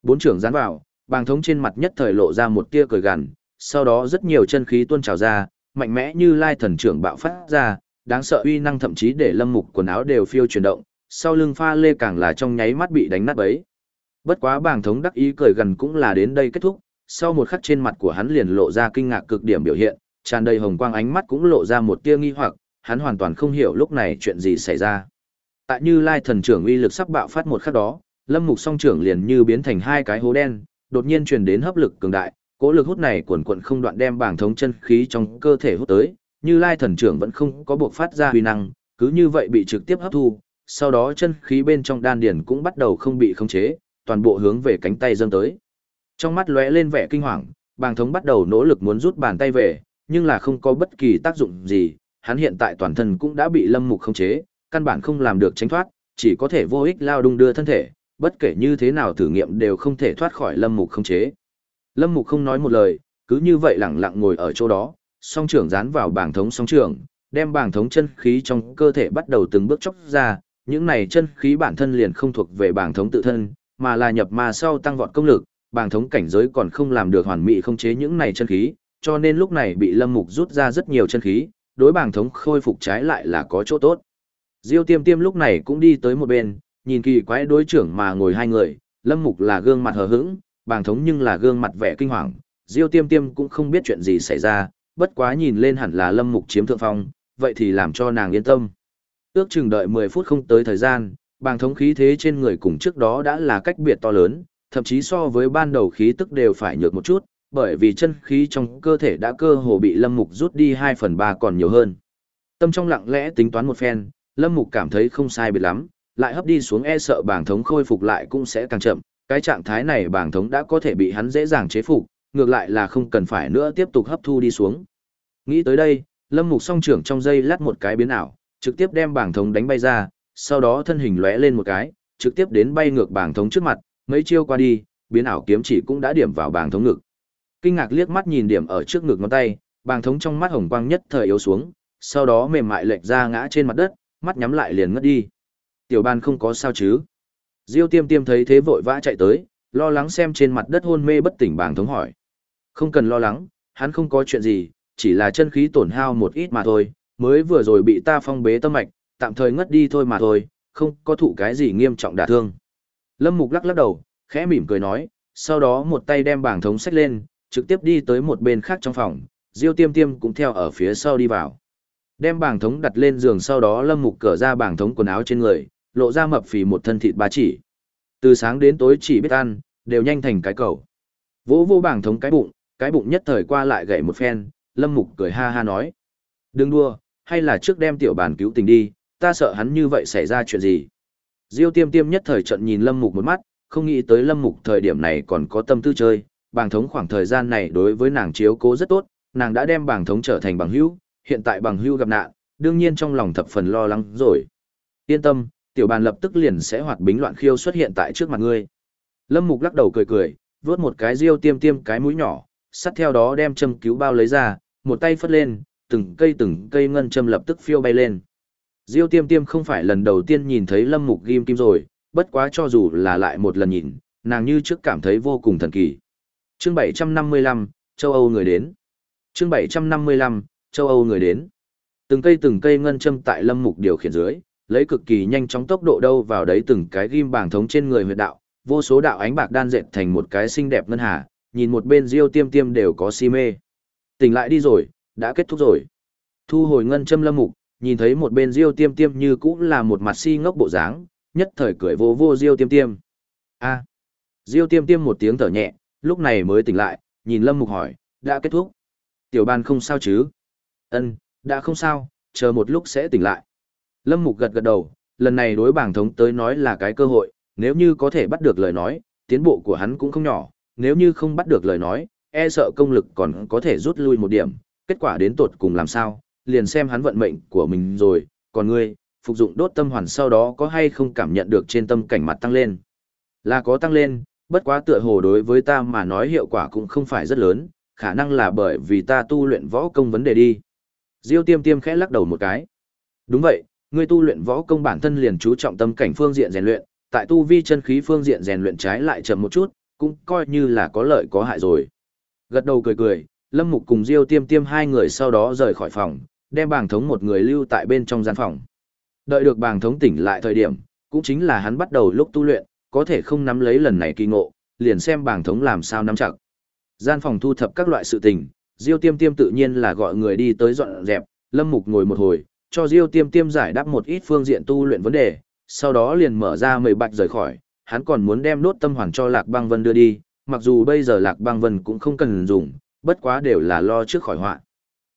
Bốn trưởng dán vào, bàng thống trên mặt nhất thời lộ ra một tia cười gằn, sau đó rất nhiều chân khí tuôn trào ra, mạnh mẽ như lai thần trưởng bạo phát ra, đáng sợ uy năng thậm chí để lâm mục quần áo đều phiêu chuyển động, sau lưng pha lê càng là trong nháy mắt bị đánh nát bấy. Bất quá bàng thống đắc ý cười gần cũng là đến đây kết thúc, sau một khắc trên mặt của hắn liền lộ ra kinh ngạc cực điểm biểu hiện, tràn đầy hồng quang ánh mắt cũng lộ ra một tia nghi hoặc, hắn hoàn toàn không hiểu lúc này chuyện gì xảy ra. Tại Như Lai thần trưởng uy lực sắp bạo phát một khắc đó, Lâm Mục song trưởng liền như biến thành hai cái hố đen, đột nhiên truyền đến hấp lực cường đại, cỗ lực hút này cuồn cuộn không đoạn đem bảng thống chân khí trong cơ thể hút tới, Như Lai thần trưởng vẫn không có buộc phát ra uy năng, cứ như vậy bị trực tiếp hấp thu, sau đó chân khí bên trong đan điền cũng bắt đầu không bị khống chế, toàn bộ hướng về cánh tay dâng tới. Trong mắt lóe lên vẻ kinh hoàng, bàng thống bắt đầu nỗ lực muốn rút bàn tay về, nhưng là không có bất kỳ tác dụng gì, hắn hiện tại toàn thân cũng đã bị lâm mục khống chế, căn bản không làm được tránh thoát, chỉ có thể vô ích lao đung đưa thân thể, bất kể như thế nào thử nghiệm đều không thể thoát khỏi lâm mục khống chế. Lâm mục không nói một lời, cứ như vậy lặng lặng ngồi ở chỗ đó, song trưởng dán vào bảng thống song trưởng, đem bảng thống chân khí trong cơ thể bắt đầu từng bước chóc ra, những này chân khí bản thân liền không thuộc về bảng thống tự thân, mà là nhập ma sau tăng vọt công lực, bàng thống cảnh giới còn không làm được hoàn mỹ không chế những này chân khí, cho nên lúc này bị lâm mục rút ra rất nhiều chân khí, đối bàng thống khôi phục trái lại là có chỗ tốt. Diêu tiêm tiêm lúc này cũng đi tới một bên, nhìn kỳ quái đối trưởng mà ngồi hai người, lâm mục là gương mặt hờ hững, bàng thống nhưng là gương mặt vẻ kinh hoàng, diêu tiêm tiêm cũng không biết chuyện gì xảy ra, bất quá nhìn lên hẳn là lâm mục chiếm thượng phong, vậy thì làm cho nàng yên tâm. Ước chừng đợi 10 phút không tới thời gian, bàng thống khí thế trên người cùng trước đó đã là cách biệt to lớn, thậm chí so với ban đầu khí tức đều phải nhược một chút, bởi vì chân khí trong cơ thể đã cơ hồ bị Lâm Mục rút đi 2 phần 3 còn nhiều hơn. Tâm trong lặng lẽ tính toán một phen, Lâm Mục cảm thấy không sai biệt lắm, lại hấp đi xuống e sợ bảng thống khôi phục lại cũng sẽ càng chậm, cái trạng thái này bảng thống đã có thể bị hắn dễ dàng chế phục, ngược lại là không cần phải nữa tiếp tục hấp thu đi xuống. Nghĩ tới đây, Lâm Mục song trưởng trong dây lát một cái biến ảo, trực tiếp đem bảng thống đánh bay ra, sau đó thân hình lóe lên một cái, trực tiếp đến bay ngược bảng thống trước mặt, mấy chiêu qua đi, biến ảo kiếm chỉ cũng đã điểm vào bàng thống ngực. Kinh ngạc liếc mắt nhìn điểm ở trước ngực ngón tay, bàng thống trong mắt hồng quang nhất thời yếu xuống, sau đó mềm mại lệch ra ngã trên mặt đất, mắt nhắm lại liền ngất đi. Tiểu ban không có sao chứ? Diêu tiêm tiêm thấy thế vội vã chạy tới, lo lắng xem trên mặt đất hôn mê bất tỉnh bàng thống hỏi. Không cần lo lắng, hắn không có chuyện gì, chỉ là chân khí tổn hao một ít mà thôi, mới vừa rồi bị ta phong bế tâm mạch, tạm thời ngất đi thôi mà thôi, không có thụ cái gì nghiêm trọng đả thương. Lâm Mục lắc lắc đầu, khẽ mỉm cười nói, sau đó một tay đem bảng thống sách lên, trực tiếp đi tới một bên khác trong phòng, Diêu Tiêm Tiêm cũng theo ở phía sau đi vào. Đem bảng thống đặt lên giường sau đó Lâm Mục cởi ra bảng thống quần áo trên người, lộ ra mập phì một thân thịt ba chỉ. Từ sáng đến tối chỉ biết ăn, đều nhanh thành cái cầu. Vỗ vô bảng thống cái bụng, cái bụng nhất thời qua lại gậy một phen, Lâm Mục cười ha ha nói. Đừng đua, hay là trước đem tiểu bản cứu tình đi, ta sợ hắn như vậy xảy ra chuyện gì. Diêu tiêm tiêm nhất thời trận nhìn Lâm Mục một mắt, không nghĩ tới Lâm Mục thời điểm này còn có tâm tư chơi, bàng thống khoảng thời gian này đối với nàng chiếu cố rất tốt, nàng đã đem bàng thống trở thành bằng hữu, hiện tại bằng hữu gặp nạn, đương nhiên trong lòng thập phần lo lắng rồi. Yên tâm, tiểu bàn lập tức liền sẽ hoạt bính loạn khiêu xuất hiện tại trước mặt ngươi. Lâm Mục lắc đầu cười cười, vớt một cái riêu tiêm tiêm cái mũi nhỏ, sắt theo đó đem châm cứu bao lấy ra, một tay phất lên, từng cây từng cây ngân châm lập tức phiêu bay lên. Diêu tiêm tiêm không phải lần đầu tiên nhìn thấy lâm mục ghim kim rồi, bất quá cho dù là lại một lần nhìn, nàng như trước cảm thấy vô cùng thần kỳ. Chương 755, châu Âu người đến. Chương 755, châu Âu người đến. Từng cây từng cây ngân châm tại lâm mục điều khiển dưới, lấy cực kỳ nhanh chóng tốc độ đâu vào đấy từng cái ghim bảng thống trên người huyệt đạo, vô số đạo ánh bạc đan dệt thành một cái xinh đẹp ngân hà, nhìn một bên Diêu Tiêm Tiêm đều có si mê. Tỉnh lại đi rồi, đã kết thúc rồi. Thu hồi ngân châm lâm mục, nhìn thấy một bên Diêu Tiêm Tiêm như cũng là một mặt si ngốc bộ dáng, nhất thời cười vô vô Diêu Tiêm Tiêm. A. Diêu Tiêm Tiêm một tiếng thở nhẹ, lúc này mới tỉnh lại, nhìn Lâm Mục hỏi, đã kết thúc. Tiểu ban không sao chứ? Ân, đã không sao, chờ một lúc sẽ tỉnh lại. Lâm Mục gật gật đầu, lần này đối bảng thống tới nói là cái cơ hội, nếu như có thể bắt được lời nói, tiến bộ của hắn cũng không nhỏ, nếu như không bắt được lời nói, e sợ công lực còn có thể rút lui một điểm, kết quả đến tột cùng làm sao, liền xem hắn vận mệnh của mình rồi, còn ngươi, phục dụng đốt tâm hoàn sau đó có hay không cảm nhận được trên tâm cảnh mặt tăng lên. Là có tăng lên, bất quá tựa hồ đối với ta mà nói hiệu quả cũng không phải rất lớn, khả năng là bởi vì ta tu luyện võ công vấn đề đi. Diêu tiêm tiêm khẽ lắc đầu một cái. Đúng vậy, ngươi tu luyện võ công bản thân liền chú trọng tâm cảnh phương diện rèn luyện, tại tu vi chân khí phương diện rèn luyện trái lại chậm một chút, cũng coi như là có lợi có hại rồi. Gật đầu cười cười, Lâm Mục cùng Diêu Tiêm Tiêm hai người sau đó rời khỏi phòng, đem bàng thống một người lưu tại bên trong gian phòng. Đợi được bàng thống tỉnh lại thời điểm, cũng chính là hắn bắt đầu lúc tu luyện, có thể không nắm lấy lần này kỳ ngộ, liền xem bàng thống làm sao nắm chặt. Gian phòng thu thập các loại sự tình, Diêu Tiêm Tiêm tự nhiên là gọi người đi tới dọn dẹp, Lâm Mục ngồi một hồi, cho Diêu Tiêm Tiêm giải đáp một ít phương diện tu luyện vấn đề, sau đó liền mở ra mười bạch rời khỏi, hắn còn muốn đem đốt tâm hoàn cho Lạc Băng Vân đưa đi, mặc dù bây giờ Lạc Băng Vân cũng không cần dùng, bất quá đều là lo trước khỏi họa.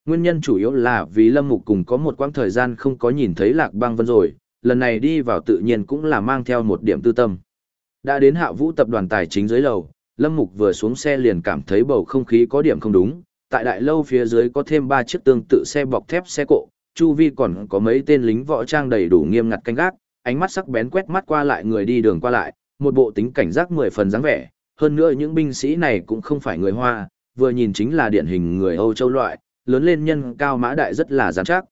Nguyên nhân chủ yếu là vì Lâm Mục cùng có một quãng thời gian không có nhìn thấy Lạc Băng Vân rồi, lần này đi vào tự nhiên cũng là mang theo một điểm tư tâm. Đã đến hạ vũ tập đoàn tài chính dưới lầu, Lâm Mục vừa xuống xe liền cảm thấy bầu không khí có điểm không đúng, tại đại lâu phía dưới có thêm ba chiếc tương tự xe bọc thép xe cộ, chu vi còn có mấy tên lính võ trang đầy đủ nghiêm ngặt canh gác, ánh mắt sắc bén quét mắt qua lại người đi đường qua lại, một bộ tính cảnh giác mười phần dáng vẻ, hơn nữa những binh sĩ này cũng không phải người Hoa, vừa nhìn chính là điển hình người Âu châu loại, lớn lên nhân cao mã đại rất là giám chắc.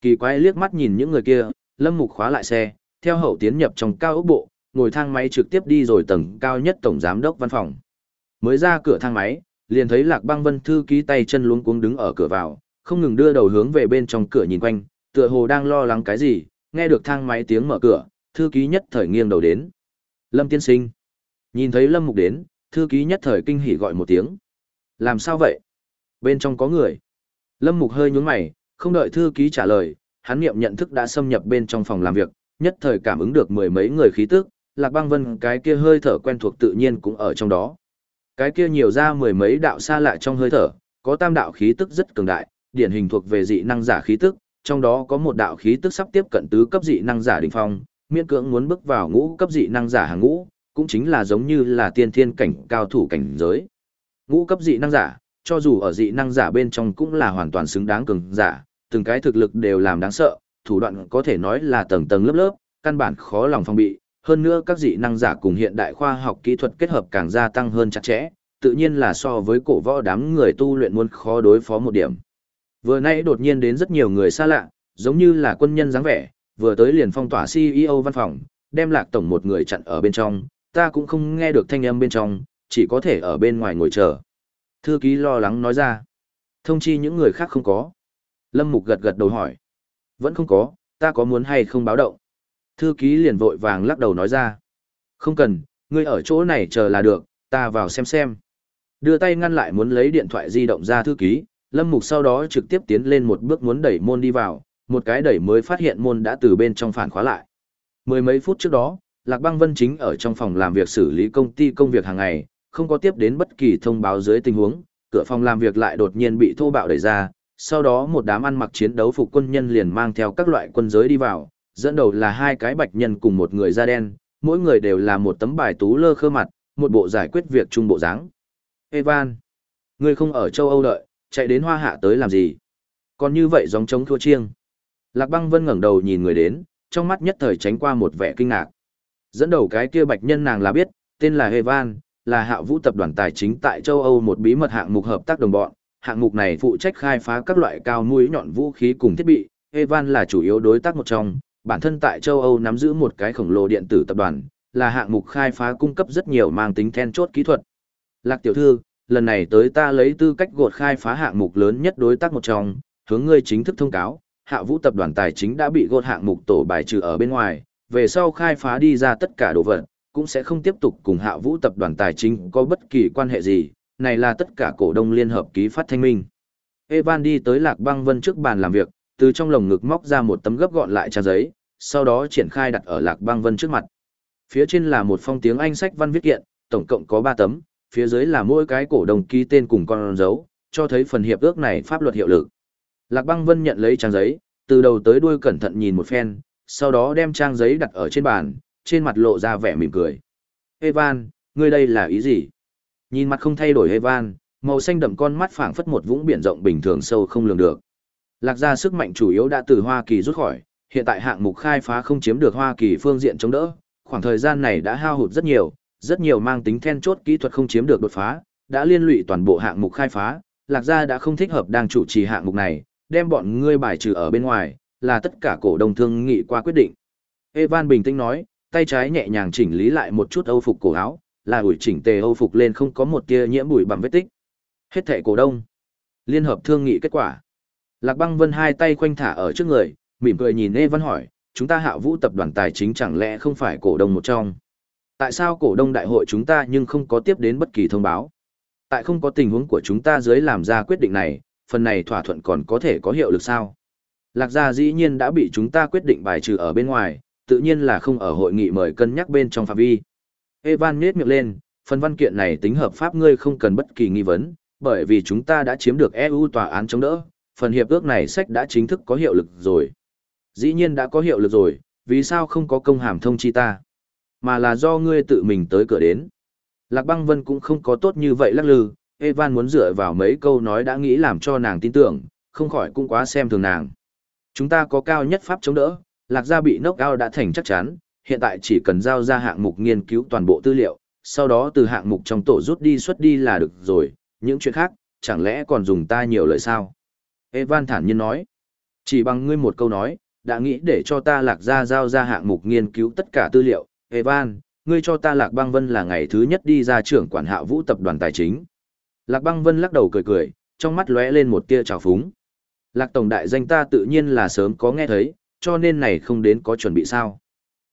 Kỳ quái liếc mắt nhìn những người kia, Lâm Mục khóa lại xe, theo hậu tiến nhập trong cao ốc bộ, ngồi thang máy trực tiếp đi rồi tầng cao nhất tổng giám đốc văn phòng. Mới ra cửa thang máy, liền thấy Lạc Băng Vân thư ký tay chân luống cuống đứng ở cửa vào, không ngừng đưa đầu hướng về bên trong cửa nhìn quanh, tựa hồ đang lo lắng cái gì, nghe được thang máy tiếng mở cửa, thư ký nhất thời nghiêng đầu đến. Lâm tiên sinh. Nhìn thấy Lâm Mục đến, thư ký nhất thời kinh hỉ gọi một tiếng. Làm sao vậy? Bên trong có người. Lâm Mục hơi nhướng mày, không đợi thư ký trả lời, hắn niệm nhận thức đã xâm nhập bên trong phòng làm việc, nhất thời cảm ứng được mười mấy người khí tức, Lạc Băng Vân cái kia hơi thở quen thuộc tự nhiên cũng ở trong đó. Cái kia nhiều ra mười mấy đạo xa lạ trong hơi thở, có tam đạo khí tức rất cường đại, điển hình thuộc về dị năng giả khí tức, trong đó có một đạo khí tức sắp tiếp cận tứ cấp dị năng giả đỉnh phong, miễn cưỡng muốn bước vào ngũ cấp dị năng giả hàng ngũ, cũng chính là giống như là tiên thiên cảnh cao thủ cảnh giới. Ngũ cấp dị năng giả, cho dù ở dị năng giả bên trong cũng là hoàn toàn xứng đáng cường giả, từng cái thực lực đều làm đáng sợ, thủ đoạn có thể nói là tầng tầng lớp lớp, căn bản khó lòng phòng bị, hơn nữa các dị năng giả cùng hiện đại khoa học kỹ thuật kết hợp càng gia tăng hơn chặt chẽ, tự nhiên là so với cổ võ đám người tu luyện muốn khó đối phó một điểm. Vừa nay đột nhiên đến rất nhiều người xa lạ, giống như là quân nhân dáng vẻ, vừa tới liền phong tỏa CEO văn phòng, đem lạc tổng một người chặn ở bên trong, ta cũng không nghe được thanh âm bên trong, chỉ có thể ở bên ngoài ngồi chờ. Thư ký lo lắng nói ra. Thông chi những người khác không có. Lâm Mục gật gật đầu hỏi. Vẫn không có, ta có muốn hay không báo động. Thư ký liền vội vàng lắc đầu nói ra. Không cần, ngươi ở chỗ này chờ là được, ta vào xem xem. Đưa tay ngăn lại muốn lấy điện thoại di động ra thư ký, Lâm Mục sau đó trực tiếp tiến lên một bước muốn đẩy môn đi vào, một cái đẩy mới phát hiện môn đã từ bên trong phản khóa lại. Mười mấy phút trước đó, Lạc Băng Vân chính ở trong phòng làm việc xử lý công ty công việc hàng ngày, không có tiếp đến bất kỳ thông báo dưới tình huống, cửa phòng làm việc lại đột nhiên bị thô bạo đẩy ra, sau đó một đám ăn mặc chiến đấu phục quân nhân liền mang theo các loại quân giới đi vào, dẫn đầu là hai cái bạch nhân cùng một người da đen, mỗi người đều là một tấm bài tú lơ khơ mặt, một bộ giải quyết việc trung bộ dáng. Evan, ngươi không ở châu Âu đợi, chạy đến hoa hạ tới làm gì? Còn như vậy giống trống thua chiêng. Lạc băng vân ngẩng đầu nhìn người đến, trong mắt nhất thời tránh qua một vẻ kinh ngạc. Dẫn đầu cái kia bạch nhân nàng là biết, tên là Evan, là hạ vũ tập đoàn tài chính tại châu Âu một bí mật hạng mục hợp tác đồng bọn. Hạng mục này phụ trách khai phá các loại cao mũi nhọn vũ khí cùng thiết bị. Evan là chủ yếu đối tác một trong, bản thân tại châu Âu nắm giữ một cái khổng lồ điện tử tập đoàn, là hạng mục khai phá cung cấp rất nhiều mang tính then chốt kỹ thuật. Lạc tiểu thư, lần này tới ta lấy tư cách gột khai phá hạng mục lớn nhất đối tác một trong, hướng ngươi chính thức thông cáo, hạ vũ tập đoàn tài chính đã bị gột hạng mục tổ bài trừ ở bên ngoài, về sau khai phá đi ra tất cả đồ vật, cũng sẽ không tiếp tục cùng hạ vũ tập đoàn tài chính có bất kỳ quan hệ gì, này là tất cả cổ đông liên hợp ký phát thanh minh. Evan đi tới Lạc Băng Vân trước bàn làm việc, từ trong lồng ngực móc ra một tấm gấp gọn lại trang giấy, sau đó triển khai đặt ở Lạc Băng Vân trước mặt. Phía trên là một phong tiếng Anh sách văn viết kiện, tổng cộng có 3 tấm, phía dưới là mỗi cái cổ đông ký tên cùng con dấu, cho thấy phần hiệp ước này pháp luật hiệu lực. Lạc Băng Vân nhận lấy trang giấy, từ đầu tới đuôi cẩn thận nhìn một phen, sau đó đem trang giấy đặt ở trên bàn, trên mặt lộ ra vẻ mỉm cười. Evan, ngươi đây là ý gì? Nhìn mặt không thay đổi Evan, màu xanh đậm con mắt phảng phất một vũng biển rộng bình thường sâu không lường được. Lạc gia sức mạnh chủ yếu đã từ Hoa Kỳ rút khỏi, hiện tại hạng mục khai phá không chiếm được Hoa Kỳ phương diện chống đỡ, khoảng thời gian này đã hao hụt rất nhiều, rất nhiều mang tính then chốt kỹ thuật không chiếm được đột phá, đã liên lụy toàn bộ hạng mục khai phá, Lạc gia đã không thích hợp đang chủ trì hạng mục này, đem bọn ngươi bài trừ ở bên ngoài, là tất cả cổ đông thương nghị qua quyết định. Evan bình tĩnh nói, tay trái nhẹ nhàng chỉnh lý lại một chút âu phục cổ áo, là ủi chỉnh tề âu phục lên không có một tia nhiễm bụi bặm vết tích. Hết thệ cổ đông. Liên hợp thương nghị kết quả. Lạc Băng Vân hai tay khoanh thả ở trước người, mỉm cười nhìn Evan hỏi, chúng ta hạ vũ tập đoàn tài chính chẳng lẽ không phải cổ đông một trong? Tại sao cổ đông đại hội chúng ta nhưng không có tiếp đến bất kỳ thông báo? Tại không có tình huống của chúng ta dưới làm ra quyết định này, phần này thỏa thuận còn có thể có hiệu lực sao? Lạc gia dĩ nhiên đã bị chúng ta quyết định bài trừ ở bên ngoài, tự nhiên là không ở hội nghị mời cân nhắc bên trong phạm vi. Evan nhếch miệng lên, phần văn kiện này tính hợp pháp ngươi không cần bất kỳ nghi vấn, bởi vì chúng ta đã chiếm được EU tòa án chống đỡ, phần hiệp ước này sách đã chính thức có hiệu lực rồi. Dĩ nhiên đã có hiệu lực rồi, vì sao không có công hàm thông chi ta? Mà là do ngươi tự mình tới cửa đến. Lạc băng vân cũng không có tốt như vậy lắc lư, Evan muốn dựa vào mấy câu nói đã nghĩ làm cho nàng tin tưởng, không khỏi cũng quá xem thường nàng. Chúng ta có cao nhất pháp chống đỡ, lạc gia bị knock out đã thành chắc chắn, hiện tại chỉ cần giao ra hạng mục nghiên cứu toàn bộ tư liệu, sau đó từ hạng mục trong tổ rút đi xuất đi là được rồi, những chuyện khác, chẳng lẽ còn dùng ta nhiều lời sao? Evan thản nhiên nói, chỉ bằng ngươi một câu nói, đã nghĩ để cho ta lạc gia giao ra hạng mục nghiên cứu tất cả tư liệu. Evan, ngươi cho ta lạc băng vân là ngày thứ nhất đi ra trưởng quản hạ vũ tập đoàn tài chính. Lạc băng vân lắc đầu cười cười, trong mắt lóe lên một tia trào phúng. Lạc tổng đại danh ta tự nhiên là sớm có nghe thấy, cho nên này không đến có chuẩn bị sao.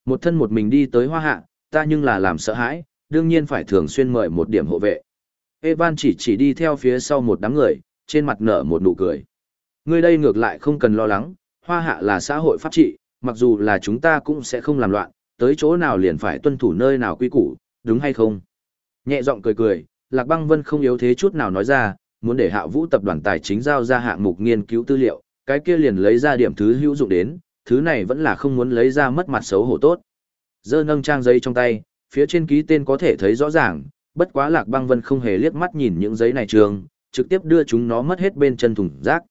Một thân một mình đi tới hoa hạ, ta nhưng là làm sợ hãi, đương nhiên phải thường xuyên mời một điểm hộ vệ. Evan chỉ chỉ đi theo phía sau một đám người, trên mặt nở một nụ cười. Người đây ngược lại không cần lo lắng, hoa hạ là xã hội pháp trị, mặc dù là chúng ta cũng sẽ không làm loạn, tới chỗ nào liền phải tuân thủ nơi nào quy củ, đúng hay không? Nhẹ giọng cười cười, Lạc Băng Vân không yếu thế chút nào nói ra, muốn để hạ vũ tập đoàn tài chính giao ra hạng mục nghiên cứu tư liệu, cái kia liền lấy ra điểm thứ hữu dụng đến, thứ này vẫn là không muốn lấy ra mất mặt xấu hổ tốt. Dơ nâng trang giấy trong tay, phía trên ký tên có thể thấy rõ ràng, bất quá lạc băng vân không hề liếc mắt nhìn những giấy này trường, trực tiếp đưa chúng nó mất hết bên chân thùng rác.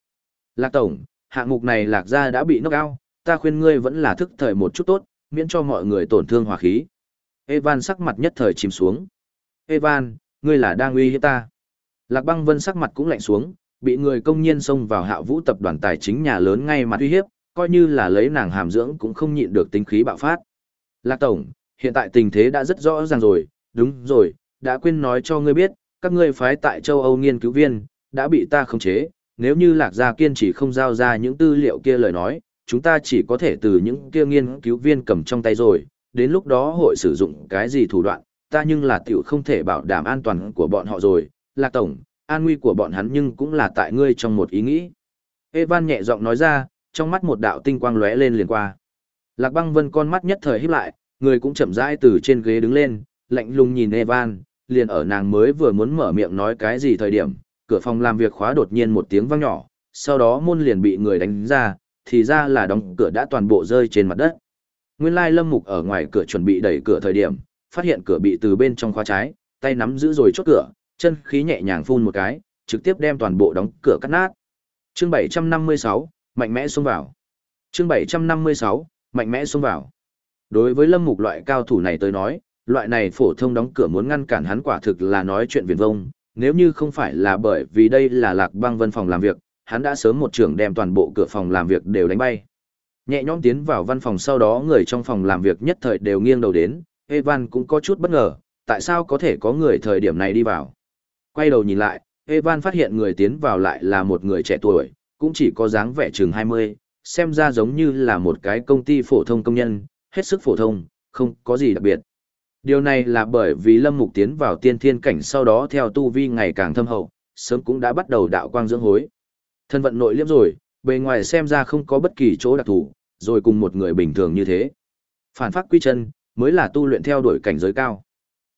Lạc tổng, hạng mục này lạc ra đã bị nốc ao, ta khuyên ngươi vẫn là thức thời một chút tốt, miễn cho mọi người tổn thương hòa khí. Evan sắc mặt nhất thời chìm xuống. Evan, ngươi là đang uy hiếp ta. Lạc băng vân sắc mặt cũng lạnh xuống, bị người công nhiên xông vào hạ vũ tập đoàn tài chính nhà lớn ngay mặt uy hiếp, coi như là lấy nàng hàm dưỡng cũng không nhịn được tính khí bạo phát. Lạc Tổng, hiện tại tình thế đã rất rõ ràng rồi, đúng rồi, đã quên nói cho ngươi biết, các ngươi phái tại châu Âu nghiên cứu viên, đã bị ta khống chế, nếu như Lạc Gia kiên trì không giao ra những tư liệu kia lời nói, chúng ta chỉ có thể từ những kia nghiên cứu viên cầm trong tay rồi, đến lúc đó hội sử dụng cái gì thủ đoạn, ta nhưng là tiểu không thể bảo đảm an toàn của bọn họ rồi, Lạc Tổng, an nguy của bọn hắn nhưng cũng là tại ngươi trong một ý nghĩ. Evan nhẹ giọng nói ra, trong mắt một đạo tinh quang lóe lên liền qua. Lạc băng vân con mắt nhất thời híp lại, người cũng chậm rãi từ trên ghế đứng lên, lạnh lùng nhìn Evan, liền ở nàng mới vừa muốn mở miệng nói cái gì thời điểm, cửa phòng làm việc khóa đột nhiên một tiếng vang nhỏ, sau đó môn liền bị người đánh ra, thì ra là đóng cửa đã toàn bộ rơi trên mặt đất. Nguyên lai lâm mục ở ngoài cửa chuẩn bị đẩy cửa thời điểm, phát hiện cửa bị từ bên trong khóa trái, tay nắm giữ rồi chốt cửa, chân khí nhẹ nhàng phun một cái, trực tiếp đem toàn bộ đóng cửa cắt nát. Chương 756, mạnh mẽ xông vào. Chương 756, mạnh mẽ xông vào. Đối với Lâm Mục loại cao thủ này tới nói, loại này phổ thông đóng cửa muốn ngăn cản hắn quả thực là nói chuyện viển vông, nếu như không phải là bởi vì đây là lạc băng văn phòng làm việc, hắn đã sớm một trưởng đem toàn bộ cửa phòng làm việc đều đánh bay. Nhẹ nhõm tiến vào văn phòng sau đó người trong phòng làm việc nhất thời đều nghiêng đầu đến, Evan cũng có chút bất ngờ, tại sao có thể có người thời điểm này đi vào. Quay đầu nhìn lại, Evan phát hiện người tiến vào lại là một người trẻ tuổi, cũng chỉ có dáng vẻ chừng 20, xem ra giống như là một cái công ty phổ thông công nhân, hết sức phổ thông, không có gì đặc biệt. Điều này là bởi vì Lâm Mục tiến vào tiên thiên cảnh sau đó theo tu vi ngày càng thâm hậu, sớm cũng đã bắt đầu đạo quang dưỡng hối. Thân vận nội liếm rồi, bề ngoài xem ra không có bất kỳ chỗ đặc thù, rồi cùng một người bình thường như thế. Phản phát quy chân, mới là tu luyện theo đuổi cảnh giới cao.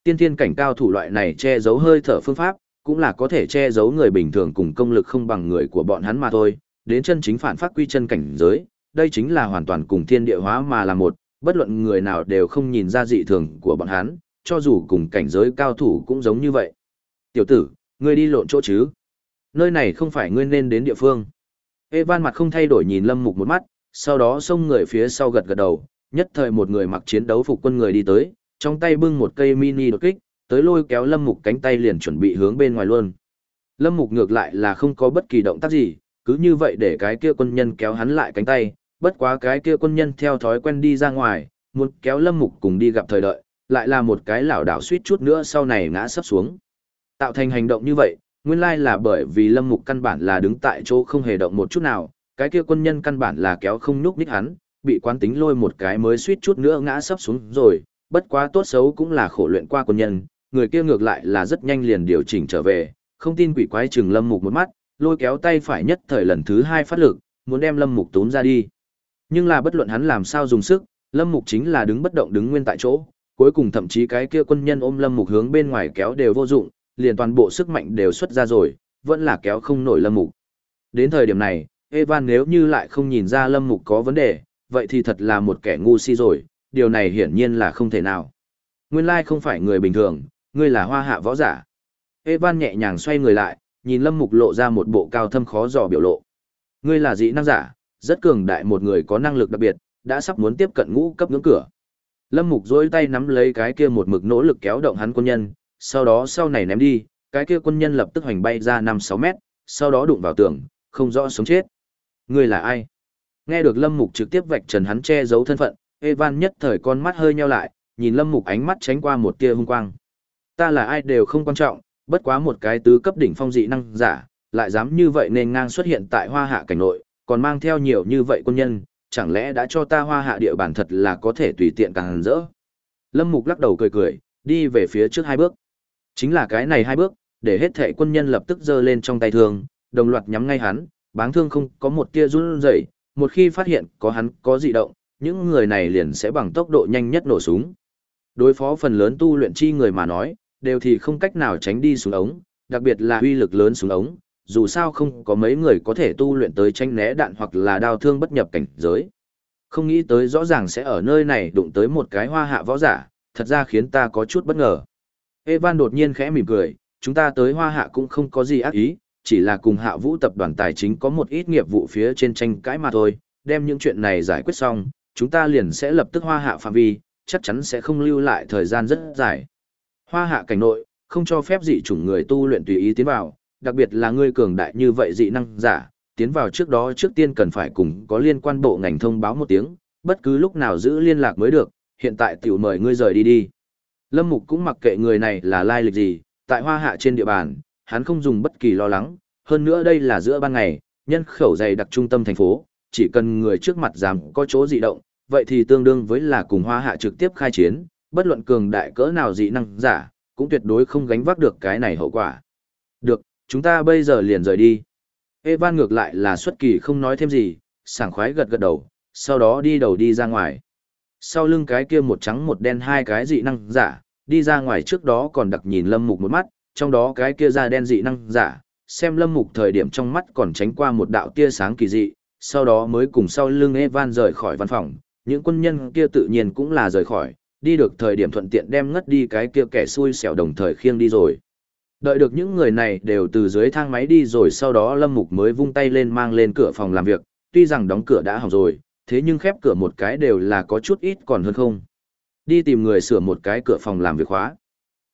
Tiên thiên cảnh cao thủ loại này che giấu hơi thở phương pháp, cũng là có thể che giấu người bình thường cùng công lực không bằng người của bọn hắn mà thôi, đến chân chính phản phát quy chân cảnh giới, đây chính là hoàn toàn cùng thiên địa hóa mà là một, bất luận người nào đều không nhìn ra dị thường của bọn hắn, cho dù cùng cảnh giới cao thủ cũng giống như vậy. Tiểu tử, ngươi đi lộn chỗ chứ? Nơi này không phải ngươi nên đến địa phương. Evan mặt không thay đổi nhìn Lâm Mục một mắt, sau đó xông người phía sau gật gật đầu, nhất thời một người mặc chiến đấu phục quân người đi tới, trong tay bưng một cây mini đột kích, tới lôi kéo Lâm Mục cánh tay liền chuẩn bị hướng bên ngoài luôn. Lâm Mục ngược lại là không có bất kỳ động tác gì, cứ như vậy để cái kia quân nhân kéo hắn lại cánh tay, bất quá cái kia quân nhân theo thói quen đi ra ngoài, muốn kéo Lâm Mục cùng đi gặp thời đợi, lại là một cái lảo đảo suýt chút nữa sau này ngã sấp xuống. Tạo thành hành động như vậy, nguyên lai là bởi vì Lâm Mục căn bản là đứng tại chỗ không hề động một chút nào, cái kia quân nhân căn bản là kéo không nhúc nhích hắn, bị quán tính lôi một cái mới suýt chút nữa ngã sấp xuống rồi, bất quá tốt xấu cũng là khổ luyện qua quân nhân, người kia ngược lại là rất nhanh liền điều chỉnh trở về, không tin quỷ quái trừng Lâm Mục một mắt, lôi kéo tay phải nhất thời lần thứ hai phát lực, muốn đem Lâm Mục tốn ra đi. Nhưng là bất luận hắn làm sao dùng sức, Lâm Mục chính là đứng bất động đứng nguyên tại chỗ, cuối cùng thậm chí cái kia quân nhân ôm Lâm Mục hướng bên ngoài kéo đều vô dụng, liền toàn bộ sức mạnh đều xuất ra rồi, vẫn là kéo không nổi Lâm Mục. Đến thời điểm này, Evan nếu như lại không nhìn ra Lâm Mục có vấn đề, vậy thì thật là một kẻ ngu si rồi, điều này hiển nhiên là không thể nào. Nguyên lai không phải người bình thường, ngươi là hoa hạ võ giả. Evan nhẹ nhàng xoay người lại, nhìn Lâm Mục lộ ra một bộ cao thâm khó dò biểu lộ. Ngươi là dị năng giả, rất cường đại một người có năng lực đặc biệt, đã sắp muốn tiếp cận ngũ cấp ngưỡng cửa. Lâm Mục dối tay nắm lấy cái kia một mực nỗ lực kéo động hắn quân nhân, sau đó sau này ném đi, cái kia quân nhân lập tức hoành bay ra 5-6 mét, sau đó đụng vào tường, không rõ sống chết. Ngươi là ai? Nghe được Lâm Mục trực tiếp vạch trần hắn che giấu thân phận, Evan nhất thời con mắt hơi nheo lại, nhìn Lâm Mục ánh mắt tránh qua một tia hung quang. Ta là ai đều không quan trọng, bất quá một cái tứ cấp đỉnh phong dị năng giả, lại dám như vậy nên ngang xuất hiện tại hoa hạ cảnh nội, còn mang theo nhiều như vậy quân nhân, chẳng lẽ đã cho ta hoa hạ địa bàn thật là có thể tùy tiện càng rỡ. Lâm Mục lắc đầu cười cười, đi về phía trước hai bước. Chính là cái này hai bước, để hết thệ quân nhân lập tức giơ lên trong tay thương, đồng loạt nhắm ngay hắn, báng thương không có một tia run rẩy, một khi phát hiện có hắn có dị động, những người này liền sẽ bằng tốc độ nhanh nhất nổ súng. Đối phó phần lớn tu luyện chi người mà nói, đều thì không cách nào tránh đi xuống ống, đặc biệt là uy lực lớn xuống ống, dù sao không có mấy người có thể tu luyện tới tranh né đạn hoặc là đao thương bất nhập cảnh giới. Không nghĩ tới rõ ràng sẽ ở nơi này đụng tới một cái hoa hạ võ giả, thật ra khiến ta có chút bất ngờ. Evan đột nhiên khẽ mỉm cười, chúng ta tới hoa hạ cũng không có gì ác ý, chỉ là cùng hạ vũ tập đoàn tài chính có một ít nghiệp vụ phía trên tranh cãi mà thôi, đem những chuyện này giải quyết xong, chúng ta liền sẽ lập tức hoa hạ phạm vi, chắc chắn sẽ không lưu lại thời gian rất dài. Hoa hạ cảnh nội, không cho phép dị chủng người tu luyện tùy ý tiến vào, đặc biệt là ngươi cường đại như vậy dị năng giả, tiến vào trước đó trước tiên cần phải cùng có liên quan bộ ngành thông báo một tiếng, bất cứ lúc nào giữ liên lạc mới được, hiện tại tiểu mời ngươi rời đi đi. Lâm Mục cũng mặc kệ người này là lai lịch gì, tại hoa hạ trên địa bàn, hắn không dùng bất kỳ lo lắng, hơn nữa đây là giữa ban ngày, nhân khẩu dày đặc trung tâm thành phố, chỉ cần người trước mặt dám có chỗ dị động, vậy thì tương đương với là cùng hoa hạ trực tiếp khai chiến, bất luận cường đại cỡ nào dị năng giả, cũng tuyệt đối không gánh vác được cái này hậu quả. Được, chúng ta bây giờ liền rời đi. Evan ngược lại là xuất kỳ không nói thêm gì, sảng khoái gật gật đầu, sau đó đi đầu đi ra ngoài. Sau lưng cái kia một trắng một đen hai cái dị năng giả, đi ra ngoài trước đó còn đặc nhìn lâm mục một mắt, trong đó cái kia da đen dị năng giả, xem lâm mục thời điểm trong mắt còn tránh qua một đạo tia sáng kỳ dị, sau đó mới cùng sau lưng Evan rời khỏi văn phòng, những quân nhân kia tự nhiên cũng là rời khỏi, đi được thời điểm thuận tiện đem ngất đi cái kia kẻ xui xẻo đồng thời khiêng đi rồi. Đợi được những người này đều từ dưới thang máy đi rồi sau đó Lâm Mục mới vung tay lên mang lên cửa phòng làm việc, tuy rằng đóng cửa đã hỏng rồi, thế nhưng khép cửa một cái đều là có chút ít còn hơn không. Đi tìm người sửa một cái cửa phòng làm việc khóa.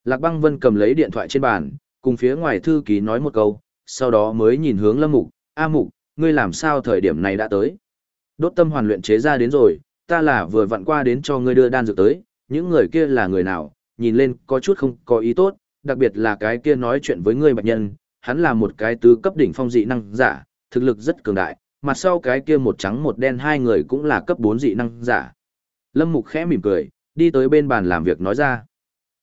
Lạc băng vân cầm lấy điện thoại trên bàn, cùng phía ngoài thư ký nói một câu, sau đó mới nhìn hướng lâm mục, A mục, ngươi làm sao thời điểm này đã tới. Đốt tâm hoàn luyện chế ra đến rồi, ta là vừa vặn qua đến cho ngươi đưa đan dược tới, những người kia là người nào, nhìn lên có chút không có ý tốt, đặc biệt là cái kia nói chuyện với ngươi bạch nhân, hắn là một cái tứ cấp đỉnh phong dị năng giả, thực lực rất cường đại, mặt sau cái kia một trắng một đen hai người cũng là cấp 4 dị năng giả. Lâm Mục khẽ mỉm cười, đi tới bên bàn làm việc nói ra.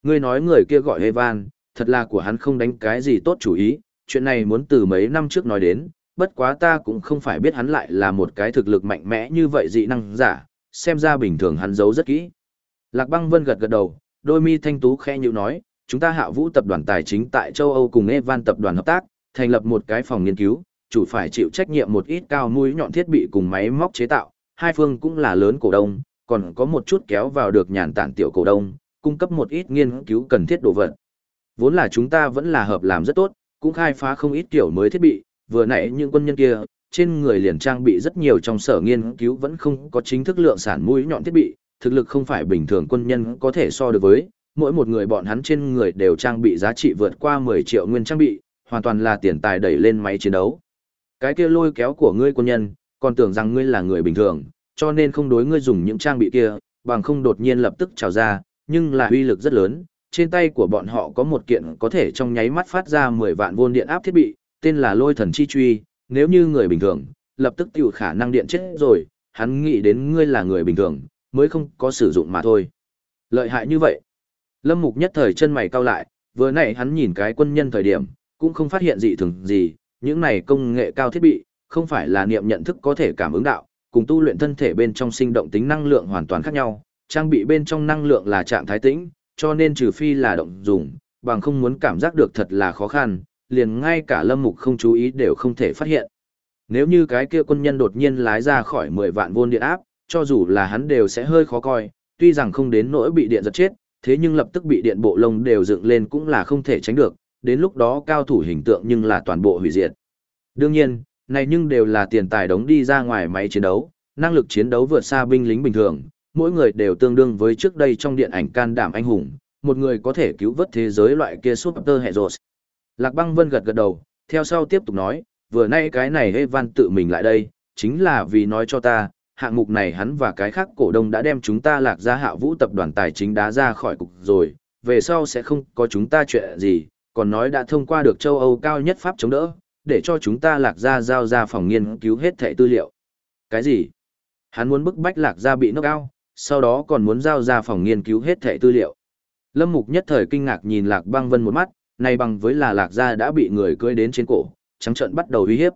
Ngươi nói người kia gọi Evan, thật là của hắn không đánh cái gì tốt chủ ý, chuyện này muốn từ mấy năm trước nói đến, bất quá ta cũng không phải biết hắn lại là một cái thực lực mạnh mẽ như vậy dị năng giả, xem ra bình thường hắn giấu rất kỹ. Lạc băng vân gật gật đầu, đôi mi thanh tú khẽ như nói, chúng ta hạ vũ tập đoàn tài chính tại châu Âu cùng Evan tập đoàn hợp tác, thành lập một cái phòng nghiên cứu, chủ phải chịu trách nhiệm một ít cao mũi nhọn thiết bị cùng máy móc chế tạo, hai phương cũng là lớn cổ đông, còn có một chút kéo vào được nhàn tản tiểu cổ đông, cung cấp một ít nghiên cứu cần thiết đồ vật. Vốn là chúng ta vẫn là hợp làm rất tốt, cũng khai phá không ít kiểu mới thiết bị, vừa nãy những quân nhân kia, trên người liền trang bị rất nhiều trong sở nghiên cứu vẫn không có chính thức lượng sản mũi nhọn thiết bị, thực lực không phải bình thường quân nhân có thể so được với, mỗi một người bọn hắn trên người đều trang bị giá trị vượt qua 10 triệu nguyên trang bị, hoàn toàn là tiền tài đẩy lên máy chiến đấu. Cái kia lôi kéo của ngươi quân nhân, còn tưởng rằng ngươi là người bình thường, cho nên không đối ngươi dùng những trang bị kia, bằng không đột nhiên lập tức trào ra, nhưng là uy lực rất lớn. Trên tay của bọn họ có một kiện có thể trong nháy mắt phát ra 10 vạn vôn điện áp thiết bị, tên là lôi thần chi truy, nếu như người bình thường, lập tức tiểu khả năng điện chết rồi, hắn nghĩ đến ngươi là người bình thường, mới không có sử dụng mà thôi. Lợi hại như vậy. Lâm Mục nhất thời chân mày cau lại, vừa nãy hắn nhìn cái quân nhân thời điểm, cũng không phát hiện gì thường gì, những này công nghệ cao thiết bị, không phải là niệm nhận thức có thể cảm ứng đạo, cùng tu luyện thân thể bên trong sinh động tính năng lượng hoàn toàn khác nhau, trang bị bên trong năng lượng là trạng thái tĩnh, cho nên trừ phi là động dùng, bằng không muốn cảm giác được thật là khó khăn, liền ngay cả lâm mục không chú ý đều không thể phát hiện. Nếu như cái kia quân nhân đột nhiên lái ra khỏi 10 vạn vôn điện áp, cho dù là hắn đều sẽ hơi khó coi, tuy rằng không đến nỗi bị điện giật chết, thế nhưng lập tức bị điện bộ lông đều dựng lên cũng là không thể tránh được, đến lúc đó cao thủ hình tượng nhưng là toàn bộ hủy diệt. Đương nhiên, này nhưng đều là tiền tài đóng đi ra ngoài máy chiến đấu, năng lực chiến đấu vượt xa binh lính bình thường, mỗi người đều tương đương với trước đây trong điện ảnh can đảm anh hùng, một người có thể cứu vớt thế giới loại kia Super Heroes. Lạc Băng Vân gật gật đầu, theo sau tiếp tục nói, vừa nay cái này Evan tự mình lại đây, chính là vì nói cho ta, hạng mục này hắn và cái khác cổ đông đã đem chúng ta lạc ra hạ vũ tập đoàn tài chính đá ra khỏi cục rồi, về sau sẽ không có chúng ta chuyện gì, còn nói đã thông qua được châu Âu cao nhất pháp chống đỡ, để cho chúng ta lạc ra giao ra phòng nghiên cứu hết thẻ tư liệu. Cái gì? Hắn muốn bức bách lạc ra bị knock out, sau đó còn muốn giao ra phòng nghiên cứu hết thẻ tư liệu. Lâm Mục nhất thời kinh ngạc nhìn lạc băng vân một mắt, này bằng với là lạc gia đã bị người cưỡi đến trên cổ, trắng trợn bắt đầu uy hiếp.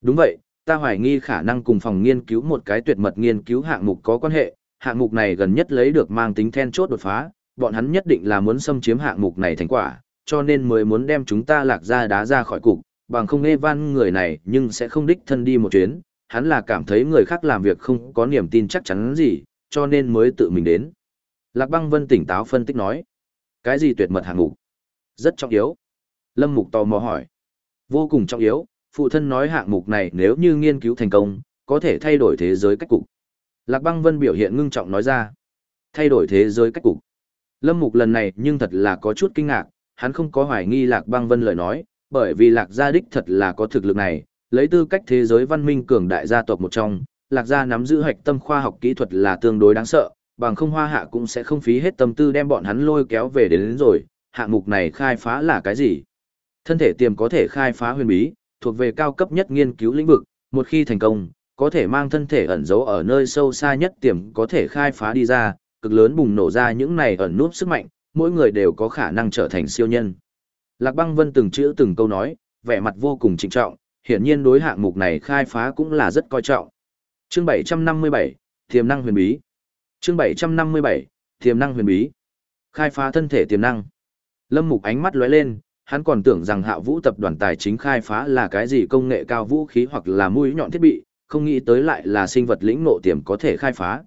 Đúng vậy, ta hoài nghi khả năng cùng phòng nghiên cứu một cái tuyệt mật nghiên cứu hạng mục có quan hệ, hạng mục này gần nhất lấy được mang tính then chốt đột phá, bọn hắn nhất định là muốn xâm chiếm hạng mục này thành quả, cho nên mới muốn đem chúng ta lạc ra đá ra khỏi cục, bằng không nghe văn người này nhưng sẽ không đích thân đi một chuyến, hắn là cảm thấy người khác làm việc không có niềm tin chắc chắn gì, cho nên mới tự mình đến. Lạc băng vân tỉnh táo phân tích nói, cái gì tuyệt mật hạng mục? Rất trọng yếu. Lâm Mục tò mò hỏi. Vô cùng trọng yếu, phụ thân nói hạng mục này nếu như nghiên cứu thành công, có thể thay đổi thế giới cách cục. Lạc băng vân biểu hiện ngưng trọng nói ra. Thay đổi thế giới cách cục. Lâm Mục lần này nhưng thật là có chút kinh ngạc, hắn không có hoài nghi Lạc băng vân lời nói, bởi vì Lạc gia đích thật là có thực lực này, lấy tư cách thế giới văn minh cường đại gia tộc một trong, Lạc gia nắm giữ hạch tâm khoa học kỹ thuật là tương đối đáng sợ, bằng không hoa hạ cũng sẽ không phí hết tâm tư đem bọn hắn lôi kéo về đến, đến rồi, hạng mục này khai phá là cái gì? Thân thể tiềm có thể khai phá huyền bí, thuộc về cao cấp nhất nghiên cứu lĩnh vực, một khi thành công, có thể mang thân thể ẩn giấu ở nơi sâu xa nhất tiềm có thể khai phá đi ra, cực lớn bùng nổ ra những này ẩn núp sức mạnh, mỗi người đều có khả năng trở thành siêu nhân. Lạc Băng Vân từng chữ từng câu nói, vẻ mặt vô cùng trịnh trọng, hiển nhiên đối hạng mục này khai phá cũng là rất coi trọng. Chương 757, Tiềm năng huyền bí. Chương 757, Tiềm năng huyền bí. Khai phá thân thể tiềm năng. Lâm Mục ánh mắt lóe lên, hắn còn tưởng rằng Hạ Vũ tập đoàn tài chính khai phá là cái gì công nghệ cao vũ khí hoặc là mũi nhọn thiết bị, không nghĩ tới lại là sinh vật lĩnh nộ tiềm có thể khai phá.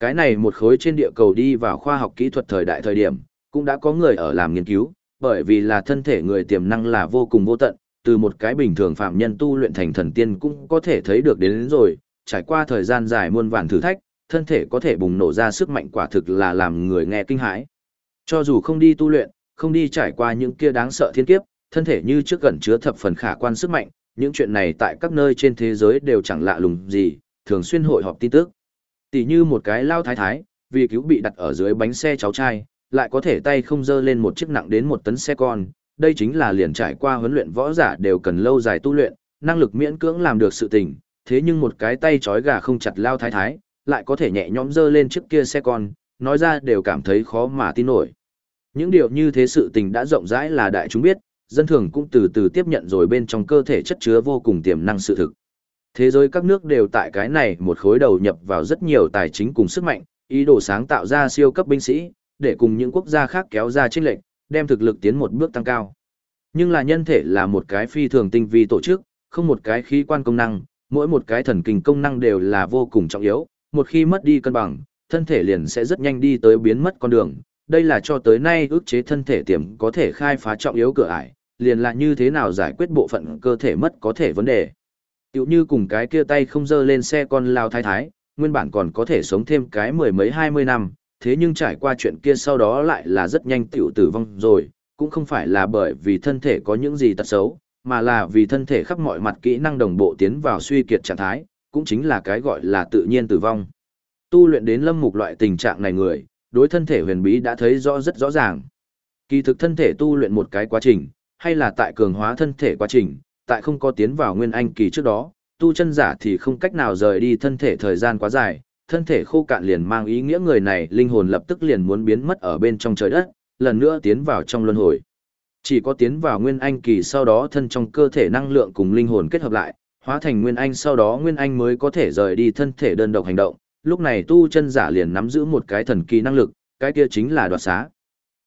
Cái này một khối trên địa cầu đi vào khoa học kỹ thuật thời đại thời điểm, cũng đã có người ở làm nghiên cứu, bởi vì là thân thể người tiềm năng là vô cùng vô tận, từ một cái bình thường phạm nhân tu luyện thành thần tiên cũng có thể thấy được đến, đến rồi, trải qua thời gian dài muôn vàn thử thách, thân thể có thể bùng nổ ra sức mạnh quả thực là làm người nghe kinh hãi. Cho dù không đi tu luyện, không đi trải qua những kia đáng sợ thiên kiếp, thân thể như trước gần chứa thập phần khả quan sức mạnh, những chuyện này tại các nơi trên thế giới đều chẳng lạ lùng gì, thường xuyên hội họp tin tức. Tỷ như một cái lao thái thái, vì cứu bị đặt ở dưới bánh xe cháu trai, lại có thể tay không dơ lên một chiếc nặng đến một tấn xe con, đây chính là liền trải qua huấn luyện võ giả đều cần lâu dài tu luyện, năng lực miễn cưỡng làm được sự tình, thế nhưng một cái tay trói gà không chặt lao thái thái, lại có thể nhẹ nhõm dơ lên chiếc kia xe con, nói ra đều cảm thấy khó mà tin nổi. Những điều như thế sự tình đã rộng rãi là đại chúng biết, dân thường cũng từ từ tiếp nhận rồi bên trong cơ thể chất chứa vô cùng tiềm năng sự thực. Thế giới các nước đều tại cái này một khối đầu nhập vào rất nhiều tài chính cùng sức mạnh, ý đồ sáng tạo ra siêu cấp binh sĩ, để cùng những quốc gia khác kéo ra chênh lệnh, đem thực lực tiến một bước tăng cao. Nhưng là nhân thể là một cái phi thường tinh vi tổ chức, không một cái khí quan công năng, mỗi một cái thần kinh công năng đều là vô cùng trọng yếu, một khi mất đi cân bằng, thân thể liền sẽ rất nhanh đi tới biến mất con đường. Đây là cho tới nay ước chế thân thể tiềm có thể khai phá trọng yếu cửa ải, liền là như thế nào giải quyết bộ phận cơ thể mất có thể vấn đề. Tiểu như cùng cái kia tay không dơ lên xe con lao thái thái, nguyên bản còn có thể sống thêm cái mười mấy hai mươi năm, thế nhưng trải qua chuyện kia sau đó lại là rất nhanh tiểu tử vong rồi, cũng không phải là bởi vì thân thể có những gì tật xấu, mà là vì thân thể khắp mọi mặt kỹ năng đồng bộ tiến vào suy kiệt trạng thái, cũng chính là cái gọi là tự nhiên tử vong. Tu luyện đến lâm mục loại tình trạng này người, đối thân thể huyền bí đã thấy rõ rất rõ ràng. Kỳ thực thân thể tu luyện một cái quá trình, hay là tại cường hóa thân thể quá trình, tại không có tiến vào nguyên anh kỳ trước đó, tu chân giả thì không cách nào rời đi thân thể thời gian quá dài, thân thể khô cạn liền mang ý nghĩa người này linh hồn lập tức liền muốn biến mất ở bên trong trời đất, lần nữa tiến vào trong luân hồi. Chỉ có tiến vào nguyên anh kỳ sau đó thân trong cơ thể năng lượng cùng linh hồn kết hợp lại, hóa thành nguyên anh sau đó nguyên anh mới có thể rời đi thân thể đơn độc hành động. Lúc này tu chân giả liền nắm giữ một cái thần kỳ năng lực, cái kia chính là đoạt xá.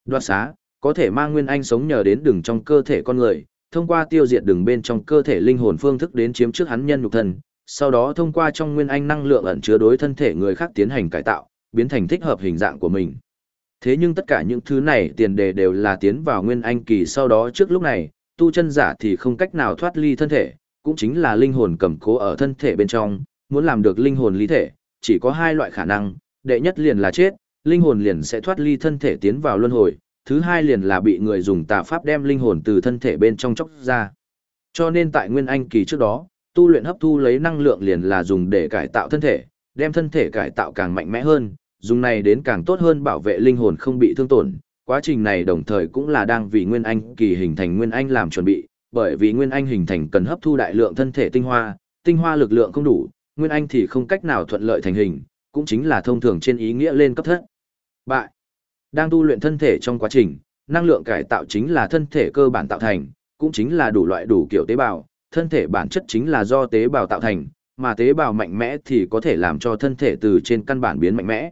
Đoạt xá, có thể mang nguyên anh sống nhờ đến đường trong cơ thể con người, thông qua tiêu diệt đường bên trong cơ thể linh hồn phương thức đến chiếm trước hắn nhân nhục thân, sau đó thông qua trong nguyên anh năng lượng ẩn chứa đối thân thể người khác tiến hành cải tạo, biến thành thích hợp hình dạng của mình. Thế nhưng tất cả những thứ này tiền đề đều là tiến vào nguyên anh kỳ sau đó trước lúc này, tu chân giả thì không cách nào thoát ly thân thể, cũng chính là linh hồn cầm cố ở thân thể bên trong, muốn làm được linh hồn ly thể, chỉ có hai loại khả năng, đệ nhất liền là chết, linh hồn liền sẽ thoát ly thân thể tiến vào luân hồi, thứ hai liền là bị người dùng tà pháp đem linh hồn từ thân thể bên trong chóc ra. Cho nên tại nguyên anh kỳ trước đó, tu luyện hấp thu lấy năng lượng liền là dùng để cải tạo thân thể, đem thân thể cải tạo càng mạnh mẽ hơn, dùng này đến càng tốt hơn bảo vệ linh hồn không bị thương tổn. Quá trình này đồng thời cũng là đang vì Nguyên Anh kỳ hình thành Nguyên Anh làm chuẩn bị, bởi vì Nguyên Anh hình thành cần hấp thu đại lượng thân thể tinh hoa, tinh hoa lực lượng không đủ, Nguyên Anh thì không cách nào thuận lợi thành hình, cũng chính là thông thường trên ý nghĩa lên cấp thất. Bại. Đang tu luyện thân thể trong quá trình, năng lượng cải tạo chính là thân thể cơ bản tạo thành, cũng chính là đủ loại đủ kiểu tế bào, thân thể bản chất chính là do tế bào tạo thành, mà tế bào mạnh mẽ thì có thể làm cho thân thể từ trên căn bản biến mạnh mẽ.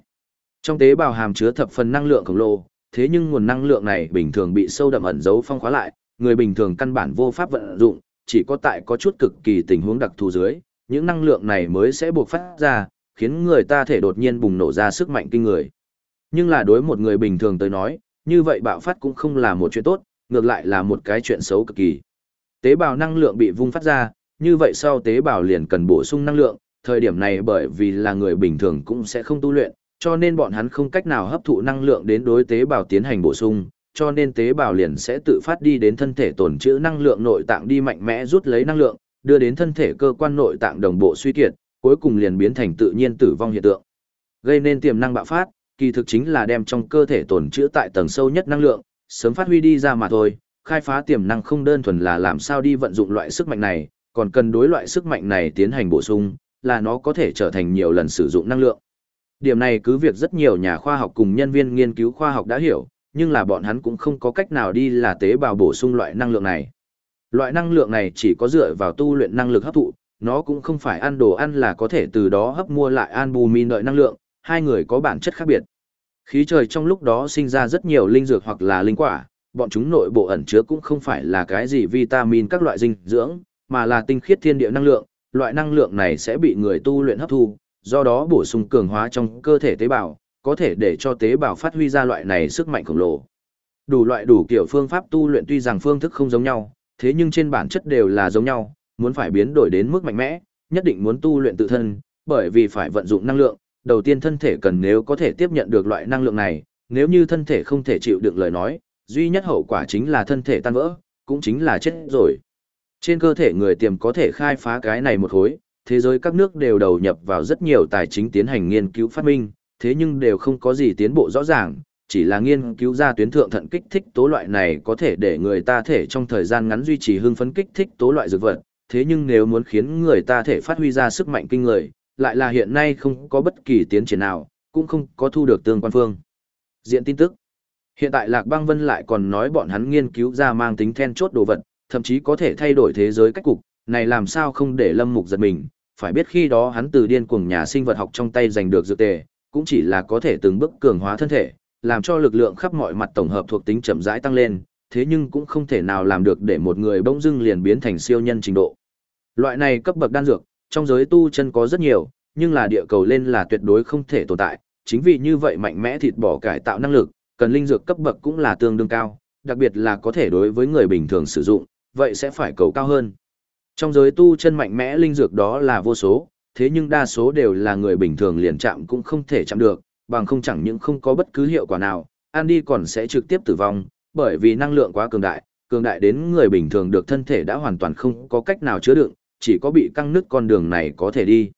Trong tế bào hàm chứa thập phần năng lượng khổng lồ, thế nhưng nguồn năng lượng này bình thường bị sâu đậm ẩn giấu phong khóa lại, người bình thường căn bản vô pháp vận dụng, chỉ có tại có chút cực kỳ tình huống đặc thù dưới, những năng lượng này mới sẽ buộc phát ra, khiến người ta thể đột nhiên bùng nổ ra sức mạnh kinh người. Nhưng là đối một người bình thường tới nói, như vậy bạo phát cũng không là một chuyện tốt, ngược lại là một cái chuyện xấu cực kỳ. Tế bào năng lượng bị vung phát ra, như vậy sau tế bào liền cần bổ sung năng lượng, thời điểm này bởi vì là người bình thường cũng sẽ không tu luyện, cho nên bọn hắn không cách nào hấp thụ năng lượng đến đối tế bào tiến hành bổ sung, cho nên tế bào liền sẽ tự phát đi đến thân thể tổn trữ năng lượng nội tạng đi mạnh mẽ rút lấy năng lượng, đưa đến thân thể cơ quan nội tạng đồng bộ suy kiệt, cuối cùng liền biến thành tự nhiên tử vong hiện tượng. Gây nên tiềm năng bạo phát, kỳ thực chính là đem trong cơ thể tổn trữ tại tầng sâu nhất năng lượng, sớm phát huy đi ra mà thôi, khai phá tiềm năng không đơn thuần là làm sao đi vận dụng loại sức mạnh này, còn cần đối loại sức mạnh này tiến hành bổ sung, là nó có thể trở thành nhiều lần sử dụng năng lượng. Điểm này cứ việc rất nhiều nhà khoa học cùng nhân viên nghiên cứu khoa học đã hiểu, nhưng là bọn hắn cũng không có cách nào đi là tế bào bổ sung loại năng lượng này. Loại năng lượng này chỉ có dựa vào tu luyện năng lực hấp thụ, nó cũng không phải ăn đồ ăn là có thể từ đó hấp mua lại albumin đợi năng lượng, hai người có bản chất khác biệt. Khí trời trong lúc đó sinh ra rất nhiều linh dược hoặc là linh quả, bọn chúng nội bộ ẩn chứa cũng không phải là cái gì vitamin các loại dinh dưỡng, mà là tinh khiết thiên địa năng lượng, loại năng lượng này sẽ bị người tu luyện hấp thu, do đó bổ sung cường hóa trong cơ thể tế bào, có thể để cho tế bào phát huy ra loại này sức mạnh khổng lồ. Đủ loại đủ kiểu phương pháp tu luyện tuy rằng phương thức không giống nhau, thế nhưng trên bản chất đều là giống nhau, muốn phải biến đổi đến mức mạnh mẽ, nhất định muốn tu luyện tự thân, bởi vì phải vận dụng năng lượng, đầu tiên thân thể cần nếu có thể tiếp nhận được loại năng lượng này, nếu như thân thể không thể chịu đựng lời nói, duy nhất hậu quả chính là thân thể tan vỡ, cũng chính là chết rồi. Trên cơ thể người tiềm có thể khai phá cái này một khối, thế giới các nước đều đầu nhập vào rất nhiều tài chính tiến hành nghiên cứu phát minh, thế nhưng đều không có gì tiến bộ rõ ràng, chỉ là nghiên cứu ra tuyến thượng thận kích thích tố loại này có thể để người ta thể trong thời gian ngắn duy trì hưng phấn kích thích tố loại dược vật, thế nhưng nếu muốn khiến người ta thể phát huy ra sức mạnh kinh người, lại là hiện nay không có bất kỳ tiến triển nào, cũng không có thu được tương quan phương. Diện tin tức. Hiện tại Lạc bang Vân lại còn nói bọn hắn nghiên cứu ra mang tính then chốt đồ vật, thậm chí có thể thay đổi thế giới cách cục, này làm sao không để Lâm Mục giật mình, phải biết khi đó hắn từ điên cuồng nhà sinh vật học trong tay giành được dược tề, cũng chỉ là có thể từng bước cường hóa thân thể, làm cho lực lượng khắp mọi mặt tổng hợp thuộc tính chậm rãi tăng lên, thế nhưng cũng không thể nào làm được để một người bỗng dưng liền biến thành siêu nhân trình độ. Loại này cấp bậc đan dược, trong giới tu chân có rất nhiều, nhưng là địa cầu lên là tuyệt đối không thể tồn tại, chính vì như vậy mạnh mẽ thịt bỏ cải tạo năng lực, cần linh dược cấp bậc cũng là tương đương cao, đặc biệt là có thể đối với người bình thường sử dụng, vậy sẽ phải cầu cao hơn. Trong giới tu chân mạnh mẽ linh dược đó là vô số, thế nhưng đa số đều là người bình thường liền chạm cũng không thể chạm được, bằng không chẳng những không có bất cứ hiệu quả nào, ăn đi còn sẽ trực tiếp tử vong, bởi vì năng lượng quá cường đại, cường đại đến người bình thường được thân thể đã hoàn toàn không có cách nào chứa đựng, chỉ có bị căng nứt con đường này có thể đi.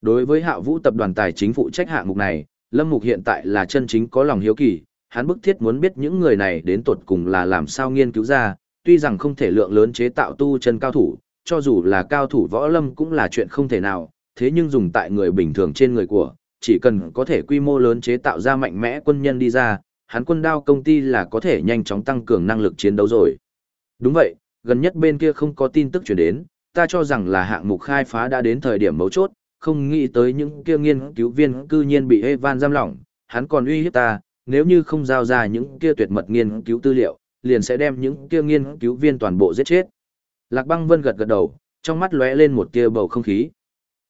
Đối với Hạ Vũ tập đoàn tài chính phụ trách hạng mục này, Lâm Mục hiện tại là chân chính có lòng hiếu kỳ, hắn bức thiết muốn biết những người này đến tột cùng là làm sao nghiên cứu ra, tuy rằng không thể lượng lớn chế tạo tu chân cao thủ, cho dù là cao thủ võ lâm cũng là chuyện không thể nào, thế nhưng dùng tại người bình thường trên người của, chỉ cần có thể quy mô lớn chế tạo ra mạnh mẽ quân nhân đi ra, hắn quân đao công ty là có thể nhanh chóng tăng cường năng lực chiến đấu rồi. Đúng vậy, gần nhất bên kia không có tin tức chuyển đến, ta cho rằng là hạng mục khai phá đã đến thời điểm mấu chốt, không nghĩ tới những kia nghiên cứu viên cư nhiên bị Evan giam lỏng, hắn còn uy hiếp ta, nếu như không giao ra những kia tuyệt mật nghiên cứu tư liệu, liền sẽ đem những kia nghiên cứu viên toàn bộ giết chết. Lạc Băng Vân gật gật đầu, trong mắt lóe lên một tia bầu không khí.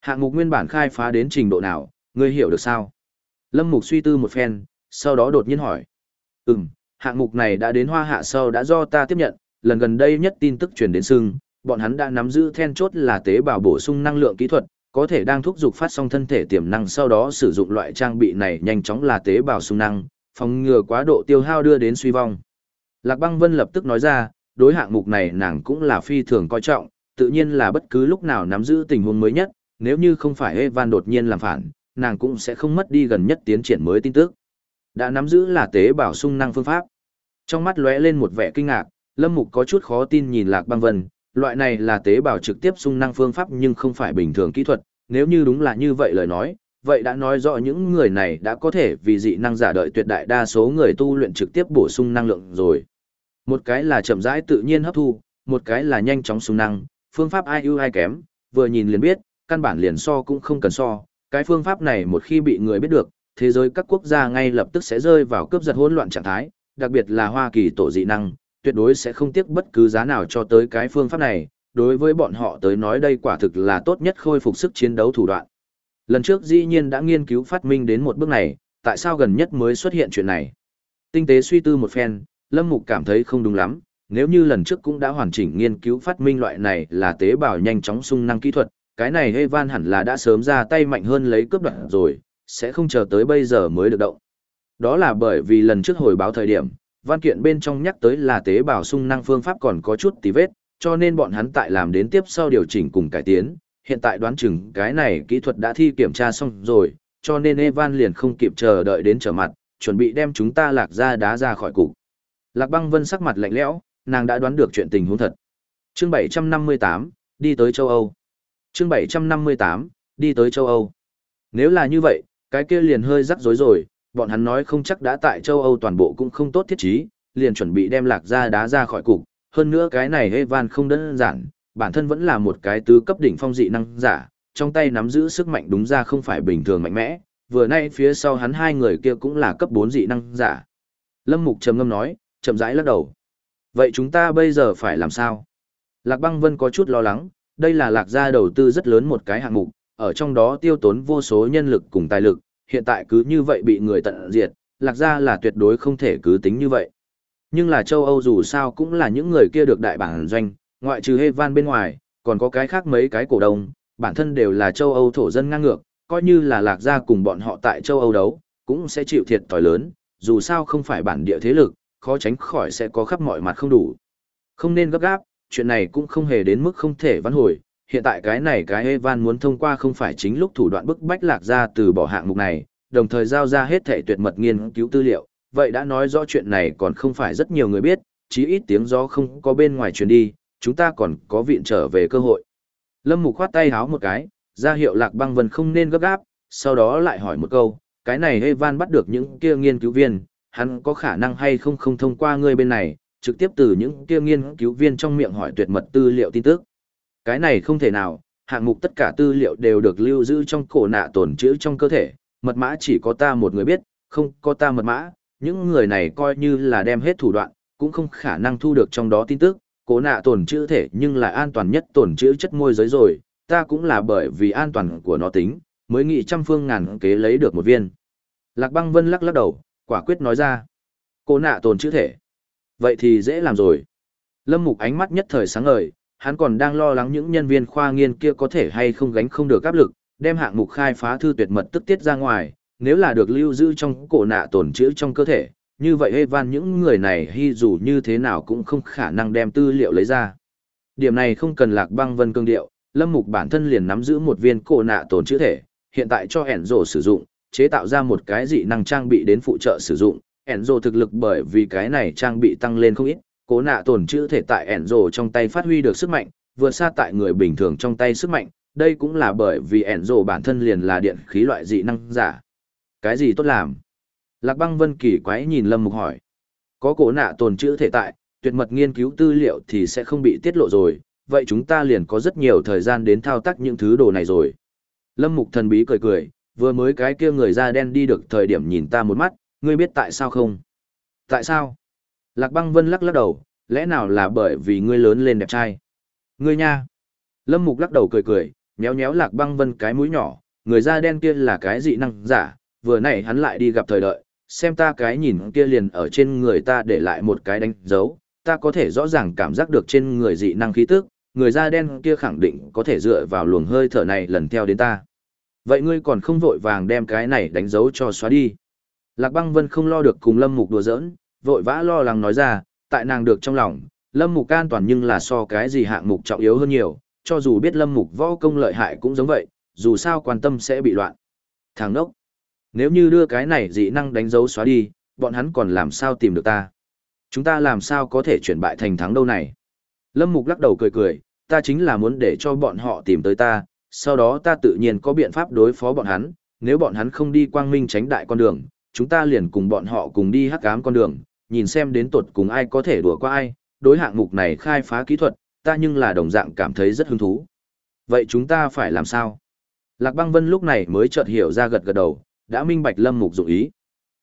Hạng mục nguyên bản khai phá đến trình độ nào, ngươi hiểu được sao? Lâm Mục suy tư một phen, sau đó đột nhiên hỏi. Ừm, hạng mục này đã đến hoa hạ sau đã do ta tiếp nhận, lần gần đây nhất tin tức truyền đến sưng, bọn hắn đã nắm giữ then chốt là tế bào bổ sung năng lượng kỹ thuật, có thể đang thúc giục phát song thân thể tiềm năng sau đó sử dụng loại trang bị này nhanh chóng là tế bào sung năng, phòng ngừa quá độ tiêu hao đưa đến suy vong. Lạc Băng Vân lập tức nói ra, đối hạng mục này nàng cũng là phi thường coi trọng, tự nhiên là bất cứ lúc nào nắm giữ tình huống mới nhất, nếu như không phải Evan đột nhiên làm phản, nàng cũng sẽ không mất đi gần nhất tiến triển mới tin tức. Đã nắm giữ là tế bào sung năng phương pháp. Trong mắt lóe lên một vẻ kinh ngạc, Lâm Mục có chút khó tin nhìn Lạc Băng Vân, loại này là tế bào trực tiếp sung năng phương pháp nhưng không phải bình thường kỹ thuật, nếu như đúng là như vậy lời nói, vậy đã nói rõ những người này đã có thể vì dị năng giả đợi tuyệt đại đa số người tu luyện trực tiếp bổ sung năng lượng rồi. Một cái là chậm rãi tự nhiên hấp thu, một cái là nhanh chóng sung năng, phương pháp ai ưu ai kém, vừa nhìn liền biết, căn bản liền so cũng không cần so, cái phương pháp này một khi bị người biết được, thế giới các quốc gia ngay lập tức sẽ rơi vào cướp giật hỗn loạn trạng thái, đặc biệt là Hoa Kỳ tổ dị năng, tuyệt đối sẽ không tiếc bất cứ giá nào cho tới cái phương pháp này, đối với bọn họ tới nói đây quả thực là tốt nhất khôi phục sức chiến đấu thủ đoạn. Lần trước dĩ nhiên đã nghiên cứu phát minh đến một bước này, tại sao gần nhất mới xuất hiện chuyện này? Tinh tế suy tư một phen, Lâm Mục cảm thấy không đúng lắm, nếu như lần trước cũng đã hoàn chỉnh nghiên cứu phát minh loại này là tế bào nhanh chóng sung năng kỹ thuật, cái này Evan hẳn là đã sớm ra tay mạnh hơn lấy cướp đoạt rồi, sẽ không chờ tới bây giờ mới được động. Đó là bởi vì lần trước hồi báo thời điểm, văn kiện bên trong nhắc tới là tế bào sung năng phương pháp còn có chút tí vết, cho nên bọn hắn tại làm đến tiếp sau điều chỉnh cùng cải tiến, hiện tại đoán chừng cái này kỹ thuật đã thi kiểm tra xong rồi, cho nên Evan liền không kịp chờ đợi đến trở mặt, chuẩn bị đem chúng ta lạc ra đá ra khỏi cục. Lạc băng vân sắc mặt lạnh lẽo, nàng đã đoán được chuyện tình huống thật. Chương 758, đi tới châu Âu. Chương 758, đi tới châu Âu. Nếu là như vậy, cái kia liền hơi rắc rối rồi, bọn hắn nói không chắc đã tại châu Âu toàn bộ cũng không tốt thiết trí, liền chuẩn bị đem lạc ra đá ra khỏi cục. Hơn nữa cái này Evan không đơn giản, bản thân vẫn là một cái tứ cấp đỉnh phong dị năng giả, trong tay nắm giữ sức mạnh đúng ra không phải bình thường mạnh mẽ, vừa nay phía sau hắn hai người kia cũng là cấp 4 dị năng giả. Lâm Mục trầm ngâm nói, chậm rãi lắc đầu. Vậy chúng ta bây giờ phải làm sao? Lạc Băng Vân có chút lo lắng, đây là lạc gia đầu tư rất lớn một cái hạng mục, ở trong đó tiêu tốn vô số nhân lực cùng tài lực, hiện tại cứ như vậy bị người tận diệt, lạc gia là tuyệt đối không thể cứ tính như vậy. Nhưng là châu Âu dù sao cũng là những người kia được đại bản doanh, ngoại trừ Hevan bên ngoài, còn có cái khác mấy cái cổ đông, bản thân đều là châu Âu thổ dân ngang ngược, coi như là lạc gia cùng bọn họ tại châu Âu đấu, cũng sẽ chịu thiệt thòi lớn, dù sao không phải bản địa thế lực, khó tránh khỏi sẽ có khắp mọi mặt không đủ. Không nên gấp gáp, chuyện này cũng không hề đến mức không thể vãn hồi, hiện tại cái này cái Evan muốn thông qua không phải chính lúc thủ đoạn bức bách lạc ra từ bỏ hạng mục này, đồng thời giao ra hết thể tuyệt mật nghiên cứu tư liệu, vậy đã nói rõ chuyện này còn không phải rất nhiều người biết, chí ít tiếng gió không có bên ngoài truyền đi, chúng ta còn có viện trở về cơ hội. Lâm Mục khoát tay háo một cái, ra hiệu lạc băng vân không nên gấp gáp, sau đó lại hỏi một câu, cái này Evan bắt được những kia nghiên cứu viên, hắn có khả năng hay không không thông qua ngươi bên này, trực tiếp từ những kia nghiên cứu viên trong miệng hỏi tuyệt mật tư liệu tin tức. Cái này không thể nào, hạng mục tất cả tư liệu đều được lưu giữ trong cổ nạ tồn trữ trong cơ thể, mật mã chỉ có ta một người biết, không có ta mật mã, những người này coi như là đem hết thủ đoạn, cũng không khả năng thu được trong đó tin tức, cổ nạ tồn trữ thể nhưng là an toàn nhất tồn trữ chất môi giới rồi, ta cũng là bởi vì an toàn của nó tính, mới nghĩ trăm phương ngàn kế lấy được một viên. Lạc băng vân lắc lắc đầu, quả quyết nói ra. Cổ nạ tồn trữ thể. Vậy thì dễ làm rồi. Lâm Mục ánh mắt nhất thời sáng ngời, hắn còn đang lo lắng những nhân viên khoa nghiên kia có thể hay không gánh không được áp lực, đem hạng mục khai phá thư tuyệt mật tức tiết ra ngoài, nếu là được lưu giữ trong cổ nạ tồn trữ trong cơ thể, như vậy Evan những người này hy dù như thế nào cũng không khả năng đem tư liệu lấy ra. Điểm này không cần lạc băng vân cương điệu, Lâm Mục bản thân liền nắm giữ một viên cổ nạ tồn trữ thể, hiện tại cho Enzo sử dụng, chế tạo ra một cái dị năng trang bị đến phụ trợ sử dụng, Enzo thực lực bởi vì cái này trang bị tăng lên không ít, cố nạ tồn chữ thể tại Enzo trong tay phát huy được sức mạnh, vượt xa tại người bình thường trong tay sức mạnh, đây cũng là bởi vì Enzo bản thân liền là điện khí loại dị năng giả. Cái gì tốt làm? Lạc băng vân kỳ quái nhìn Lâm Mục hỏi. Có cố nạ tồn chữ thể tại, tuyệt mật nghiên cứu tư liệu thì sẽ không bị tiết lộ rồi, vậy chúng ta liền có rất nhiều thời gian đến thao tác những thứ đồ này rồi. Lâm Mục thần bí cười cười, vừa mới cái kia người da đen đi được thời điểm nhìn ta một mắt, ngươi biết tại sao không? Tại sao? Lạc băng vân lắc lắc đầu, lẽ nào là bởi vì ngươi lớn lên đẹp trai? Ngươi nha! Lâm Mục lắc đầu cười cười, nhéo nhéo lạc băng vân cái mũi nhỏ, người da đen kia là cái dị năng giả, vừa nãy hắn lại đi gặp thời đợi, xem ta cái nhìn kia liền ở trên người ta để lại một cái đánh dấu, ta có thể rõ ràng cảm giác được trên người dị năng khí tức, người da đen kia khẳng định có thể dựa vào luồng hơi thở này lần theo đến ta. Vậy ngươi còn không vội vàng đem cái này đánh dấu cho xóa đi. Lạc băng vân không lo được cùng Lâm Mục đùa giỡn, vội vã lo lắng nói ra, tại nàng được trong lòng, Lâm Mục an toàn nhưng là so cái gì hạng mục trọng yếu hơn nhiều, cho dù biết Lâm Mục võ công lợi hại cũng giống vậy, dù sao quan tâm sẽ bị loạn. Thằng đốc, nếu như đưa cái này dị năng đánh dấu xóa đi, bọn hắn còn làm sao tìm được ta? Chúng ta làm sao có thể chuyển bại thành thắng đâu này? Lâm Mục lắc đầu cười cười, ta chính là muốn để cho bọn họ tìm tới ta, sau đó ta tự nhiên có biện pháp đối phó bọn hắn, nếu bọn hắn không đi quang minh tránh đại con đường, chúng ta liền cùng bọn họ cùng đi hắc ám con đường, nhìn xem đến tuột cùng ai có thể đùa qua ai, đối hạng mục này khai phá kỹ thuật, ta nhưng là đồng dạng cảm thấy rất hứng thú. Vậy chúng ta phải làm sao? Lạc băng vân lúc này mới chợt hiểu ra gật gật đầu, đã minh bạch lâm mục dụng ý.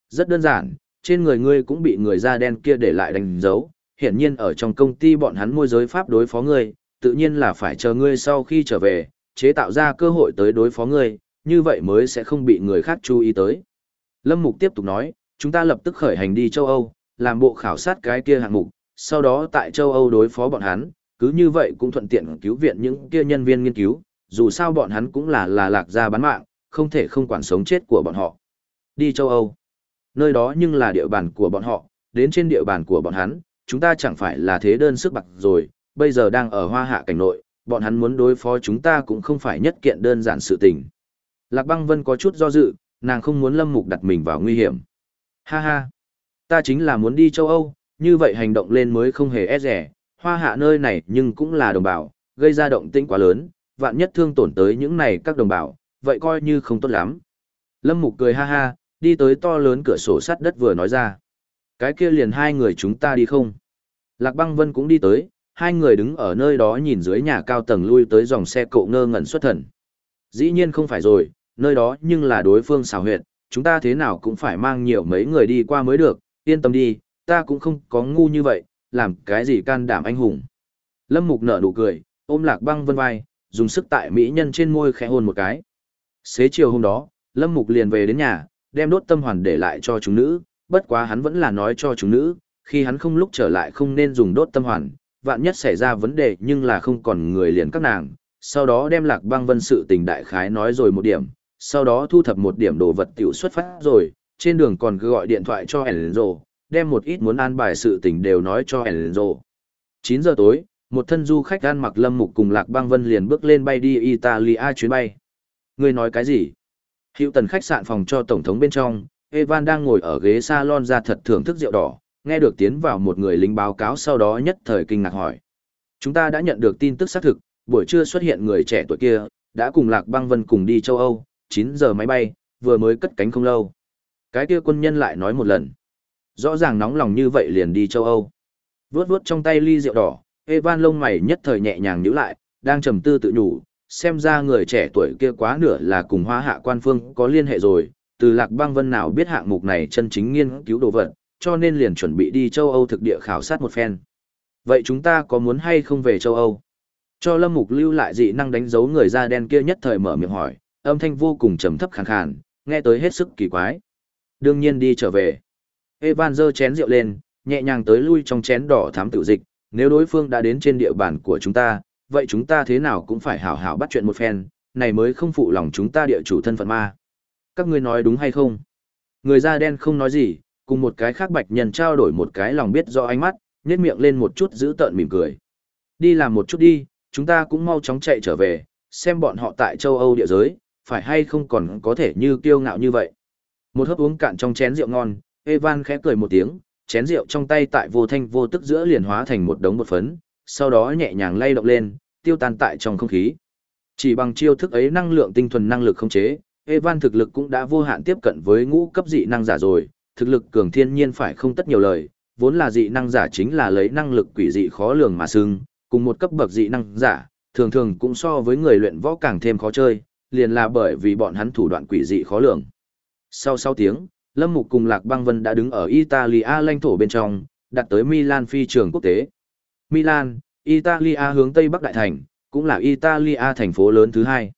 Rất đơn giản, trên người ngươi cũng bị người da đen kia để lại đánh dấu, hiển nhiên ở trong công ty bọn hắn môi giới pháp đối phó ngươi, tự nhiên là phải chờ ngươi sau khi trở về, chế tạo ra cơ hội tới đối phó ngươi, như vậy mới sẽ không bị người khác chú ý tới. Lâm Mục tiếp tục nói, chúng ta lập tức khởi hành đi châu Âu, làm bộ khảo sát cái kia hạng mục, sau đó tại châu Âu đối phó bọn hắn, cứ như vậy cũng thuận tiện cứu viện những kia nhân viên nghiên cứu, dù sao bọn hắn cũng là là lạc gia bán mạng, không thể không quản sống chết của bọn họ. Đi châu Âu. Nơi đó nhưng là địa bàn của bọn họ, đến trên địa bàn của bọn hắn, chúng ta chẳng phải là thế đơn sức bạc rồi, bây giờ đang ở hoa hạ cảnh nội, bọn hắn muốn đối phó chúng ta cũng không phải nhất kiện đơn giản sự tình. Lạc băng vân có chút do dự, nàng không muốn lâm mục đặt mình vào nguy hiểm. Ha ha, ta chính là muốn đi châu Âu, như vậy hành động lên mới không hề e rẻ, hoa hạ nơi này nhưng cũng là đồng bào, gây ra động tĩnh quá lớn, vạn nhất thương tổn tới những này các đồng bào, vậy coi như không tốt lắm. Lâm mục cười ha ha, đi tới to lớn cửa sổ sắt đất vừa nói ra. Cái kia liền hai người chúng ta đi không? Lạc băng vân cũng đi tới, hai người đứng ở nơi đó nhìn dưới nhà cao tầng lui tới dòng xe cộ ngơ ngẩn xuất thần. Dĩ nhiên không phải rồi, nơi đó nhưng là đối phương xào huyệt, chúng ta thế nào cũng phải mang nhiều mấy người đi qua mới được, yên tâm đi, ta cũng không có ngu như vậy, làm cái gì can đảm anh hùng. Lâm Mục nở nụ cười, ôm lạc băng vân vai, dùng sức tại mỹ nhân trên môi khẽ hôn một cái. Xế chiều hôm đó, Lâm Mục liền về đến nhà, đem đốt tâm hoàn để lại cho chúng nữ, bất quá hắn vẫn là nói cho chúng nữ, khi hắn không lúc trở lại không nên dùng đốt tâm hoàn, vạn nhất xảy ra vấn đề nhưng là không còn người liền các nàng, sau đó đem lạc băng vân sự tình đại khái nói rồi một điểm, sau đó thu thập một điểm đồ vật tiểu xuất phát rồi, trên đường còn cứ gọi điện thoại cho Enzo, đem một ít muốn an bài sự tình đều nói cho Enzo. 9 giờ tối, một thân du khách ăn mặc lâm mục cùng Lạc bang Vân liền bước lên bay đi Italia chuyến bay. Người nói cái gì? Hiệu tần khách sạn phòng cho tổng thống bên trong, Evan đang ngồi ở ghế salon ra thật thưởng thức rượu đỏ, nghe được tiến vào một người lính báo cáo sau đó nhất thời kinh ngạc hỏi. Chúng ta đã nhận được tin tức xác thực, buổi trưa xuất hiện người trẻ tuổi kia, đã cùng Lạc Băng Vân cùng đi châu Âu, 9 giờ máy bay, vừa mới cất cánh không lâu. Cái kia quân nhân lại nói một lần. Rõ ràng nóng lòng như vậy liền đi châu Âu. Vướt vướt trong tay ly rượu đỏ, Evan lông mày nhất thời nhẹ nhàng nhíu lại, đang trầm tư tự nhủ, xem ra người trẻ tuổi kia quá nửa là cùng hóa hạ quan phương có liên hệ rồi, từ lạc băng vân nào biết hạng mục này chân chính nghiên cứu đồ vật, cho nên liền chuẩn bị đi châu Âu thực địa khảo sát một phen. Vậy chúng ta có muốn hay không về châu Âu? Cho lâm mục lưu lại dị năng đánh dấu người da đen kia nhất thời mở miệng hỏi, âm thanh vô cùng trầm thấp khàn khàn, nghe tới hết sức kỳ quái. Đương nhiên đi trở về. Evan giơ chén rượu lên, nhẹ nhàng tới lui trong chén đỏ thám tử dịch, nếu đối phương đã đến trên địa bàn của chúng ta, vậy chúng ta thế nào cũng phải hảo hảo bắt chuyện một phen, này mới không phụ lòng chúng ta địa chủ thân phận ma. Các ngươi nói đúng hay không? Người da đen không nói gì, cùng một cái khác bạch nhân trao đổi một cái lòng biết do ánh mắt, nhếch miệng lên một chút giữ tợn mỉm cười. Đi làm một chút đi, chúng ta cũng mau chóng chạy trở về, xem bọn họ tại châu Âu địa giới, phải hay không còn có thể như kiêu ngạo như vậy. Một hớp uống cạn trong chén rượu ngon, Evan khẽ cười một tiếng, chén rượu trong tay tại vô thanh vô tức giữa liền hóa thành một đống bột phấn, sau đó nhẹ nhàng lay động lên, tiêu tan tại trong không khí. Chỉ bằng chiêu thức ấy năng lượng tinh thuần năng lực không chế, Evan thực lực cũng đã vô hạn tiếp cận với ngũ cấp dị năng giả rồi, thực lực cường thiên nhiên phải không tất nhiều lời, vốn là dị năng giả chính là lấy năng lực quỷ dị khó lường mà xưng, cùng một cấp bậc dị năng giả, thường thường cũng so với người luyện võ càng thêm khó chơi, liền là bởi vì bọn hắn thủ đoạn quỷ dị khó lường. Sau 6 tiếng, Lâm Mục cùng Lạc Băng Vân đã đứng ở Italia lãnh thổ bên trong, đặt tới Milan phi trường quốc tế. Milan, Italia hướng Tây Bắc Đại Thành, cũng là Italia thành phố lớn thứ hai.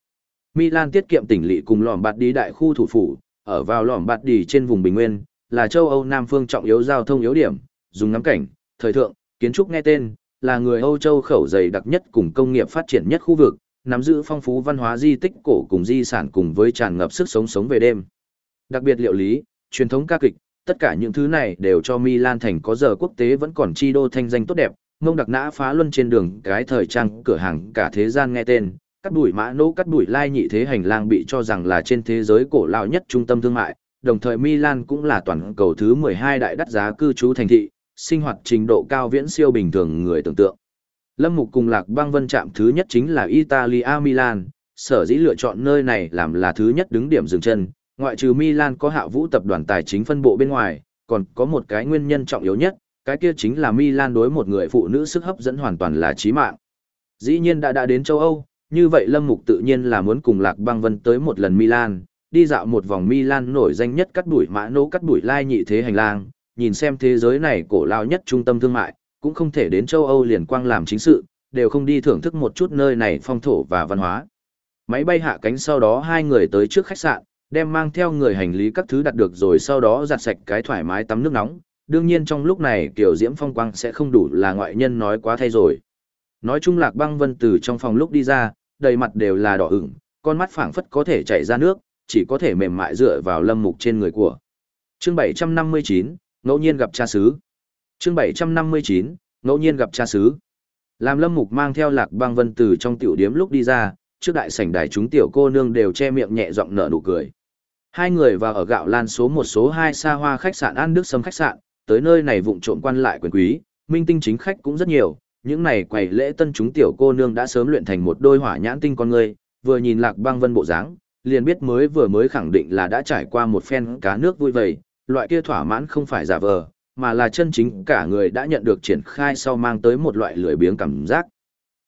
Milan tiết kiệm tỉnh lỵ cùng lỏm bạt đi đại khu thủ phủ, ở vào lỏm bạt đi trên vùng Bình Nguyên, là châu Âu Nam phương trọng yếu giao thông yếu điểm, dùng ngắm cảnh, thời thượng, kiến trúc nghe tên, là người Âu châu khẩu dày đặc nhất cùng công nghiệp phát triển nhất khu vực, nắm giữ phong phú văn hóa di tích cổ cùng di sản cùng với tràn ngập sức sống sống về đêm. Đặc biệt liệu lý, truyền thống ca kịch, tất cả những thứ này đều cho Milan thành có giờ quốc tế vẫn còn chi đô thanh danh tốt đẹp, mông đặc nã phá luân trên đường cái thời trang cửa hàng cả thế gian nghe tên, cắt đuổi mã nỗ cắt đuổi lai nhị thế hành lang bị cho rằng là trên thế giới cổ lão nhất trung tâm thương mại, đồng thời Milan cũng là toàn cầu thứ 12 đại đắt giá cư trú thành thị, sinh hoạt trình độ cao viễn siêu bình thường người tưởng tượng. Lâm Mục cùng Lạc Bang Vân chạm thứ nhất chính là Italia Milan, sở dĩ lựa chọn nơi này làm là thứ nhất đứng điểm dừng chân, ngoại trừ Milan có hạ vũ tập đoàn tài chính phân bộ bên ngoài, còn có một cái nguyên nhân trọng yếu nhất, cái kia chính là Milan đối một người phụ nữ sức hấp dẫn hoàn toàn là chí mạng. Dĩ nhiên đã đã đến châu Âu, như vậy Lâm Mục tự nhiên là muốn cùng Lạc Bang Vân tới một lần Milan, đi dạo một vòng Milan nổi danh nhất cắt đuổi mã nô cắt đuổi lai nhị thế hành lang, nhìn xem thế giới này cổ lao nhất trung tâm thương mại, cũng không thể đến châu Âu liền quang làm chính sự, đều không đi thưởng thức một chút nơi này phong thổ và văn hóa. Máy bay hạ cánh sau đó hai người tới trước khách sạn, đem mang theo người hành lý các thứ đặt được rồi sau đó giặt sạch cái thoải mái tắm nước nóng. Đương nhiên trong lúc này kiểu diễm phong quang sẽ không đủ là ngoại nhân nói quá thay rồi. Nói chung lạc băng vân từ trong phòng lúc đi ra, đầy mặt đều là đỏ ửng, con mắt phảng phất có thể chảy ra nước, chỉ có thể mềm mại dựa vào lâm mục trên người của. Chương 759, ngẫu nhiên gặp cha xứ. Chương 759, ngẫu nhiên gặp cha xứ. Làm lâm mục mang theo lạc băng vân từ trong tiểu điếm lúc đi ra, trước đại sảnh đài chúng tiểu cô nương đều che miệng nhẹ giọng nở nụ cười. Hai người vào ở gạo lan số một số hai xa hoa khách sạn ăn nước sâm khách sạn, tới nơi này vụng trộm quan lại quyền quý, minh tinh chính khách cũng rất nhiều, những này quầy lễ tân chúng tiểu cô nương đã sớm luyện thành một đôi hỏa nhãn tinh con người, vừa nhìn lạc băng vân bộ dáng, liền biết mới vừa mới khẳng định là đã trải qua một phen cá nước vui vầy, loại kia thỏa mãn không phải giả vờ, mà là chân chính cả người đã nhận được triển khai sau mang tới một loại lười biếng cảm giác.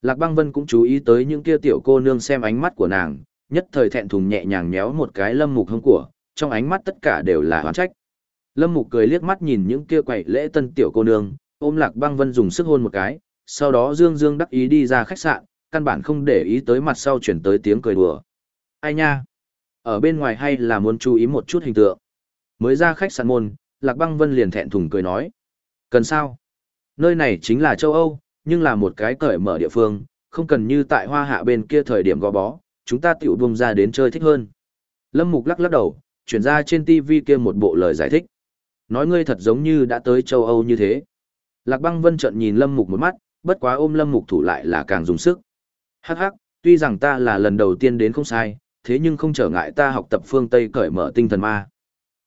Lạc băng vân cũng chú ý tới những kia tiểu cô nương xem ánh mắt của nàng, nhất thời thẹn thùng nhẹ nhàng méo một cái lâm mục hông của, trong ánh mắt tất cả đều là hoán trách. Lâm mục cười liếc mắt nhìn những kia quậy lễ tân tiểu cô nương, ôm lạc băng vân dùng sức hôn một cái, sau đó dương dương đắc ý đi ra khách sạn, căn bản không để ý tới mặt sau chuyển tới tiếng cười đùa. Ai nha? Ở bên ngoài hay là muốn chú ý một chút hình tượng? Mới ra khách sạn môn, lạc băng vân liền thẹn thùng cười nói. Cần sao? Nơi này chính là châu Âu, nhưng là một cái cởi mở địa phương, không cần như tại hoa hạ bên kia thời điểm gò bó, chúng ta tiểu buông ra đến chơi thích hơn. Lâm Mục lắc lắc đầu, chuyển ra trên TV kia một bộ lời giải thích. Nói ngươi thật giống như đã tới châu Âu như thế. Lạc băng vân trận nhìn Lâm Mục một mắt, bất quá ôm Lâm Mục thủ lại là càng dùng sức. Hắc hắc, tuy rằng ta là lần đầu tiên đến không sai, thế nhưng không trở ngại ta học tập phương Tây cởi mở tinh thần ma.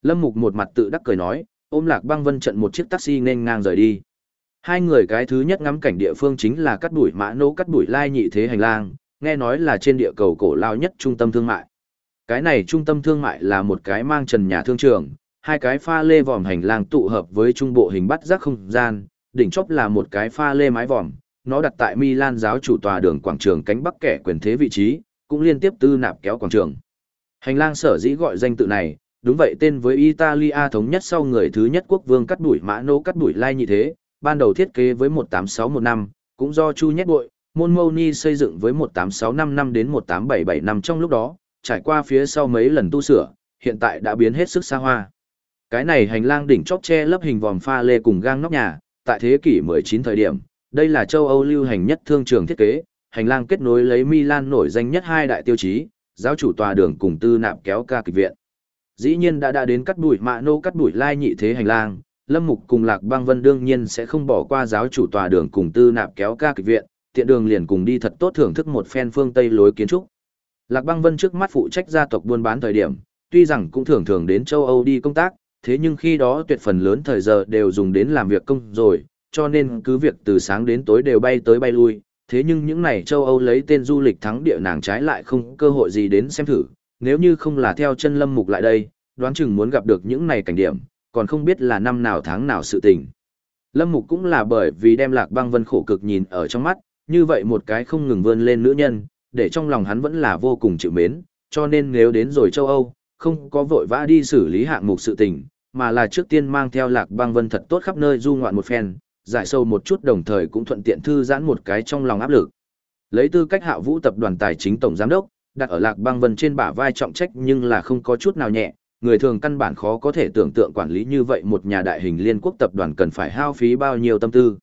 Lâm Mục một mặt tự đắc cười nói, ôm Lạc băng vân trận một chiếc taxi nên ngang rời đi. Hai người cái thứ nhất ngắm cảnh địa phương chính là cắt đuổi mã nô cắt đuổi lai nhị thế hành lang, nghe nói là trên địa cầu cổ lao nhất trung tâm thương mại. Cái này trung tâm thương mại là một cái mang trần nhà thương trường, hai cái pha lê vòm hành lang tụ hợp với trung bộ hình bắt giác không gian, đỉnh chóp là một cái pha lê mái vòm, nó đặt tại Milan giáo chủ tòa đường quảng trường cánh bắc kẻ quyền thế vị trí, cũng liên tiếp tư nạp kéo quảng trường. Hành lang sở dĩ gọi danh tự này, đúng vậy tên với Italia thống nhất sau người thứ nhất quốc vương cắt đuổi mã nô cắt đuổi lai như thế, ban đầu thiết kế với 18615, cũng do Chu Nhét Bội, Môn Mâu Ni xây dựng với 18655 đến 18775 trong lúc đó, trải qua phía sau mấy lần tu sửa, hiện tại đã biến hết sức xa hoa. Cái này hành lang đỉnh chóp che lấp hình vòm pha lê cùng gang nóc nhà, tại thế kỷ 19 thời điểm, đây là châu Âu lưu hành nhất thương trường thiết kế, hành lang kết nối lấy Milan nổi danh nhất hai đại tiêu chí, giáo chủ tòa đường cùng tư nạp kéo ca kịch viện. Dĩ nhiên đã đã đến cắt đuổi mạ nô cắt đuổi lai nhị thế hành lang, Lâm Mục cùng Lạc Băng Vân đương nhiên sẽ không bỏ qua giáo chủ tòa đường cùng tư nạp kéo ca kịch viện, tiện đường liền cùng đi thật tốt thưởng thức một phen phương Tây lối kiến trúc. Lạc Băng Vân trước mắt phụ trách gia tộc buôn bán thời điểm, tuy rằng cũng thường thường đến châu Âu đi công tác, thế nhưng khi đó tuyệt phần lớn thời giờ đều dùng đến làm việc công rồi, cho nên cứ việc từ sáng đến tối đều bay tới bay lui, thế nhưng những này châu Âu lấy tên du lịch thắng địa nàng trái lại không cơ hội gì đến xem thử, nếu như không là theo chân lâm mục lại đây, đoán chừng muốn gặp được những này cảnh điểm, còn không biết là năm nào tháng nào sự tình. Lâm mục cũng là bởi vì đem lạc băng vân khổ cực nhìn ở trong mắt, như vậy một cái không ngừng vươn lên nữ nhân, để trong lòng hắn vẫn là vô cùng chịu mến, cho nên nếu đến rồi châu Âu, không có vội vã đi xử lý hạng mục sự tình, mà là trước tiên mang theo lạc băng vân thật tốt khắp nơi du ngoạn một phen, giải sâu một chút đồng thời cũng thuận tiện thư giãn một cái trong lòng áp lực. Lấy tư cách hạ vũ tập đoàn tài chính tổng giám đốc, đặt ở lạc băng vân trên bả vai trọng trách nhưng là không có chút nào nhẹ, người thường căn bản khó có thể tưởng tượng quản lý như vậy một nhà đại hình liên quốc tập đoàn cần phải hao phí bao nhiêu tâm tư.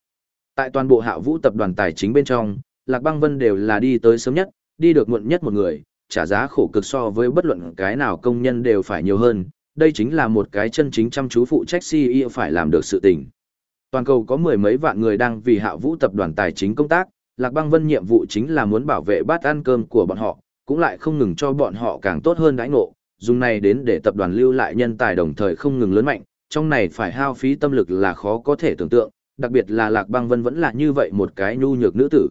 Tại toàn bộ hạ vũ tập đoàn tài chính bên trong, lạc băng vân đều là đi tới sớm nhất, đi được muộn nhất một người, trả giá khổ cực so với bất luận cái nào công nhân đều phải nhiều hơn, đây chính là một cái chân chính chăm chú phụ trách CEO phải làm được sự tình. Toàn cầu có mười mấy vạn người đang vì hạ vũ tập đoàn tài chính công tác, Lạc Băng Vân nhiệm vụ chính là muốn bảo vệ bát ăn cơm của bọn họ, cũng lại không ngừng cho bọn họ càng tốt hơn đãi ngộ, dùng này đến để tập đoàn lưu lại nhân tài đồng thời không ngừng lớn mạnh, trong này phải hao phí tâm lực là khó có thể tưởng tượng, đặc biệt là Lạc Băng Vân vẫn là như vậy một cái nhu nhược nữ tử.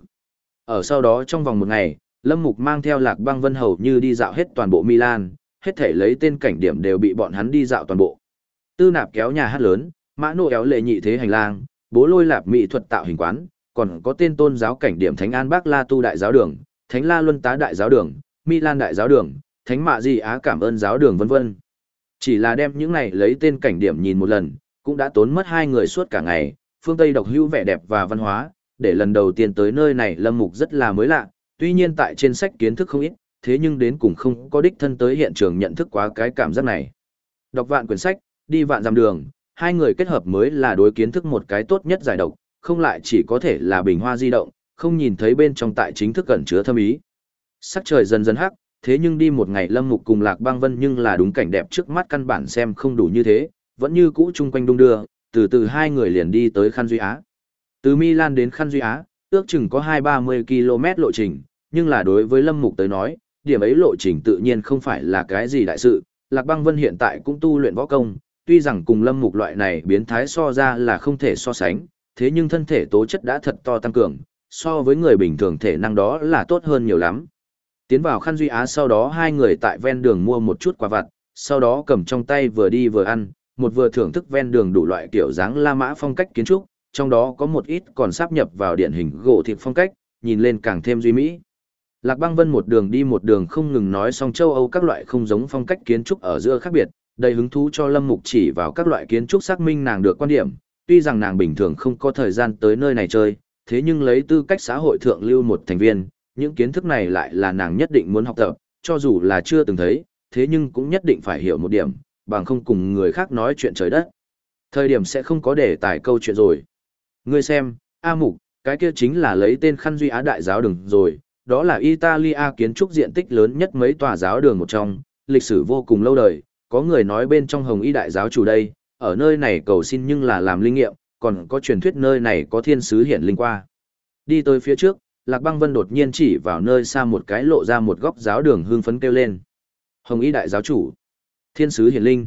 Ở sau đó trong vòng một ngày, Lâm Mục mang theo Lạc Băng Vân hầu như đi dạo hết toàn bộ Milan, hết thể lấy tên cảnh điểm đều bị bọn hắn đi dạo toàn bộ. Tư nạp kéo nhà hát lớn, mã nô éo lệ nhị thế hành lang, bố lôi lạp mỹ thuật tạo hình quán, còn có tên tôn giáo cảnh điểm Thánh An Bác La Tu Đại Giáo Đường, Thánh La Luân Tá Đại Giáo Đường, Milan Đại Giáo Đường, Thánh Mạ Di Á Cảm ơn Giáo Đường vân vân. Chỉ là đem những này lấy tên cảnh điểm nhìn một lần, cũng đã tốn mất hai người suốt cả ngày, phương Tây độc hữu vẻ đẹp và văn hóa, để lần đầu tiên tới nơi này Lâm Mục rất là mới lạ, tuy nhiên tại trên sách kiến thức không ít, thế nhưng đến cùng không có đích thân tới hiện trường nhận thức quá cái cảm giác này. Đọc vạn quyển sách, đi vạn dặm đường, hai người kết hợp mới là đối kiến thức một cái tốt nhất giải độc, không lại chỉ có thể là bình hoa di động, không nhìn thấy bên trong tại chính thức cẩn chứa thâm ý. Sắc trời dần dần hắc, thế nhưng đi một ngày lâm mục cùng lạc băng vân nhưng là đúng cảnh đẹp trước mắt căn bản xem không đủ như thế, vẫn như cũ chung quanh đung đưa, từ từ hai người liền đi tới Khăn Duy Á. Từ Milan đến Khăn Duy Á, ước chừng có 2-30 km lộ trình, nhưng là đối với lâm mục tới nói, điểm ấy lộ trình tự nhiên không phải là cái gì đại sự, Lạc Băng Vân hiện tại cũng tu luyện võ công, tuy rằng cùng lâm mục loại này biến thái so ra là không thể so sánh, thế nhưng thân thể tố chất đã thật to tăng cường, so với người bình thường thể năng đó là tốt hơn nhiều lắm. Tiến vào khăn duy á sau đó hai người tại ven đường mua một chút quà vặt, sau đó cầm trong tay vừa đi vừa ăn, một vừa thưởng thức ven đường đủ loại kiểu dáng La Mã phong cách kiến trúc, trong đó có một ít còn sáp nhập vào điển hình gỗ thịt phong cách, nhìn lên càng thêm duy mỹ. Lạc Băng Vân một đường đi một đường không ngừng nói xong châu Âu các loại không giống phong cách kiến trúc ở giữa khác biệt, đầy hứng thú cho Lâm Mục chỉ vào các loại kiến trúc xác minh nàng được quan điểm, tuy rằng nàng bình thường không có thời gian tới nơi này chơi, thế nhưng lấy tư cách xã hội thượng lưu một thành viên, những kiến thức này lại là nàng nhất định muốn học tập, cho dù là chưa từng thấy, thế nhưng cũng nhất định phải hiểu một điểm, bằng không cùng người khác nói chuyện trời đất. Thời điểm sẽ không có để tải câu chuyện rồi. Ngươi xem, A Mục, cái kia chính là lấy tên khăn duy á đại giáo đường rồi, đó là Italia kiến trúc diện tích lớn nhất mấy tòa giáo đường một trong, lịch sử vô cùng lâu đời, có người nói bên trong hồng y đại giáo chủ đây, ở nơi này cầu xin nhưng là làm linh nghiệm, còn có truyền thuyết nơi này có thiên sứ hiển linh qua. Đi tới phía trước, Lạc Băng Vân đột nhiên chỉ vào nơi xa một cái lộ ra một góc giáo đường hương phấn kêu lên. Hồng y đại giáo chủ, thiên sứ hiển linh.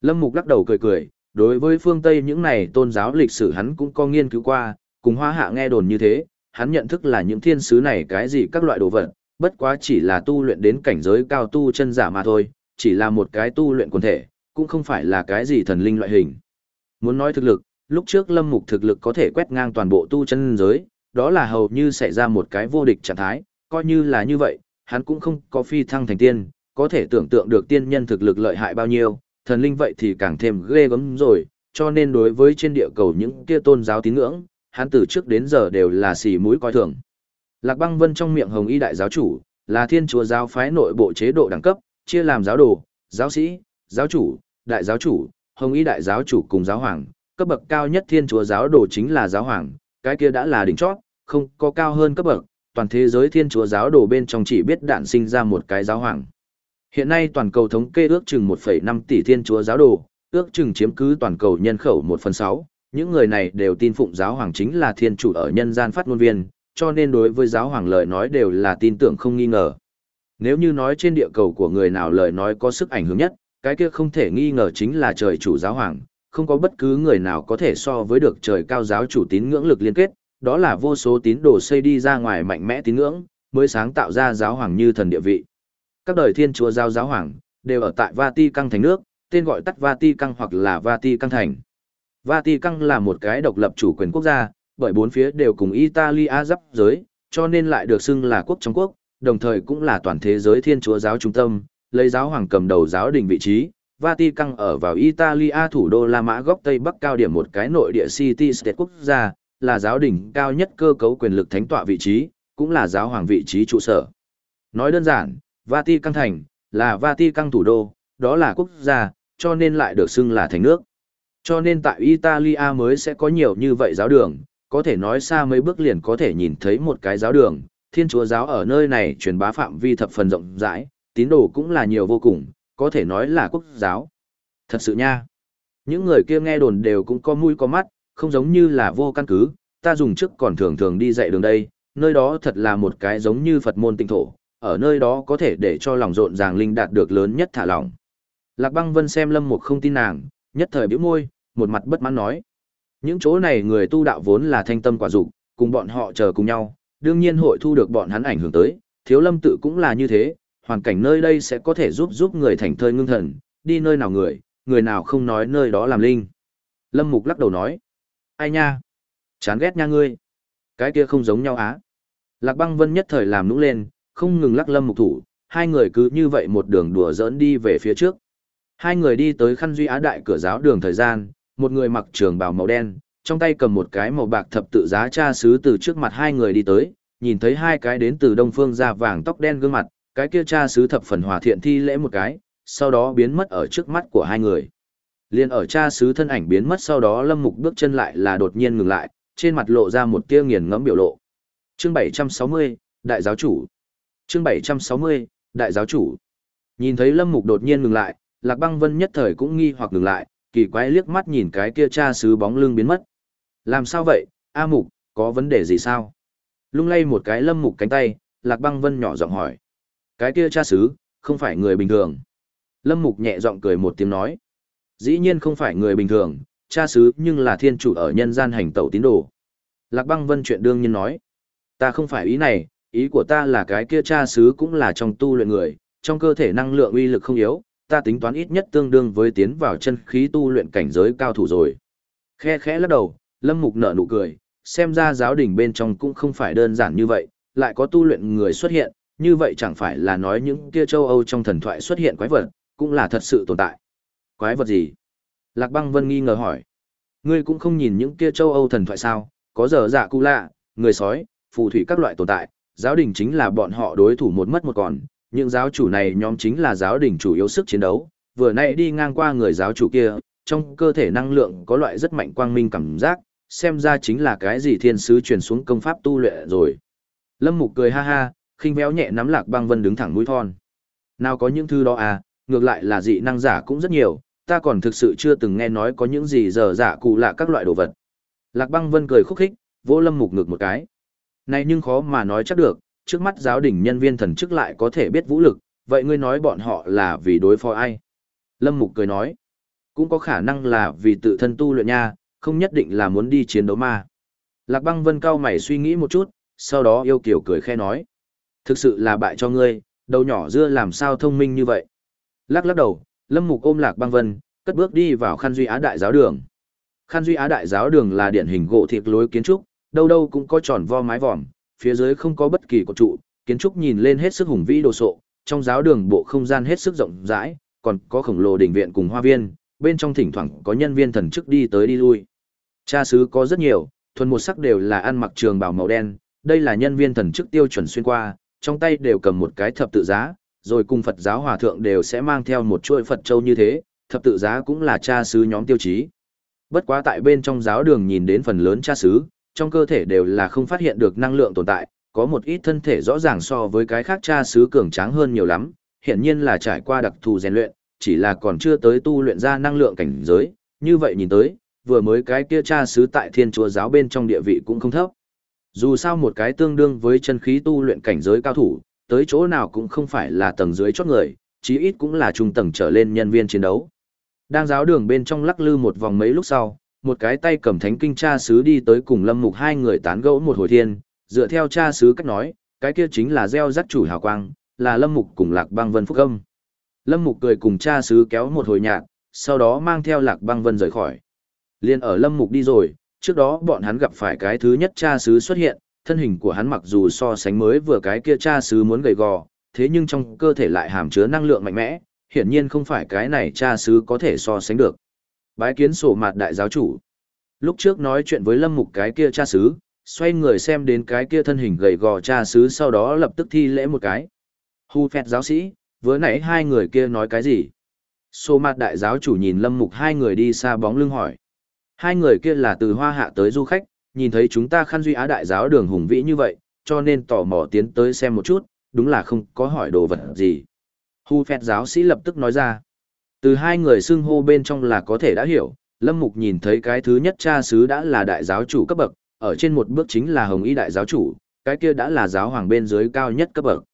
Lâm Mục lắc đầu cười cười, đối với phương Tây những này tôn giáo lịch sử hắn cũng có nghiên cứu qua, cùng hoa hạ nghe đồn như thế, hắn nhận thức là những thiên sứ này cái gì các loại đồ vật, bất quá chỉ là tu luyện đến cảnh giới cao tu chân giả mà thôi, chỉ là một cái tu luyện quần thể, cũng không phải là cái gì thần linh loại hình. Muốn nói thực lực, lúc trước Lâm Mục thực lực có thể quét ngang toàn bộ tu chân giới, đó là hầu như xảy ra một cái vô địch trạng thái, coi như là như vậy, hắn cũng không có phi thăng thành tiên, có thể tưởng tượng được tiên nhân thực lực lợi hại bao nhiêu, thần linh vậy thì càng thêm ghê gớm rồi, cho nên đối với trên địa cầu những kia tôn giáo tín ngưỡng, hắn từ trước đến giờ đều là xì mũi coi thường. Lạc Băng Vân trong miệng Hồng Y đại giáo chủ, là thiên chúa giáo phái nội bộ chế độ đẳng cấp, chia làm giáo đồ, giáo sĩ, giáo chủ, đại giáo chủ, Hồng Y đại giáo chủ cùng giáo hoàng, cấp bậc cao nhất thiên chúa giáo đồ chính là giáo hoàng, cái kia đã là đỉnh chót, không có cao hơn cấp bậc, toàn thế giới thiên chúa giáo đồ bên trong chỉ biết đạn sinh ra một cái giáo hoàng. Hiện nay toàn cầu thống kê ước chừng 1,5 tỷ thiên chúa giáo đồ, ước chừng chiếm cứ toàn cầu nhân khẩu 1 phần 6, những người này đều tin phụng giáo hoàng chính là thiên chủ ở nhân gian phát ngôn viên, cho nên đối với giáo hoàng lời nói đều là tin tưởng không nghi ngờ. Nếu như nói trên địa cầu của người nào lời nói có sức ảnh hưởng nhất, cái kia không thể nghi ngờ chính là trời chủ giáo hoàng, không có bất cứ người nào có thể so với được trời cao giáo chủ tín ngưỡng lực liên kết, đó là vô số tín đồ xây đi ra ngoài mạnh mẽ tín ngưỡng, mới sáng tạo ra giáo hoàng như thần địa vị. Các đời thiên chúa giáo giáo hoàng đều ở tại Vatican thành nước, tên gọi tắt Vatican hoặc là Vatican thành. Vatican là một cái độc lập chủ quyền quốc gia, bởi bốn phía đều cùng Italia giáp giới, cho nên lại được xưng là quốc trong quốc, đồng thời cũng là toàn thế giới thiên chúa giáo trung tâm, lấy giáo hoàng cầm đầu giáo đình vị trí. Vatican ở vào Italia thủ đô La Mã góc Tây Bắc cao điểm một cái nội địa city state quốc gia, là giáo đình cao nhất cơ cấu quyền lực thánh tọa vị trí, cũng là giáo hoàng vị trí trụ sở. Nói đơn giản, Vatican thành, là Vatican thủ đô, đó là quốc gia, cho nên lại được xưng là thành nước. Cho nên tại Italia mới sẽ có nhiều như vậy giáo đường, có thể nói xa mấy bước liền có thể nhìn thấy một cái giáo đường, thiên chúa giáo ở nơi này truyền bá phạm vi thập phần rộng rãi, tín đồ cũng là nhiều vô cùng, có thể nói là quốc giáo. Thật sự nha. Những người kia nghe đồn đều cũng có mũi có mắt, không giống như là vô căn cứ, ta dùng trước còn thường thường đi dạy đường đây, nơi đó thật là một cái giống như Phật môn tinh thổ, ở nơi đó có thể để cho lòng rộn ràng linh đạt được lớn nhất thả lỏng. Lạc băng vân xem lâm mục không tin nàng, nhất thời biểu môi, một mặt bất mãn nói. Những chỗ này người tu đạo vốn là thanh tâm quả dục, cùng bọn họ chờ cùng nhau, đương nhiên hội thu được bọn hắn ảnh hưởng tới, thiếu lâm tự cũng là như thế, hoàn cảnh nơi đây sẽ có thể giúp giúp người thành thơi ngưng thần, đi nơi nào người, người nào không nói nơi đó làm linh. Lâm Mục lắc đầu nói, ai nha, chán ghét nha ngươi, cái kia không giống nhau á. Lạc băng vân nhất thời làm nũng lên, không ngừng lắc Lâm Mục thủ, hai người cứ như vậy một đường đùa giỡn đi về phía trước. Hai người đi tới khăn duy á đại cửa giáo đường thời gian, một người mặc trường bào màu đen, trong tay cầm một cái màu bạc thập tự giá cha sứ từ trước mặt hai người đi tới, nhìn thấy hai cái đến từ đông phương da vàng tóc đen gương mặt, cái kia cha sứ thập phần hòa thiện thi lễ một cái, sau đó biến mất ở trước mắt của hai người. Liên ở cha sứ thân ảnh biến mất sau đó lâm mục bước chân lại là đột nhiên ngừng lại, trên mặt lộ ra một tia nghiền ngẫm biểu lộ. Chương 760, Đại giáo chủ. Chương 760, Đại giáo chủ. Nhìn thấy lâm mục đột nhiên ngừng lại, Lạc Băng Vân nhất thời cũng nghi hoặc ngừng lại, kỳ quái liếc mắt nhìn cái kia cha sứ bóng lưng biến mất. Làm sao vậy, A Mục, có vấn đề gì sao? Lung lay một cái lâm mục cánh tay, Lạc Băng Vân nhỏ giọng hỏi. Cái kia cha xứ không phải người bình thường. Lâm mục nhẹ giọng cười một tiếng nói. Dĩ nhiên không phải người bình thường, cha xứ nhưng là thiên chủ ở nhân gian hành tẩu tín đồ. Lạc Băng Vân chuyện đương nhiên nói. Ta không phải ý này, ý của ta là cái kia cha xứ cũng là trong tu luyện người, trong cơ thể năng lượng uy lực không yếu, ta tính toán ít nhất tương đương với tiến vào chân khí tu luyện cảnh giới cao thủ rồi. Khe khẽ lắc đầu, Lâm Mục nở nụ cười, xem ra giáo đình bên trong cũng không phải đơn giản như vậy, lại có tu luyện người xuất hiện, như vậy chẳng phải là nói những kia châu Âu trong thần thoại xuất hiện quái vật, cũng là thật sự tồn tại. Quái vật gì? Lạc băng vân nghi ngờ hỏi. Ngươi cũng không nhìn những kia châu Âu thần thoại sao, có giờ dạ cụ lạ, người sói, phù thủy các loại tồn tại, giáo đình chính là bọn họ đối thủ một mất một còn, những giáo chủ này nhóm chính là giáo đình chủ yếu sức chiến đấu, vừa nãy đi ngang qua người giáo chủ kia, trong cơ thể năng lượng có loại rất mạnh quang minh cảm giác, xem ra chính là cái gì thiên sứ truyền xuống công pháp tu luyện rồi. Lâm Mục cười ha ha, khinh véo nhẹ nắm lạc băng vân đứng thẳng mũi thon. Nào có những thứ đó à, ngược lại là dị năng giả cũng rất nhiều, ta còn thực sự chưa từng nghe nói có những gì giờ giả dạ cụ lạ các loại đồ vật. Lạc băng vân cười khúc khích, vỗ lâm mục ngược một cái. Này nhưng khó mà nói chắc được, trước mắt giáo đình nhân viên thần chức lại có thể biết vũ lực, vậy ngươi nói bọn họ là vì đối phó ai? Lâm mục cười nói, cũng có khả năng là vì tự thân tu luyện nha, không nhất định là muốn đi chiến đấu ma. Lạc băng vân cao mày suy nghĩ một chút, sau đó yêu kiểu cười khe nói. Thực sự là bại cho ngươi, đầu nhỏ dưa làm sao thông minh như vậy. Lắc lắc đầu, lâm mục ôm lạc băng vân, cất bước đi vào khăn duy á đại giáo đường. Khăn duy á đại giáo đường là điển hình gỗ thiệt lối kiến trúc, đâu đâu cũng có tròn vo mái vòm, phía dưới không có bất kỳ cột trụ, kiến trúc nhìn lên hết sức hùng vĩ đồ sộ, trong giáo đường bộ không gian hết sức rộng rãi, còn có khổng lồ đình viện cùng hoa viên, bên trong thỉnh thoảng có nhân viên thần chức đi tới đi lui. Cha sứ có rất nhiều, thuần một sắc đều là ăn mặc trường bào màu đen, đây là nhân viên thần chức tiêu chuẩn xuyên qua, trong tay đều cầm một cái thập tự giá, rồi cùng Phật giáo hòa thượng đều sẽ mang theo một chuỗi Phật châu như thế, thập tự giá cũng là cha sứ nhóm tiêu chí. Bất quá tại bên trong giáo đường nhìn đến phần lớn cha sứ, trong cơ thể đều là không phát hiện được năng lượng tồn tại, có một ít thân thể rõ ràng so với cái khác cha sứ cường tráng hơn nhiều lắm, hiển nhiên là trải qua đặc thù rèn luyện, chỉ là còn chưa tới tu luyện ra năng lượng cảnh giới, như vậy nhìn tới, vừa mới cái kia cha sứ tại thiên chúa giáo bên trong địa vị cũng không thấp. Dù sao một cái tương đương với chân khí tu luyện cảnh giới cao thủ, tới chỗ nào cũng không phải là tầng dưới chót người, chí ít cũng là trung tầng trở lên nhân viên chiến đấu. Đang giáo đường bên trong lắc lư một vòng mấy lúc sau, một cái tay cầm thánh kinh cha sứ đi tới cùng lâm mục hai người tán gẫu một hồi thiên, dựa theo cha sứ cách nói, cái kia chính là gieo rắc chủ hào quang, là lâm mục cùng lạc băng vân phúc âm. Lâm mục cười cùng cha sứ kéo một hồi nhạc, sau đó mang theo lạc băng vân rời khỏi. Liên ở lâm mục đi rồi, trước đó bọn hắn gặp phải cái thứ nhất cha sứ xuất hiện, thân hình của hắn mặc dù so sánh mới vừa cái kia cha sứ muốn gầy gò, thế nhưng trong cơ thể lại hàm chứa năng lượng mạnh mẽ, hiển nhiên không phải cái này cha sứ có thể so sánh được. Bái kiến sổ mặt đại giáo chủ. Lúc trước nói chuyện với lâm mục cái kia cha sứ, xoay người xem đến cái kia thân hình gầy gò cha sứ sau đó lập tức thi lễ một cái. Hu phẹt giáo sĩ, vừa nãy hai người kia nói cái gì? Sổ mặt đại giáo chủ nhìn lâm mục hai người đi xa bóng lưng hỏi. Hai người kia là từ hoa hạ tới du khách, nhìn thấy chúng ta khăn duy á đại giáo đường hùng vĩ như vậy, cho nên tò mò tiến tới xem một chút, đúng là không có hỏi đồ vật gì. Hu phẹt giáo sĩ lập tức nói ra. Từ hai người xưng hô bên trong là có thể đã hiểu, Lâm Mục nhìn thấy cái thứ nhất cha sứ đã là đại giáo chủ cấp bậc, ở trên một bước chính là hồng y đại giáo chủ, cái kia đã là giáo hoàng bên dưới cao nhất cấp bậc.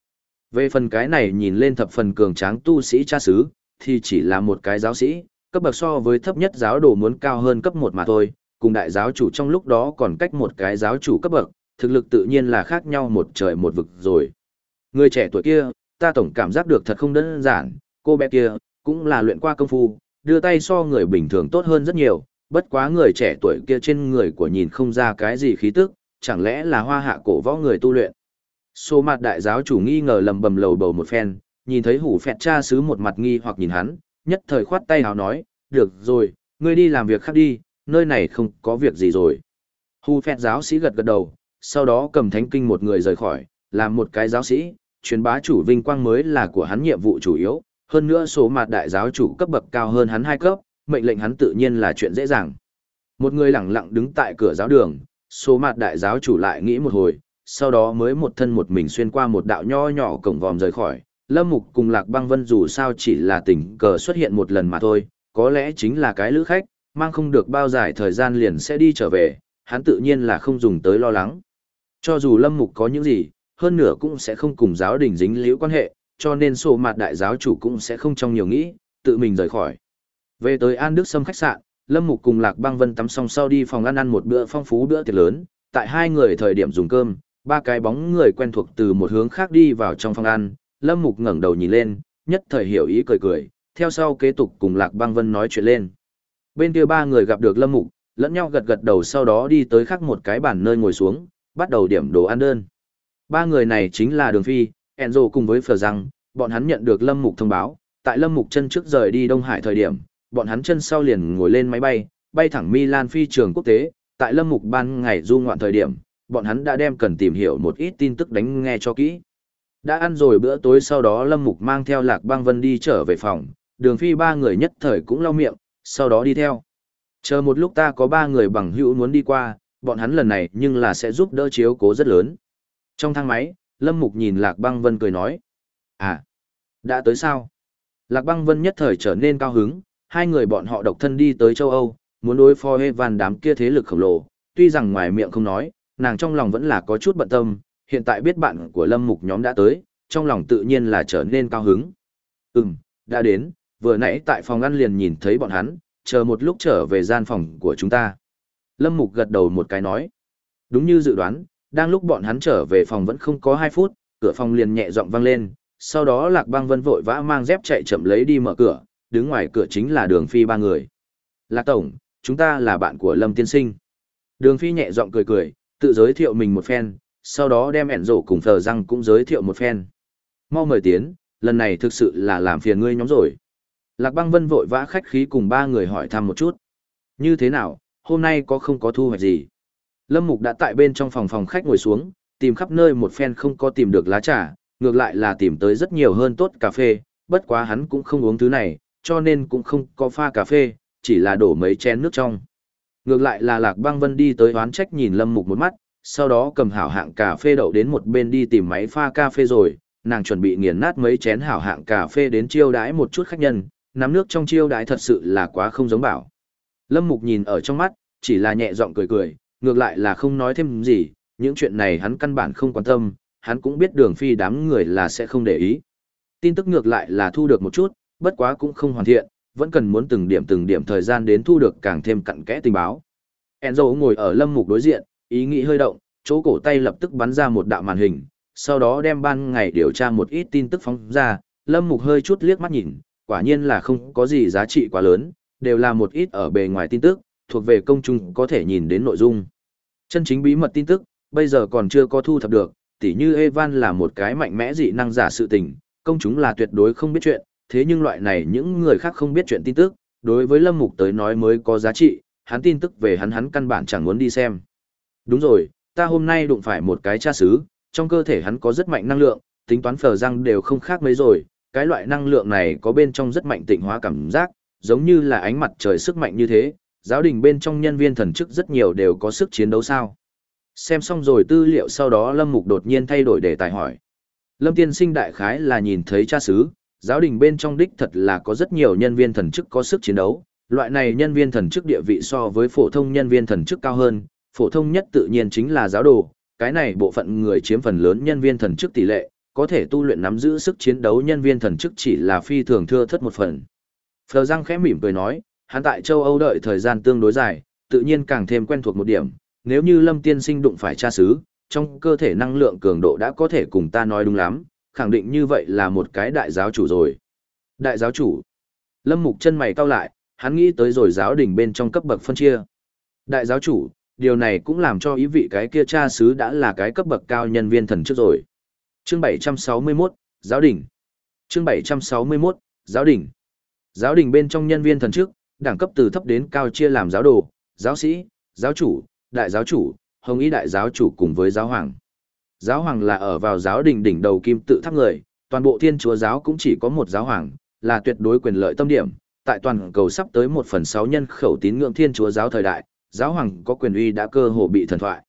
Về phần cái này nhìn lên thập phần cường tráng tu sĩ cha sứ, thì chỉ là một cái giáo sĩ, cấp bậc so với thấp nhất giáo đồ muốn cao hơn cấp một mà thôi, cùng đại giáo chủ trong lúc đó còn cách một cái giáo chủ cấp bậc, thực lực tự nhiên là khác nhau một trời một vực rồi. Người trẻ tuổi kia, ta tổng cảm giác được thật không đơn giản, cô bé kia, cũng là luyện qua công phu, đưa tay so người bình thường tốt hơn rất nhiều, bất quá người trẻ tuổi kia trên người của nhìn không ra cái gì khí tức, chẳng lẽ là hoa hạ cổ võ người tu luyện. Số mặt đại giáo chủ nghi ngờ lầm bầm lầu bầu một phen, nhìn thấy hủ phẹt cha sứ một mặt nghi hoặc nhìn hắn, nhất thời khoát tay hào nói, được rồi, ngươi đi làm việc khác đi, nơi này không có việc gì rồi. hù phẹt giáo sĩ gật gật đầu, sau đó cầm thánh kinh một người rời khỏi, làm một cái giáo sĩ, truyền bá chủ vinh quang mới là của hắn nhiệm vụ chủ yếu, hơn nữa số mặt đại giáo chủ cấp bậc cao hơn hắn hai cấp, mệnh lệnh hắn tự nhiên là chuyện dễ dàng. Một người lặng lặng đứng tại cửa giáo đường, số mặt đại giáo chủ lại nghĩ một hồi, sau đó mới một thân một mình xuyên qua một đạo nho nhỏ cổng vòm rời khỏi. Lâm Mục cùng Lạc Băng Vân dù sao chỉ là tình cờ xuất hiện một lần mà thôi, có lẽ chính là cái lữ khách, mang không được bao dài thời gian liền sẽ đi trở về, hắn tự nhiên là không dùng tới lo lắng. Cho dù Lâm Mục có những gì, hơn nữa cũng sẽ không cùng giáo đình dính liễu quan hệ, cho nên sổ mặt đại giáo chủ cũng sẽ không trong nhiều nghĩ, tự mình rời khỏi. Về tới An Đức Sâm khách sạn, Lâm Mục cùng Lạc Băng Vân tắm xong sau đi phòng ăn ăn một bữa phong phú bữa tiệc lớn, tại hai người thời điểm dùng cơm, ba cái bóng người quen thuộc từ một hướng khác đi vào trong phòng ăn, Lâm Mục ngẩng đầu nhìn lên, nhất thời hiểu ý cười cười, theo sau kế tục cùng Lạc Băng Vân nói chuyện lên. Bên kia ba người gặp được Lâm Mục, lẫn nhau gật gật đầu sau đó đi tới khác một cái bàn nơi ngồi xuống, bắt đầu điểm đồ ăn đơn. Ba người này chính là Đường Phi, Enzo cùng với Phở Răng, bọn hắn nhận được Lâm Mục thông báo, tại Lâm Mục chân trước rời đi Đông Hải thời điểm, bọn hắn chân sau liền ngồi lên máy bay, bay thẳng Milan phi trường quốc tế, tại Lâm Mục ban ngày du ngoạn thời điểm, bọn hắn đã đem cần tìm hiểu một ít tin tức đánh nghe cho kỹ. Đã ăn rồi bữa tối sau đó Lâm Mục mang theo Lạc Băng Vân đi trở về phòng, đường phi ba người nhất thời cũng lau miệng, sau đó đi theo. Chờ một lúc ta có ba người bằng hữu muốn đi qua, bọn hắn lần này nhưng là sẽ giúp đỡ chiếu cố rất lớn. Trong thang máy, Lâm Mục nhìn Lạc Băng Vân cười nói. À, Đã tới sao? Lạc băng vân nhất thời trở nên cao hứng, hai người bọn họ độc thân đi tới châu Âu, muốn đối phó Evan đám kia thế lực khổng lồ, tuy rằng ngoài miệng không nói, nàng trong lòng vẫn là có chút bận tâm, hiện tại biết bạn của Lâm Mục nhóm đã tới, trong lòng tự nhiên là trở nên cao hứng. Ừm, đã đến, vừa nãy tại phòng ăn liền nhìn thấy bọn hắn, chờ một lúc trở về gian phòng của chúng ta. Lâm Mục gật đầu một cái nói. Đúng như dự đoán, đang lúc bọn hắn trở về phòng vẫn không có 2 phút, cửa phòng liền nhẹ giọng vang lên, sau đó Lạc Băng Vân vội vã mang dép chạy chậm lấy đi mở cửa, đứng ngoài cửa chính là Đường Phi ba người. Lạc Tổng, chúng ta là bạn của Lâm Tiên Sinh. Đường Phi nhẹ giọng cười cười, tự giới thiệu mình một phen, sau đó đem ẻn rổ cùng thờ răng cũng giới thiệu một phen. Mau mời tiến, lần này thực sự là làm phiền ngươi nhóm rồi. Lạc băng vân vội vã khách khí cùng ba người hỏi thăm một chút. Như thế nào, hôm nay có không có thu hoạch gì? Lâm Mục đã tại bên trong phòng phòng khách ngồi xuống, tìm khắp nơi một phen không có tìm được lá trà, ngược lại là tìm tới rất nhiều hơn tốt cà phê, bất quá hắn cũng không uống thứ này, cho nên cũng không có pha cà phê, chỉ là đổ mấy chén nước trong. Ngược lại là Lạc Băng Vân đi tới oán trách nhìn Lâm Mục một mắt, sau đó cầm hảo hạng cà phê đậu đến một bên đi tìm máy pha cà phê rồi, nàng chuẩn bị nghiền nát mấy chén hảo hạng cà phê đến chiêu đãi một chút khách nhân, nắm nước trong chiêu đãi thật sự là quá không giống bảo. Lâm Mục nhìn ở trong mắt, chỉ là nhẹ giọng cười cười, ngược lại là không nói thêm gì, những chuyện này hắn căn bản không quan tâm, hắn cũng biết đường phi đám người là sẽ không để ý. Tin tức ngược lại là thu được một chút, bất quá cũng không hoàn thiện, vẫn cần muốn từng điểm từng điểm thời gian đến thu được càng thêm cặn kẽ tình báo. Enzo ngồi ở lâm mục đối diện, ý nghĩ hơi động, chỗ cổ tay lập tức bắn ra một đạo màn hình, sau đó đem ban ngày điều tra một ít tin tức phóng ra, lâm mục hơi chút liếc mắt nhìn, quả nhiên là không có gì giá trị quá lớn, đều là một ít ở bề ngoài tin tức, thuộc về công chúng có thể nhìn đến nội dung. Chân chính bí mật tin tức, bây giờ còn chưa có thu thập được, tỉ như Evan là một cái mạnh mẽ dị năng giả sự tình, công chúng là tuyệt đối không biết chuyện, thế nhưng loại này những người khác không biết chuyện tin tức, đối với Lâm Mục tới nói mới có giá trị, hắn tin tức về hắn hắn căn bản chẳng muốn đi xem. Đúng rồi, ta hôm nay đụng phải một cái cha xứ, trong cơ thể hắn có rất mạnh năng lượng, tính toán phờ răng đều không khác mấy rồi, cái loại năng lượng này có bên trong rất mạnh tịnh hóa cảm giác, giống như là ánh mặt trời sức mạnh như thế, giáo đình bên trong nhân viên thần chức rất nhiều đều có sức chiến đấu sao. Xem xong rồi tư liệu sau đó Lâm Mục đột nhiên thay đổi đề tài hỏi. Lâm Tiên Sinh đại khái là nhìn thấy cha xứ, giáo đình bên trong đích thật là có rất nhiều nhân viên thần chức có sức chiến đấu, loại này nhân viên thần chức địa vị so với phổ thông nhân viên thần chức cao hơn, phổ thông nhất tự nhiên chính là giáo đồ, cái này bộ phận người chiếm phần lớn nhân viên thần chức tỷ lệ, có thể tu luyện nắm giữ sức chiến đấu nhân viên thần chức chỉ là phi thường thưa thất một phần. Phờ Giang khẽ mỉm cười nói, hắn tại châu Âu đợi thời gian tương đối dài, tự nhiên càng thêm quen thuộc một điểm, nếu như Lâm Tiên Sinh đụng phải cha xứ, trong cơ thể năng lượng cường độ đã có thể cùng ta nói đúng lắm, khẳng định như vậy là một cái đại giáo chủ rồi. Đại giáo chủ. Lâm Mục chân mày cau lại, hắn nghĩ tới rồi giáo đình bên trong cấp bậc phân chia. Đại giáo chủ, điều này cũng làm cho ý vị cái kia cha sứ đã là cái cấp bậc cao nhân viên thần trước rồi. Chương 761, giáo đình. Chương 761, giáo đình. Giáo đình bên trong nhân viên thần trước, đẳng cấp từ thấp đến cao chia làm giáo đồ, giáo sĩ, giáo chủ, đại giáo chủ, hồng ý đại giáo chủ cùng với giáo hoàng. Giáo hoàng là ở vào giáo đình đỉnh đầu kim tự tháp người, toàn bộ thiên chúa giáo cũng chỉ có một giáo hoàng, là tuyệt đối quyền lợi tâm điểm. Tại toàn cầu sắp tới một phần sáu nhân khẩu tín ngưỡng thiên chúa giáo thời đại, giáo hoàng có quyền uy đã cơ hồ bị thần thoại.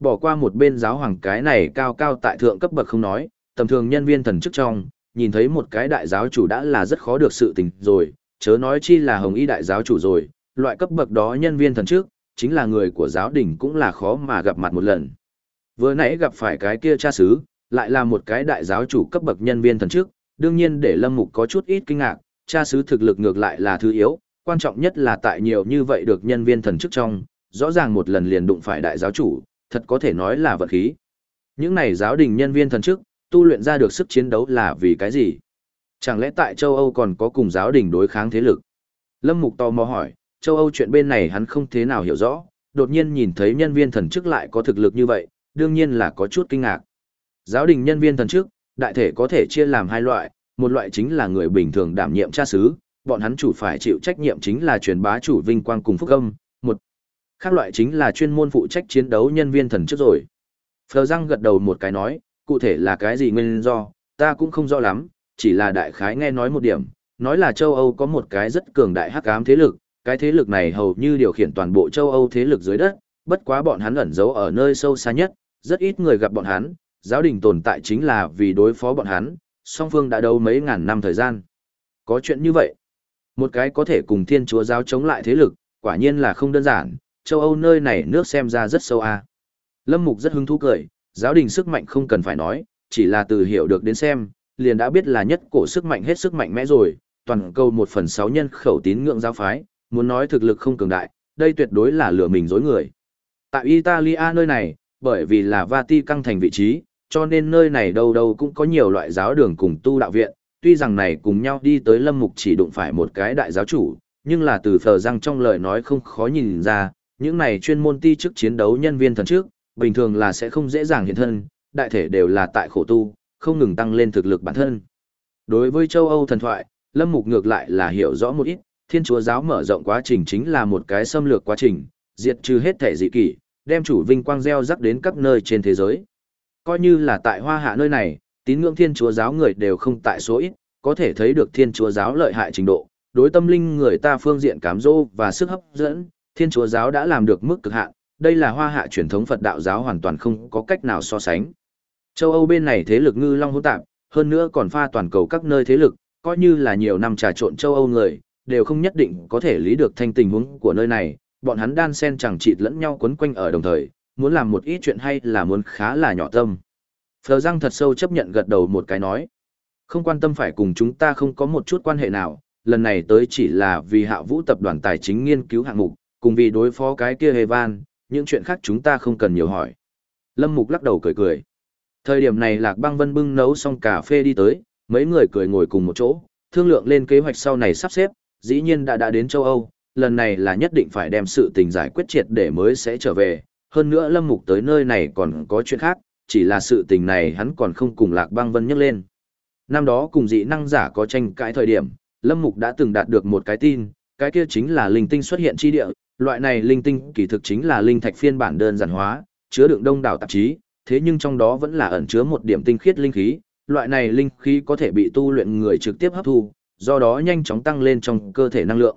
Bỏ qua một bên giáo hoàng cái này cao cao tại thượng cấp bậc không nói, tầm thường nhân viên thần chức trong, nhìn thấy một cái đại giáo chủ đã là rất khó được sự tình rồi, chớ nói chi là hồng y đại giáo chủ rồi, loại cấp bậc đó nhân viên thần chức, chính là người của giáo đình cũng là khó mà gặp mặt một lần. Vừa nãy gặp phải cái kia cha xứ, lại là một cái đại giáo chủ cấp bậc nhân viên thần trước, đương nhiên để Lâm Mục có chút ít kinh ngạc, cha xứ thực lực ngược lại là thứ yếu, quan trọng nhất là tại nhiều như vậy được nhân viên thần chức trong, rõ ràng một lần liền đụng phải đại giáo chủ, thật có thể nói là vật khí. Những này giáo đình nhân viên thần chức, tu luyện ra được sức chiến đấu là vì cái gì? Chẳng lẽ tại châu Âu còn có cùng giáo đình đối kháng thế lực? Lâm Mục tò mò hỏi, châu Âu chuyện bên này hắn không thế nào hiểu rõ, đột nhiên nhìn thấy nhân viên thần chức lại có thực lực như vậy, đương nhiên là có chút kinh ngạc. Giáo đình nhân viên thần chức, đại thể có thể chia làm hai loại, một loại chính là người bình thường đảm nhiệm cha xứ, bọn hắn chủ phải chịu trách nhiệm chính là truyền bá chủ vinh quang cùng phúc âm, một khác loại chính là chuyên môn phụ trách chiến đấu nhân viên thần trước rồi. Phờ răng gật đầu một cái nói, cụ thể là cái gì nguyên do, ta cũng không rõ lắm, chỉ là đại khái nghe nói một điểm, nói là châu Âu có một cái rất cường đại hắc ám thế lực, cái thế lực này hầu như điều khiển toàn bộ châu Âu thế lực dưới đất, bất quá bọn hắn ẩn giấu ở nơi sâu xa nhất, rất ít người gặp bọn hắn, giáo đình tồn tại chính là vì đối phó bọn hắn, song phương đã đấu mấy ngàn năm thời gian. Có chuyện như vậy. Một cái có thể cùng thiên chúa giáo chống lại thế lực, quả nhiên là không đơn giản, châu Âu nơi này nước xem ra rất sâu a. Lâm Mục rất hứng thú cười, giáo đình sức mạnh không cần phải nói, chỉ là từ hiểu được đến xem, liền đã biết là nhất cổ sức mạnh hết sức mạnh mẽ rồi, toàn cầu một phần sáu nhân khẩu tín ngưỡng giáo phái, muốn nói thực lực không cường đại, đây tuyệt đối là lừa mình dối người. Tại Italia nơi này, bởi vì là Vati căng thành vị trí, cho nên nơi này đâu đâu cũng có nhiều loại giáo đường cùng tu đạo viện, tuy rằng này cùng nhau đi tới lâm mục chỉ đụng phải một cái đại giáo chủ, nhưng là từ phờ răng trong lời nói không khó nhìn ra, những này chuyên môn ti chức chiến đấu nhân viên thần trước, bình thường là sẽ không dễ dàng hiện thân, đại thể đều là tại khổ tu, không ngừng tăng lên thực lực bản thân. Đối với châu Âu thần thoại, Lâm Mục ngược lại là hiểu rõ một ít, Thiên Chúa giáo mở rộng quá trình chính là một cái xâm lược quá trình, diệt trừ hết thể dị kỷ, đem chủ vinh quang gieo rắc đến các nơi trên thế giới. Coi như là tại Hoa Hạ nơi này, tín ngưỡng Thiên Chúa giáo người đều không tại số ít, có thể thấy được Thiên Chúa giáo lợi hại trình độ, đối tâm linh người ta phương diện cám dỗ và sức hấp dẫn, Thiên Chúa giáo đã làm được mức cực hạn, đây là Hoa Hạ truyền thống Phật đạo giáo hoàn toàn không có cách nào so sánh. Châu Âu bên này thế lực ngư long hỗn tạp, hơn nữa còn pha toàn cầu các nơi thế lực, coi như là nhiều năm trà trộn châu Âu người, đều không nhất định có thể lý được thanh tình huống của nơi này, bọn hắn đan sen chẳng chịt lẫn nhau quấn quanh ở đồng thời, muốn làm một ít chuyện hay là muốn khá là nhỏ tâm. Phờ răng thật sâu chấp nhận gật đầu một cái nói. Không quan tâm phải cùng chúng ta không có một chút quan hệ nào, lần này tới chỉ là vì hạ vũ tập đoàn tài chính nghiên cứu hạng mục, cùng vì đối phó cái kia hề van, những chuyện khác chúng ta không cần nhiều hỏi. Lâm Mục lắc đầu cười cười. Thời điểm này Lạc Băng Vân bưng nấu xong cà phê đi tới, mấy người cười ngồi cùng một chỗ, thương lượng lên kế hoạch sau này sắp xếp, dĩ nhiên đã đã đến châu Âu, lần này là nhất định phải đem sự tình giải quyết triệt để mới sẽ trở về, hơn nữa Lâm Mục tới nơi này còn có chuyện khác, chỉ là sự tình này hắn còn không cùng Lạc Băng Vân nhắc lên. Năm đó cùng dị năng giả có tranh cãi thời điểm, Lâm Mục đã từng đạt được một cái tin, cái kia chính là linh tinh xuất hiện chi địa, loại này linh tinh kỳ thực chính là linh thạch phiên bản đơn giản hóa, chứa đựng đông đảo tạp chí, thế nhưng trong đó vẫn là ẩn chứa một điểm tinh khiết linh khí, loại này linh khí có thể bị tu luyện người trực tiếp hấp thu, do đó nhanh chóng tăng lên trong cơ thể năng lượng.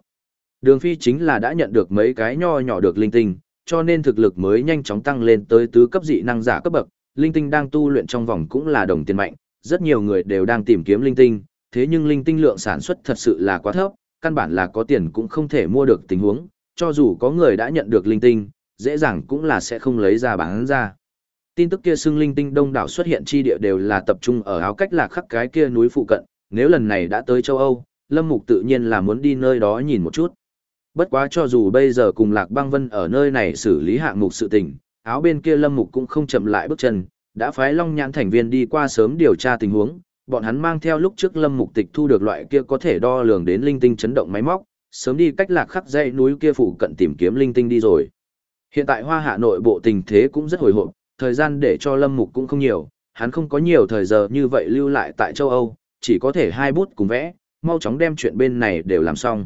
Đường Phi chính là đã nhận được mấy cái nho nhỏ được linh tinh, cho nên thực lực mới nhanh chóng tăng lên tới tứ cấp dị năng giả cấp bậc, linh tinh đang tu luyện trong vòng cũng là đồng tiền mạnh, rất nhiều người đều đang tìm kiếm linh tinh, thế nhưng linh tinh lượng sản xuất thật sự là quá thấp, căn bản là có tiền cũng không thể mua được tình huống, cho dù có người đã nhận được linh tinh, dễ dàng cũng là sẽ không lấy ra bán ra. Tin tức kia xưng linh tinh đông đảo xuất hiện chi địa đều là tập trung ở áo cách lạc khắc cái kia núi phụ cận, nếu lần này đã tới châu Âu, Lâm Mục tự nhiên là muốn đi nơi đó nhìn một chút. Bất quá cho dù bây giờ cùng Lạc Băng Vân ở nơi này xử lý hạng mục sự tình, áo bên kia Lâm Mục cũng không chậm lại bước chân, đã phái Long Nhãn thành viên đi qua sớm điều tra tình huống, bọn hắn mang theo lúc trước Lâm Mục tịch thu được loại kia có thể đo lường đến linh tinh chấn động máy móc, sớm đi cách lạc khắc dãy núi kia phụ cận tìm kiếm linh tinh đi rồi. Hiện tại Hoa Hạ nội bộ tình thế cũng rất hồi hộp, thời gian để cho Lâm Mục cũng không nhiều, hắn không có nhiều thời giờ như vậy lưu lại tại châu Âu, chỉ có thể hai bút cùng vẽ, mau chóng đem chuyện bên này đều làm xong.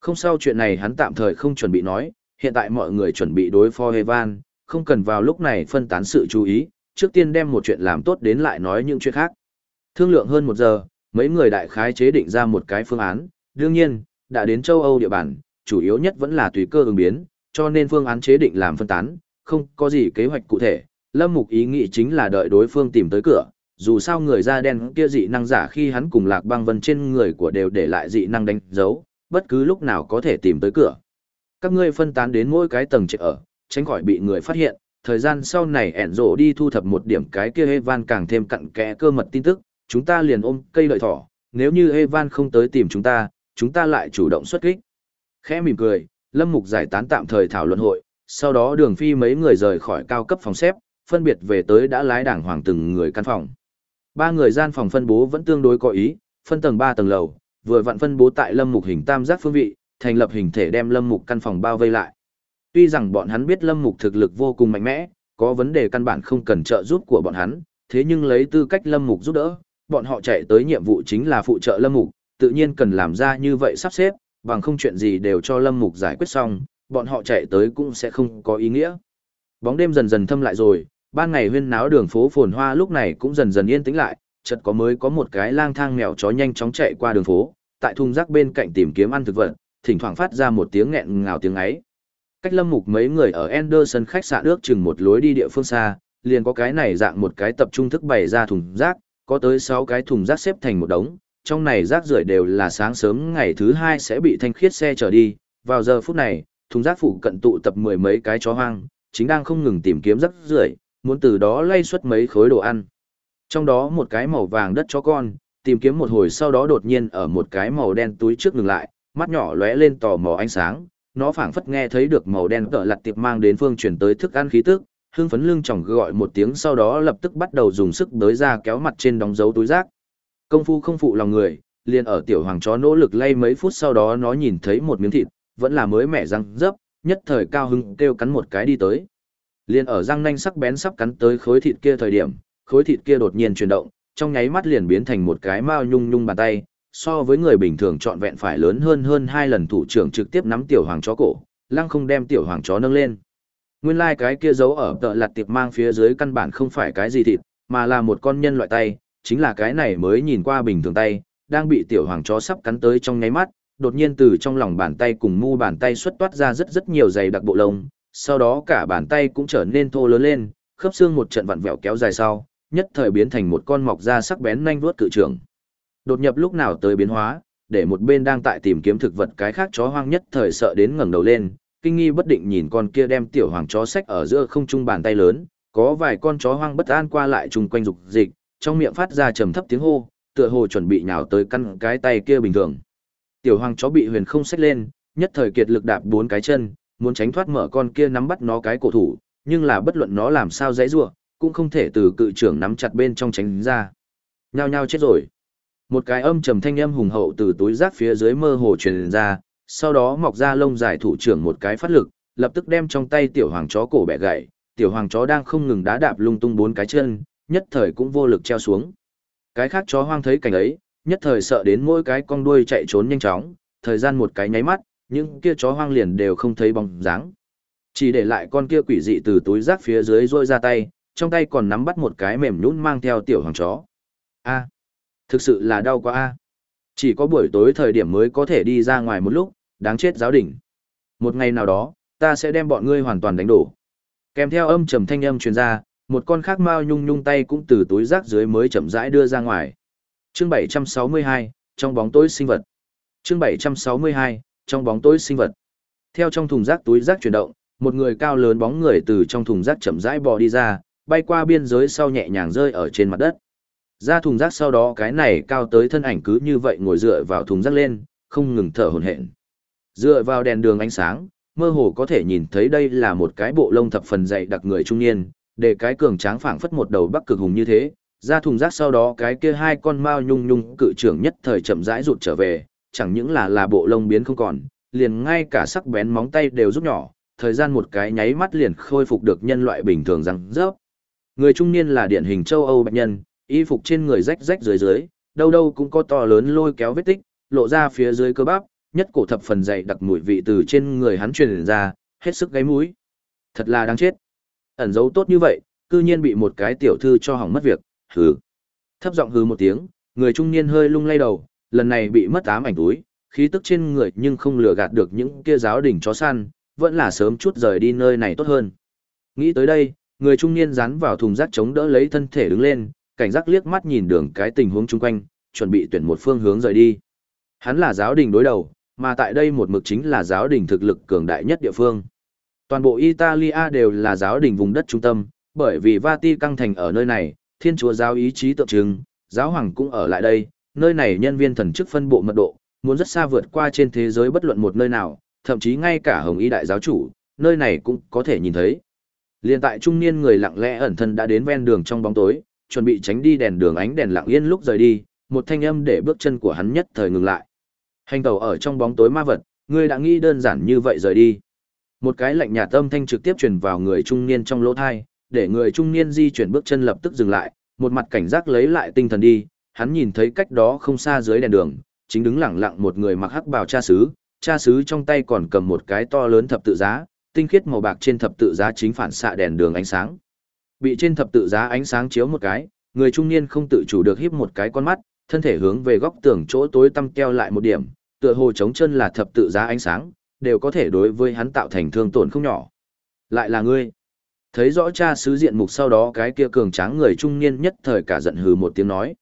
Không sao chuyện này hắn tạm thời không chuẩn bị nói, hiện tại mọi người chuẩn bị đối phó Hevan không cần vào lúc này phân tán sự chú ý, trước tiên đem một chuyện làm tốt đến lại nói những chuyện khác. Thương lượng hơn một giờ, mấy người đại khái chế định ra một cái phương án, đương nhiên, đã đến châu Âu địa bàn, chủ yếu nhất vẫn là tùy cơ ứng biến, cho nên phương án chế định làm phân tán, không có gì kế hoạch cụ thể. Lâm Mục ý nghĩ chính là đợi đối phương tìm tới cửa, dù sao người da đen kia dị năng giả khi hắn cùng Lạc Băng Vân trên người của đều để lại dị năng đánh dấu, bất cứ lúc nào có thể tìm tới cửa. Các ngươi phân tán đến mỗi cái tầng trệt ở, tránh khỏi bị người phát hiện, thời gian sau này ẻn rổ đi thu thập một điểm cái kia Evan càng thêm cặn kẽ cơ mật tin tức, chúng ta liền ôm cây lợi thỏ, nếu như Evan không tới tìm chúng ta, chúng ta lại chủ động xuất kích. Khẽ mỉm cười, Lâm Mục giải tán tạm thời thảo luận hội, sau đó đường phi mấy người rời khỏi cao cấp phòng xếp, phân biệt về tới đã lái đảng hoàng từng người căn phòng. Ba người gian phòng phân bố vẫn tương đối có ý, phân tầng 3 tầng lầu, vừa vặn phân bố tại Lâm Mục hình tam giác phương vị, thành lập hình thể đem Lâm Mục căn phòng bao vây lại. Tuy rằng bọn hắn biết Lâm Mục thực lực vô cùng mạnh mẽ, có vấn đề căn bản không cần trợ giúp của bọn hắn, thế nhưng lấy tư cách Lâm Mục giúp đỡ, bọn họ chạy tới nhiệm vụ chính là phụ trợ Lâm Mục, tự nhiên cần làm ra như vậy sắp xếp, bằng không chuyện gì đều cho Lâm Mục giải quyết xong, bọn họ chạy tới cũng sẽ không có ý nghĩa. Bóng đêm dần dần thâm lại rồi, ban ngày huyên náo đường phố phồn hoa lúc này cũng dần dần yên tĩnh lại, chợt có mới có một cái lang thang mèo chó nhanh chóng chạy qua đường phố, tại thùng rác bên cạnh tìm kiếm ăn thực vật, thỉnh thoảng phát ra một tiếng nghẹn ngào tiếng ấy. Cách lâm mục mấy người ở Anderson khách sạn ước chừng một lối đi địa phương xa, liền có cái này dạng một cái tập trung thức bày ra thùng rác, có tới 6 cái thùng rác xếp thành một đống, trong này rác rưởi đều là sáng sớm ngày thứ hai sẽ bị thanh khiết xe chở đi, vào giờ phút này, thùng rác phụ cận tụ tập mười mấy cái chó hoang, chính đang không ngừng tìm kiếm rác rưởi, muốn từ đó lay xuất mấy khối đồ ăn. Trong đó một cái màu vàng đất chó con, tìm kiếm một hồi sau đó đột nhiên ở một cái màu đen túi trước ngừng lại, mắt nhỏ lóe lên tò mò ánh sáng, nó phảng phất nghe thấy được màu đen cỡ lặt tiệp mang đến phương chuyển tới thức ăn khí tức, hương phấn lưng chỏng gọi một tiếng sau đó lập tức bắt đầu dùng sức đới ra kéo mặt trên đóng dấu túi rác. Công phu không phụ lòng người, liền ở tiểu hoàng chó nỗ lực lay mấy phút sau đó nó nhìn thấy một miếng thịt, vẫn là mới mẻ răng dấp, nhất thời cao hưng kêu cắn một cái đi tới. Liền ở răng nanh sắc bén sắp cắn tới khối thịt kia thời điểm, khối thịt kia đột nhiên chuyển động, trong nháy mắt liền biến thành một cái mao nhung nhung bàn tay, so với người bình thường trọn vẹn phải lớn hơn hơn hai lần thủ trưởng trực tiếp nắm tiểu hoàng chó cổ, lăng không đem tiểu hoàng chó nâng lên. Nguyên lai like cái kia giấu ở tợ lặt tiệp mang phía dưới căn bản không phải cái gì thịt, mà là một con nhân loại tay, chính là cái này mới nhìn qua bình thường tay, đang bị tiểu hoàng chó sắp cắn tới trong nháy mắt, đột nhiên từ trong lòng bàn tay cùng mu bàn tay xuất toát ra rất rất nhiều dày đặc bộ lông, sau đó cả bàn tay cũng trở nên thô lớn lên, khớp xương một trận vặn vẹo kéo dài sau, nhất thời biến thành một con mọc da sắc bén nhanh vuốt cự trưởng. Đột nhập lúc nào tới biến hóa, để một bên đang tại tìm kiếm thực vật cái khác chó hoang nhất thời sợ đến ngẩng đầu lên, kinh nghi bất định nhìn con kia đem tiểu hoàng chó sách ở giữa không trung bàn tay lớn, có vài con chó hoang bất an qua lại chung quanh dục dịch, trong miệng phát ra trầm thấp tiếng hô, tựa hồ chuẩn bị nhào tới căn cái tay kia bình thường. Tiểu hoàng chó bị huyền không sách lên, nhất thời kiệt lực đạp bốn cái chân, muốn tránh thoát mở con kia nắm bắt nó cái cổ thủ, nhưng là bất luận nó làm sao dãy rủa, cũng không thể từ cự trưởng nắm chặt bên trong tránh ra. Nhao nhao chết rồi. Một cái âm trầm thanh âm hùng hậu từ túi rác phía dưới mơ hồ truyền ra, sau đó mọc ra lông dài thủ trưởng một cái phát lực, lập tức đem trong tay tiểu hoàng chó cổ bẻ gãy, tiểu hoàng chó đang không ngừng đá đạp lung tung bốn cái chân, nhất thời cũng vô lực treo xuống. Cái khác chó hoang thấy cảnh ấy, nhất thời sợ đến mỗi cái con đuôi chạy trốn nhanh chóng, thời gian một cái nháy mắt, những kia chó hoang liền đều không thấy bóng dáng. Chỉ để lại con kia quỷ dị từ túi rác phía dưới rôi ra tay, trong tay còn nắm bắt một cái mềm nhũn mang theo tiểu hoàng chó. A, thực sự là đau quá a. Chỉ có buổi tối thời điểm mới có thể đi ra ngoài một lúc, đáng chết giáo đỉnh. Một ngày nào đó, ta sẽ đem bọn ngươi hoàn toàn đánh đổ. Kèm theo âm trầm thanh âm truyền ra, một con khác mao nhung nhung tay cũng từ túi rác dưới mới chậm rãi đưa ra ngoài. Chương 762, trong bóng tối sinh vật. Chương 762, trong bóng tối sinh vật. Theo trong thùng rác túi rác chuyển động, một người cao lớn bóng người từ trong thùng rác chậm rãi bò đi ra, bay qua biên giới sau nhẹ nhàng rơi ở trên mặt đất. Ra thùng rác sau đó cái này cao tới thân ảnh cứ như vậy ngồi dựa vào thùng rác lên, không ngừng thở hổn hển. Dựa vào đèn đường ánh sáng, mơ hồ có thể nhìn thấy đây là một cái bộ lông thập phần dày đặc người trung niên, để cái cường tráng phảng phất một đầu bắc cực hùng như thế. Ra thùng rác sau đó cái kia hai con mao nhung nhung cự trưởng nhất thời chậm rãi rụt trở về, chẳng những là là bộ lông biến không còn, liền ngay cả sắc bén móng tay đều rút nhỏ, thời gian một cái nháy mắt liền khôi phục được nhân loại bình thường răng rớp. Người trung niên là điển hình châu Âu bệnh nhân, y phục trên người rách rách dưới dưới, đâu đâu cũng có to lớn lôi kéo vết tích, lộ ra phía dưới cơ bắp, nhất cổ thập phần dày đặc mùi vị từ trên người hắn truyền ra, hết sức gáy mũi. Thật là đáng chết. Ẩn dấu tốt như vậy, cư nhiên bị một cái tiểu thư cho hỏng mất việc, hừ. Thấp giọng hừ một tiếng, người trung niên hơi lung lay đầu, lần này bị mất ám ảnh túi, khí tức trên người nhưng không lừa gạt được những kia giáo đỉnh chó săn, vẫn là sớm chút rời đi nơi này tốt hơn. Nghĩ tới đây, người trung niên dán vào thùng rác chống đỡ lấy thân thể đứng lên, cảnh giác liếc mắt nhìn đường cái tình huống chung quanh, chuẩn bị tuyển một phương hướng rời đi. Hắn là giáo đình đối đầu, mà tại đây một mực chính là giáo đình thực lực cường đại nhất địa phương. Toàn bộ Italia đều là giáo đình vùng đất trung tâm, bởi vì Vati căng thành ở nơi này, thiên chúa giáo ý chí tượng trưng, giáo hoàng cũng ở lại đây, nơi này nhân viên thần chức phân bộ mật độ, muốn rất xa vượt qua trên thế giới bất luận một nơi nào, thậm chí ngay cả hồng y đại giáo chủ, nơi này cũng có thể nhìn thấy. Liên tại trung niên người lặng lẽ ẩn thân đã đến ven đường trong bóng tối, chuẩn bị tránh đi đèn đường ánh đèn lặng yên lúc rời đi, một thanh âm để bước chân của hắn nhất thời ngừng lại. Hành tàu ở trong bóng tối ma vật, ngươi đã nghĩ đơn giản như vậy rời đi. Một cái lạnh nhà tâm thanh trực tiếp truyền vào người trung niên trong lỗ thai, để người trung niên di chuyển bước chân lập tức dừng lại, một mặt cảnh giác lấy lại tinh thần đi, hắn nhìn thấy cách đó không xa dưới đèn đường, chính đứng lặng lặng một người mặc hắc bào cha sứ, cha sứ trong tay còn cầm một cái to lớn thập tự giá, tinh khiết màu bạc trên thập tự giá chính phản xạ đèn đường ánh sáng. Bị trên thập tự giá ánh sáng chiếu một cái, người trung niên không tự chủ được híp một cái con mắt, thân thể hướng về góc tường chỗ tối tăm keo lại một điểm, tựa hồ chống chân là thập tự giá ánh sáng, đều có thể đối với hắn tạo thành thương tổn không nhỏ. Lại là ngươi. Thấy rõ cha sứ diện mục sau đó cái kia cường tráng người trung niên nhất thời cả giận hừ một tiếng nói.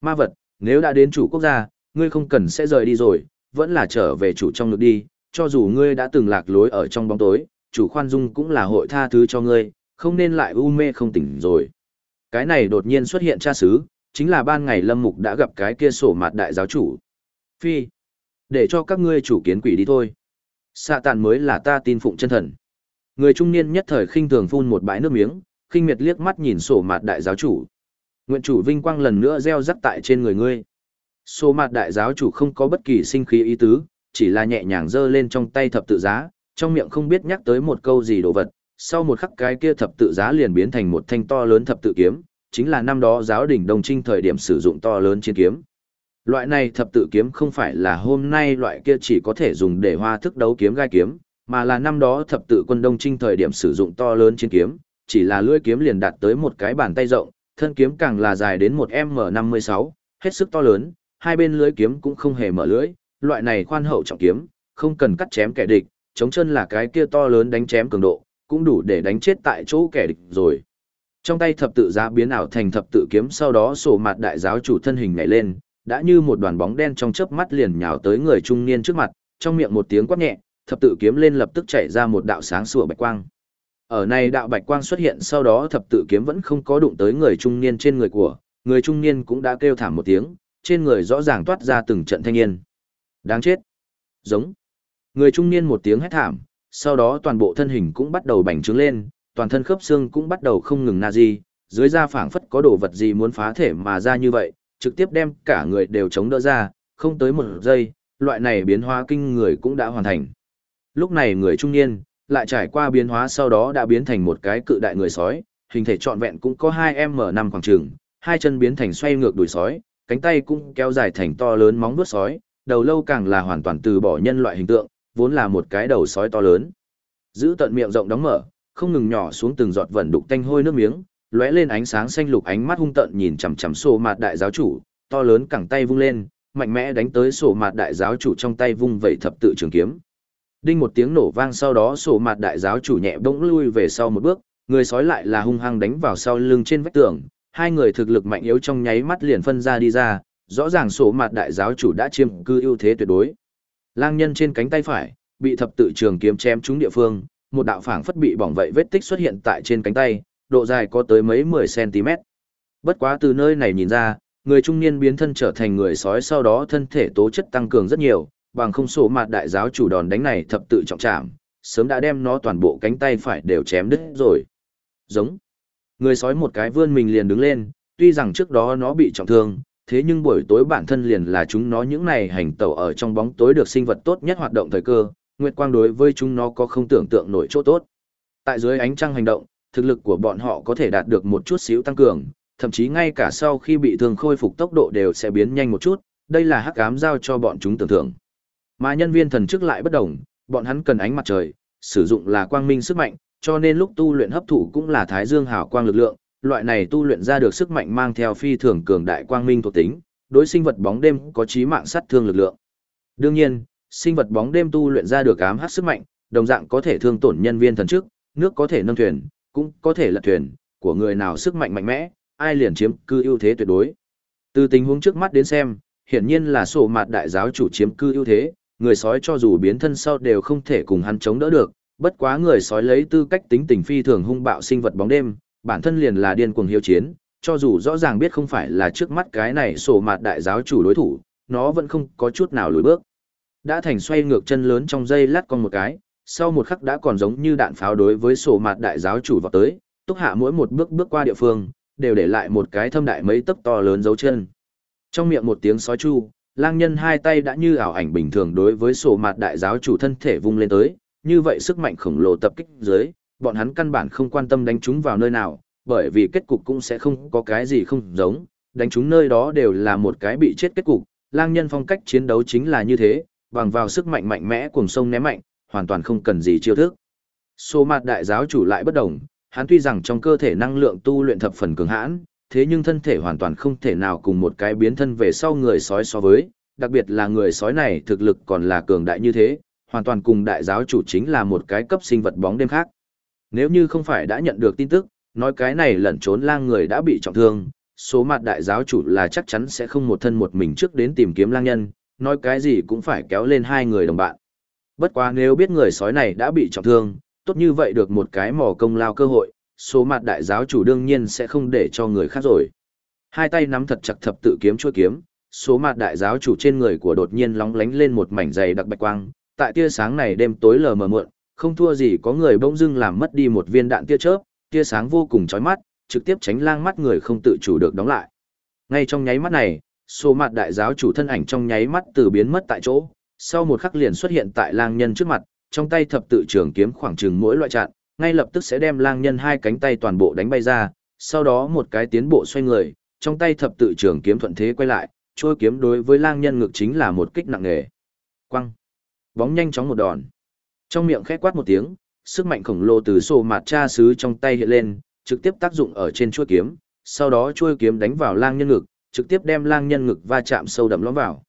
Ma vật, nếu đã đến chủ quốc gia, ngươi không cần sẽ rời đi rồi, vẫn là trở về chủ trong nước đi, cho dù ngươi đã từng lạc lối ở trong bóng tối, chủ khoan dung cũng là hội tha thứ cho ngươi, không nên lại u mê không tỉnh rồi. Cái này đột nhiên xuất hiện cha sứ, chính là ban ngày lâm mục đã gặp cái kia sổ mặt đại giáo chủ. Phi, để cho các ngươi chủ kiến quỷ đi thôi. Xạ tàn mới là ta tin phụng chân thần. Người trung niên nhất thời khinh thường phun một bãi nước miếng, khinh miệt liếc mắt nhìn sổ mặt đại giáo chủ. Nguyện chủ vinh quang lần nữa gieo rắc tại trên người ngươi. Sổ mặt đại giáo chủ không có bất kỳ sinh khí ý tứ, chỉ là nhẹ nhàng giơ lên trong tay thập tự giá, trong miệng không biết nhắc tới một câu gì đồ vật. Sau một khắc cái kia thập tự giá liền biến thành một thanh to lớn thập tự kiếm, chính là năm đó giáo đỉnh đồng trinh thời điểm sử dụng to lớn chiến kiếm. Loại này thập tự kiếm không phải là hôm nay loại kia chỉ có thể dùng để hoa thức đấu kiếm gai kiếm, mà là năm đó thập tự quân đông trinh thời điểm sử dụng to lớn chiến kiếm, chỉ là lưỡi kiếm liền đạt tới một cái bàn tay rộng, thân kiếm càng là dài đến một M56, hết sức to lớn, hai bên lưỡi kiếm cũng không hề mở lưỡi, loại này khoan hậu trọng kiếm, không cần cắt chém kẻ địch, chống chân là cái kia to lớn đánh chém cường độ, cũng đủ để đánh chết tại chỗ kẻ địch rồi. Trong tay thập tự giá biến ảo thành thập tự kiếm sau đó sổ mặt đại giáo chủ thân hình nhảy lên, đã như một đoàn bóng đen trong chớp mắt liền nhào tới người trung niên trước mặt, trong miệng một tiếng quát nhẹ, thập tự kiếm lên lập tức chạy ra một đạo sáng sủa bạch quang. Ở này đạo bạch quang xuất hiện sau đó thập tự kiếm vẫn không có đụng tới người trung niên trên người của, người trung niên cũng đã kêu thảm một tiếng, trên người rõ ràng toát ra từng trận thanh niên. Đáng chết. Giống. Người trung niên một tiếng hét thảm, sau đó toàn bộ thân hình cũng bắt đầu bành trướng lên, toàn thân khớp xương cũng bắt đầu không ngừng na di, dưới da phảng phất có đồ vật gì muốn phá thể mà ra như vậy, trực tiếp đem cả người đều chống đỡ ra, không tới một giây, loại này biến hóa kinh người cũng đã hoàn thành. Lúc này người trung niên, lại trải qua biến hóa sau đó đã biến thành một cái cự đại người sói, hình thể trọn vẹn cũng có 2m5 khoảng trường, hai chân biến thành xoay ngược đuổi sói, cánh tay cũng kéo dài thành to lớn móng vuốt sói, đầu lâu càng là hoàn toàn từ bỏ nhân loại hình tượng, vốn là một cái đầu sói to lớn. Giữ tận miệng rộng đóng mở, không ngừng nhỏ xuống từng giọt vẩn đục tanh hôi nước miếng, lóe lên ánh sáng xanh lục ánh mắt hung tợn nhìn chằm chằm sổ mạt đại giáo chủ, to lớn cẳng tay vung lên, mạnh mẽ đánh tới sổ mạt đại giáo chủ trong tay vung vẩy thập tự trường kiếm. Đinh một tiếng nổ vang sau đó sổ mạt đại giáo chủ nhẹ bỗng lui về sau một bước, người sói lại là hung hăng đánh vào sau lưng trên vách tường, hai người thực lực mạnh yếu trong nháy mắt liền phân ra đi ra, rõ ràng sổ mạt đại giáo chủ đã chiếm cư ưu thế tuyệt đối. Lang nhân trên cánh tay phải, bị thập tự trường kiếm chém trúng địa phương, một đạo phảng phất bị bỏng vậy vết tích xuất hiện tại trên cánh tay, độ dài có tới mấy 10 cm. Bất quá từ nơi này nhìn ra, người trung niên biến thân trở thành người sói sau đó thân thể tố chất tăng cường rất nhiều, bằng không số mặt đại giáo chủ đòn đánh này thập tự trọng trảm, sớm đã đem nó toàn bộ cánh tay phải đều chém đứt rồi. Giống. Người sói một cái vươn mình liền đứng lên, tuy rằng trước đó nó bị trọng thương, thế nhưng buổi tối bản thân liền là chúng nó những này hành tẩu ở trong bóng tối được sinh vật tốt nhất hoạt động thời cơ, nguyệt quang đối với chúng nó có không tưởng tượng nổi chỗ tốt. Tại dưới ánh trăng hành động, thực lực của bọn họ có thể đạt được một chút xíu tăng cường, thậm chí ngay cả sau khi bị thương khôi phục tốc độ đều sẽ biến nhanh một chút, đây là hắc ám giao cho bọn chúng tưởng tượng. Mà nhân viên thần chức lại bất đồng, bọn hắn cần ánh mặt trời, sử dụng là quang minh sức mạnh, cho nên lúc tu luyện hấp thụ cũng là thái dương hào quang lực lượng, loại này tu luyện ra được sức mạnh mang theo phi thường cường đại quang minh thuộc tính, đối sinh vật bóng đêm có chí mạng sát thương lực lượng. Đương nhiên, sinh vật bóng đêm tu luyện ra được ám hắc sức mạnh, đồng dạng có thể thương tổn nhân viên thần chức, nước có thể nâng thuyền, cũng có thể lật thuyền, của người nào sức mạnh mạnh mẽ, ai liền chiếm cư ưu thế tuyệt đối. Từ tình huống trước mắt đến xem, hiển nhiên là sổ mạt đại giáo chủ chiếm cư ưu thế, người sói cho dù biến thân sau đều không thể cùng hắn chống đỡ được, bất quá người sói lấy tư cách tính tình phi thường hung bạo sinh vật bóng đêm, bản thân liền là điên cuồng hiếu chiến, cho dù rõ ràng biết không phải là trước mắt cái này sổ mặt đại giáo chủ đối thủ, nó vẫn không có chút nào lùi bước. Đã thành xoay ngược chân lớn trong dây lát con một cái, sau một khắc đã còn giống như đạn pháo đối với sổ mặt đại giáo chủ vào tới, túc hạ mỗi một bước bước qua địa phương, đều để lại một cái thâm đại mấy tấc to lớn dấu chân. Trong miệng một tiếng sói chu, lang nhân hai tay đã như ảo ảnh bình thường đối với sổ mặt đại giáo chủ thân thể vung lên tới, như vậy sức mạnh khổng lồ tập kích dưới, bọn hắn căn bản không quan tâm đánh chúng vào nơi nào, bởi vì kết cục cũng sẽ không có cái gì không giống, đánh chúng nơi đó đều là một cái bị chết kết cục, lang nhân phong cách chiến đấu chính là như thế, bằng vào sức mạnh mạnh mẽ cuồng sông ném mạnh, hoàn toàn không cần gì chiêu thức. Số mặt đại giáo chủ lại bất đồng, hắn tuy rằng trong cơ thể năng lượng tu luyện thập phần cường hãn, thế nhưng thân thể hoàn toàn không thể nào cùng một cái biến thân về sau người sói so với, đặc biệt là người sói này thực lực còn là cường đại như thế, hoàn toàn cùng đại giáo chủ chính là một cái cấp sinh vật bóng đêm khác. Nếu như không phải đã nhận được tin tức, nói cái này lẩn trốn lang người đã bị trọng thương, số mặt đại giáo chủ là chắc chắn sẽ không một thân một mình trước đến tìm kiếm lang nhân, nói cái gì cũng phải kéo lên hai người đồng bạn. Bất quá nếu biết người sói này đã bị trọng thương, tốt như vậy được một cái mò công lao cơ hội, số mặt đại giáo chủ đương nhiên sẽ không để cho người khác rồi. Hai tay nắm thật chặt thập tự kiếm chuôi kiếm, số mặt đại giáo chủ trên người của đột nhiên lóng lánh lên một mảnh dày đặc bạch quang, tại tia sáng này đêm tối lờ mờ muộn, không thua gì có người bỗng dưng làm mất đi một viên đạn tia chớp, tia sáng vô cùng chói mắt, trực tiếp tránh lang mắt người không tự chủ được đóng lại. Ngay trong nháy mắt này, số mặt đại giáo chủ thân ảnh trong nháy mắt từ biến mất tại chỗ, sau một khắc liền xuất hiện tại lang nhân trước mặt, trong tay thập tự trường kiếm khoảng chừng mỗi loại chặn, ngay lập tức sẽ đem lang nhân hai cánh tay toàn bộ đánh bay ra, sau đó một cái tiến bộ xoay người, trong tay thập tự trường kiếm thuận thế quay lại, trôi kiếm đối với lang nhân ngực chính là một kích nặng nề. Quăng. Bóng nhanh chóng một đòn. Trong miệng khẽ quát một tiếng, sức mạnh khổng lồ từ sổ mạt cha sứ trong tay hiện lên, trực tiếp tác dụng ở trên chuôi kiếm, sau đó chuôi kiếm đánh vào lang nhân ngực, trực tiếp đem lang nhân ngực va chạm sâu đậm lõm vào.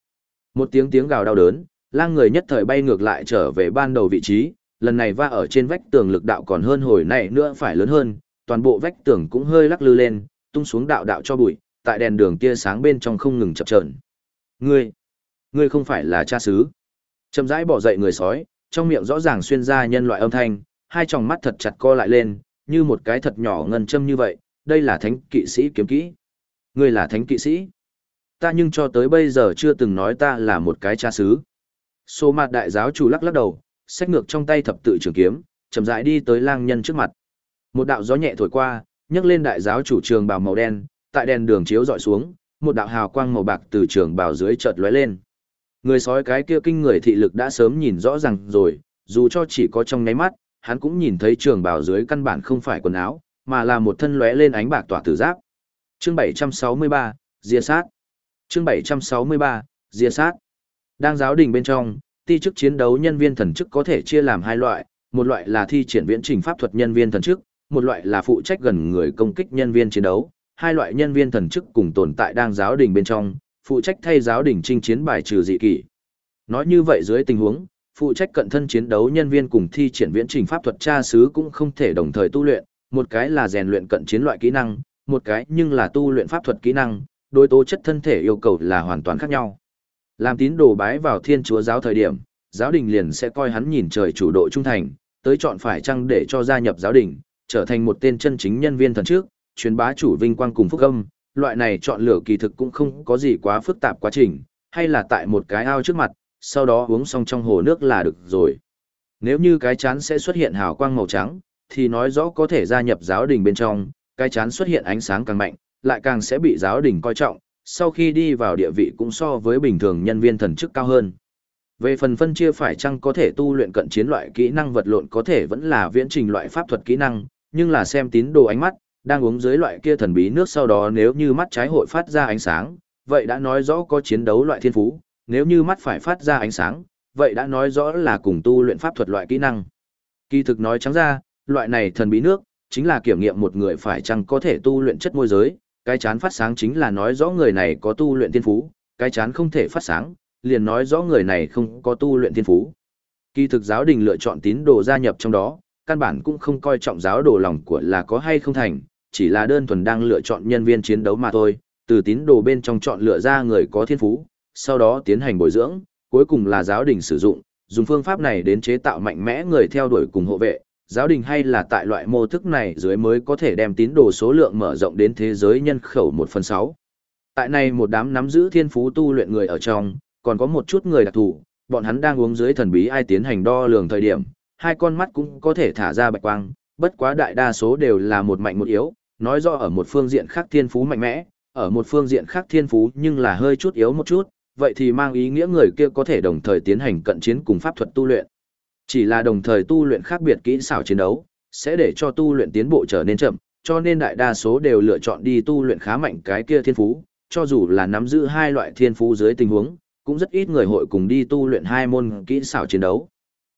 Một tiếng tiếng gào đau đớn, lang người nhất thời bay ngược lại trở về ban đầu vị trí, lần này va ở trên vách tường lực đạo còn hơn hồi này nữa phải lớn hơn, toàn bộ vách tường cũng hơi lắc lư lên, tung xuống đạo đạo cho bụi, tại đèn đường tia sáng bên trong không ngừng chập chờn. Ngươi, ngươi không phải là cha xứ. Chậm rãi bỏ dậy người sói, trong miệng rõ ràng xuyên ra nhân loại âm thanh, hai tròng mắt thật chặt co lại lên, như một cái thật nhỏ ngân châm như vậy, đây là thánh kỵ sĩ kiếm kỹ. Ngươi là thánh kỵ sĩ. Ta nhưng cho tới bây giờ chưa từng nói ta là một cái cha xứ. Số mặt đại giáo chủ lắc lắc đầu, xách ngược trong tay thập tự trường kiếm, chậm rãi đi tới lang nhân trước mặt. Một đạo gió nhẹ thổi qua, nhấc lên đại giáo chủ trường bào màu đen, tại đèn đường chiếu dọi xuống, một đạo hào quang màu bạc từ trường bào dưới chợt lóe lên. Người sói cái kia kinh người thị lực đã sớm nhìn rõ ràng rồi, dù cho chỉ có trong nháy mắt, hắn cũng nhìn thấy trường bào dưới căn bản không phải quần áo, mà là một thân lóe lên ánh bạc tỏa tử giáp. Chương 763, Diệt sát. Chương 763, Diệt sát. Đang giáo đình bên trong, ti chức chiến đấu nhân viên thần chức có thể chia làm hai loại, một loại là thi triển viễn trình pháp thuật nhân viên thần chức, một loại là phụ trách gần người công kích nhân viên chiến đấu. Hai loại nhân viên thần chức cùng tồn tại đang giáo đình bên trong, phụ trách thay giáo đình trinh chiến bài trừ dị kỷ. Nói như vậy dưới tình huống, phụ trách cận thân chiến đấu nhân viên cùng thi triển viễn trình pháp thuật tra sứ cũng không thể đồng thời tu luyện, một cái là rèn luyện cận chiến loại kỹ năng, một cái nhưng là tu luyện pháp thuật kỹ năng, đối tố chất thân thể yêu cầu là hoàn toàn khác nhau. Làm tín đồ bái vào thiên chúa giáo thời điểm, giáo đình liền sẽ coi hắn nhìn trời chủ độ trung thành, tới chọn phải chăng để cho gia nhập giáo đình, trở thành một tên chân chính nhân viên thần trước, truyền bá chủ vinh quang cùng phúc âm, loại này chọn lựa kỳ thực cũng không có gì quá phức tạp quá trình, hay là tại một cái ao trước mặt, sau đó uống xong trong hồ nước là được rồi. Nếu như cái chán sẽ xuất hiện hào quang màu trắng, thì nói rõ có thể gia nhập giáo đình bên trong, cái chán xuất hiện ánh sáng càng mạnh, lại càng sẽ bị giáo đình coi trọng, sau khi đi vào địa vị cũng so với bình thường nhân viên thần chức cao hơn. Về phần phân chia phải chăng có thể tu luyện cận chiến loại kỹ năng vật lộn có thể vẫn là viễn trình loại pháp thuật kỹ năng, nhưng là xem tín đồ ánh mắt, đang uống dưới loại kia thần bí nước sau đó nếu như mắt trái hội phát ra ánh sáng, vậy đã nói rõ có chiến đấu loại thiên phú, nếu như mắt phải phát ra ánh sáng, vậy đã nói rõ là cùng tu luyện pháp thuật loại kỹ năng. Kỳ thực nói trắng ra, loại này thần bí nước, chính là kiểm nghiệm một người phải chăng có thể tu luyện chất môi giới, cái chán phát sáng chính là nói rõ người này có tu luyện thiên phú, cái chán không thể phát sáng, liền nói rõ người này không có tu luyện thiên phú. Kỳ thực giáo đình lựa chọn tín đồ gia nhập trong đó, căn bản cũng không coi trọng giáo đồ lòng của là có hay không thành, chỉ là đơn thuần đang lựa chọn nhân viên chiến đấu mà thôi, từ tín đồ bên trong chọn lựa ra người có thiên phú, sau đó tiến hành bồi dưỡng, cuối cùng là giáo đình sử dụng, dùng phương pháp này đến chế tạo mạnh mẽ người theo đuổi cùng hộ vệ, giáo đình hay là tại loại mô thức này dưới mới có thể đem tín đồ số lượng mở rộng đến thế giới nhân khẩu 1 phần 6. Tại này một đám nắm giữ thiên phú tu luyện người ở trong, còn có một chút người đặc thù, bọn hắn đang uống dưới thần bí ai tiến hành đo lường thời điểm, hai con mắt cũng có thể thả ra bạch quang, bất quá đại đa số đều là một mạnh một yếu, nói rõ ở một phương diện khác thiên phú mạnh mẽ, ở một phương diện khác thiên phú nhưng là hơi chút yếu một chút, vậy thì mang ý nghĩa người kia có thể đồng thời tiến hành cận chiến cùng pháp thuật tu luyện. Chỉ là đồng thời tu luyện khác biệt kỹ xảo chiến đấu, sẽ để cho tu luyện tiến bộ trở nên chậm, cho nên đại đa số đều lựa chọn đi tu luyện khá mạnh cái kia thiên phú, cho dù là nắm giữ hai loại thiên phú dưới tình huống, cũng rất ít người hội cùng đi tu luyện hai môn kỹ xảo chiến đấu.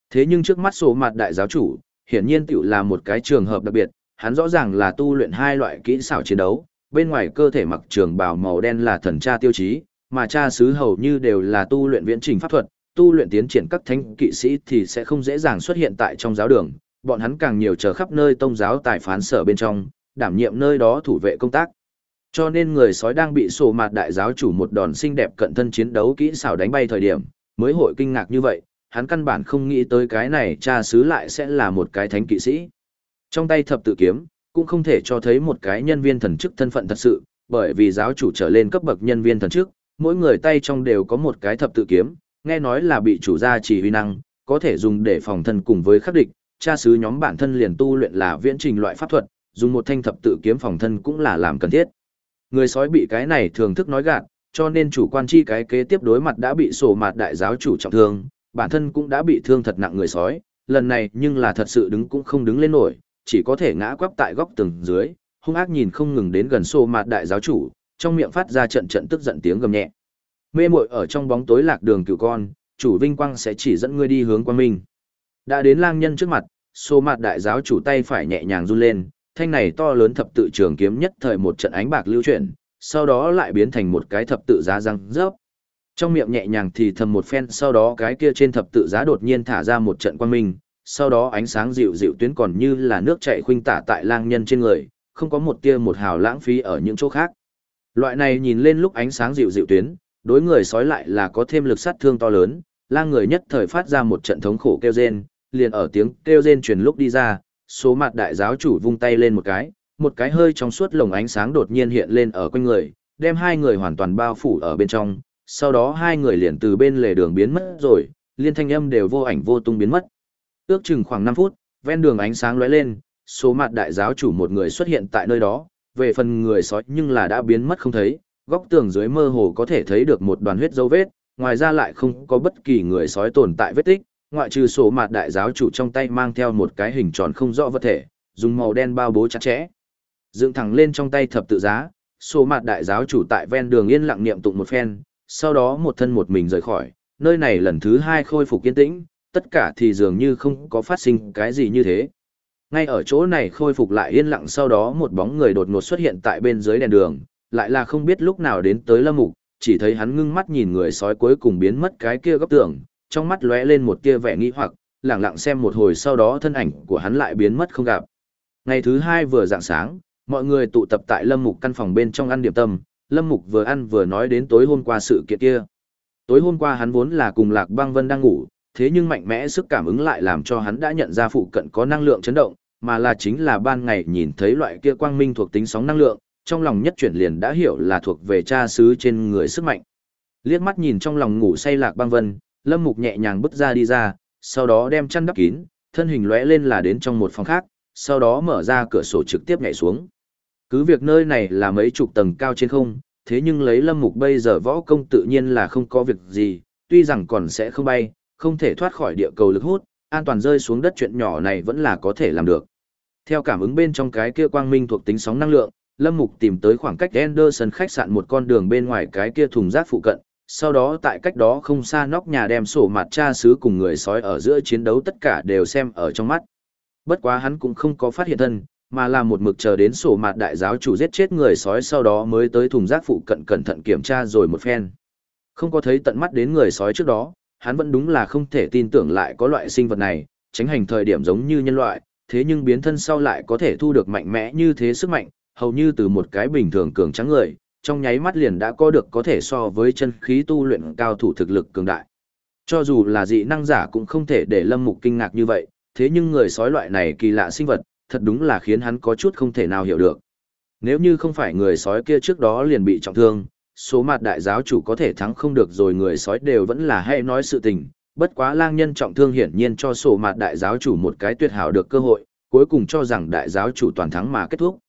Thế nhưng trước mắt số mặt đại giáo chủ, hiển nhiên tiểu là một cái trường hợp đặc biệt, hắn rõ ràng là tu luyện hai loại kỹ xảo chiến đấu, bên ngoài cơ thể mặc trường bào màu đen là thần cha tiêu chí, mà cha sứ hầu như đều là tu luyện viễn trình pháp thuật, tu luyện tiến triển các thánh kỵ sĩ thì sẽ không dễ dàng xuất hiện tại trong giáo đường, bọn hắn càng nhiều chờ khắp nơi tông giáo tài phán sở bên trong, đảm nhiệm nơi đó thủ vệ công tác. Cho nên người sói đang bị sổ mặt đại giáo chủ một đòn xinh đẹp cận thân chiến đấu kỹ xảo đánh bay thời điểm, mới hội kinh ngạc như vậy, hắn căn bản không nghĩ tới cái này cha xứ lại sẽ là một cái thánh kỵ sĩ. Trong tay thập tự kiếm, cũng không thể cho thấy một cái nhân viên thần chức thân phận thật sự, bởi vì giáo chủ trở lên cấp bậc nhân viên thần chức, mỗi người tay trong đều có một cái thập tự kiếm, nghe nói là bị chủ gia chỉ huy năng, có thể dùng để phòng thân cùng với khắc địch, cha sứ nhóm bản thân liền tu luyện là viễn trình loại pháp thuật, dùng một thanh thập tự kiếm phòng thân cũng là làm cần thiết. Người sói bị cái này thường thức nói gạt, cho nên chủ quan chi cái kế tiếp đối mặt đã bị sổ mặt đại giáo chủ trọng thương, bản thân cũng đã bị thương thật nặng người sói, lần này nhưng là thật sự đứng cũng không đứng lên nổi, chỉ có thể ngã quắp tại góc tường dưới, hung ác nhìn không ngừng đến gần sô mặt đại giáo chủ, trong miệng phát ra trận trận tức giận tiếng gầm nhẹ. Mê muội ở trong bóng tối lạc đường cựu con, chủ vinh quang sẽ chỉ dẫn ngươi đi hướng quang minh. Đã đến lang nhân trước mặt, sô mặt đại giáo chủ tay phải nhẹ nhàng run lên, thanh này to lớn thập tự trường kiếm nhất thời một trận ánh bạc lưu chuyển, sau đó lại biến thành một cái thập tự giá răng rớp. Trong miệng nhẹ nhàng thì thầm một phen sau đó cái kia trên thập tự giá đột nhiên thả ra một trận quang minh, sau đó ánh sáng dịu dịu tuyến còn như là nước chảy khuynh tả tại lang nhân trên người, không có một tia một hào lãng phí ở những chỗ khác. Loại này nhìn lên lúc ánh sáng dịu dịu tuyến, đối người sói lại là có thêm lực sát thương to lớn, lang người nhất thời phát ra một trận thống khổ kêu rên, liền ở tiếng kêu rên truyền lúc đi ra, số mặt đại giáo chủ vung tay lên một cái, một cái hơi trong suốt lồng ánh sáng đột nhiên hiện lên ở quanh người, đem hai người hoàn toàn bao phủ ở bên trong, sau đó hai người liền từ bên lề đường biến mất rồi, liên thanh âm đều vô ảnh vô tung biến mất. Ước chừng khoảng 5 phút, ven đường ánh sáng lóe lên, số mặt đại giáo chủ một người xuất hiện tại nơi đó, về phần người sói nhưng là đã biến mất không thấy, góc tường dưới mơ hồ có thể thấy được một đoàn huyết dấu vết, ngoài ra lại không có bất kỳ người sói tồn tại vết tích, ngoại trừ số mặt đại giáo chủ trong tay mang theo một cái hình tròn không rõ vật thể, dùng màu đen bao bố chặt chẽ. Dựng thẳng lên trong tay thập tự giá, số mặt đại giáo chủ tại ven đường yên lặng niệm tụng một phen, sau đó một thân một mình rời khỏi, nơi này lần thứ hai khôi phục yên tĩnh, tất cả thì dường như không có phát sinh cái gì như thế. Ngay ở chỗ này khôi phục lại yên lặng sau đó một bóng người đột ngột xuất hiện tại bên dưới đèn đường, lại là không biết lúc nào đến tới lâm mục, chỉ thấy hắn ngưng mắt nhìn người sói cuối cùng biến mất cái kia góc tường, trong mắt lóe lên một tia vẻ nghi hoặc, lặng lặng xem một hồi sau đó thân ảnh của hắn lại biến mất không gặp. Ngày thứ hai vừa dạng sáng, mọi người tụ tập tại Lâm Mục căn phòng bên trong ăn điểm tâm, Lâm Mục vừa ăn vừa nói đến tối hôm qua sự kiện kia. Tối hôm qua hắn vốn là cùng Lạc Băng Vân đang ngủ, thế nhưng mạnh mẽ sức cảm ứng lại làm cho hắn đã nhận ra phụ cận có năng lượng chấn động, mà là chính là ban ngày nhìn thấy loại kia quang minh thuộc tính sóng năng lượng, trong lòng nhất chuyển liền đã hiểu là thuộc về cha xứ trên người sức mạnh. Liếc mắt nhìn trong lòng ngủ say Lạc Băng Vân, Lâm Mục nhẹ nhàng bước ra đi ra, sau đó đem chăn đắp kín, thân hình lóe lên là đến trong một phòng khác, sau đó mở ra cửa sổ trực tiếp nhảy xuống. Cứ việc nơi này là mấy chục tầng cao trên không, thế nhưng lấy Lâm Mục bây giờ võ công tự nhiên là không có việc gì, tuy rằng còn sẽ không bay, không thể thoát khỏi địa cầu lực hút, an toàn rơi xuống đất chuyện nhỏ này vẫn là có thể làm được. Theo cảm ứng bên trong cái kia quang minh thuộc tính sóng năng lượng, Lâm Mục tìm tới khoảng cách Anderson khách sạn một con đường bên ngoài cái kia thùng rác phụ cận, sau đó tại cách đó không xa nóc nhà đem sổ mặt cha xứ cùng người sói ở giữa chiến đấu tất cả đều xem ở trong mắt. Bất quá hắn cũng không có phát hiện thân, mà là một mực chờ đến sổ mặt đại giáo chủ giết chết người sói sau đó mới tới thùng rác phụ cận cẩn thận kiểm tra rồi một phen. Không có thấy tận mắt đến người sói trước đó, hắn vẫn đúng là không thể tin tưởng lại có loại sinh vật này, tránh hành thời điểm giống như nhân loại, thế nhưng biến thân sau lại có thể thu được mạnh mẽ như thế sức mạnh, hầu như từ một cái bình thường cường trắng người, trong nháy mắt liền đã có được có thể so với chân khí tu luyện cao thủ thực lực cường đại. Cho dù là dị năng giả cũng không thể để Lâm Mục kinh ngạc như vậy, thế nhưng người sói loại này kỳ lạ sinh vật, thật đúng là khiến hắn có chút không thể nào hiểu được. Nếu như không phải người sói kia trước đó liền bị trọng thương, số mặt đại giáo chủ có thể thắng không được rồi người sói đều vẫn là hay nói sự tình, bất quá lang nhân trọng thương hiển nhiên cho sổ mặt đại giáo chủ một cái tuyệt hảo được cơ hội, cuối cùng cho rằng đại giáo chủ toàn thắng mà kết thúc.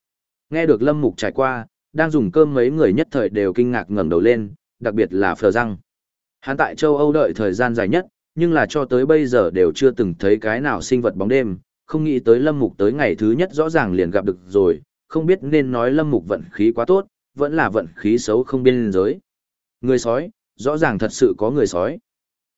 Nghe được Lâm Mục trải qua, đang dùng cơm mấy người nhất thời đều kinh ngạc ngẩng đầu lên, đặc biệt là Phờ Răng. Hắn tại châu Âu đợi thời gian dài nhất, nhưng là cho tới bây giờ đều chưa từng thấy cái nào sinh vật bóng đêm, không nghĩ tới Lâm Mục tới ngày thứ nhất rõ ràng liền gặp được rồi, không biết nên nói Lâm Mục vận khí quá tốt, vẫn là vận khí xấu không biên giới. Người sói, rõ ràng thật sự có người sói.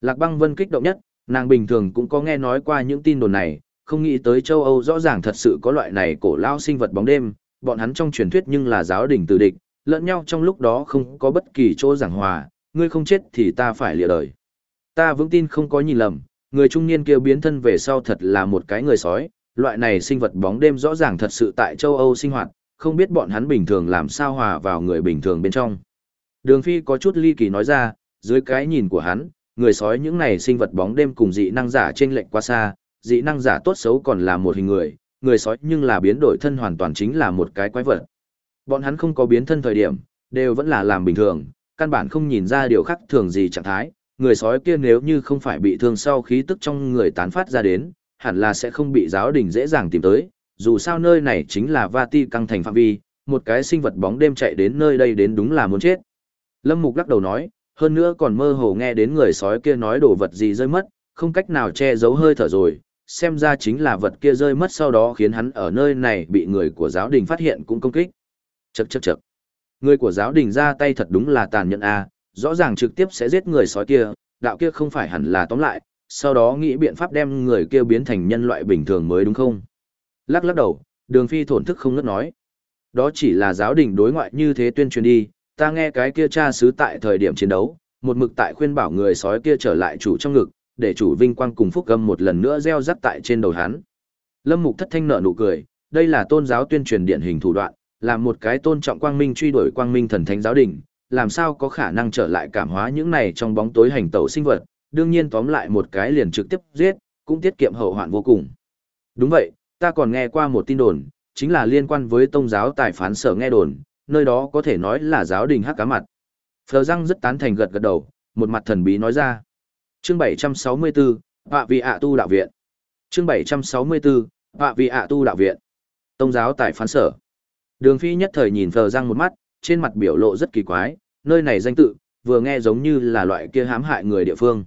Lạc băng vân kích động nhất, nàng bình thường cũng có nghe nói qua những tin đồn này, không nghĩ tới châu Âu rõ ràng thật sự có loại này cổ lao sinh vật bóng đêm, bọn hắn trong truyền thuyết nhưng là giáo đình từ địch, lẫn nhau trong lúc đó không có bất kỳ chỗ giảng hòa, ngươi không chết thì ta phải lìa đời. Ta vững tin không có nhìn lầm, người trung niên kia biến thân về sau thật là một cái người sói, loại này sinh vật bóng đêm rõ ràng thật sự tại châu Âu sinh hoạt, không biết bọn hắn bình thường làm sao hòa vào người bình thường bên trong. Đường Phi có chút ly kỳ nói ra, dưới cái nhìn của hắn, người sói những này sinh vật bóng đêm cùng dị năng giả trên lệnh quá xa, dị năng giả tốt xấu còn là một hình người, người sói nhưng là biến đổi thân hoàn toàn chính là một cái quái vật. Bọn hắn không có biến thân thời điểm, đều vẫn là làm bình thường, căn bản không nhìn ra điều khác thường gì trạng thái, người sói kia nếu như không phải bị thương sau khí tức trong người tán phát ra đến, hẳn là sẽ không bị giáo đình dễ dàng tìm tới, dù sao nơi này chính là Vati căng thành phạm vi, một cái sinh vật bóng đêm chạy đến nơi đây đến đúng là muốn chết. Lâm Mục lắc đầu nói, hơn nữa còn mơ hồ nghe đến người sói kia nói đồ vật gì rơi mất, không cách nào che giấu hơi thở rồi, xem ra chính là vật kia rơi mất sau đó khiến hắn ở nơi này bị người của giáo đình phát hiện cũng công kích. Chậc chậc chậc. Người của giáo đình ra tay thật đúng là tàn nhẫn a, rõ ràng trực tiếp sẽ giết người sói kia, đạo kia không phải hẳn là tóm lại, sau đó nghĩ biện pháp đem người kia biến thành nhân loại bình thường mới đúng không? Lắc lắc đầu, đường phi thổn thức không ngớt nói. Đó chỉ là giáo đình đối ngoại như thế tuyên truyền đi, ta nghe cái kia cha sứ tại thời điểm chiến đấu, một mực tại khuyên bảo người sói kia trở lại chủ trong ngực, để chủ vinh quang cùng phúc gâm một lần nữa gieo rắc tại trên đầu hắn. Lâm Mục thất thanh nợ nụ cười, đây là tôn giáo tuyên truyền điển hình thủ đoạn, là một cái tôn trọng quang minh truy đuổi quang minh thần thánh giáo đình, làm sao có khả năng trở lại cảm hóa những này trong bóng tối hành tẩu sinh vật, đương nhiên tóm lại một cái liền trực tiếp giết, cũng tiết kiệm hậu hoạn vô cùng. Đúng vậy, ta còn nghe qua một tin đồn, chính là liên quan với tông giáo tài phán sở nghe đồn, nơi đó có thể nói là giáo đình hắc cá mặt. Phờ răng rất tán thành gật gật đầu, một mặt thần bí nói ra. Chương 764, Họa vị ạ tu đạo viện. Chương 764, Họa vị ạ tu đạo viện. Tông giáo tài phán sở. Đường Phi nhất thời nhìn Phờ răng một mắt, trên mặt biểu lộ rất kỳ quái, nơi này danh tự, vừa nghe giống như là loại kia hãm hại người địa phương.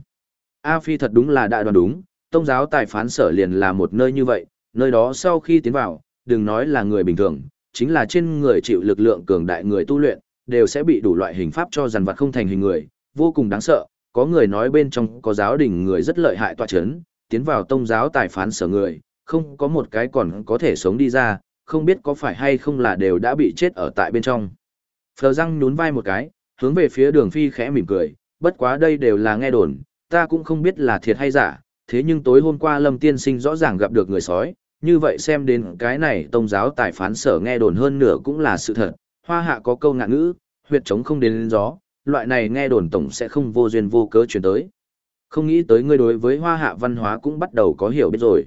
A Phi thật đúng là đã đoán đúng, tông giáo tài phán sở liền là một nơi như vậy, nơi đó sau khi tiến vào, đừng nói là người bình thường, chính là trên người chịu lực lượng cường đại người tu luyện, đều sẽ bị đủ loại hình pháp cho dằn vặt không thành hình người, vô cùng đáng sợ. Có người nói bên trong có giáo đình người rất lợi hại tọa chấn, tiến vào tông giáo tài phán sở người, không có một cái còn có thể sống đi ra, không biết có phải hay không là đều đã bị chết ở tại bên trong. Phờ răng nhún vai một cái, hướng về phía đường phi khẽ mỉm cười, bất quá đây đều là nghe đồn, ta cũng không biết là thiệt hay giả, thế nhưng tối hôm qua Lâm Tiên Sinh rõ ràng gặp được người sói, như vậy xem đến cái này tông giáo tài phán sở nghe đồn hơn nửa cũng là sự thật, hoa hạ có câu ngạn ngữ, huyệt trống không đến gió, loại này nghe đồn tổng sẽ không vô duyên vô cớ truyền tới. Không nghĩ tới ngươi đối với hoa hạ văn hóa cũng bắt đầu có hiểu biết rồi.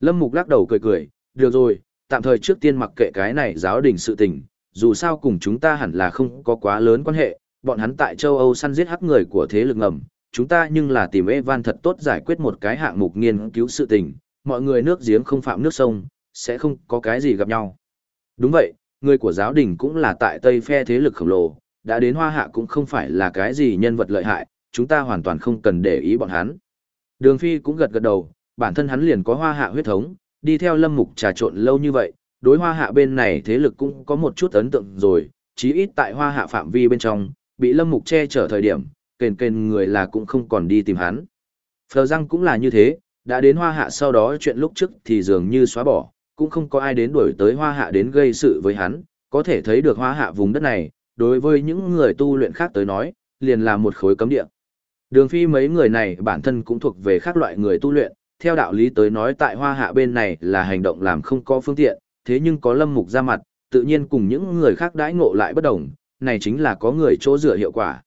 Lâm Mục lắc đầu cười cười, được rồi, tạm thời trước tiên mặc kệ cái này giáo đình sự tình, dù sao cùng chúng ta hẳn là không có quá lớn quan hệ, bọn hắn tại châu Âu săn giết hắc người của thế lực ngầm, chúng ta nhưng là tìm Evan thật tốt giải quyết một cái hạng mục nghiên cứu sự tình, mọi người nước giếng không phạm nước sông, sẽ không có cái gì gặp nhau. Đúng vậy, người của giáo đình cũng là tại Tây phe thế lực khổng lồ, đã đến hoa hạ cũng không phải là cái gì nhân vật lợi hại, chúng ta hoàn toàn không cần để ý bọn hắn. Đường Phi cũng gật gật đầu, bản thân hắn liền có hoa hạ huyết thống, đi theo lâm mục trà trộn lâu như vậy, đối hoa hạ bên này thế lực cũng có một chút ấn tượng rồi, chí ít tại hoa hạ phạm vi bên trong, bị lâm mục che chở thời điểm, kền kền người là cũng không còn đi tìm hắn. Phờ răng cũng là như thế, đã đến hoa hạ sau đó chuyện lúc trước thì dường như xóa bỏ, cũng không có ai đến đuổi tới hoa hạ đến gây sự với hắn, có thể thấy được hoa hạ vùng đất này, đối với những người tu luyện khác tới nói, liền là một khối cấm địa. Đường phi mấy người này bản thân cũng thuộc về khác loại người tu luyện, theo đạo lý tới nói tại hoa hạ bên này là hành động làm không có phương tiện, thế nhưng có lâm mục ra mặt, tự nhiên cùng những người khác đãi ngộ lại bất đồng, này chính là có người chỗ dựa hiệu quả.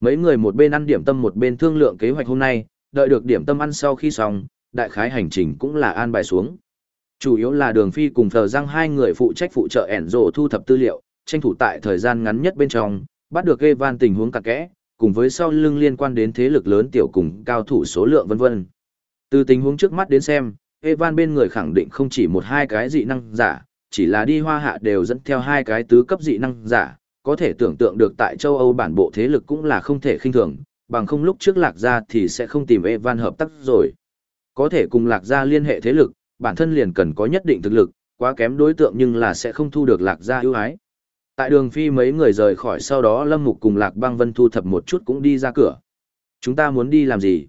Mấy người một bên ăn điểm tâm một bên thương lượng kế hoạch hôm nay, đợi được điểm tâm ăn sau khi xong, đại khái hành trình cũng là an bài xuống. Chủ yếu là đường phi cùng thờ răng hai người phụ trách phụ trợ ẻn rộ thu thập tư liệu, tranh thủ tại thời gian ngắn nhất bên trong, bắt được Evan tình huống cặn kẽ, cùng với sau lưng liên quan đến thế lực lớn tiểu cùng cao thủ số lượng vân vân. Từ tình huống trước mắt đến xem, Evan bên người khẳng định không chỉ một hai cái dị năng giả, chỉ là đi hoa hạ đều dẫn theo hai cái tứ cấp dị năng giả, có thể tưởng tượng được tại châu Âu bản bộ thế lực cũng là không thể khinh thường, bằng không lúc trước lạc gia thì sẽ không tìm Evan hợp tác rồi. Có thể cùng lạc gia liên hệ thế lực, bản thân liền cần có nhất định thực lực, quá kém đối tượng nhưng là sẽ không thu được lạc gia ưu ái. Tại đường phi mấy người rời khỏi sau đó Lâm Mục cùng Lạc Băng Vân thu thập một chút cũng đi ra cửa. Chúng ta muốn đi làm gì?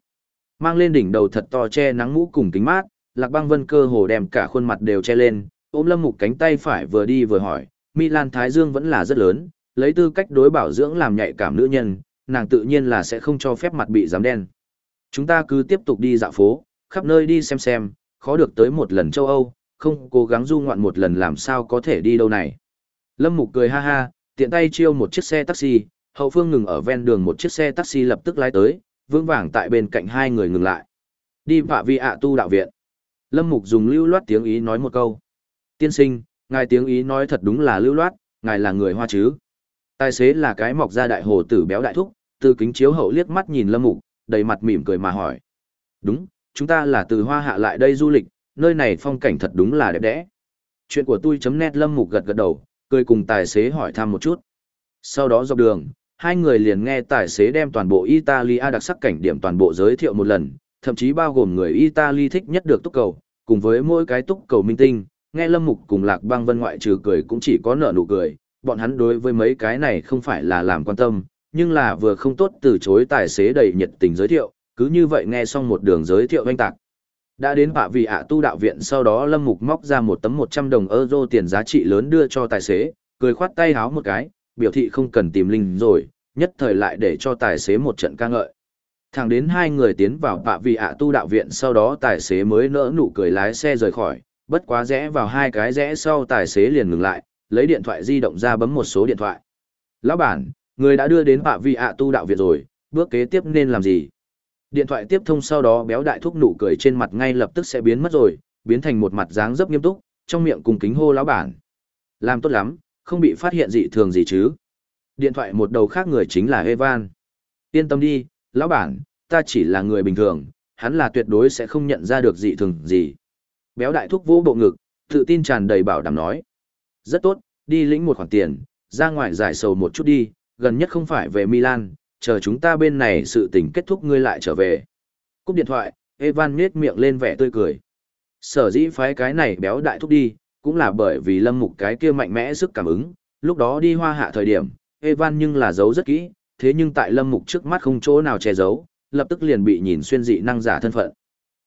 Mang lên đỉnh đầu thật to che nắng mũ cùng kính mát, Lạc Băng Vân cơ hồ đem cả khuôn mặt đều che lên, ôm Lâm Mục cánh tay phải vừa đi vừa hỏi, Milan Thái Dương vẫn là rất lớn, lấy tư cách đối bảo dưỡng làm nhạy cảm nữ nhân, nàng tự nhiên là sẽ không cho phép mặt bị dám đen. Chúng ta cứ tiếp tục đi dạo phố, khắp nơi đi xem xem, khó được tới một lần châu Âu, không cố gắng du ngoạn một lần làm sao có thể đi đâu này. Lâm Mục cười ha ha, tiện tay chiêu một chiếc xe taxi, hậu phương ngừng ở ven đường một chiếc xe taxi lập tức lái tới, vững vàng tại bên cạnh hai người ngừng lại. Đi vạ vi ạ tu đạo viện. Lâm Mục dùng lưu loát tiếng ý nói một câu. Tiên sinh, ngài tiếng ý nói thật đúng là lưu loát, ngài là người hoa chứ. Tài xế là cái mọc ra đại hồ tử béo đại thúc, từ kính chiếu hậu liếc mắt nhìn Lâm Mục, đầy mặt mỉm cười mà hỏi. Đúng, chúng ta là từ hoa hạ lại đây du lịch, nơi này phong cảnh thật đúng là đẹp đẽ. Chuyện của tôi chấm nét Lâm Mục gật gật đầu, cười cùng tài xế hỏi thăm một chút. Sau đó dọc đường, hai người liền nghe tài xế đem toàn bộ Italia đặc sắc cảnh điểm toàn bộ giới thiệu một lần, thậm chí bao gồm người Italy thích nhất được túc cầu, cùng với mỗi cái túc cầu minh tinh, nghe Lâm Mục cùng Lạc Băng Vân ngoại trừ cười cũng chỉ có nở nụ cười, bọn hắn đối với mấy cái này không phải là làm quan tâm, nhưng là vừa không tốt từ chối tài xế đầy nhiệt tình giới thiệu, cứ như vậy nghe xong một đường giới thiệu anh tạc. Đã đến bạ vị ạ tu đạo viện sau đó Lâm Mục móc ra một tấm 100 đồng euro tiền giá trị lớn đưa cho tài xế, cười khoát tay háo một cái, biểu thị không cần tìm linh rồi, nhất thời lại để cho tài xế một trận ca ngợi. Thẳng đến hai người tiến vào bạ vị ạ tu đạo viện sau đó tài xế mới nỡ nụ cười lái xe rời khỏi, bất quá rẽ vào hai cái rẽ sau tài xế liền ngừng lại, lấy điện thoại di động ra bấm một số điện thoại. Lão bản, người đã đưa đến bạ vị ạ tu đạo viện rồi, bước kế tiếp nên làm gì? Điện thoại tiếp thông sau đó béo đại thúc nụ cười trên mặt ngay lập tức sẽ biến mất rồi, biến thành một mặt dáng dấp nghiêm túc, trong miệng cùng kính hô lão bản. Làm tốt lắm, không bị phát hiện dị thường gì chứ. Điện thoại một đầu khác người chính là Evan. Yên tâm đi, lão bản, ta chỉ là người bình thường, hắn là tuyệt đối sẽ không nhận ra được dị thường gì. Béo đại thúc vỗ bộ ngực, tự tin tràn đầy bảo đảm nói. Rất tốt, đi lĩnh một khoản tiền, ra ngoài giải sầu một chút đi, gần nhất không phải về Milan, chờ chúng ta bên này sự tình kết thúc ngươi lại trở về. Cúp điện thoại, Evan nhếch miệng lên vẻ tươi cười. Sở dĩ phái cái này béo đại thúc đi, cũng là bởi vì lâm mục cái kia mạnh mẽ sức cảm ứng, lúc đó đi hoa hạ thời điểm, Evan nhưng là giấu rất kỹ, thế nhưng tại lâm mục trước mắt không chỗ nào che giấu, lập tức liền bị nhìn xuyên dị năng giả thân phận.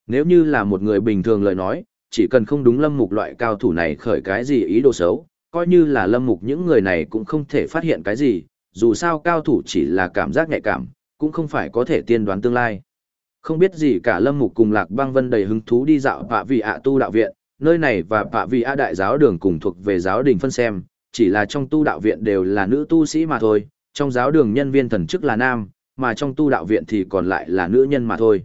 Nếu như là một người bình thường lời nói, chỉ cần không đúng lâm mục loại cao thủ này khởi cái gì ý đồ xấu, coi như là lâm mục những người này cũng không thể phát hiện cái gì, dù sao cao thủ chỉ là cảm giác nhạy cảm, cũng không phải có thể tiên đoán tương lai. Không biết gì cả lâm mục cùng lạc băng vân đầy hứng thú đi dạo bạ vị ạ tu đạo viện, nơi này và bạ vị ạ đại giáo đường cùng thuộc về giáo đình phân xem, chỉ là trong tu đạo viện đều là nữ tu sĩ mà thôi, trong giáo đường nhân viên thần chức là nam, mà trong tu đạo viện thì còn lại là nữ nhân mà thôi.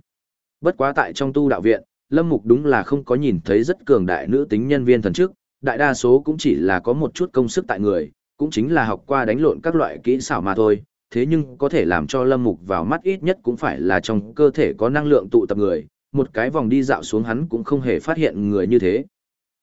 Bất quá tại trong tu đạo viện, Lâm Mục đúng là không có nhìn thấy rất cường đại nữ tính nhân viên thần chức, đại đa số cũng chỉ là có một chút công sức tại người, cũng chính là học qua đánh lộn các loại kỹ xảo mà thôi, thế nhưng có thể làm cho Lâm Mục vào mắt ít nhất cũng phải là trong cơ thể có năng lượng tụ tập người, một cái vòng đi dạo xuống hắn cũng không hề phát hiện người như thế.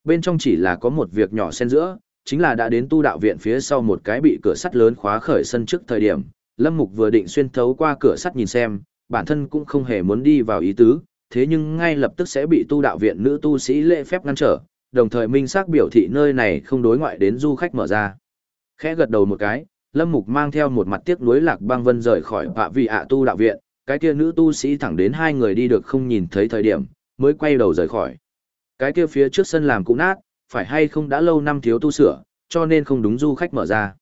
Bên trong chỉ là có một việc nhỏ xen giữa, chính là đã đến tu đạo viện phía sau một cái bị cửa sắt lớn khóa khởi sân trước thời điểm, Lâm Mục vừa định xuyên thấu qua cửa sắt nhìn xem, bản thân cũng không hề muốn đi vào ý tứ, thế nhưng ngay lập tức sẽ bị tu đạo viện nữ tu sĩ lễ phép ngăn trở, đồng thời minh xác biểu thị nơi này không đối ngoại đến du khách mở ra. Khẽ gật đầu một cái, Lâm Mục mang theo một mặt tiếc nuối lạc băng vân rời khỏi Vạ vị ạ tu đạo viện, cái kia nữ tu sĩ thẳng đến hai người đi được không nhìn thấy thời điểm, mới quay đầu rời khỏi. Cái kia phía trước sân làm cũ nát, phải hay không đã lâu năm thiếu tu sửa, cho nên không đúng du khách mở ra.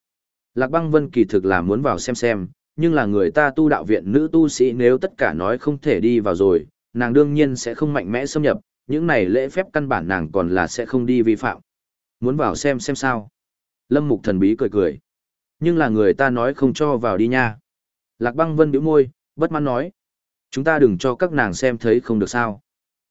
Lạc băng vân kỳ thực là muốn vào xem xem, nhưng là người ta tu đạo viện nữ tu sĩ nếu tất cả nói không thể đi vào rồi, nàng đương nhiên sẽ không mạnh mẽ xâm nhập, những này lễ phép căn bản nàng còn là sẽ không đi vi phạm. Muốn vào xem xem sao. Lâm Mục thần bí cười cười. Nhưng là người ta nói không cho vào đi nha. Lạc băng vân biểu môi, bất mãn nói. Chúng ta đừng cho các nàng xem thấy không được sao.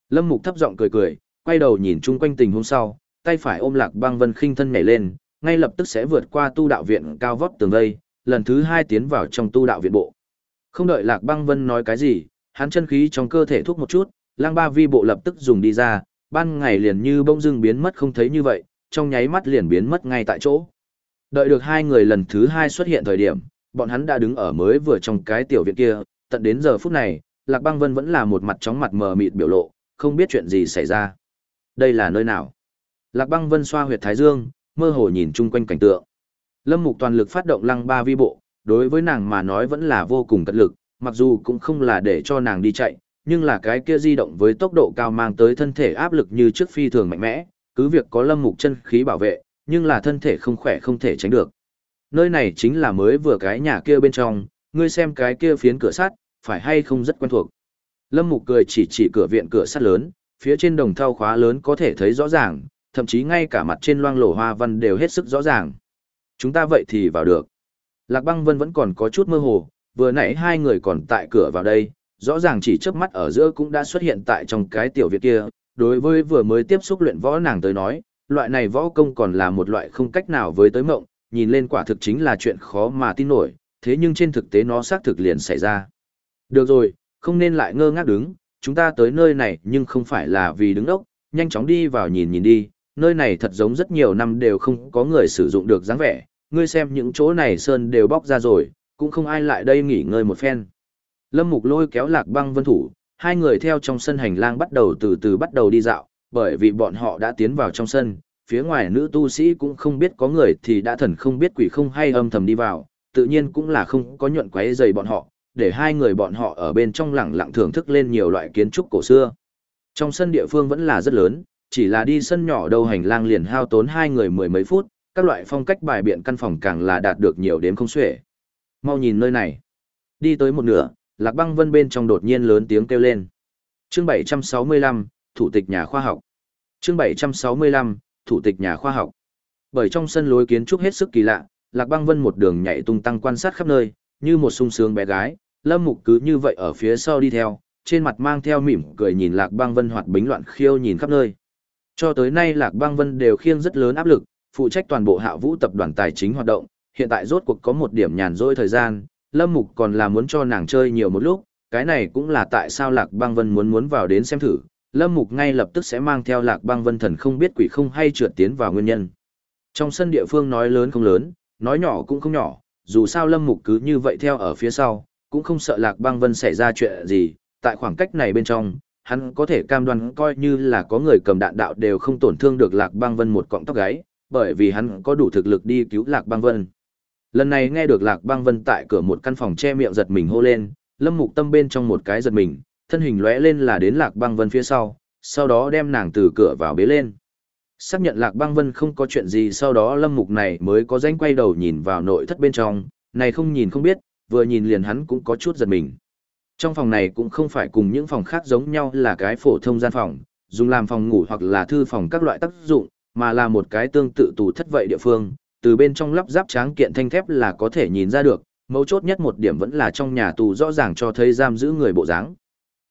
Lâm Mục thấp giọng cười cười, quay đầu nhìn chung quanh tình huống sau, tay phải ôm Lạc băng vân khinh thân nhảy lên, ngay lập tức sẽ vượt qua tu đạo viện cao vót tường vây, lần thứ hai tiến vào trong tu đạo viện bộ. Không đợi Lạc băng vân nói cái gì, hắn chân khí trong cơ thể thúc một chút, lang ba vi bộ lập tức dùng đi ra, ban ngày liền như bông dưng biến mất không thấy như vậy, trong nháy mắt liền biến mất ngay tại chỗ. Đợi được hai người lần thứ hai xuất hiện thời điểm, bọn hắn đã đứng ở mới vừa trong cái tiểu viện kia, tận đến giờ phút này, Lạc Băng Vân vẫn là một mặt chóng mặt mờ mịt biểu lộ, không biết chuyện gì xảy ra. Đây là nơi nào? Lạc Băng Vân xoa huyệt thái dương, mơ hồ nhìn chung quanh cảnh tượng. Lâm Mục toàn lực phát động lăng ba vi bộ, đối với nàng mà nói vẫn là vô cùng cật lực, mặc dù cũng không là để cho nàng đi chạy, nhưng là cái kia di động với tốc độ cao mang tới thân thể áp lực như trước phi thường mạnh mẽ, cứ việc có lâm mục chân khí bảo vệ, nhưng là thân thể không khỏe không thể tránh được. Nơi này chính là mới vừa cái nhà kia bên trong, ngươi xem cái kia phiến cửa sắt, phải hay không rất quen thuộc. Lâm mục cười chỉ chỉ cửa viện cửa sắt lớn, phía trên đồng thau khóa lớn có thể thấy rõ ràng, thậm chí ngay cả mặt trên loang lổ hoa văn đều hết sức rõ ràng. Chúng ta vậy thì vào được. Lạc băng vân vẫn còn có chút mơ hồ, vừa nãy hai người còn tại cửa vào đây, rõ ràng chỉ chớp mắt ở giữa cũng đã xuất hiện tại trong cái tiểu viện kia. Đối với vừa mới tiếp xúc luyện võ nàng tới nói, loại này võ công còn là một loại không cách nào với tới mộng, nhìn lên quả thực chính là chuyện khó mà tin nổi, thế nhưng trên thực tế nó xác thực liền xảy ra. Được rồi, không nên lại ngơ ngác đứng, chúng ta tới nơi này nhưng không phải là vì đứng ốc, nhanh chóng đi vào nhìn nhìn đi, nơi này thật giống rất nhiều năm đều không có người sử dụng được dáng vẻ, ngươi xem những chỗ này sơn đều bóc ra rồi, cũng không ai lại đây nghỉ ngơi một phen. Lâm Mục lôi kéo lạc băng vân thủ, hai người theo trong sân hành lang bắt đầu từ từ bắt đầu đi dạo, bởi vì bọn họ đã tiến vào trong sân, phía ngoài nữ tu sĩ cũng không biết có người thì đã thần không biết quỷ không hay âm thầm đi vào, tự nhiên cũng là không có nhuận quấy dày bọn họ, để hai người bọn họ ở bên trong lặng lặng thưởng thức lên nhiều loại kiến trúc cổ xưa. Trong sân địa phương vẫn là rất lớn, chỉ là đi sân nhỏ đâu hành lang liền hao tốn hai người mười mấy phút, các loại phong cách bài biện căn phòng càng là đạt được nhiều đếm không xuể. Mau nhìn nơi này. Đi tới một nửa, Lạc Băng Vân bên trong đột nhiên lớn tiếng kêu lên. Chương 765, thủ tịch nhà khoa học. Chương 765, thủ tịch nhà khoa học. Bởi trong sân lối kiến trúc hết sức kỳ lạ, Lạc Băng Vân một đường nhảy tung tăng quan sát khắp nơi, như một sung sướng bé gái, Lâm Mục cứ như vậy ở phía sau đi theo, trên mặt mang theo mỉm cười nhìn Lạc Băng Vân hoạt bính loạn khiêu nhìn khắp nơi. Cho tới nay Lạc Băng Vân đều khiêng rất lớn áp lực, phụ trách toàn bộ Hạ Vũ tập đoàn tài chính hoạt động, hiện tại rốt cuộc có một điểm nhàn rỗi thời gian, Lâm Mục còn là muốn cho nàng chơi nhiều một lúc, cái này cũng là tại sao Lạc Băng Vân muốn muốn vào đến xem thử, Lâm Mục ngay lập tức sẽ mang theo Lạc Băng Vân thần không biết quỷ không hay trượt tiến vào nguyên nhân. Trong sân địa phương nói lớn không lớn, nói nhỏ cũng không nhỏ, dù sao Lâm Mục cứ như vậy theo ở phía sau, cũng không sợ Lạc Băng Vân xảy ra chuyện gì, tại khoảng cách này bên trong, hắn có thể cam đoan coi như là có người cầm đạn đạo đều không tổn thương được Lạc Băng Vân một cọng tóc gáy, bởi vì hắn có đủ thực lực đi cứu Lạc Băng Vân. Lần này nghe được Lạc Băng Vân tại cửa một căn phòng che miệng giật mình hô lên, Lâm Mục tâm bên trong một cái giật mình, thân hình lóe lên là đến Lạc Băng Vân phía sau, sau đó đem nàng từ cửa vào bế lên. Xác nhận Lạc Băng Vân không có chuyện gì sau đó Lâm Mục này mới có danh quay đầu nhìn vào nội thất bên trong, này không nhìn không biết, vừa nhìn liền hắn cũng có chút giật mình. Trong phòng này cũng không phải cùng những phòng khác giống nhau là cái phổ thông gian phòng, dùng làm phòng ngủ hoặc là thư phòng các loại tác dụng, mà là một cái tương tự tù thất vậy địa phương, từ bên trong lắp ráp tráng kiện thanh thép là có thể nhìn ra được, mấu chốt nhất một điểm vẫn là trong nhà tù rõ ràng cho thấy giam giữ người bộ dáng.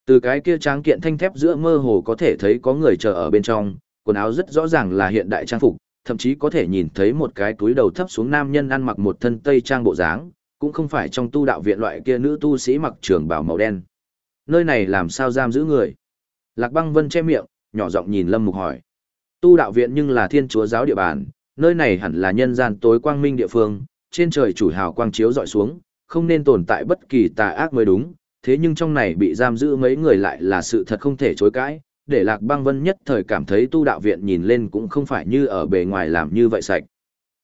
Từ cái kia tráng kiện thanh thép giữa mơ hồ có thể thấy có người chờ ở bên trong, quần áo rất rõ ràng là hiện đại trang phục, thậm chí có thể nhìn thấy một cái túi đầu thấp xuống nam nhân ăn mặc một thân tây trang bộ dáng, cũng không phải trong tu đạo viện loại kia nữ tu sĩ mặc trường bào màu đen. Nơi này làm sao giam giữ người? Lạc băng vân che miệng, nhỏ giọng nhìn Lâm Mục hỏi. Tu đạo viện nhưng là thiên chúa giáo địa bàn, nơi này hẳn là nhân gian tối quang minh địa phương, trên trời chủ hào quang chiếu dọi xuống, không nên tồn tại bất kỳ tà ác mới đúng, thế nhưng trong này bị giam giữ mấy người lại là sự thật không thể chối cãi, để Lạc Băng Vân nhất thời cảm thấy tu đạo viện nhìn lên cũng không phải như ở bề ngoài làm như vậy sạch.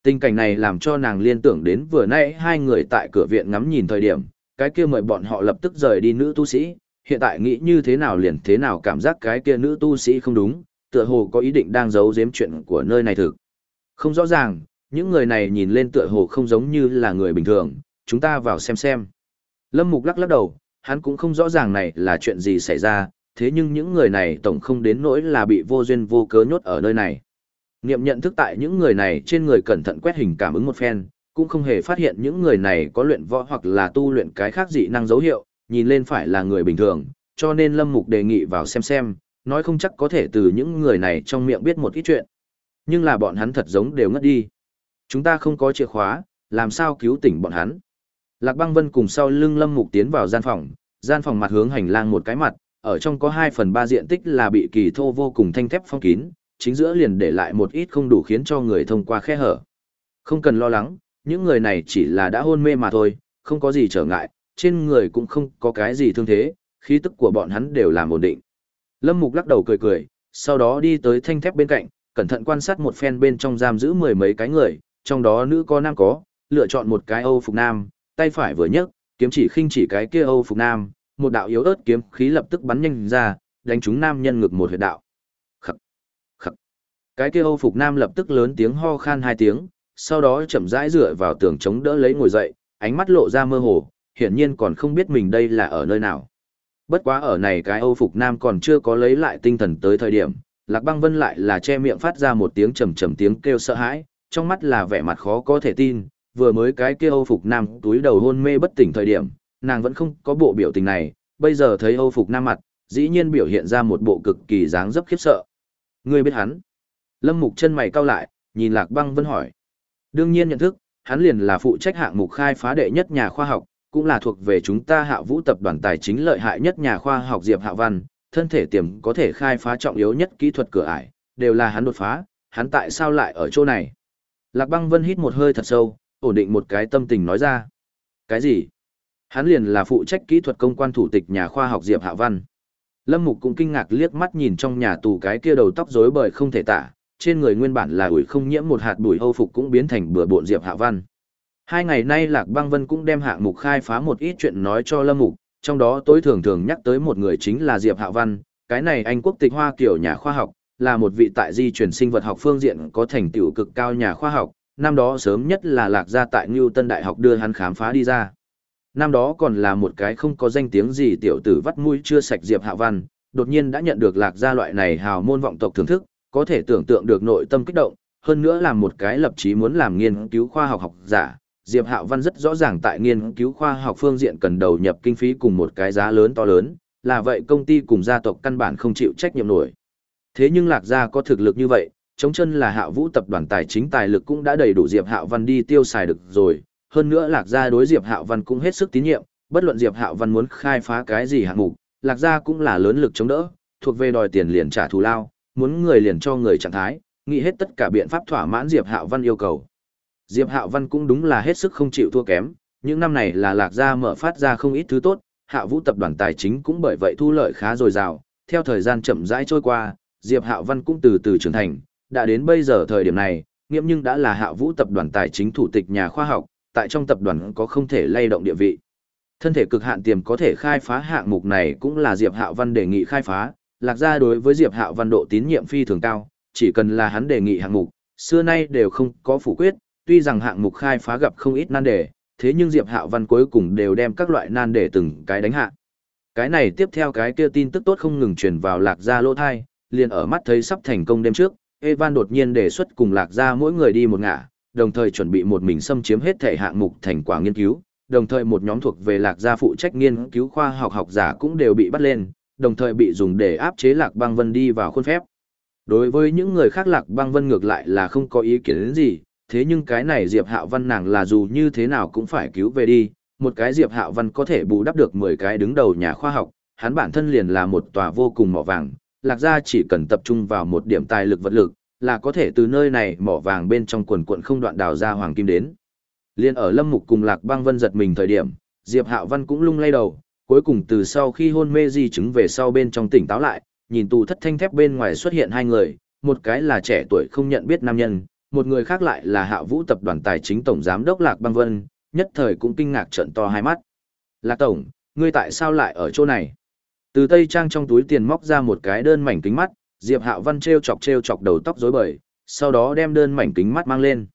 Tình cảnh này làm cho nàng liên tưởng đến vừa nãy hai người tại cửa viện ngắm nhìn thời điểm, cái kia mời bọn họ lập tức rời đi nữ tu sĩ, hiện tại nghĩ như thế nào liền thế nào cảm giác cái kia nữ tu sĩ không đúng, tựa hồ có ý định đang giấu giếm chuyện của nơi này thực. Không rõ ràng, những người này nhìn lên tựa hồ không giống như là người bình thường, chúng ta vào xem xem. Lâm Mục lắc lắc đầu, hắn cũng không rõ ràng này là chuyện gì xảy ra, thế nhưng những người này tổng không đến nỗi là bị vô duyên vô cớ nhốt ở nơi này. Niệm nhận thức tại những người này trên người cẩn thận quét hình cảm ứng một phen, cũng không hề phát hiện những người này có luyện võ hoặc là tu luyện cái khác dị năng dấu hiệu, nhìn lên phải là người bình thường, cho nên Lâm Mục đề nghị vào xem xem, nói không chắc có thể từ những người này trong miệng biết một ít chuyện. Nhưng là bọn hắn thật giống đều ngất đi. Chúng ta không có chìa khóa, làm sao cứu tỉnh bọn hắn. Lạc băng vân cùng sau lưng Lâm Mục tiến vào gian phòng, gian phòng mặt hướng hành lang một cái mặt, ở trong có 2 phần 3 diện tích là bị kỳ thô vô cùng thanh thép phong kín, chính giữa liền để lại một ít không đủ khiến cho người thông qua khe hở. Không cần lo lắng, những người này chỉ là đã hôn mê mà thôi, không có gì trở ngại, trên người cũng không có cái gì thương thế, khí tức của bọn hắn đều làm ổn định. Lâm Mục lắc đầu cười cười, sau đó đi tới thanh thép bên cạnh, cẩn thận quan sát một phen bên trong giam giữ mười mấy cái người, trong đó nữ có nam có, lựa chọn một cái Âu phục nam, tay phải vừa nhấc, kiếm chỉ khinh chỉ cái kia Âu phục nam, một đạo yếu ớt kiếm khí lập tức bắn nhanh ra, đánh trúng nam nhân ngực một huyệt đạo. khập khập Cái kia Âu phục nam lập tức lớn tiếng ho khan hai tiếng, sau đó chậm rãi dựa vào tường chống đỡ lấy ngồi dậy, ánh mắt lộ ra mơ hồ, hiển nhiên còn không biết mình đây là ở nơi nào. Bất quá ở này cái Âu phục nam còn chưa có lấy lại tinh thần tới thời điểm, Lạc Băng Vân lại là che miệng phát ra một tiếng trầm trầm tiếng kêu sợ hãi, trong mắt là vẻ mặt khó có thể tin, vừa mới cái kia Âu Phục Nam túi đầu hôn mê bất tỉnh thời điểm, nàng vẫn không có bộ biểu tình này, bây giờ thấy Âu Phục Nam mặt, dĩ nhiên biểu hiện ra một bộ cực kỳ dáng dấp khiếp sợ. Ngươi biết hắn? Lâm Mục chân mày cau lại, nhìn Lạc Băng Vân hỏi. Đương nhiên nhận thức, hắn liền là phụ trách hạng mục khai phá đệ nhất nhà khoa học, cũng là thuộc về chúng ta Hạ Vũ tập đoàn tài chính lợi hại nhất nhà khoa học Diệp Hạ Văn, thân thể tiềm có thể khai phá trọng yếu nhất kỹ thuật cửa ải, đều là hắn đột phá, hắn tại sao lại ở chỗ này? Lạc Băng Vân hít một hơi thật sâu, ổn định một cái tâm tình nói ra. Cái gì? Hắn liền là phụ trách kỹ thuật công quan thủ tịch nhà khoa học Diệp Hạ Văn. Lâm Mục cũng kinh ngạc liếc mắt nhìn trong nhà tù cái kia đầu tóc rối bời không thể tả, trên người nguyên bản là ủi không nhiễm một hạt bụi hâu phục cũng biến thành bừa bộn Diệp Hạ Văn. Hai ngày nay Lạc Băng Vân cũng đem hạng mục khai phá một ít chuyện nói cho Lâm Mục, trong đó tối thường thường nhắc tới một người chính là Diệp Hạ Văn, cái này anh quốc tịch Hoa kiểu nhà khoa học, là một vị tại di truyền sinh vật học phương diện có thành tựu cực cao nhà khoa học, năm đó sớm nhất là Lạc gia tại Ngưu Tân Đại học đưa hắn khám phá đi ra. Năm đó còn là một cái không có danh tiếng gì tiểu tử vắt mũi chưa sạch Diệp Hạ Văn, đột nhiên đã nhận được Lạc gia loại này hào môn vọng tộc thưởng thức, có thể tưởng tượng được nội tâm kích động, hơn nữa là một cái lập chí muốn làm nghiên cứu khoa học học giả, Diệp Hạo Văn rất rõ ràng tại nghiên cứu khoa học phương diện cần đầu nhập kinh phí cùng một cái giá lớn to lớn, là vậy công ty cùng gia tộc căn bản không chịu trách nhiệm nổi. Thế nhưng Lạc Gia có thực lực như vậy, chống chân là Hạo Vũ tập đoàn tài chính tài lực cũng đã đầy đủ Diệp Hạo Văn đi tiêu xài được rồi, hơn nữa Lạc Gia đối Diệp Hạo Văn cũng hết sức tín nhiệm, bất luận Diệp Hạo Văn muốn khai phá cái gì hạng mục, Lạc Gia cũng là lớn lực chống đỡ, thuộc về đòi tiền liền trả thù lao, muốn người liền cho người trạng thái, nghĩ hết tất cả biện pháp thỏa mãn Diệp Hạo Văn yêu cầu. Diệp Hạo Văn cũng đúng là hết sức không chịu thua kém, những năm này là Lạc Gia mở phát ra không ít thứ tốt, Hạo Vũ tập đoàn tài chính cũng bởi vậy thu lợi khá dồi dào, theo thời gian chậm rãi trôi qua, Diệp Hạo Văn cũng từ từ trưởng thành, đã đến bây giờ thời điểm này, nghiệm nhưng đã là Hạo Vũ tập đoàn tài chính thủ tịch nhà khoa học, tại trong tập đoàn có không thể lay động địa vị. Thân thể cực hạn tiềm có thể khai phá hạng mục này cũng là Diệp Hạo Văn đề nghị khai phá, Lạc Gia đối với Diệp Hạo Văn độ tín nhiệm phi thường cao, chỉ cần là hắn đề nghị hạng mục, xưa nay đều không có phủ quyết, tuy rằng hạng mục khai phá gặp không ít nan đề, thế nhưng Diệp Hạo Văn cuối cùng đều đem các loại nan đề từng cái đánh hạ. Cái này tiếp theo cái kia tin tức tốt không ngừng truyền vào Lạc Gia lỗ thai, liền ở mắt thấy sắp thành công đêm trước, Evan đột nhiên đề xuất cùng Lạc Gia mỗi người đi một ngả, đồng thời chuẩn bị một mình xâm chiếm hết thể hạng mục thành quả nghiên cứu, đồng thời một nhóm thuộc về Lạc Gia phụ trách nghiên cứu khoa học học giả cũng đều bị bắt lên, đồng thời bị dùng để áp chế Lạc Băng Vân đi vào khuôn phép. Đối với những người khác Lạc Băng Vân ngược lại là không có ý kiến gì, thế nhưng cái này Diệp Hạo Văn nàng là dù như thế nào cũng phải cứu về đi, một cái Diệp Hạo Văn có thể bù đắp được 10 cái đứng đầu nhà khoa học, hắn bản thân liền là một tòa vô cùng mỏ vàng, lạc gia chỉ cần tập trung vào một điểm tài lực vật lực, là có thể từ nơi này mỏ vàng bên trong quần quận không đoạn đào ra hoàng kim đến. Liên ở Lâm Mục cùng Lạc Băng Vân giật mình thời điểm, Diệp Hạo Văn cũng lung lay đầu, cuối cùng từ sau khi hôn mê di chứng về sau bên trong tỉnh táo lại, nhìn tù thất thanh thép bên ngoài xuất hiện hai người, một cái là trẻ tuổi không nhận biết nam nhân, một người khác lại là Hạ Vũ tập đoàn tài chính tổng giám đốc Lạc Băng Vân, nhất thời cũng kinh ngạc trợn to hai mắt. Lạc tổng, ngươi tại sao lại ở chỗ này? Từ tây trang trong túi tiền móc ra một cái đơn mảnh kính mắt, Diệp Hạo Văn treo chọc treo chọc đầu tóc rối bời, sau đó đem đơn mảnh kính mắt mang lên.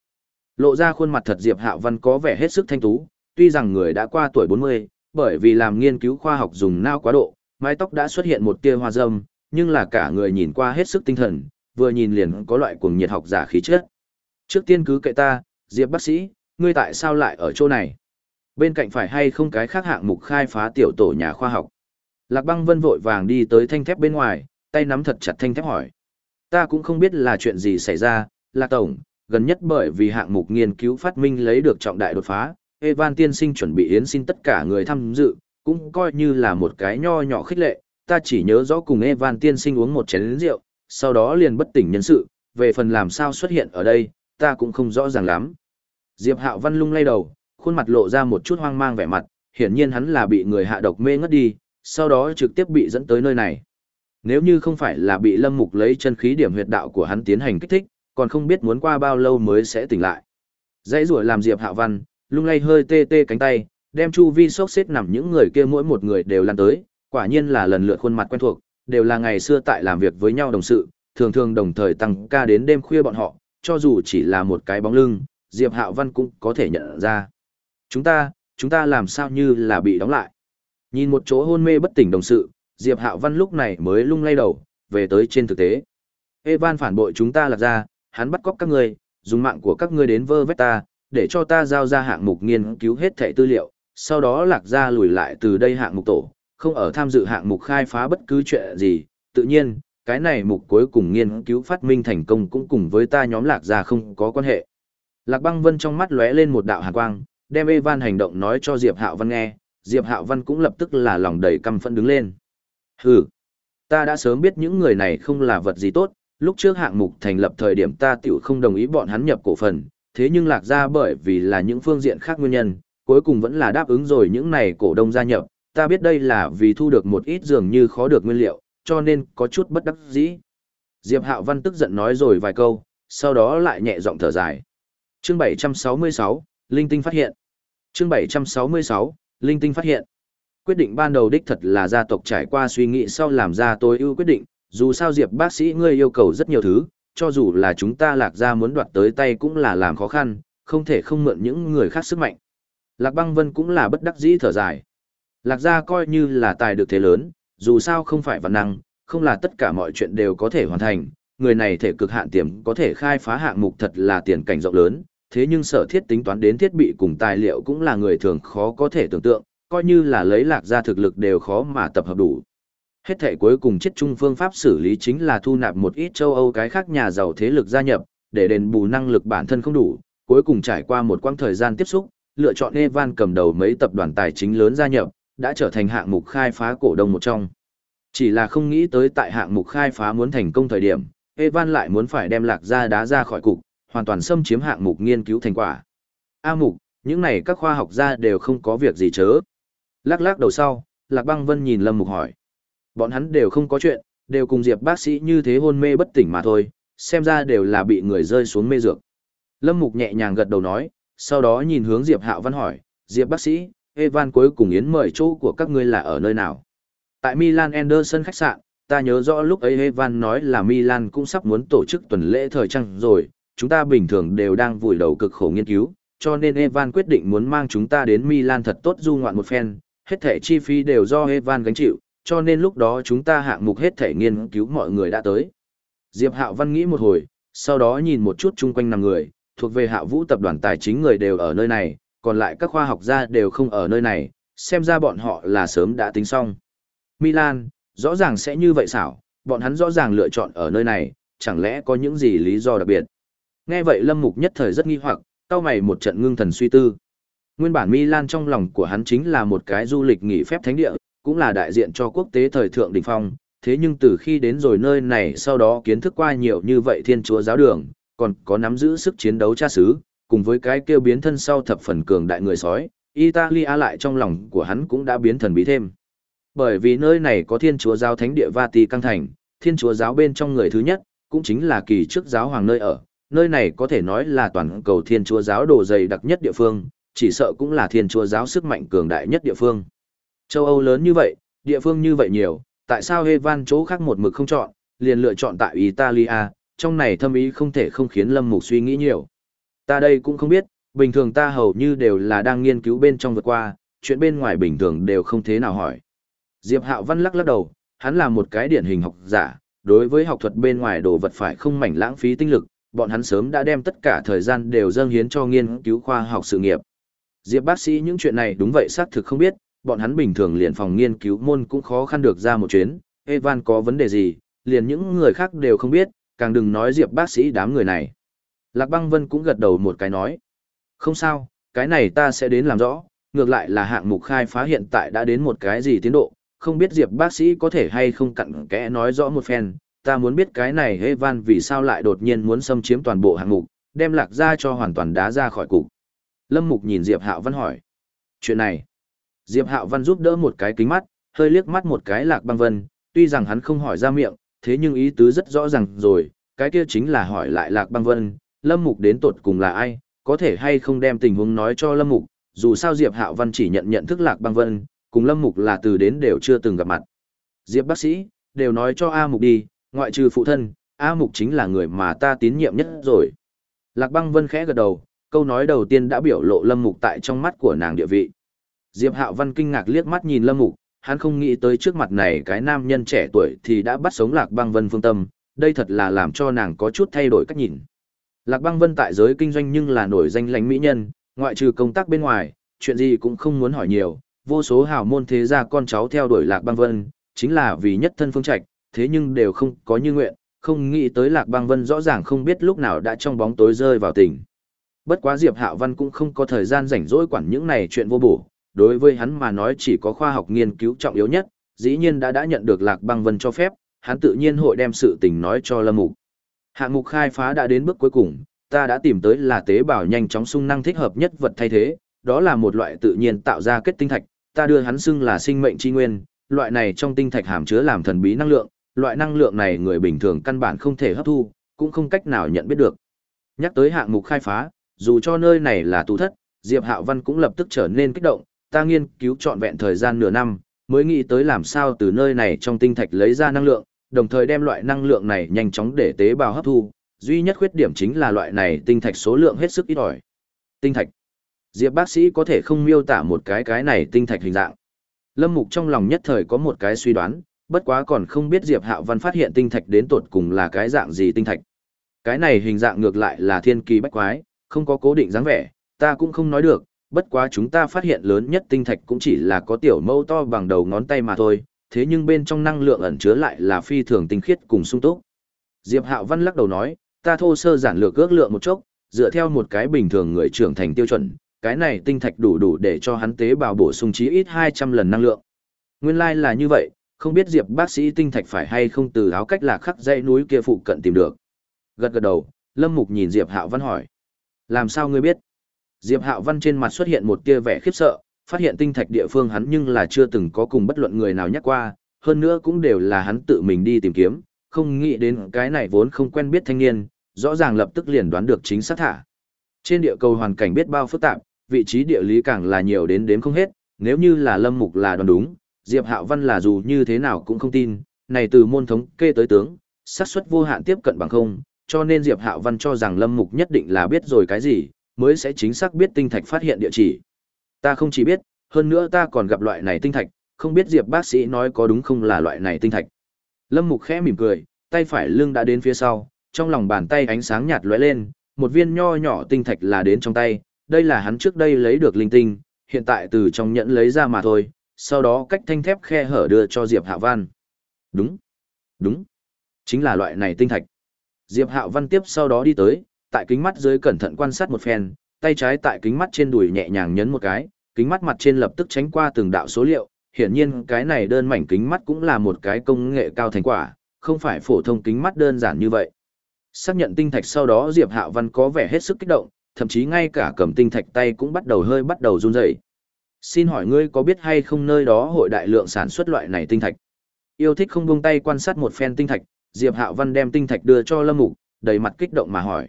Lộ ra khuôn mặt thật Diệp Hạo Văn có vẻ hết sức thanh tú, tuy rằng người đã qua tuổi 40, bởi vì làm nghiên cứu khoa học dùng nao quá độ, mái tóc đã xuất hiện một tia hoa râm, nhưng là cả người nhìn qua hết sức tinh thần, vừa nhìn liền có loại cuồng nhiệt học giả khí chất. Trước tiên cứ kệ ta, Diệp bác sĩ, ngươi tại sao lại ở chỗ này? Bên cạnh phải hay không cái khác hạng mục khai phá tiểu tổ nhà khoa học? Lạc băng vân vội vàng đi tới thanh thép bên ngoài, tay nắm thật chặt thanh thép hỏi. Ta cũng không biết là chuyện gì xảy ra, Lạc Tổng, gần nhất bởi vì hạng mục nghiên cứu phát minh lấy được trọng đại đột phá, Evan tiên sinh chuẩn bị yến xin tất cả người tham dự, cũng coi như là một cái nho nhỏ khích lệ, ta chỉ nhớ rõ cùng Evan tiên sinh uống một chén rượu, sau đó liền bất tỉnh nhân sự, về phần làm sao xuất hiện ở đây, ta cũng không rõ ràng lắm. Diệp Hạo Văn lung lay đầu, khuôn mặt lộ ra một chút hoang mang vẻ mặt, hiển nhiên hắn là bị người hạ độc mê ngất đi, sau đó trực tiếp bị dẫn tới nơi này. Nếu như không phải là bị Lâm Mục lấy chân khí điểm huyệt đạo của hắn tiến hành kích thích, còn không biết muốn qua bao lâu mới sẽ tỉnh lại. Dãy rủa làm Diệp Hạo Văn, lung lay hơi tê tê cánh tay, đem chu vi sốc xếp nằm những người kia mỗi một người đều lan tới, quả nhiên là lần lượt khuôn mặt quen thuộc, đều là ngày xưa tại làm việc với nhau đồng sự, thường thường đồng thời tăng ca đến đêm khuya bọn họ, cho dù chỉ là một cái bóng lưng, Diệp Hạo Văn cũng có thể nhận ra. Chúng ta, chúng ta làm sao như là bị đóng lại. Nhìn một chỗ hôn mê bất tỉnh đồng sự, Diệp Hạo Văn lúc này mới lung lay đầu, về tới trên thực tế. Evan phản bội chúng ta là ra, hắn bắt cóc các ngươi, dùng mạng của các ngươi đến vơ vét ta, để cho ta giao ra hạng mục nghiên cứu hết thảy tư liệu, sau đó lạc ra lùi lại từ đây hạng mục tổ, không ở tham dự hạng mục khai phá bất cứ chuyện gì, tự nhiên, cái này mục cuối cùng nghiên cứu phát minh thành công cũng cùng với ta nhóm lạc ra không có quan hệ. Lạc băng vân trong mắt lóe lên một đạo hàn quang, đem Evan hành động nói cho Diệp Hạo Văn nghe, Diệp Hạo Văn cũng lập tức là lòng đầy căm phẫn đứng lên. Hừ, ta đã sớm biết những người này không là vật gì tốt, lúc trước hạng mục thành lập thời điểm ta tiểu không đồng ý bọn hắn nhập cổ phần, thế nhưng lạc ra bởi vì là những phương diện khác nguyên nhân, cuối cùng vẫn là đáp ứng rồi những này cổ đông gia nhập, ta biết đây là vì thu được một ít dường như khó được nguyên liệu, cho nên có chút bất đắc dĩ. Diệp Hạo Văn tức giận nói rồi vài câu, sau đó lại nhẹ giọng thở dài. Chương 766, Linh Tinh phát hiện. Chương 766, Linh Tinh phát hiện. Quyết định ban đầu đích thật là gia tộc trải qua suy nghĩ sau làm ra tôi ưu quyết định, dù sao Diệp bác sĩ ngươi yêu cầu rất nhiều thứ, cho dù là chúng ta lạc ra muốn đoạt tới tay cũng là làm khó khăn, không thể không mượn những người khác sức mạnh. Lạc băng vân cũng là bất đắc dĩ thở dài. Lạc gia coi như là tài được thế lớn, dù sao không phải văn năng, không là tất cả mọi chuyện đều có thể hoàn thành, người này thể cực hạn tiềm có thể khai phá hạng mục thật là tiền cảnh rộng lớn, thế nhưng sở thiết tính toán đến thiết bị cùng tài liệu cũng là người thường khó có thể tưởng tượng, coi như là lấy lạc gia thực lực đều khó mà tập hợp đủ. Hết thể cuối cùng chết chung phương pháp xử lý chính là thu nạp một ít châu Âu cái khác nhà giàu thế lực gia nhập, để đền bù năng lực bản thân không đủ, cuối cùng trải qua một quãng thời gian tiếp xúc, lựa chọn Evan cầm đầu mấy tập đoàn tài chính lớn gia nhập, đã trở thành hạng mục khai phá cổ đông một trong. Chỉ là không nghĩ tới tại hạng mục khai phá muốn thành công thời điểm, Evan lại muốn phải đem lạc ra đá ra khỏi cục, hoàn toàn xâm chiếm hạng mục nghiên cứu thành quả. A mục, những này các khoa học gia đều không có việc gì chớ. Lắc lắc đầu sau, Lạc Băng Vân nhìn Lâm Mục hỏi. Bọn hắn đều không có chuyện, đều cùng Diệp bác sĩ như thế hôn mê bất tỉnh mà thôi, xem ra đều là bị người rơi xuống mê dược. Lâm Mục nhẹ nhàng gật đầu nói, sau đó nhìn hướng Diệp Hạo Văn hỏi, Diệp bác sĩ, Evan cuối cùng yến mời chỗ của các ngươi là ở nơi nào? Tại Milan Anderson khách sạn, ta nhớ rõ lúc ấy Evan nói là Milan cũng sắp muốn tổ chức tuần lễ thời trang rồi, chúng ta bình thường đều đang vùi đầu cực khổ nghiên cứu, cho nên Evan quyết định muốn mang chúng ta đến Milan thật tốt du ngoạn một phen, hết thảy chi phí đều do Evan gánh chịu, cho nên lúc đó chúng ta hạng mục hết thảy nghiên cứu mọi người đã tới. Diệp Hạo Văn nghĩ một hồi, sau đó nhìn một chút chung quanh năm người, thuộc về Hạ Vũ tập đoàn tài chính người đều ở nơi này, còn lại các khoa học gia đều không ở nơi này, xem ra bọn họ là sớm đã tính xong. Milan, rõ ràng sẽ như vậy xảo, bọn hắn rõ ràng lựa chọn ở nơi này, chẳng lẽ có những gì lý do đặc biệt. Nghe vậy Lâm Mục nhất thời rất nghi hoặc, cao mày một trận ngưng thần suy tư. Nguyên bản Milan trong lòng của hắn chính là một cái du lịch nghỉ phép thánh địa, cũng là đại diện cho quốc tế thời thượng đỉnh phong, thế nhưng từ khi đến rồi nơi này sau đó kiến thức qua nhiều như vậy thiên chúa giáo đường, còn có nắm giữ sức chiến đấu cha xứ, cùng với cái kêu biến thân sau thập phần cường đại người sói, Italia lại trong lòng của hắn cũng đã biến thần bí thêm. Bởi vì nơi này có thiên chúa giáo thánh địa Vati căng thành, thiên chúa giáo bên trong người thứ nhất, cũng chính là kỳ trước giáo hoàng nơi ở, nơi này có thể nói là toàn cầu thiên chúa giáo đồ dày đặc nhất địa phương, chỉ sợ cũng là thiên chúa giáo sức mạnh cường đại nhất địa phương. Châu Âu lớn như vậy, địa phương như vậy nhiều, tại sao Evan chỗ khác một mực không chọn, liền lựa chọn tại Italia, trong này thâm ý không thể không khiến Lâm Mục suy nghĩ nhiều. Ta đây cũng không biết, bình thường ta hầu như đều là đang nghiên cứu bên trong vượt qua, chuyện bên ngoài bình thường đều không thế nào hỏi. Diệp Hạo Văn lắc lắc đầu, hắn là một cái điển hình học giả, đối với học thuật bên ngoài đồ vật phải không mảnh lãng phí tinh lực, bọn hắn sớm đã đem tất cả thời gian đều dâng hiến cho nghiên cứu khoa học sự nghiệp. Diệp bác sĩ những chuyện này đúng vậy xác thực không biết, bọn hắn bình thường liền phòng nghiên cứu môn cũng khó khăn được ra một chuyến, Evan có vấn đề gì, liền những người khác đều không biết, càng đừng nói Diệp bác sĩ đám người này. Lạc băng vân cũng gật đầu một cái nói. Không sao, cái này ta sẽ đến làm rõ, ngược lại là hạng mục khai phá hiện tại đã đến một cái gì tiến độ, không biết Diệp bác sĩ có thể hay không cặn kẽ nói rõ một phen, ta muốn biết cái này Evan vì sao lại đột nhiên muốn xâm chiếm toàn bộ hạng mục, đem lạc ra cho hoàn toàn đá ra khỏi cục. Lâm Mục nhìn Diệp Hạo Văn hỏi. Chuyện này, Diệp Hạo Văn giúp đỡ một cái kính mắt, hơi liếc mắt một cái lạc băng vân, tuy rằng hắn không hỏi ra miệng, thế nhưng ý tứ rất rõ ràng rồi, cái kia chính là hỏi lại lạc băng vân, Lâm Mục đến tột cùng là ai, có thể hay không đem tình huống nói cho Lâm Mục, dù sao Diệp Hạo Văn chỉ nhận nhận thức lạc băng vân, cùng Lâm Mục là từ đến đều chưa từng gặp mặt. Diệp bác sĩ, đều nói cho A Mục đi, ngoại trừ phụ thân, A Mục chính là người mà ta tín nhiệm nhất rồi. Lạc băng vân khẽ gật đầu, câu nói đầu tiên đã biểu lộ Lâm Mục tại trong mắt của nàng địa vị. Diệp Hạo Văn kinh ngạc liếc mắt nhìn Lâm Mục, hắn không nghĩ tới trước mặt này cái nam nhân trẻ tuổi thì đã bắt sống Lạc băng vân phương tâm, đây thật là làm cho nàng có chút thay đổi cách nhìn. Lạc Băng Vân tại giới kinh doanh nhưng là nổi danh lãnh mỹ nhân, ngoại trừ công tác bên ngoài, chuyện gì cũng không muốn hỏi nhiều, vô số hào môn thế gia con cháu theo đuổi Lạc Băng Vân, chính là vì nhất thân phương trạch, thế nhưng đều không có như nguyện, không nghĩ tới Lạc Băng Vân rõ ràng không biết lúc nào đã trong bóng tối rơi vào tình. Bất quá Diệp Hạo Văn cũng không có thời gian rảnh rỗi quản những này chuyện vô bổ, đối với hắn mà nói chỉ có khoa học nghiên cứu trọng yếu nhất, dĩ nhiên đã đã nhận được Lạc Băng Vân cho phép, hắn tự nhiên hội đem sự tình nói cho Lâm Mục. Hạng mục khai phá đã đến bước cuối cùng, ta đã tìm tới là tế bào nhanh chóng sung năng thích hợp nhất vật thay thế, đó là một loại tự nhiên tạo ra kết tinh thạch, ta đưa hắn xưng là sinh mệnh chi nguyên, loại này trong tinh thạch hàm chứa làm thần bí năng lượng, loại năng lượng này người bình thường căn bản không thể hấp thu, cũng không cách nào nhận biết được. Nhắc tới hạng mục khai phá, dù cho nơi này là tù thất, Diệp Hạo Văn cũng lập tức trở nên kích động, ta nghiên cứu trọn vẹn thời gian nửa năm, mới nghĩ tới làm sao từ nơi này trong tinh thạch lấy ra năng lượng, đồng thời đem loại năng lượng này nhanh chóng để tế bào hấp thu, duy nhất khuyết điểm chính là loại này tinh thạch số lượng hết sức ít ỏi. Tinh thạch. Diệp bác sĩ có thể không miêu tả một cái cái này tinh thạch hình dạng. Lâm Mục trong lòng nhất thời có một cái suy đoán, bất quá còn không biết Diệp Hạo Văn phát hiện tinh thạch đến tột cùng là cái dạng gì tinh thạch. Cái này hình dạng ngược lại là thiên kỳ bách quái, không có cố định dáng vẻ, ta cũng không nói được, bất quá chúng ta phát hiện lớn nhất tinh thạch cũng chỉ là có tiểu mâu to bằng đầu ngón tay mà thôi, thế nhưng bên trong năng lượng ẩn chứa lại là phi thường tinh khiết cùng sung túc. Diệp Hạo Văn lắc đầu nói, ta thô sơ giản lược ước lượng một chốc, dựa theo một cái bình thường người trưởng thành tiêu chuẩn, cái này tinh thạch đủ đủ để cho hắn tế bào bổ sung chí ít 200 lần năng lượng. Nguyên lai like là như vậy, không biết Diệp bác sĩ tinh thạch phải hay không từ áo cách lạc khắc dãy núi kia phụ cận tìm được. Gật gật đầu, Lâm Mục nhìn Diệp Hạo Văn hỏi. Làm sao ngươi biết? Diệp Hạo Văn trên mặt xuất hiện một tia vẻ khiếp sợ, phát hiện tinh thạch địa phương hắn nhưng là chưa từng có cùng bất luận người nào nhắc qua, hơn nữa cũng đều là hắn tự mình đi tìm kiếm, không nghĩ đến cái này vốn không quen biết thanh niên, rõ ràng lập tức liền đoán được chính xác thả. Trên địa cầu hoàn cảnh biết bao phức tạp, vị trí địa lý càng là nhiều đến đếm không hết, nếu như là Lâm Mục là đoán đúng, Diệp Hạo Văn là dù như thế nào cũng không tin, này từ môn thống kê tới tướng, xác suất vô hạn tiếp cận bằng không, cho nên Diệp Hạo Văn cho rằng Lâm Mục nhất định là biết rồi cái gì, mới sẽ chính xác biết tinh thạch phát hiện địa chỉ. Ta không chỉ biết, hơn nữa ta còn gặp loại này tinh thạch, không biết Diệp bác sĩ nói có đúng không là loại này tinh thạch. Lâm Mục khẽ mỉm cười, tay phải lưng đã đến phía sau, trong lòng bàn tay ánh sáng nhạt lóe lên, một viên nho nhỏ tinh thạch là đến trong tay, đây là hắn trước đây lấy được linh tinh, hiện tại từ trong nhẫn lấy ra mà thôi, sau đó cách thanh thép khe hở đưa cho Diệp Hạ Văn. Đúng, đúng, chính là loại này tinh thạch. Diệp Hạ Văn tiếp sau đó đi tới, tại kính mắt dưới cẩn thận quan sát một phen, tay trái tại kính mắt trên đùi nhẹ nhàng nhấn một cái, kính mắt mặt trên lập tức tránh qua từng đạo số liệu, hiển nhiên cái này đơn mảnh kính mắt cũng là một cái công nghệ cao thành quả, không phải phổ thông kính mắt đơn giản như vậy. Xác nhận tinh thạch sau đó Diệp Hạ Văn có vẻ hết sức kích động, thậm chí ngay cả cầm tinh thạch tay cũng bắt đầu hơi bắt đầu run rẩy. Xin hỏi ngươi có biết hay không nơi đó hội đại lượng sản xuất loại này tinh thạch? Yêu thích không buông tay quan sát một phen tinh thạch, Diệp Hạo Văn đem tinh thạch đưa cho Lâm Mục, đầy mặt kích động mà hỏi.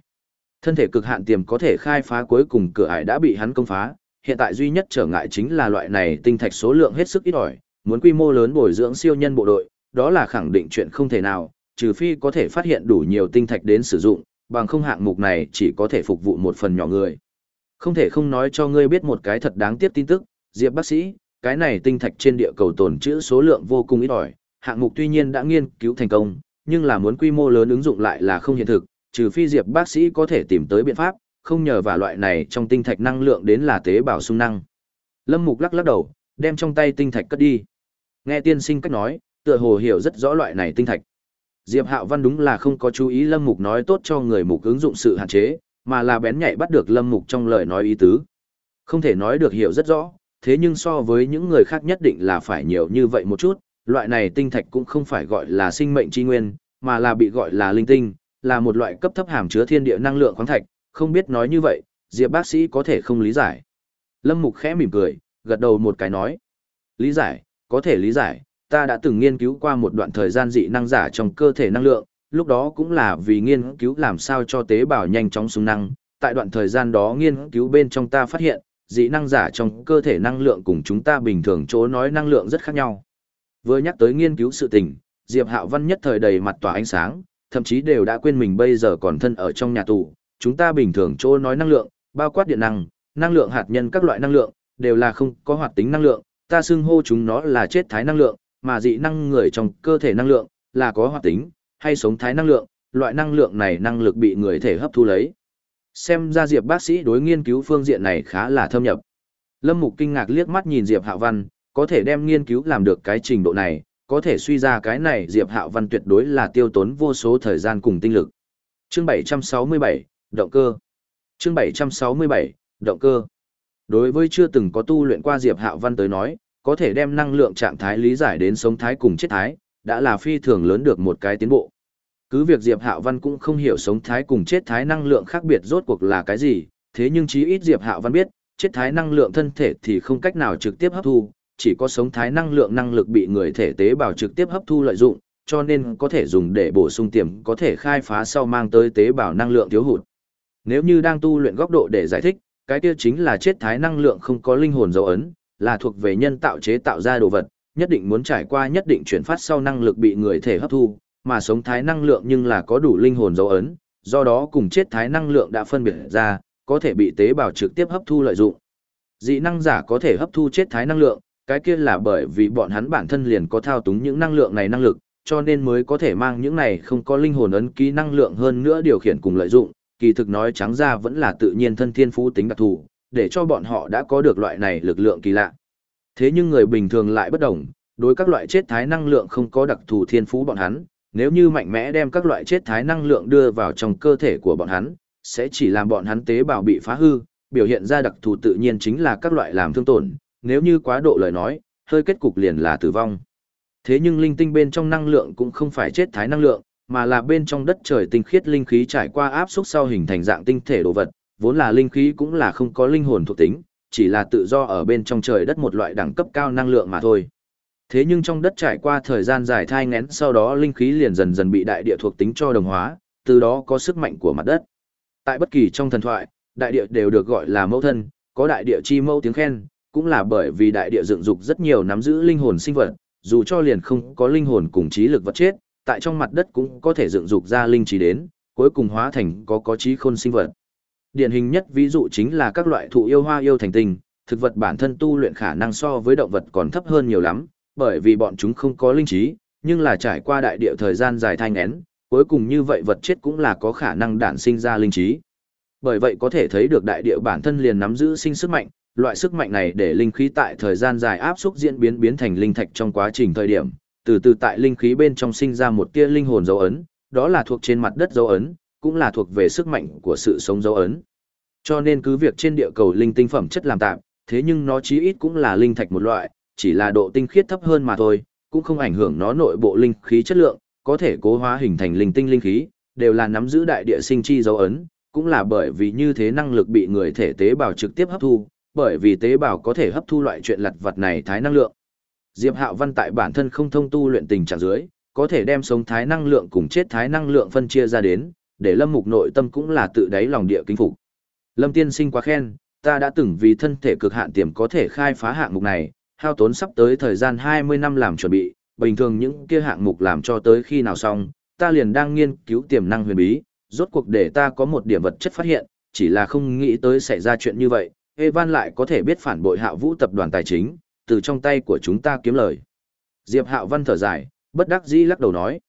Thân thể cực hạn tiềm có thể khai phá cuối cùng cửa ải đã bị hắn công phá, hiện tại duy nhất trở ngại chính là loại này tinh thạch số lượng hết sức ít ỏi, muốn quy mô lớn bồi dưỡng siêu nhân bộ đội, đó là khẳng định chuyện không thể nào, trừ phi có thể phát hiện đủ nhiều tinh thạch đến sử dụng, bằng không hạng mục này chỉ có thể phục vụ một phần nhỏ người. Không thể không nói cho ngươi biết một cái thật đáng tiếc tin tức, Diệp bác sĩ, cái này tinh thạch trên địa cầu tồn trữ số lượng vô cùng ít ỏi, hạng mục tuy nhiên đã nghiên cứu thành công, nhưng là muốn quy mô lớn ứng dụng lại là không hiện thực, trừ phi Diệp bác sĩ có thể tìm tới biện pháp, không nhờ vào loại này trong tinh thạch năng lượng đến là tế bào sung năng. Lâm Mục lắc lắc đầu, đem trong tay tinh thạch cất đi. Nghe tiên sinh cách nói, tựa hồ hiểu rất rõ loại này tinh thạch. Diệp Hạo Văn đúng là không có chú ý Lâm Mục nói tốt cho người mục ứng dụng sự hạn chế, mà là bén nhạy bắt được Lâm Mục trong lời nói ý tứ. Không thể nói được hiểu rất rõ, thế nhưng so với những người khác nhất định là phải nhiều như vậy một chút, loại này tinh thạch cũng không phải gọi là sinh mệnh chi nguyên, mà là bị gọi là linh tinh, là một loại cấp thấp hàm chứa thiên địa năng lượng khoáng thạch, không biết nói như vậy, Diệp bác sĩ có thể không lý giải. Lâm Mục khẽ mỉm cười, gật đầu một cái nói. Lý giải, có thể lý giải, ta đã từng nghiên cứu qua một đoạn thời gian dị năng giả trong cơ thể năng lượng, lúc đó cũng là vì nghiên cứu làm sao cho tế bào nhanh chóng sung năng. Tại đoạn thời gian đó nghiên cứu bên trong ta phát hiện, dị năng giả trong cơ thể năng lượng cùng chúng ta bình thường chỗ nói năng lượng rất khác nhau. Vừa nhắc tới nghiên cứu sự tình, Diệp Hạo Văn nhất thời đầy mặt tỏa ánh sáng, thậm chí đều đã quên mình bây giờ còn thân ở trong nhà tù, chúng ta bình thường chỗ nói năng lượng, bao quát điện năng, năng lượng hạt nhân các loại năng lượng, đều là không có hoạt tính năng lượng, ta xưng hô chúng nó là chết thái năng lượng, mà dị năng người trong cơ thể năng lượng, là có hoạt tính, hay sống thái năng lượng, loại năng lượng này năng lực bị người thể hấp thu lấy. Xem ra Diệp bác sĩ đối nghiên cứu phương diện này khá là thâm nhập. Lâm Mục kinh ngạc liếc mắt nhìn Diệp Hạo Văn, có thể đem nghiên cứu làm được cái trình độ này, có thể suy ra cái này Diệp Hạo Văn tuyệt đối là tiêu tốn vô số thời gian cùng tinh lực. Chương 767, động cơ. Chương 767, động cơ. Đối với chưa từng có tu luyện qua Diệp Hạo Văn tới nói, có thể đem năng lượng trạng thái lý giải đến sống thái cùng chết thái, đã là phi thường lớn được một cái tiến bộ. Cứ việc Diệp Hạo Văn cũng không hiểu sống thái cùng chết thái năng lượng khác biệt rốt cuộc là cái gì, thế nhưng chí ít Diệp Hạo Văn biết, chết thái năng lượng thân thể thì không cách nào trực tiếp hấp thu, chỉ có sống thái năng lượng năng lực bị người thể tế bào trực tiếp hấp thu lợi dụng, cho nên có thể dùng để bổ sung tiềm có thể khai phá sau mang tới tế bào năng lượng thiếu hụt. Nếu như đang tu luyện góc độ để giải thích, cái kia chính là chết thái năng lượng không có linh hồn dấu ấn, là thuộc về nhân tạo chế tạo ra đồ vật, nhất định muốn trải qua nhất định chuyển phát sau năng lực bị người thể hấp thu, mà sống thái năng lượng nhưng là có đủ linh hồn dấu ấn, do đó cùng chết thái năng lượng đã phân biệt ra, có thể bị tế bào trực tiếp hấp thu lợi dụng. Dị năng giả có thể hấp thu chết thái năng lượng, cái kia là bởi vì bọn hắn bản thân liền có thao túng những năng lượng này năng lực, cho nên mới có thể mang những này không có linh hồn ấn ký năng lượng hơn nữa điều khiển cùng lợi dụng, kỳ thực nói trắng ra vẫn là tự nhiên thân thiên phú tính đặc thù, để cho bọn họ đã có được loại này lực lượng kỳ lạ. Thế nhưng người bình thường lại bất đồng, đối các loại chết thái năng lượng không có đặc thù thiên phú bọn hắn, nếu như mạnh mẽ đem các loại chết thái năng lượng đưa vào trong cơ thể của bọn hắn, sẽ chỉ làm bọn hắn tế bào bị phá hư, biểu hiện ra đặc thù tự nhiên chính là các loại làm thương tổn, nếu như quá độ lời nói, hơi kết cục liền là tử vong. Thế nhưng linh tinh bên trong năng lượng cũng không phải chết thái năng lượng, mà là bên trong đất trời tinh khiết linh khí trải qua áp xúc sau hình thành dạng tinh thể đồ vật, vốn là linh khí cũng là không có linh hồn thuộc tính, chỉ là tự do ở bên trong trời đất một loại đẳng cấp cao năng lượng mà thôi. Thế nhưng trong đất trải qua thời gian dài thai ngén sau đó linh khí liền dần dần bị đại địa thuộc tính cho đồng hóa, từ đó có sức mạnh của mặt đất. Tại bất kỳ trong thần thoại, đại địa đều được gọi là mẫu thân, có đại địa chi mẫu tiếng khen, cũng là bởi vì đại địa dựng dục rất nhiều nắm giữ linh hồn sinh vật, dù cho liền không có linh hồn cùng trí lực vật chết, tại trong mặt đất cũng có thể dựng dục ra linh trí đến, cuối cùng hóa thành có có trí khôn sinh vật. Điển hình nhất ví dụ chính là các loại thụ yêu hoa yêu thành tinh, thực vật bản thân tu luyện khả năng so với động vật còn thấp hơn nhiều lắm, bởi vì bọn chúng không có linh trí, nhưng là trải qua đại địa thời gian dài thanh én, cuối cùng như vậy vật chết cũng là có khả năng đản sinh ra linh trí. Bởi vậy có thể thấy được đại địa bản thân liền nắm giữ sinh sức mạnh, loại sức mạnh này để linh khí tại thời gian dài áp xúc diễn biến biến thành linh thạch trong quá trình thời điểm, từ từ tại linh khí bên trong sinh ra một tia linh hồn dấu ấn, đó là thuộc trên mặt đất dấu ấn, cũng là thuộc về sức mạnh của sự sống dấu ấn. Cho nên cứ việc trên địa cầu linh tinh phẩm chất làm tạm, thế nhưng nó chí ít cũng là linh thạch một loại, chỉ là độ tinh khiết thấp hơn mà thôi, cũng không ảnh hưởng nó nội bộ linh khí chất lượng, có thể cố hóa hình thành linh tinh linh khí, đều là nắm giữ đại địa sinh chi dấu ấn, cũng là bởi vì như thế năng lực bị người thể tế bào trực tiếp hấp thu, bởi vì tế bào có thể hấp thu loại chuyện lặt vật này thái năng lượng. Diệp Hạo Văn tại bản thân không thông tu luyện tình trạng dưới, có thể đem sống thái năng lượng cùng chết thái năng lượng phân chia ra đến, để Lâm Mục nội tâm cũng là tự đáy lòng địa kính phục. Lâm Tiên Sinh quá khen, ta đã từng vì thân thể cực hạn tiềm có thể khai phá hạng mục này, hao tốn sắp tới thời gian 20 năm làm chuẩn bị, bình thường những kia hạng mục làm cho tới khi nào xong, ta liền đang nghiên cứu tiềm năng huyền bí, rốt cuộc để ta có một điểm vật chất phát hiện, chỉ là không nghĩ tới xảy ra chuyện như vậy, Evan lại có thể biết phản bội Hạo Vũ tập đoàn tài chính, từ trong tay của chúng ta kiếm lời. Diệp Hạo Văn thở dài, bất đắc dĩ lắc đầu nói.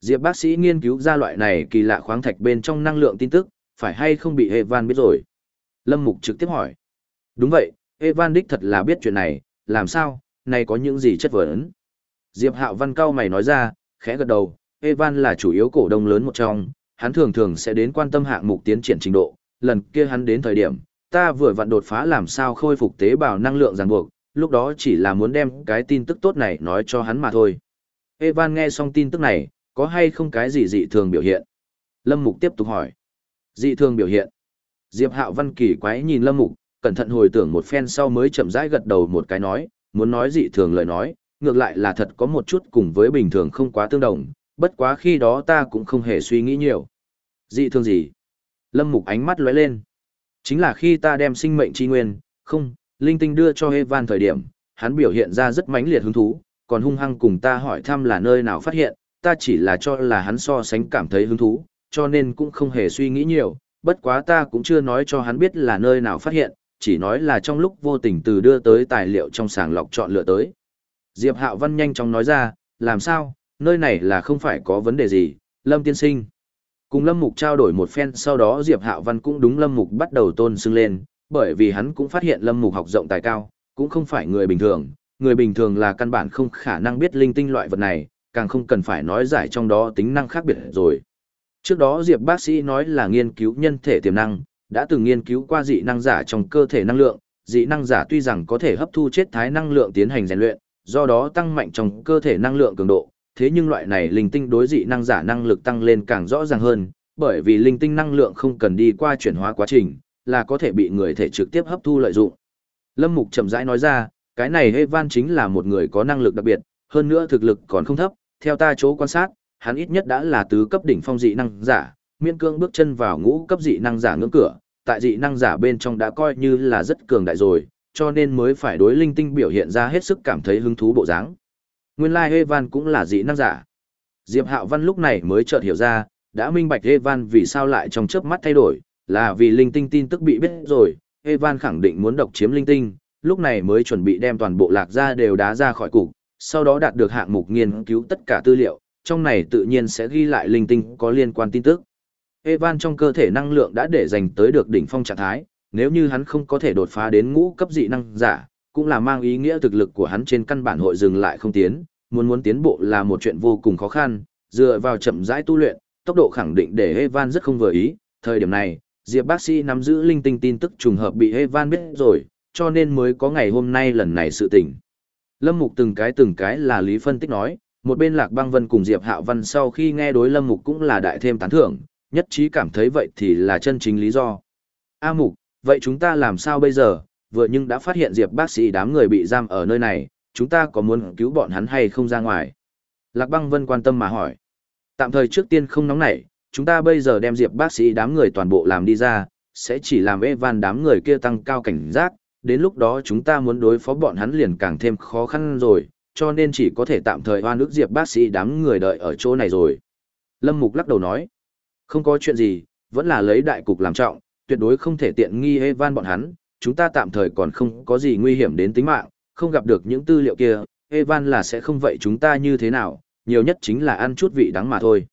Diệp bác sĩ nghiên cứu ra loại này kỳ lạ khoáng thạch bên trong năng lượng tin tức, phải hay không bị Evan biết rồi? Lâm Mục trực tiếp hỏi. Đúng vậy, Evan đích thật là biết chuyện này, làm sao, này có những gì chất vấn? Diệp Hạo Văn cao mày nói ra, khẽ gật đầu, Evan là chủ yếu cổ đông lớn một trong, hắn thường thường sẽ đến quan tâm hạng mục tiến triển trình độ, lần kia hắn đến thời điểm, ta vừa vặn đột phá làm sao khôi phục tế bào năng lượng ràng buộc, lúc đó chỉ là muốn đem cái tin tức tốt này nói cho hắn mà thôi. Evan nghe xong tin tức này, có hay không cái gì dị thường biểu hiện? Lâm Mục tiếp tục hỏi. Dị thường biểu hiện. Diệp Hạo Văn kỳ quái nhìn Lâm Mục, cẩn thận hồi tưởng một phen sau mới chậm rãi gật đầu một cái nói, muốn nói dị thường lời nói, ngược lại là thật có một chút cùng với bình thường không quá tương đồng, bất quá khi đó ta cũng không hề suy nghĩ nhiều. Dị thường gì? Lâm Mục ánh mắt lóe lên. Chính là khi ta đem sinh mệnh chi nguyên, không, linh tinh đưa cho Evan thời điểm, hắn biểu hiện ra rất mãnh liệt hứng thú, còn hung hăng cùng ta hỏi thăm là nơi nào phát hiện, ta chỉ là cho là hắn so sánh cảm thấy hứng thú, cho nên cũng không hề suy nghĩ nhiều, bất quá ta cũng chưa nói cho hắn biết là nơi nào phát hiện, chỉ nói là trong lúc vô tình từ đưa tới tài liệu trong sàng lọc chọn lựa tới. Diệp Hạo Văn nhanh chóng nói ra, làm sao, nơi này là không phải có vấn đề gì, Lâm Tiên Sinh. Cùng Lâm Mục trao đổi một phen sau đó Diệp Hạo Văn cũng đúng Lâm Mục bắt đầu tôn xưng lên, bởi vì hắn cũng phát hiện Lâm Mục học rộng tài cao, cũng không phải người bình thường, người bình thường là căn bản không khả năng biết linh tinh loại vật này, càng không cần phải nói giải trong đó tính năng khác biệt rồi. Trước đó Diệp bác sĩ nói là nghiên cứu nhân thể tiềm năng, đã từng nghiên cứu qua dị năng giả trong cơ thể năng lượng, dị năng giả tuy rằng có thể hấp thu chết thái năng lượng tiến hành rèn luyện, do đó tăng mạnh trong cơ thể năng lượng cường độ, thế nhưng loại này linh tinh đối dị năng giả năng lực tăng lên càng rõ ràng hơn, bởi vì linh tinh năng lượng không cần đi qua chuyển hóa quá trình, là có thể bị người thể trực tiếp hấp thu lợi dụng. Lâm Mục chậm rãi nói ra, cái này Evan chính là một người có năng lực đặc biệt, hơn nữa thực lực còn không thấp, theo ta chỗ quan sát, hắn ít nhất đã là tứ cấp đỉnh phong dị năng giả, miên cương bước chân vào ngũ cấp dị năng giả ngưỡng cửa, tại dị năng giả bên trong đã coi như là rất cường đại rồi, cho nên mới phải đối linh tinh biểu hiện ra hết sức cảm thấy hứng thú bộ dáng. Nguyên lai like Evan cũng là dị năng giả. Diệp Hạo Văn lúc này mới chợt hiểu ra, đã minh bạch Evan vì sao lại trong chớp mắt thay đổi, là vì linh tinh tin tức bị biết rồi, Evan khẳng định muốn độc chiếm linh tinh, lúc này mới chuẩn bị đem toàn bộ lạc gia đều đá ra khỏi cục, sau đó đạt được hạng mục nghiên cứu tất cả tư liệu, trong này tự nhiên sẽ ghi lại linh tinh có liên quan tin tức. Evan trong cơ thể năng lượng đã để dành tới được đỉnh phong trạng thái, nếu như hắn không có thể đột phá đến ngũ cấp dị năng giả, cũng là mang ý nghĩa thực lực của hắn trên căn bản hội dừng lại không tiến, muốn muốn tiến bộ là một chuyện vô cùng khó khăn, dựa vào chậm rãi tu luyện, tốc độ khẳng định để Evan rất không vừa ý, thời điểm này, Diệp bác sĩ nắm giữ linh tinh tin tức trùng hợp bị Evan biết rồi, cho nên mới có ngày hôm nay lần này sự tình. Lâm Mục từng cái từng cái là lý phân tích nói, một bên Lạc Băng Vân cùng Diệp Hạo Văn sau khi nghe đối Lâm Mục cũng là đại thêm tán thưởng, nhất trí cảm thấy vậy thì là chân chính lý do. A Mục, vậy chúng ta làm sao bây giờ, vừa nhưng đã phát hiện Diệp bác sĩ đám người bị giam ở nơi này, chúng ta có muốn cứu bọn hắn hay không ra ngoài? Lạc Băng Vân quan tâm mà hỏi. Tạm thời trước tiên không nóng nảy, chúng ta bây giờ đem Diệp bác sĩ đám người toàn bộ làm đi ra, sẽ chỉ làm Evan đám người kia tăng cao cảnh giác, đến lúc đó chúng ta muốn đối phó bọn hắn liền càng thêm khó khăn rồi, cho nên chỉ có thể tạm thời oan ức Diệp bác sĩ đám người đợi ở chỗ này rồi. Lâm Mục lắc đầu nói, không có chuyện gì, vẫn là lấy đại cục làm trọng, tuyệt đối không thể tiện nghi Evan bọn hắn, chúng ta tạm thời còn không có gì nguy hiểm đến tính mạng, không gặp được những tư liệu kia, Evan là sẽ không vậy chúng ta như thế nào, nhiều nhất chính là ăn chút vị đắng mà thôi.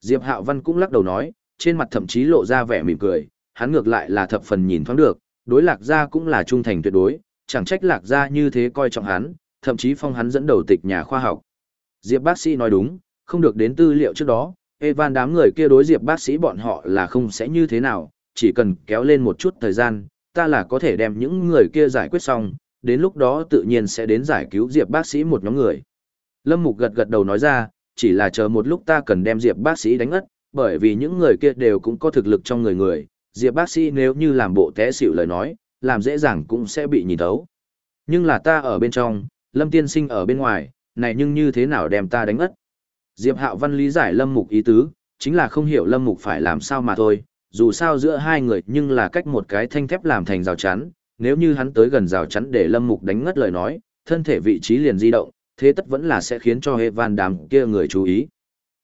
Diệp Hạo Văn cũng lắc đầu nói, trên mặt thậm chí lộ ra vẻ mỉm cười, hắn ngược lại là thập phần nhìn thoáng được, đối lạc gia cũng là trung thành tuyệt đối, chẳng trách lạc gia như thế coi trọng hắn, thậm chí phong hắn dẫn đầu tịch nhà khoa học. Diệp bác sĩ nói đúng, không được đến tư liệu trước đó, Evan đám người kia đối Diệp bác sĩ bọn họ là không sẽ như thế nào, chỉ cần kéo lên một chút thời gian, ta là có thể đem những người kia giải quyết xong, đến lúc đó tự nhiên sẽ đến giải cứu Diệp bác sĩ một nhóm người. Lâm Mục gật gật đầu nói ra, chỉ là chờ một lúc ta cần đem Diệp bác sĩ đánh ngất, bởi vì những người kia đều cũng có thực lực trong người người, Diệp bác sĩ nếu như làm bộ té xỉu lời nói, làm dễ dàng cũng sẽ bị nhìn thấu. Nhưng là ta ở bên trong, Lâm tiên sinh ở bên ngoài, này nhưng như thế nào đem ta đánh ngất? Diệp Hạo Văn lý giải Lâm Mục ý tứ, chính là không hiểu Lâm Mục phải làm sao mà thôi, dù sao giữa hai người nhưng là cách một cái thanh thép làm thành rào chắn, nếu như hắn tới gần rào chắn để Lâm Mục đánh ngất lời nói, thân thể vị trí liền di động, thế tất vẫn là sẽ khiến cho Evan đám kia người chú ý.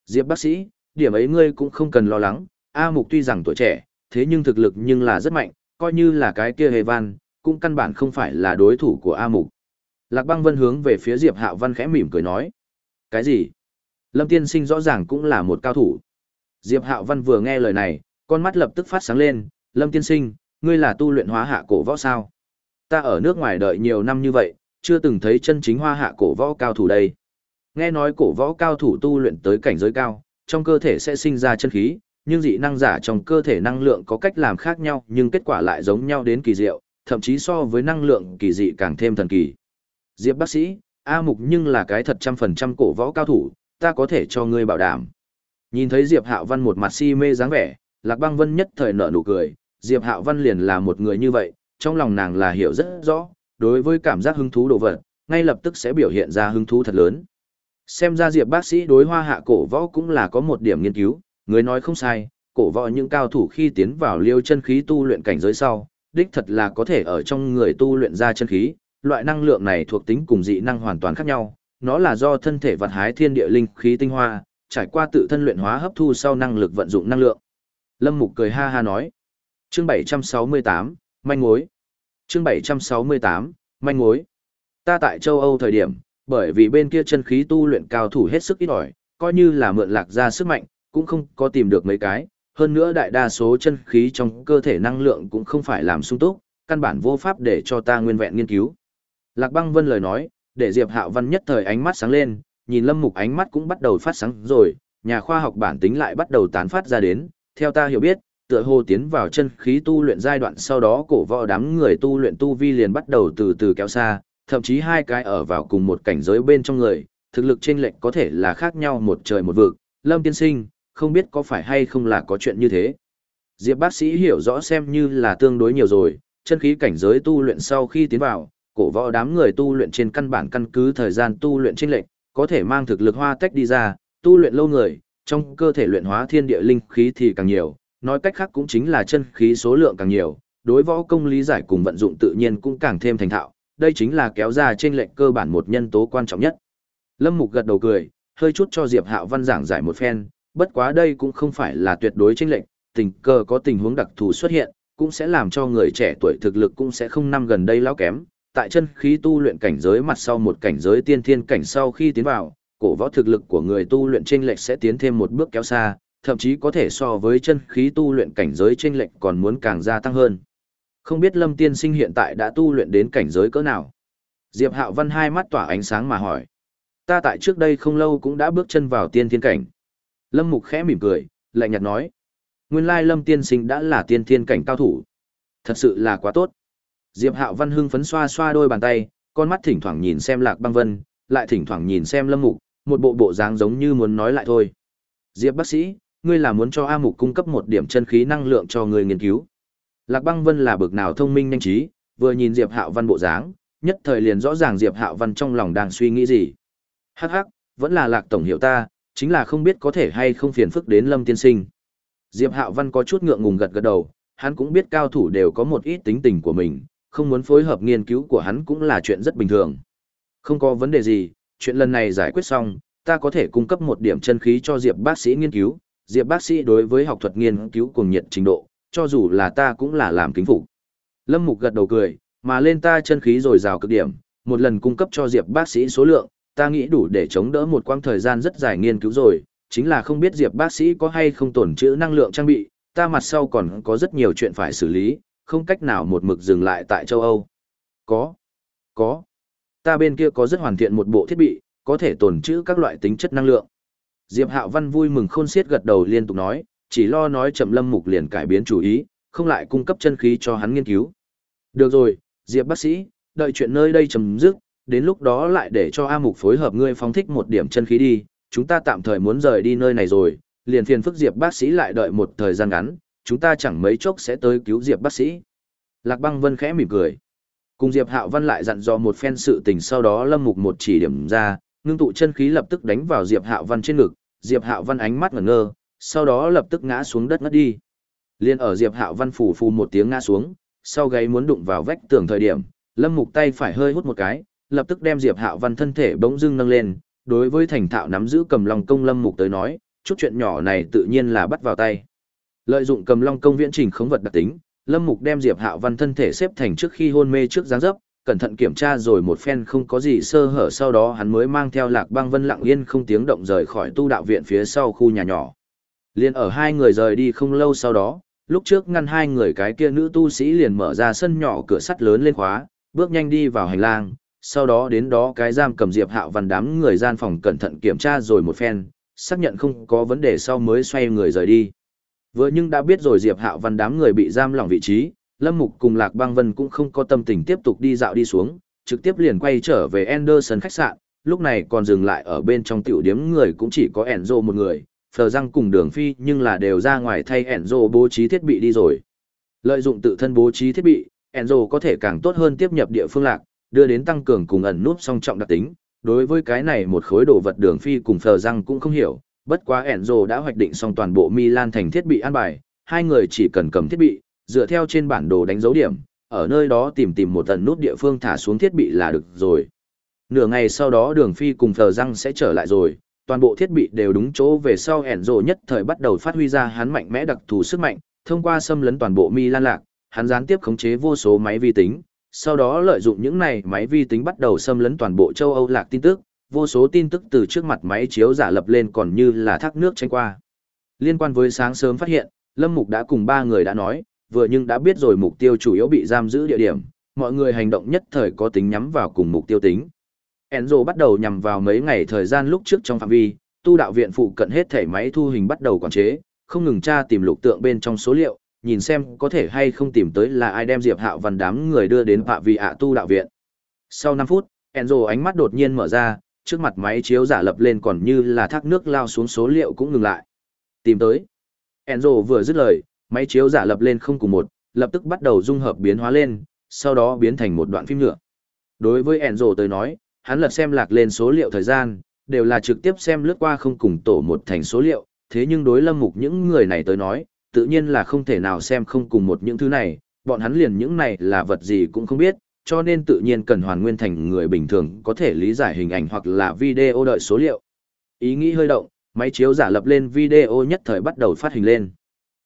Diệp bác sĩ, điểm ấy ngươi cũng không cần lo lắng, A Mục tuy rằng tuổi trẻ, thế nhưng thực lực nhưng là rất mạnh, coi như là cái kia Evan, cũng căn bản không phải là đối thủ của A Mục. Lạc băng vân hướng về phía Diệp Hạo Văn khẽ mỉm cười nói. Cái gì? Lâm Tiên Sinh rõ ràng cũng là một cao thủ. Diệp Hạo Văn vừa nghe lời này, con mắt lập tức phát sáng lên. Lâm Tiên Sinh, ngươi là tu luyện hóa hạ cổ võ sao? Ta ở nước ngoài đợi nhiều năm như vậy, chưa từng thấy chân chính hoa hạ cổ võ cao thủ đây. Nghe nói cổ võ cao thủ tu luyện tới cảnh giới cao, trong cơ thể sẽ sinh ra chân khí, nhưng dị năng giả trong cơ thể năng lượng có cách làm khác nhau nhưng kết quả lại giống nhau đến kỳ diệu, thậm chí so với năng lượng kỳ dị càng thêm thần kỳ. Diệp bác sĩ, A Mục nhưng là cái thật trăm phần trăm cổ võ cao thủ, ta có thể cho ngươi bảo đảm. Nhìn thấy Diệp Hạo Văn một mặt si mê dáng vẻ, Lạc Băng Vân nhất thời nở nụ cười, Diệp Hạo Văn liền là một người như vậy, trong lòng nàng là hiểu rất rõ, đối với cảm giác hứng thú đồ vật, ngay lập tức sẽ biểu hiện ra hứng thú thật lớn. Xem ra Diệp bác sĩ đối hoa hạ cổ võ cũng là có một điểm nghiên cứu, người nói không sai, cổ võ những cao thủ khi tiến vào liêu chân khí tu luyện cảnh giới sau, đích thật là có thể ở trong người tu luyện ra chân khí, loại năng lượng này thuộc tính cùng dị năng hoàn toàn khác nhau, nó là do thân thể vật hái thiên địa linh khí tinh hoa, trải qua tự thân luyện hóa hấp thu sau năng lực vận dụng năng lượng. Lâm Mục cười ha ha nói. Chương 768, manh mối. Chương 768, manh mối. Ta tại châu Âu thời điểm, bởi vì bên kia chân khí tu luyện cao thủ hết sức ít ỏi, coi như là mượn lạc ra sức mạnh, cũng không có tìm được mấy cái, hơn nữa đại đa số chân khí trong cơ thể năng lượng cũng không phải làm sung túc, căn bản vô pháp để cho ta nguyên vẹn nghiên cứu. Lạc Băng Vân lời nói, để Diệp Hạo Văn nhất thời ánh mắt sáng lên, nhìn Lâm Mục ánh mắt cũng bắt đầu phát sáng rồi, nhà khoa học bản tính lại bắt đầu tán phát ra đến, theo ta hiểu biết, tựa hồ tiến vào chân khí tu luyện giai đoạn sau đó cổ võ đám người tu luyện tu vi liền bắt đầu từ từ kéo xa, thậm chí hai cái ở vào cùng một cảnh giới bên trong người, thực lực trên lệch có thể là khác nhau một trời một vực. Lâm tiên sinh, không biết có phải hay không là có chuyện như thế. Diệp bác sĩ hiểu rõ xem như là tương đối nhiều rồi, chân khí cảnh giới tu luyện sau khi tiến vào, cổ võ đám người tu luyện trên căn bản căn cứ thời gian tu luyện trên lệch, có thể mang thực lực hoa tách đi ra, tu luyện lâu người, trong cơ thể luyện hóa thiên địa linh khí thì càng nhiều, nói cách khác cũng chính là chân khí số lượng càng nhiều, đối võ công lý giải cùng vận dụng tự nhiên cũng càng thêm thành thạo, đây chính là kéo ra trên lệnh cơ bản một nhân tố quan trọng nhất. Lâm Mục gật đầu cười, hơi chút cho Diệp Hạo Văn giảng giải một phen, bất quá đây cũng không phải là tuyệt đối chênh lệnh, tình cờ có tình huống đặc thù xuất hiện, cũng sẽ làm cho người trẻ tuổi thực lực cũng sẽ không năm gần đây lão kém. Tại chân khí tu luyện cảnh giới mặt sau một cảnh giới tiên thiên cảnh sau khi tiến vào, cổ võ thực lực của người tu luyện chênh lệch sẽ tiến thêm một bước kéo xa, thậm chí có thể so với chân khí tu luyện cảnh giới chênh lệch còn muốn càng gia tăng hơn. Không biết Lâm Tiên Sinh hiện tại đã tu luyện đến cảnh giới cỡ nào? Diệp Hạo Văn hai mắt tỏa ánh sáng mà hỏi. Ta tại trước đây không lâu cũng đã bước chân vào tiên thiên cảnh. Lâm Mục khẽ mỉm cười, lạnh nhạt nói. Nguyên lai Lâm Tiên Sinh đã là tiên thiên cảnh cao thủ. Thật sự là quá tốt. Diệp Hạo Văn hưng phấn xoa xoa đôi bàn tay, con mắt thỉnh thoảng nhìn xem Lạc Băng Vân, lại thỉnh thoảng nhìn xem Lâm Mục, một bộ bộ dáng giống như muốn nói lại thôi. Diệp bác sĩ, ngươi là muốn cho A Mục cung cấp một điểm chân khí năng lượng cho người nghiên cứu. Lạc Băng Vân là bực nào thông minh nhanh trí, vừa nhìn Diệp Hạo Văn bộ dáng, nhất thời liền rõ ràng Diệp Hạo Văn trong lòng đang suy nghĩ gì. Hắc hắc, vẫn là Lạc tổng hiểu ta, chính là không biết có thể hay không phiền phức đến Lâm tiên sinh. Diệp Hạo Văn có chút ngượng ngùng gật gật đầu, hắn cũng biết cao thủ đều có một ít tính tình của mình, không muốn phối hợp nghiên cứu của hắn cũng là chuyện rất bình thường. Không có vấn đề gì, chuyện lần này giải quyết xong, ta có thể cung cấp một điểm chân khí cho Diệp bác sĩ nghiên cứu. Diệp bác sĩ đối với học thuật nghiên cứu cùng nhiệt trình độ, cho dù là ta cũng là làm kính phục. Lâm Mục gật đầu cười, mà lên ta chân khí rồi rào cực điểm, một lần cung cấp cho Diệp bác sĩ số lượng, ta nghĩ đủ để chống đỡ một quãng thời gian rất dài nghiên cứu rồi, chính là không biết Diệp bác sĩ có hay không tổn trữ năng lượng trang bị, ta mặt sau còn có rất nhiều chuyện phải xử lý, không cách nào một mực dừng lại tại châu Âu. Có, có, ta bên kia có rất hoàn thiện một bộ thiết bị, có thể tồn trữ các loại tính chất năng lượng. Diệp Hạo Văn vui mừng khôn xiết gật đầu liên tục nói, chỉ lo nói chậm lâm mục liền cải biến chủ ý, không lại cung cấp chân khí cho hắn nghiên cứu. Được rồi, Diệp bác sĩ, đợi chuyện nơi đây chấm dứt, đến lúc đó lại để cho A Mục phối hợp ngươi phóng thích một điểm chân khí đi, chúng ta tạm thời muốn rời đi nơi này rồi, liền phiền phức Diệp bác sĩ lại đợi một thời gian ngắn, chúng ta chẳng mấy chốc sẽ tới cứu Diệp bác sĩ. Lạc Băng Vân khẽ mỉm cười. Cùng Diệp Hạo Văn lại dặn dò một phen sự tình sau đó Lâm Mục một chỉ điểm ra, ngưng tụ chân khí lập tức đánh vào Diệp Hạo Văn trên ngực, Diệp Hạo Văn ánh mắt ngẩn ngơ, sau đó lập tức ngã xuống đất ngất đi. Liên ở Diệp Hạo Văn phủ phù một tiếng ngã xuống, sau gáy muốn đụng vào vách tường thời điểm, Lâm Mục tay phải hơi hút một cái, lập tức đem Diệp Hạo Văn thân thể bỗng dưng nâng lên, đối với thành thạo nắm giữ cầm long công Lâm Mục tới nói, chút chuyện nhỏ này tự nhiên là bắt vào tay. Lợi dụng cầm long công viễn trình khống vật đặc tính, Lâm Mục đem Diệp Hạo Văn thân thể xếp thành trước khi hôn mê trước dáng dấp, cẩn thận kiểm tra rồi một phen không có gì sơ hở sau đó hắn mới mang theo Lạc Băng Vân lặng yên không tiếng động rời khỏi tu đạo viện phía sau khu nhà nhỏ. Liên ở hai người rời đi không lâu sau đó, lúc trước ngăn hai người cái kia nữ tu sĩ liền mở ra sân nhỏ cửa sắt lớn lên khóa, bước nhanh đi vào hành lang, sau đó đến đó cái giam cầm Diệp Hạo Văn đám người gian phòng cẩn thận kiểm tra rồi một phen, xác nhận không có vấn đề sau mới xoay người rời đi. Vừa nhưng đã biết rồi Diệp Hạo Văn đám người bị giam lỏng vị trí, Lâm Mục cùng Lạc bang Vân cũng không có tâm tình tiếp tục đi dạo đi xuống, trực tiếp liền quay trở về Anderson khách sạn, lúc này còn dừng lại ở bên trong tiểu điếm người cũng chỉ có Enzo một người, Phờ Răng cùng Đường Phi nhưng là đều ra ngoài thay Enzo bố trí thiết bị đi rồi. Lợi dụng tự thân bố trí thiết bị, Enzo có thể càng tốt hơn tiếp nhập địa phương lạc, đưa đến tăng cường cùng ẩn nút song trọng đặc tính. Đối với cái này một khối đồ vật Đường Phi cùng Phờ Răng cũng không hiểu, bất quá Enzo đã hoạch định xong toàn bộ Milan thành thiết bị an bài, hai người chỉ cần cầm thiết bị, dựa theo trên bản đồ đánh dấu điểm, ở nơi đó tìm tìm một tận nút địa phương thả xuống thiết bị là được rồi. Nửa ngày sau đó đường phi cùng thờ răng sẽ trở lại rồi, toàn bộ thiết bị đều đúng chỗ về sau Enzo nhất thời bắt đầu phát huy ra hắn mạnh mẽ đặc thù sức mạnh, thông qua xâm lấn toàn bộ Milan lạc, hắn gián tiếp khống chế vô số máy vi tính, sau đó lợi dụng những này máy vi tính bắt đầu xâm lấn toàn bộ châu Âu lạc tin tức, vô số tin tức từ trước mặt máy chiếu giả lập lên còn như là thác nước tranh qua. Liên quan với sáng sớm phát hiện, Lâm Mục đã cùng ba người đã nói, vừa nhưng đã biết rồi mục tiêu chủ yếu bị giam giữ địa điểm, mọi người hành động nhất thời có tính nhắm vào cùng mục tiêu tính. Enzo bắt đầu nhằm vào mấy ngày thời gian lúc trước trong phạm vi, tu đạo viện phụ cận hết thể máy thu hình bắt đầu quản chế, không ngừng tra tìm lục tượng bên trong số liệu, nhìn xem có thể hay không tìm tới là ai đem Diệp Hạo Văn đám người đưa đến phạm vi ạ tu đạo viện. Sau 5 phút, Enzo ánh mắt đột nhiên mở ra, trước mặt máy chiếu giả lập lên còn như là thác nước lao xuống số liệu cũng ngừng lại. Tìm tới. Enzo vừa dứt lời, máy chiếu giả lập lên không cùng một, lập tức bắt đầu dung hợp biến hóa lên, sau đó biến thành một đoạn phim nhựa. Đối với Enzo tới nói, hắn lật xem lạc lên số liệu thời gian, đều là trực tiếp xem lướt qua không cùng tổ một thành số liệu, thế nhưng đối lâm mục những người này tới nói, tự nhiên là không thể nào xem không cùng một những thứ này, bọn hắn liền những này là vật gì cũng không biết, cho nên tự nhiên cần hoàn nguyên thành người bình thường có thể lý giải hình ảnh hoặc là video đợi số liệu. Ý nghĩ hơi động, máy chiếu giả lập lên video nhất thời bắt đầu phát hình lên.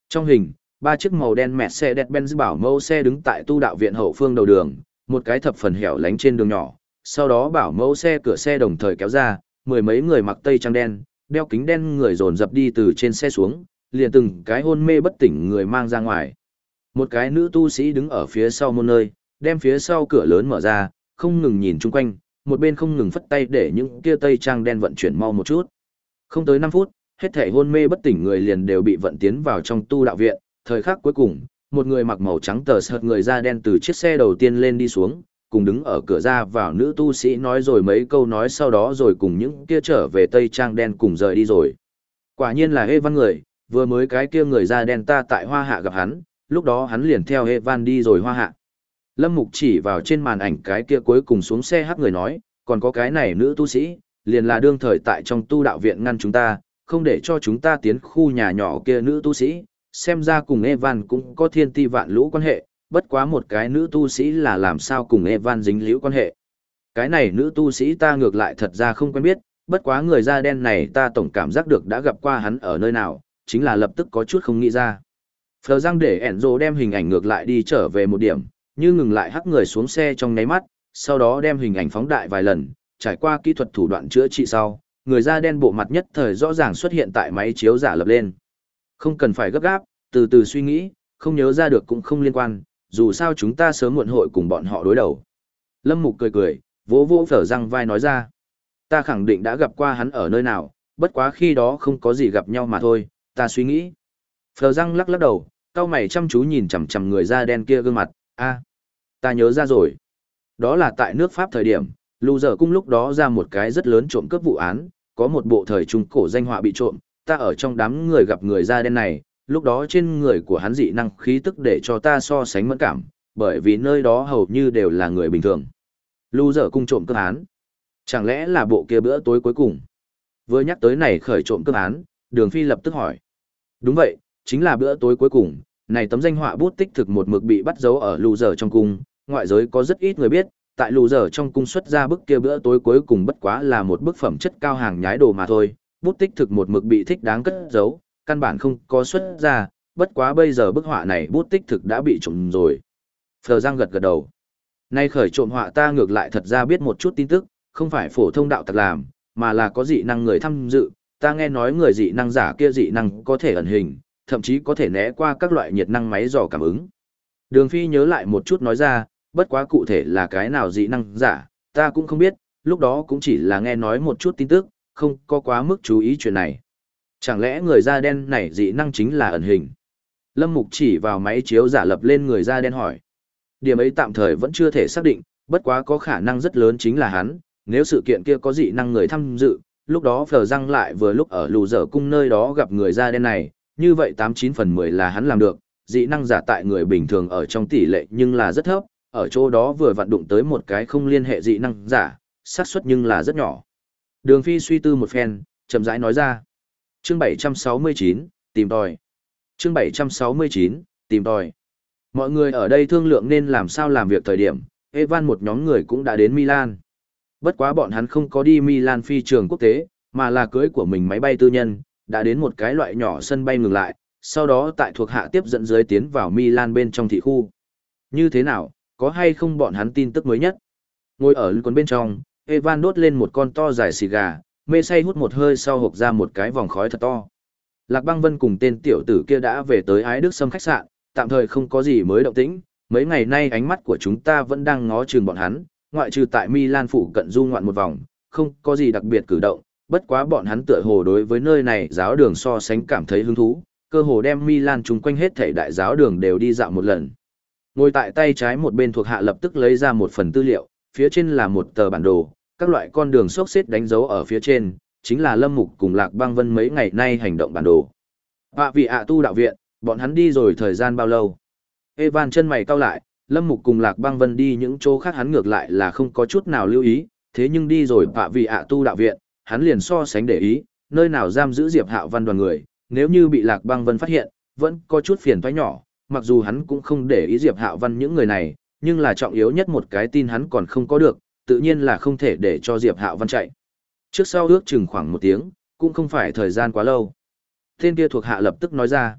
Trong hình, ba chiếc màu đen mẹ xe đẹp Benz bảo mẫu xe đứng tại tu đạo viện hậu phương đầu đường, một cái thập phần hẻo lánh trên đường nhỏ, sau đó bảo mẫu xe cửa xe đồng thời kéo ra, mười mấy người mặc tây trang đen, đeo kính đen người dồn dập đi từ trên xe xuống, liền từng cái hôn mê bất tỉnh người mang ra ngoài. Một cái nữ tu sĩ đứng ở phía sau một nơi, đem phía sau cửa lớn mở ra, không ngừng nhìn chung quanh, một bên không ngừng phất tay để những kia tây trang đen vận chuyển mau một chút. Không tới 5 phút, hết thể hôn mê bất tỉnh người liền đều bị vận tiến vào trong tu đạo viện, thời khắc cuối cùng, một người mặc màu trắng tờ sợt người da đen từ chiếc xe đầu tiên lên đi xuống, cùng đứng ở cửa ra vào nữ tu sĩ nói rồi mấy câu nói sau đó rồi cùng những kia trở về tây trang đen cùng rời đi rồi. Quả nhiên là Hê Văn người, vừa mới cái kia người da đen ta tại hoa hạ gặp hắn, lúc đó hắn liền theo Hê Văn đi rồi hoa hạ. Lâm Mục chỉ vào trên màn ảnh cái kia cuối cùng xuống xe hát người nói, còn có cái này nữ tu sĩ, liền là đương thời tại trong tu đạo viện ngăn chúng ta, không để cho chúng ta tiến khu nhà nhỏ kia nữ tu sĩ, xem ra cùng Evan cũng có thiên ti vạn lũ quan hệ, bất quá một cái nữ tu sĩ là làm sao cùng Evan dính liễu quan hệ. Cái này nữ tu sĩ ta ngược lại thật ra không quen biết, bất quá người da đen này ta tổng cảm giác được đã gặp qua hắn ở nơi nào, chính là lập tức có chút không nghĩ ra. Phờ răng để Enzo đem hình ảnh ngược lại đi trở về một điểm, như ngừng lại hắc người xuống xe trong nháy mắt, sau đó đem hình ảnh phóng đại vài lần, trải qua kỹ thuật thủ đoạn chữa trị sau, người da đen bộ mặt nhất thời rõ ràng xuất hiện tại máy chiếu giả lập lên. Không cần phải gấp gáp, từ từ suy nghĩ, không nhớ ra được cũng không liên quan, dù sao chúng ta sớm muộn hội cùng bọn họ đối đầu. Lâm Mục cười cười, vỗ vỗ phở răng vai nói ra. Ta khẳng định đã gặp qua hắn ở nơi nào, bất quá khi đó không có gì gặp nhau mà thôi, ta suy nghĩ. Phở răng lắc lắc đầu, cao mày chăm chú nhìn chằm chằm người da đen kia gương mặt, a ta nhớ ra rồi. Đó là tại nước Pháp thời điểm, lù giờ cung lúc đó ra một cái rất lớn trộm cướp vụ án, có một bộ thời trung cổ danh họa bị trộm, ta ở trong đám người gặp người da đen này, lúc đó trên người của hắn dị năng khí tức để cho ta so sánh mẫn cảm, bởi vì nơi đó hầu như đều là người bình thường. Lù giờ cung trộm cướp án. Chẳng lẽ là bộ kia bữa tối cuối cùng? Vừa nhắc tới này khởi trộm cướp án, đường phi lập tức hỏi. Đúng vậy, chính là bữa tối cuối cùng, này tấm danh họa bút tích thực một mực bị bắt giấu ở lù giờ trong cung, ngoại giới có rất ít người biết, tại lù giờ trong cung xuất ra bức kia bữa tối cuối cùng bất quá là một bức phẩm chất cao hàng nhái đồ mà thôi, bút tích thực một mực bị thích đáng cất giấu, căn bản không có xuất ra, bất quá bây giờ bức họa này bút tích thực đã bị trộm rồi. Phờ Giang gật gật đầu. Nay khởi trộm họa ta ngược lại thật ra biết một chút tin tức, không phải phổ thông đạo tặc làm, mà là có dị năng người tham dự, ta nghe nói người dị năng giả kia dị năng có thể ẩn hình, thậm chí có thể né qua các loại nhiệt năng máy dò cảm ứng. Đường Phi nhớ lại một chút nói ra, bất quá cụ thể là cái nào dị năng giả, ta cũng không biết, lúc đó cũng chỉ là nghe nói một chút tin tức, không có quá mức chú ý chuyện này. Chẳng lẽ người da đen này dị năng chính là ẩn hình? Lâm Mục chỉ vào máy chiếu giả lập lên người da đen hỏi. Điểm ấy tạm thời vẫn chưa thể xác định, bất quá có khả năng rất lớn chính là hắn, nếu sự kiện kia có dị năng người tham dự, lúc đó phờ răng lại vừa lúc ở lù dở cung nơi đó gặp người da đen này, như vậy 89 phần 10 là hắn làm được, dị năng giả tại người bình thường ở trong tỷ lệ nhưng là rất thấp, ở chỗ đó vừa vặn đụng tới một cái không liên hệ dị năng giả, xác suất nhưng là rất nhỏ. Đường Phi suy tư một phen, chậm rãi nói ra. Chương 769, tìm tòi. Chương 769, tìm tòi. Mọi người ở đây thương lượng nên làm sao làm việc thời điểm, Evan một nhóm người cũng đã đến Milan. Bất quá bọn hắn không có đi Milan phi trường quốc tế, mà là cưới của mình máy bay tư nhân, đã đến một cái loại nhỏ sân bay ngừng lại, sau đó tại thuộc hạ tiếp dẫn dưới tiến vào Milan bên trong thị khu. Như thế nào, có hay không bọn hắn tin tức mới nhất? Ngồi ở lưng bên trong, Evan đốt lên một con to dài xì gà, mê say hút một hơi sau hộp ra một cái vòng khói thật to. Lạc Băng Vân cùng tên tiểu tử kia đã về tới Ái Đức Sâm khách sạn, tạm thời không có gì mới động tĩnh, mấy ngày nay ánh mắt của chúng ta vẫn đang ngó chừng bọn hắn, ngoại trừ tại Milan phủ cận du ngoạn một vòng, không có gì đặc biệt cử động, bất quá bọn hắn tựa hồ đối với nơi này giáo đường so sánh cảm thấy hứng thú, cơ hồ đem Milan chung quanh hết thảy đại giáo đường đều đi dạo một lần. Ngồi tại tay trái một bên thuộc hạ lập tức lấy ra một phần tư liệu, phía trên là một tờ bản đồ, các loại con đường xốc xếp đánh dấu ở phía trên, chính là Lâm Mục cùng Lạc Băng Vân mấy ngày nay hành động bản đồ. Họa vị ạ tu đạo viện, bọn hắn đi rồi thời gian bao lâu? Evan chân mày cau lại, Lâm Mục cùng Lạc Băng Vân đi những chỗ khác hắn ngược lại là không có chút nào lưu ý, thế nhưng đi rồi họa vị ạ tu đạo viện, hắn liền so sánh để ý, nơi nào giam giữ Diệp Hạo Văn đoàn người, nếu như bị Lạc Băng Vân phát hiện, vẫn có chút phiền toái nhỏ, mặc dù hắn cũng không để ý Diệp Hạo Văn những người này, nhưng là trọng yếu nhất một cái tin hắn còn không có được, tự nhiên là không thể để cho Diệp Hạo Văn chạy. Trước sau ước chừng khoảng một tiếng, cũng không phải thời gian quá lâu. Tên kia thuộc hạ lập tức nói ra.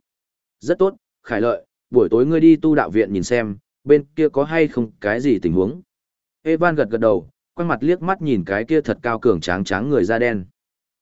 Rất tốt, Khải Lợi, buổi tối ngươi đi tu đạo viện nhìn xem, bên kia có hay không cái gì tình huống. Evan gật gật đầu, quay mặt liếc mắt nhìn cái kia thật cao cường tráng tráng người da đen.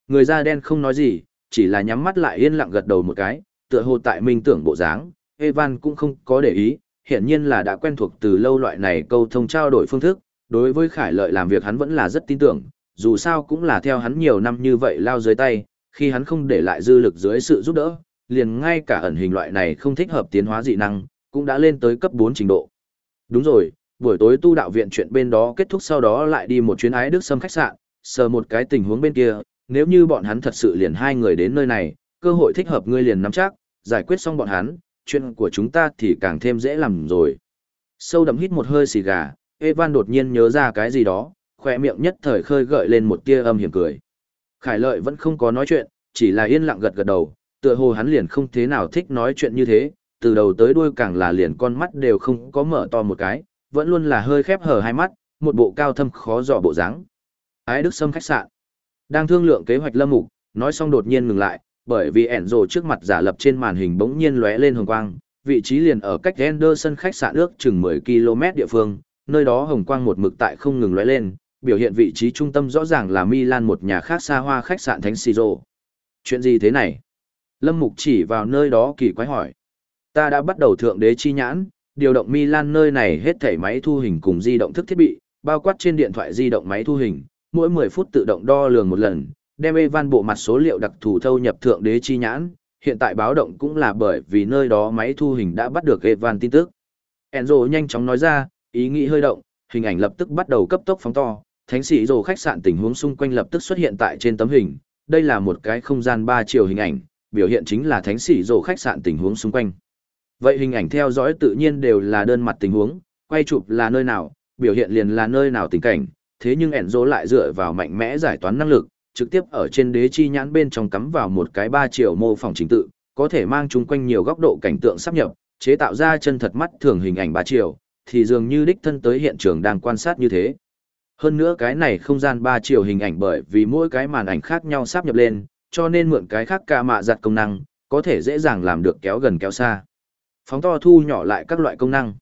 Người da đen không nói gì, chỉ là nhắm mắt lại yên lặng gật đầu một cái, tựa hồ tại minh tưởng bộ dáng, Evan cũng không có để ý, hiển nhiên là đã quen thuộc từ lâu loại này câu thông trao đổi phương thức, đối với Khải Lợi làm việc hắn vẫn là rất tin tưởng, dù sao cũng là theo hắn nhiều năm như vậy lao dưới tay, khi hắn không để lại dư lực dưới sự giúp đỡ, liền ngay cả ẩn hình loại này không thích hợp tiến hóa dị năng, cũng đã lên tới cấp 4 trình độ. Đúng rồi, buổi tối tu đạo viện chuyện bên đó kết thúc sau đó lại đi một chuyến ái đức sâm khách sạn, sờ một cái tình huống bên kia, nếu như bọn hắn thật sự liền hai người đến nơi này, cơ hội thích hợp ngươi liền nắm chắc, giải quyết xong bọn hắn, chuyện của chúng ta thì càng thêm dễ làm rồi. Sâu đậm hít một hơi xì gà, Evan đột nhiên nhớ ra cái gì đó, khỏe miệng nhất thời khơi gợi lên một tia âm hiểm cười. Khải lợi vẫn không có nói chuyện, chỉ là yên lặng gật gật đầu, tựa hồ hắn liền không thế nào thích nói chuyện như thế, từ đầu tới đuôi càng là liền con mắt đều không có mở to một cái, vẫn luôn là hơi khép hờ hai mắt, một bộ cao thâm khó dò bộ dáng. Ái Đức Sâm khách sạn. Đang thương lượng kế hoạch lâm mục, nói xong đột nhiên ngừng lại, bởi vì ẻn rồ trước mặt giả lập trên màn hình bỗng nhiên lóe lên hồng quang, vị trí liền ở cách Anderson khách sạn ước chừng 10 km địa phương, nơi đó hồng quang một mực tại không ngừng lóe lên, biểu hiện vị trí trung tâm rõ ràng là Milan một nhà khác xa hoa khách sạn Thánh Siro. Chuyện gì thế này? Lâm Mục chỉ vào nơi đó kỳ quái hỏi. Ta đã bắt đầu thượng đế chi nhãn, điều động Milan nơi này hết thảy máy thu hình cùng di động thức thiết bị, bao quát trên điện thoại di động máy thu hình, mỗi 10 phút tự động đo lường một lần, đem Evan bộ mặt số liệu đặc thù thâu nhập thượng đế chi nhãn, hiện tại báo động cũng là bởi vì nơi đó máy thu hình đã bắt được Evan tin tức. Enzo nhanh chóng nói ra, ý nghĩ hơi động, hình ảnh lập tức bắt đầu cấp tốc phóng to, thánh sĩ rồ khách sạn tình huống xung quanh lập tức xuất hiện tại trên tấm hình, đây là một cái không gian ba chiều hình ảnh, biểu hiện chính là thánh sĩ rồ khách sạn tình huống xung quanh. Vậy hình ảnh theo dõi tự nhiên đều là đơn mặt tình huống, quay chụp là nơi nào, biểu hiện liền là nơi nào tình cảnh, thế nhưng Enzo lại dựa vào mạnh mẽ giải toán năng lực, trực tiếp ở trên đế chi nhãn bên trong cắm vào một cái 3 chiều mô phỏng trình tự, có thể mang chung quanh nhiều góc độ cảnh tượng sắp nhập, chế tạo ra chân thật mắt thường hình ảnh 3 chiều, thì dường như đích thân tới hiện trường đang quan sát như thế. Hơn nữa cái này không gian 3 chiều hình ảnh bởi vì mỗi cái màn ảnh khác nhau sắp nhập lên, cho nên mượn cái khác ca mạ giặt công năng, có thể dễ dàng làm được kéo gần kéo xa. Phóng to thu nhỏ lại các loại công năng.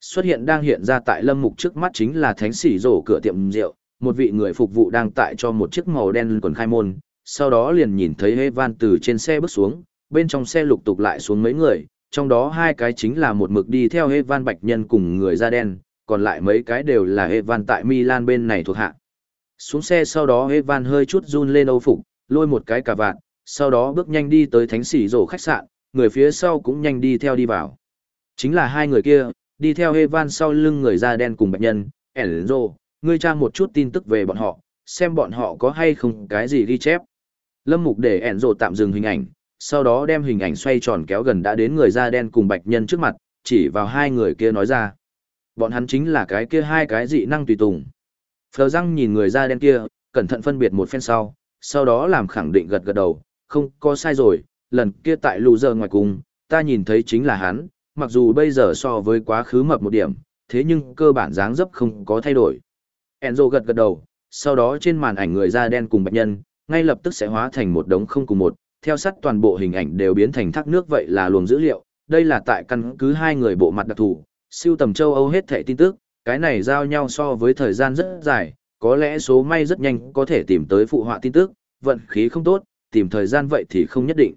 Xuất hiện đang hiện ra tại lâm mục trước mắt chính là thánh sỉ rổ cửa tiệm rượu, một vị người phục vụ đang tại cho một chiếc màu đen quần khai môn, sau đó liền nhìn thấy Evan từ trên xe bước xuống, bên trong xe lục tục lại xuống mấy người, trong đó hai cái chính là một mực đi theo Evan Bạch Nhân cùng người da đen, còn lại mấy cái đều là Evan tại Milan bên này thuộc hạ. Xuống xe sau đó Evan hơi chút run lên âu phục, lôi một cái cà vạt, sau đó bước nhanh đi tới thánh sỉ rổ khách sạn, người phía sau cũng nhanh đi theo đi vào. Chính là hai người kia, đi theo Evan sau lưng người da đen cùng Bạch Nhân, Enzo, ngươi tra một chút tin tức về bọn họ, xem bọn họ có hay không cái gì ghi chép. Lâm Mục để Enzo tạm dừng hình ảnh, sau đó đem hình ảnh xoay tròn kéo gần đã đến người da đen cùng Bạch Nhân trước mặt, chỉ vào hai người kia nói ra. Bọn hắn chính là cái kia hai cái dị năng tùy tùng. Phờ răng nhìn người da đen kia, cẩn thận phân biệt một phen sau, sau đó làm khẳng định gật gật đầu, không có sai rồi, lần kia tại lù giờ ngoài cùng, ta nhìn thấy chính là hắn, mặc dù bây giờ so với quá khứ mập một điểm, thế nhưng cơ bản dáng dấp không có thay đổi. Enzo gật gật đầu, sau đó trên màn ảnh người da đen cùng bạch nhân, ngay lập tức sẽ hóa thành một đống không cùng một, theo sát toàn bộ hình ảnh đều biến thành thác nước vậy là luồng dữ liệu, đây là tại căn cứ hai người bộ mặt đặc thù, siêu tầm châu Âu hết thảy tin tức, cái này giao nhau so với thời gian rất dài, có lẽ số may rất nhanh có thể tìm tới phụ họa tin tức, vận khí không tốt, tìm thời gian vậy thì không nhất định.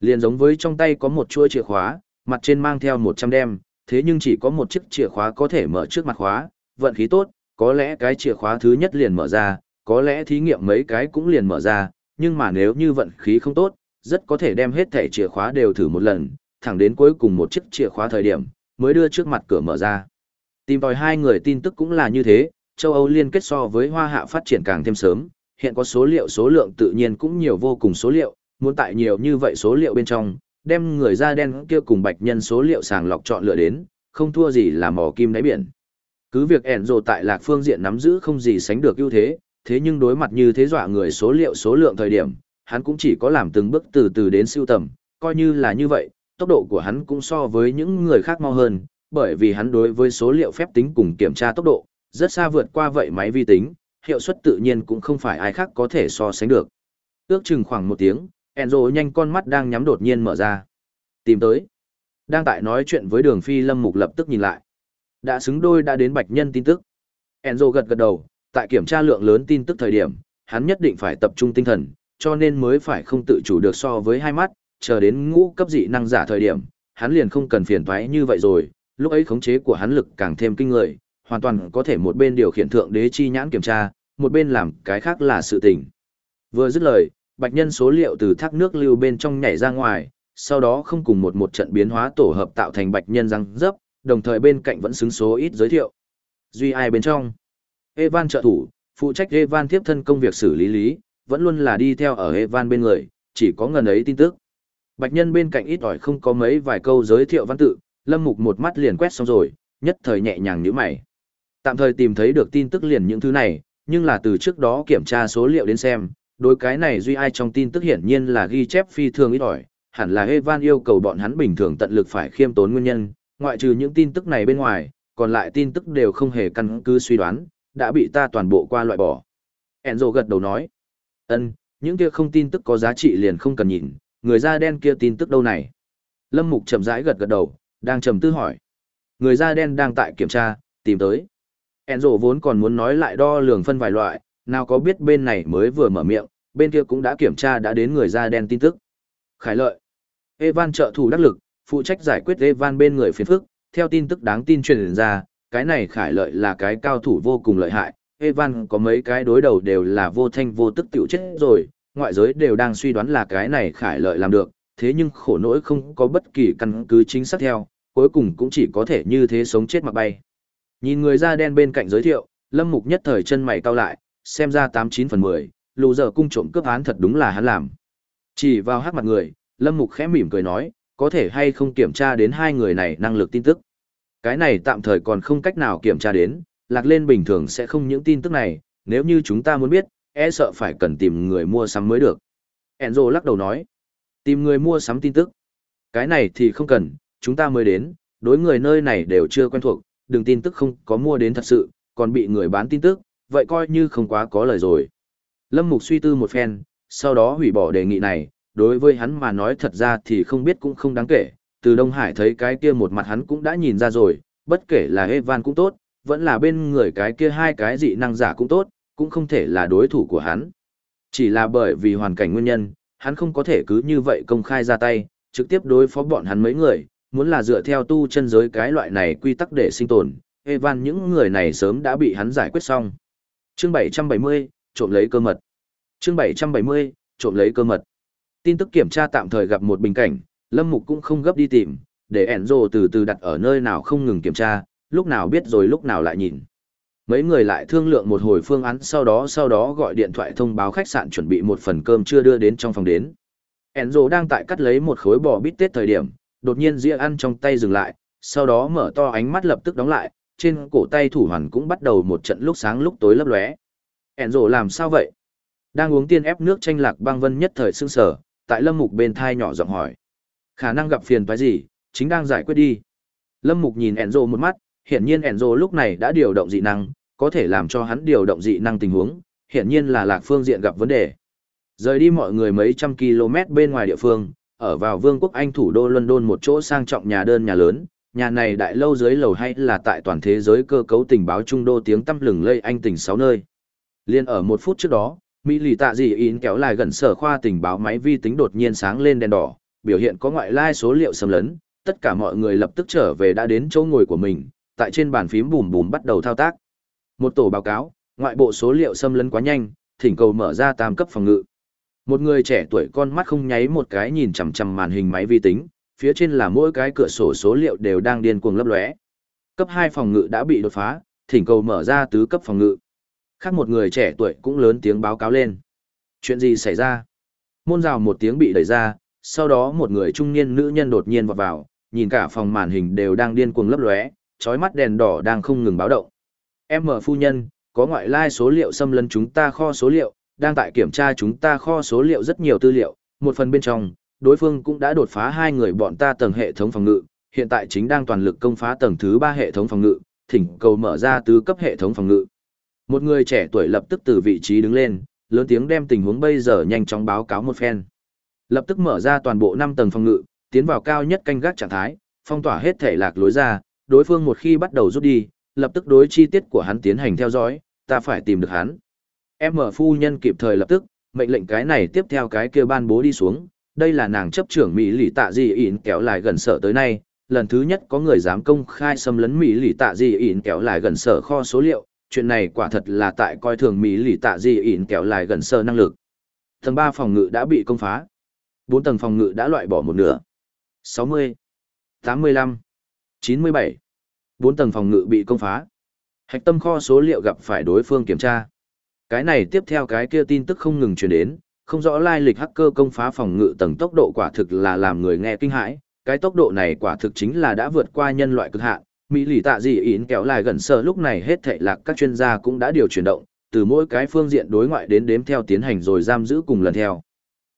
Liên giống với trong tay có một chuỗi chìa khóa, mặt trên mang theo 100 đem, thế nhưng chỉ có một chiếc chìa khóa có thể mở trước mặt khóa, vận khí tốt, có lẽ cái chìa khóa thứ nhất liền mở ra, có lẽ thí nghiệm mấy cái cũng liền mở ra, nhưng mà nếu như vận khí không tốt, rất có thể đem hết thẻ chìa khóa đều thử một lần, thẳng đến cuối cùng một chiếc chìa khóa thời điểm, mới đưa trước mặt cửa mở ra. Tìm tòi hai người tin tức cũng là như thế, châu Âu liên kết so với Hoa Hạ phát triển càng thêm sớm, hiện có số liệu số lượng tự nhiên cũng nhiều vô cùng số liệu, muốn tại nhiều như vậy số liệu bên trong, đem người da đen kia cùng bạch nhân số liệu sàng lọc chọn lựa đến, không thua gì là mò kim đáy biển. Cứ việc ẻn rồ tại lạc phương diện nắm giữ không gì sánh được ưu thế, thế nhưng đối mặt như thế dọa người số liệu số lượng thời điểm, hắn cũng chỉ có làm từng bước từ từ đến siêu tầm, coi như là như vậy, tốc độ của hắn cũng so với những người khác mau hơn, bởi vì hắn đối với số liệu phép tính cùng kiểm tra tốc độ, rất xa vượt qua vậy máy vi tính, hiệu suất tự nhiên cũng không phải ai khác có thể so sánh được. Ước chừng khoảng một tiếng, Enzo nhanh con mắt đang nhắm đột nhiên mở ra. Tìm tới. Đang tại nói chuyện với đường phi lâm mục lập tức nhìn lại. Đã xứng đôi đã đến bạch nhân tin tức. Enzo gật gật đầu, tại kiểm tra lượng lớn tin tức thời điểm, hắn nhất định phải tập trung tinh thần, cho nên mới phải không tự chủ được so với hai mắt, chờ đến ngũ cấp dị năng giả thời điểm, hắn liền không cần phiền toái như vậy rồi, lúc ấy khống chế của hắn lực càng thêm kinh người, hoàn toàn có thể một bên điều khiển thượng đế chi nhãn kiểm tra, một bên làm cái khác là sự tình. Vừa dứt lời, bạch nhân số liệu từ thác nước lưu bên trong nhảy ra ngoài, sau đó không cùng một một trận biến hóa tổ hợp tạo thành bạch nhân răng dấp, đồng thời bên cạnh vẫn xứng số ít giới thiệu. Duy ai bên trong? Evan trợ thủ, phụ trách Evan tiếp thân công việc xử lý lý, vẫn luôn là đi theo ở Evan bên người, chỉ có ngần ấy tin tức. Bạch nhân bên cạnh ít ỏi không có mấy vài câu giới thiệu văn tự, Lâm Mục một mắt liền quét xong rồi, nhất thời nhẹ nhàng nhíu mày. Tạm thời tìm thấy được tin tức liền những thứ này, nhưng là từ trước đó kiểm tra số liệu đến xem, đối cái này duy ai trong tin tức hiển nhiên là ghi chép phi thường ít ỏi, hẳn là Evan yêu cầu bọn hắn bình thường tận lực phải khiêm tốn nguyên nhân, ngoại trừ những tin tức này bên ngoài, còn lại tin tức đều không hề căn cứ suy đoán, đã bị ta toàn bộ qua loại bỏ. Enzo gật đầu nói, ân, những kia không tin tức có giá trị liền không cần nhìn, người da đen kia tin tức đâu này. Lâm Mục chậm rãi gật gật đầu, đang trầm tư hỏi. Người da đen đang tại kiểm tra, tìm tới. Enzo vốn còn muốn nói lại đo lường phân vài loại, nào có biết bên này mới vừa mở miệng, bên kia cũng đã kiểm tra đã đến người da đen tin tức. Khải lợi. Evan trợ thủ đắc lực, phụ trách giải quyết Evan bên người phiền phức, theo tin tức đáng tin truyền ra, cái này khải lợi là cái cao thủ vô cùng lợi hại. Evan có mấy cái đối đầu đều là vô thanh vô tức tiểu chết rồi, ngoại giới đều đang suy đoán là cái này khải lợi làm được, thế nhưng khổ nỗi không có bất kỳ căn cứ chính xác theo, cuối cùng cũng chỉ có thể như thế sống chết mặc bay. Nhìn người da đen bên cạnh giới thiệu, Lâm Mục nhất thời chân mày cau lại, xem ra 89 phần 10, lù giờ cung trộm cướp án thật đúng là hắn làm. Chỉ vào hát mặt người, Lâm Mục khẽ mỉm cười nói, có thể hay không kiểm tra đến hai người này năng lực tin tức. Cái này tạm thời còn không cách nào kiểm tra đến, lạc lên bình thường sẽ không những tin tức này, nếu như chúng ta muốn biết, e sợ phải cần tìm người mua sắm mới được. Enzo lắc đầu nói, tìm người mua sắm tin tức. Cái này thì không cần, chúng ta mới đến, đối người nơi này đều chưa quen thuộc, đừng tin tức không có mua đến thật sự, còn bị người bán tin tức, vậy coi như không quá có lời rồi. Lâm Mục suy tư một phen, sau đó hủy bỏ đề nghị này, đối với hắn mà nói thật ra thì không biết cũng không đáng kể, từ Đông Hải thấy cái kia một mặt hắn cũng đã nhìn ra rồi, bất kể là Evan cũng tốt, vẫn là bên người cái kia hai cái dị năng giả cũng tốt, cũng không thể là đối thủ của hắn. Chỉ là bởi vì hoàn cảnh nguyên nhân, hắn không có thể cứ như vậy công khai ra tay, trực tiếp đối phó bọn hắn mấy người, muốn là dựa theo tu chân giới cái loại này quy tắc để sinh tồn, Evan những người này sớm đã bị hắn giải quyết xong. Chương 770, trộm lấy cơ mật. Chương 770, trộm lấy cơ mật. Tin tức kiểm tra tạm thời gặp một bình cảnh, Lâm Mục cũng không gấp đi tìm, để Enzo từ từ đặt ở nơi nào không ngừng kiểm tra, lúc nào biết rồi lúc nào lại nhìn. Mấy người lại thương lượng một hồi phương án sau đó sau đó gọi điện thoại thông báo khách sạn chuẩn bị một phần cơm chưa đưa đến trong phòng đến. Enzo đang tại cắt lấy một khối bò bít tết thời điểm, đột nhiên dĩa ăn trong tay dừng lại, sau đó mở to ánh mắt lập tức đóng lại, trên cổ tay thủ hoàn cũng bắt đầu một trận lúc sáng lúc tối lấp lóe. Enzo làm sao vậy? Đang uống tiên ép nước chanh lạc băng vân nhất thời sương sở, tại lâm mục bên thai nhỏ giọng hỏi. Khả năng gặp phiền phải gì, chính đang giải quyết đi. Lâm mục nhìn Enzo một mắt, hiển nhiên Enzo lúc này đã điều động dị năng, có thể làm cho hắn điều động dị năng tình huống, hiển nhiên là lạc phương diện gặp vấn đề. Rời đi mọi người mấy trăm km bên ngoài địa phương, ở vào vương quốc Anh thủ đô London một chỗ sang trọng nhà đơn nhà lớn, nhà này đại lâu dưới lầu hay là tại toàn thế giới cơ cấu tình báo trung đô tiếng tăm lừng lây anh tỉnh sáu nơi. Liên ở một phút trước đó, Mỹ lì tạ dị in kéo lại gần sở khoa tình báo máy vi tính đột nhiên sáng lên đèn đỏ, biểu hiện có ngoại lai số liệu xâm lấn, tất cả mọi người lập tức trở về đã đến chỗ ngồi của mình, tại trên bàn phím bùm bùm bắt đầu thao tác. Một tổ báo cáo, ngoại bộ số liệu xâm lấn quá nhanh, thỉnh cầu mở ra tam cấp phòng ngự. Một người trẻ tuổi con mắt không nháy một cái nhìn chằm chằm màn hình máy vi tính, phía trên là mỗi cái cửa sổ số liệu đều đang điên cuồng lấp lóe. Cấp hai phòng ngự đã bị đột phá, thỉnh cầu mở ra tứ cấp phòng ngự. Khác một người trẻ tuổi cũng lớn tiếng báo cáo lên. Chuyện gì xảy ra? Môn rào một tiếng bị đẩy ra, sau đó một người trung niên nữ nhân đột nhiên vọt vào, nhìn cả phòng màn hình đều đang điên cuồng lấp lóe, chói mắt đèn đỏ đang không ngừng báo động. Em mở phu nhân, có ngoại lai số liệu xâm lấn chúng ta kho số liệu, đang tại kiểm tra chúng ta kho số liệu rất nhiều tư liệu, một phần bên trong, đối phương cũng đã đột phá hai người bọn ta tầng hệ thống phòng ngự, hiện tại chính đang toàn lực công phá tầng thứ ba hệ thống phòng ngự, thỉnh cầu mở ra tứ cấp hệ thống phòng ngự. Một người trẻ tuổi lập tức từ vị trí đứng lên, lớn tiếng đem tình huống bây giờ nhanh chóng báo cáo một phen. Lập tức mở ra toàn bộ 5 tầng phòng ngự, tiến vào cao nhất canh gác trạng thái, phong tỏa hết thể lạc lối ra, đối phương một khi bắt đầu rút đi, lập tức đối chi tiết của hắn tiến hành theo dõi, ta phải tìm được hắn. Em mở phu nhân kịp thời lập tức, mệnh lệnh cái này tiếp theo cái kia ban bố đi xuống, đây là nàng chấp trưởng Mỹ lì tạ gì ịn kéo lại gần sở tới nay, lần thứ nhất có người dám công khai xâm lấn Mỹ lì tạ gì ịn kéo lại gần sở kho số liệu, chuyện này quả thật là tại coi thường Mỹ lì tạ gì ỉn kéo lại gần sơ năng lực. Tầng ba phòng ngự đã bị công phá. bốn tầng phòng ngự đã loại bỏ một nửa. 60, 85, 97. 4 tầng phòng ngự bị công phá. Hạch tâm kho số liệu gặp phải đối phương kiểm tra. Cái này tiếp theo cái kia tin tức không ngừng truyền đến, không rõ lai lịch hacker công phá phòng ngự tầng tốc độ quả thực là làm người nghe kinh hãi, cái tốc độ này quả thực chính là đã vượt qua nhân loại cực hạn. Mỹ lì tạ gì ỉn kéo lại gần sơ lúc này hết thệ lạc các chuyên gia cũng đã điều chuyển động, từ mỗi cái phương diện đối ngoại đến đếm theo tiến hành rồi giam giữ cùng lần theo.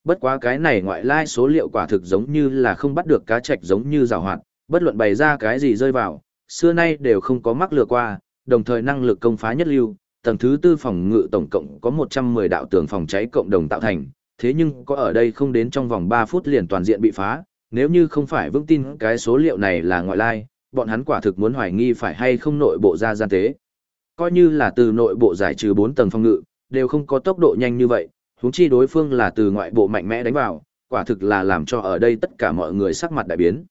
Bất quá cái này ngoại lai số liệu quả thực giống như là không bắt được cá trạch giống như rào hoạt, bất luận bày ra cái gì rơi vào, xưa nay đều không có mắc lừa qua, đồng thời năng lực công phá nhất lưu, tầng thứ tư phòng ngự tổng cộng có 110 đạo tường phòng cháy cộng đồng tạo thành, thế nhưng có ở đây không đến trong vòng 3 phút liền toàn diện bị phá, nếu như không phải vững tin cái số liệu này là ngoại lai, bọn hắn quả thực muốn hoài nghi phải hay không nội bộ ra gian tế. Coi như là từ nội bộ giải trừ 4 tầng phòng ngự, đều không có tốc độ nhanh như vậy, huống chi đối phương là từ ngoại bộ mạnh mẽ đánh vào, quả thực là làm cho ở đây tất cả mọi người sắc mặt đại biến.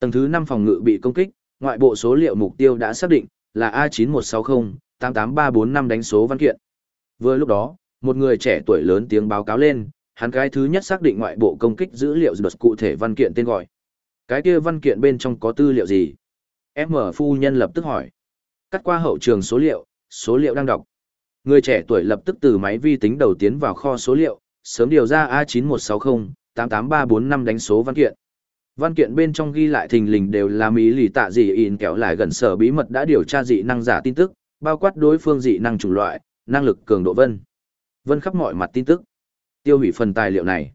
Tầng thứ 5 phòng ngự bị công kích, ngoại bộ số liệu mục tiêu đã xác định là A9160, 88345 đánh số văn kiện. Vừa lúc đó, một người trẻ tuổi lớn tiếng báo cáo lên, hắn cái thứ nhất xác định ngoại bộ công kích dữ liệu đột cụ thể văn kiện tên gọi. Cái kia văn kiện bên trong có tư liệu gì? M phu nhân lập tức hỏi. Cắt qua hậu trường số liệu, số liệu đang đọc. Người trẻ tuổi lập tức từ máy vi tính đầu tiến vào kho số liệu, sớm điều ra A9160, 88345 đánh số văn kiện. Văn kiện bên trong ghi lại thình lình đều là mỹ lì tạ dị in kéo lại gần sở bí mật đã điều tra dị năng giả tin tức, bao quát đối phương dị năng chủng loại, năng lực cường độ vân. Vân khắp mọi mặt tin tức. Tiêu hủy phần tài liệu này.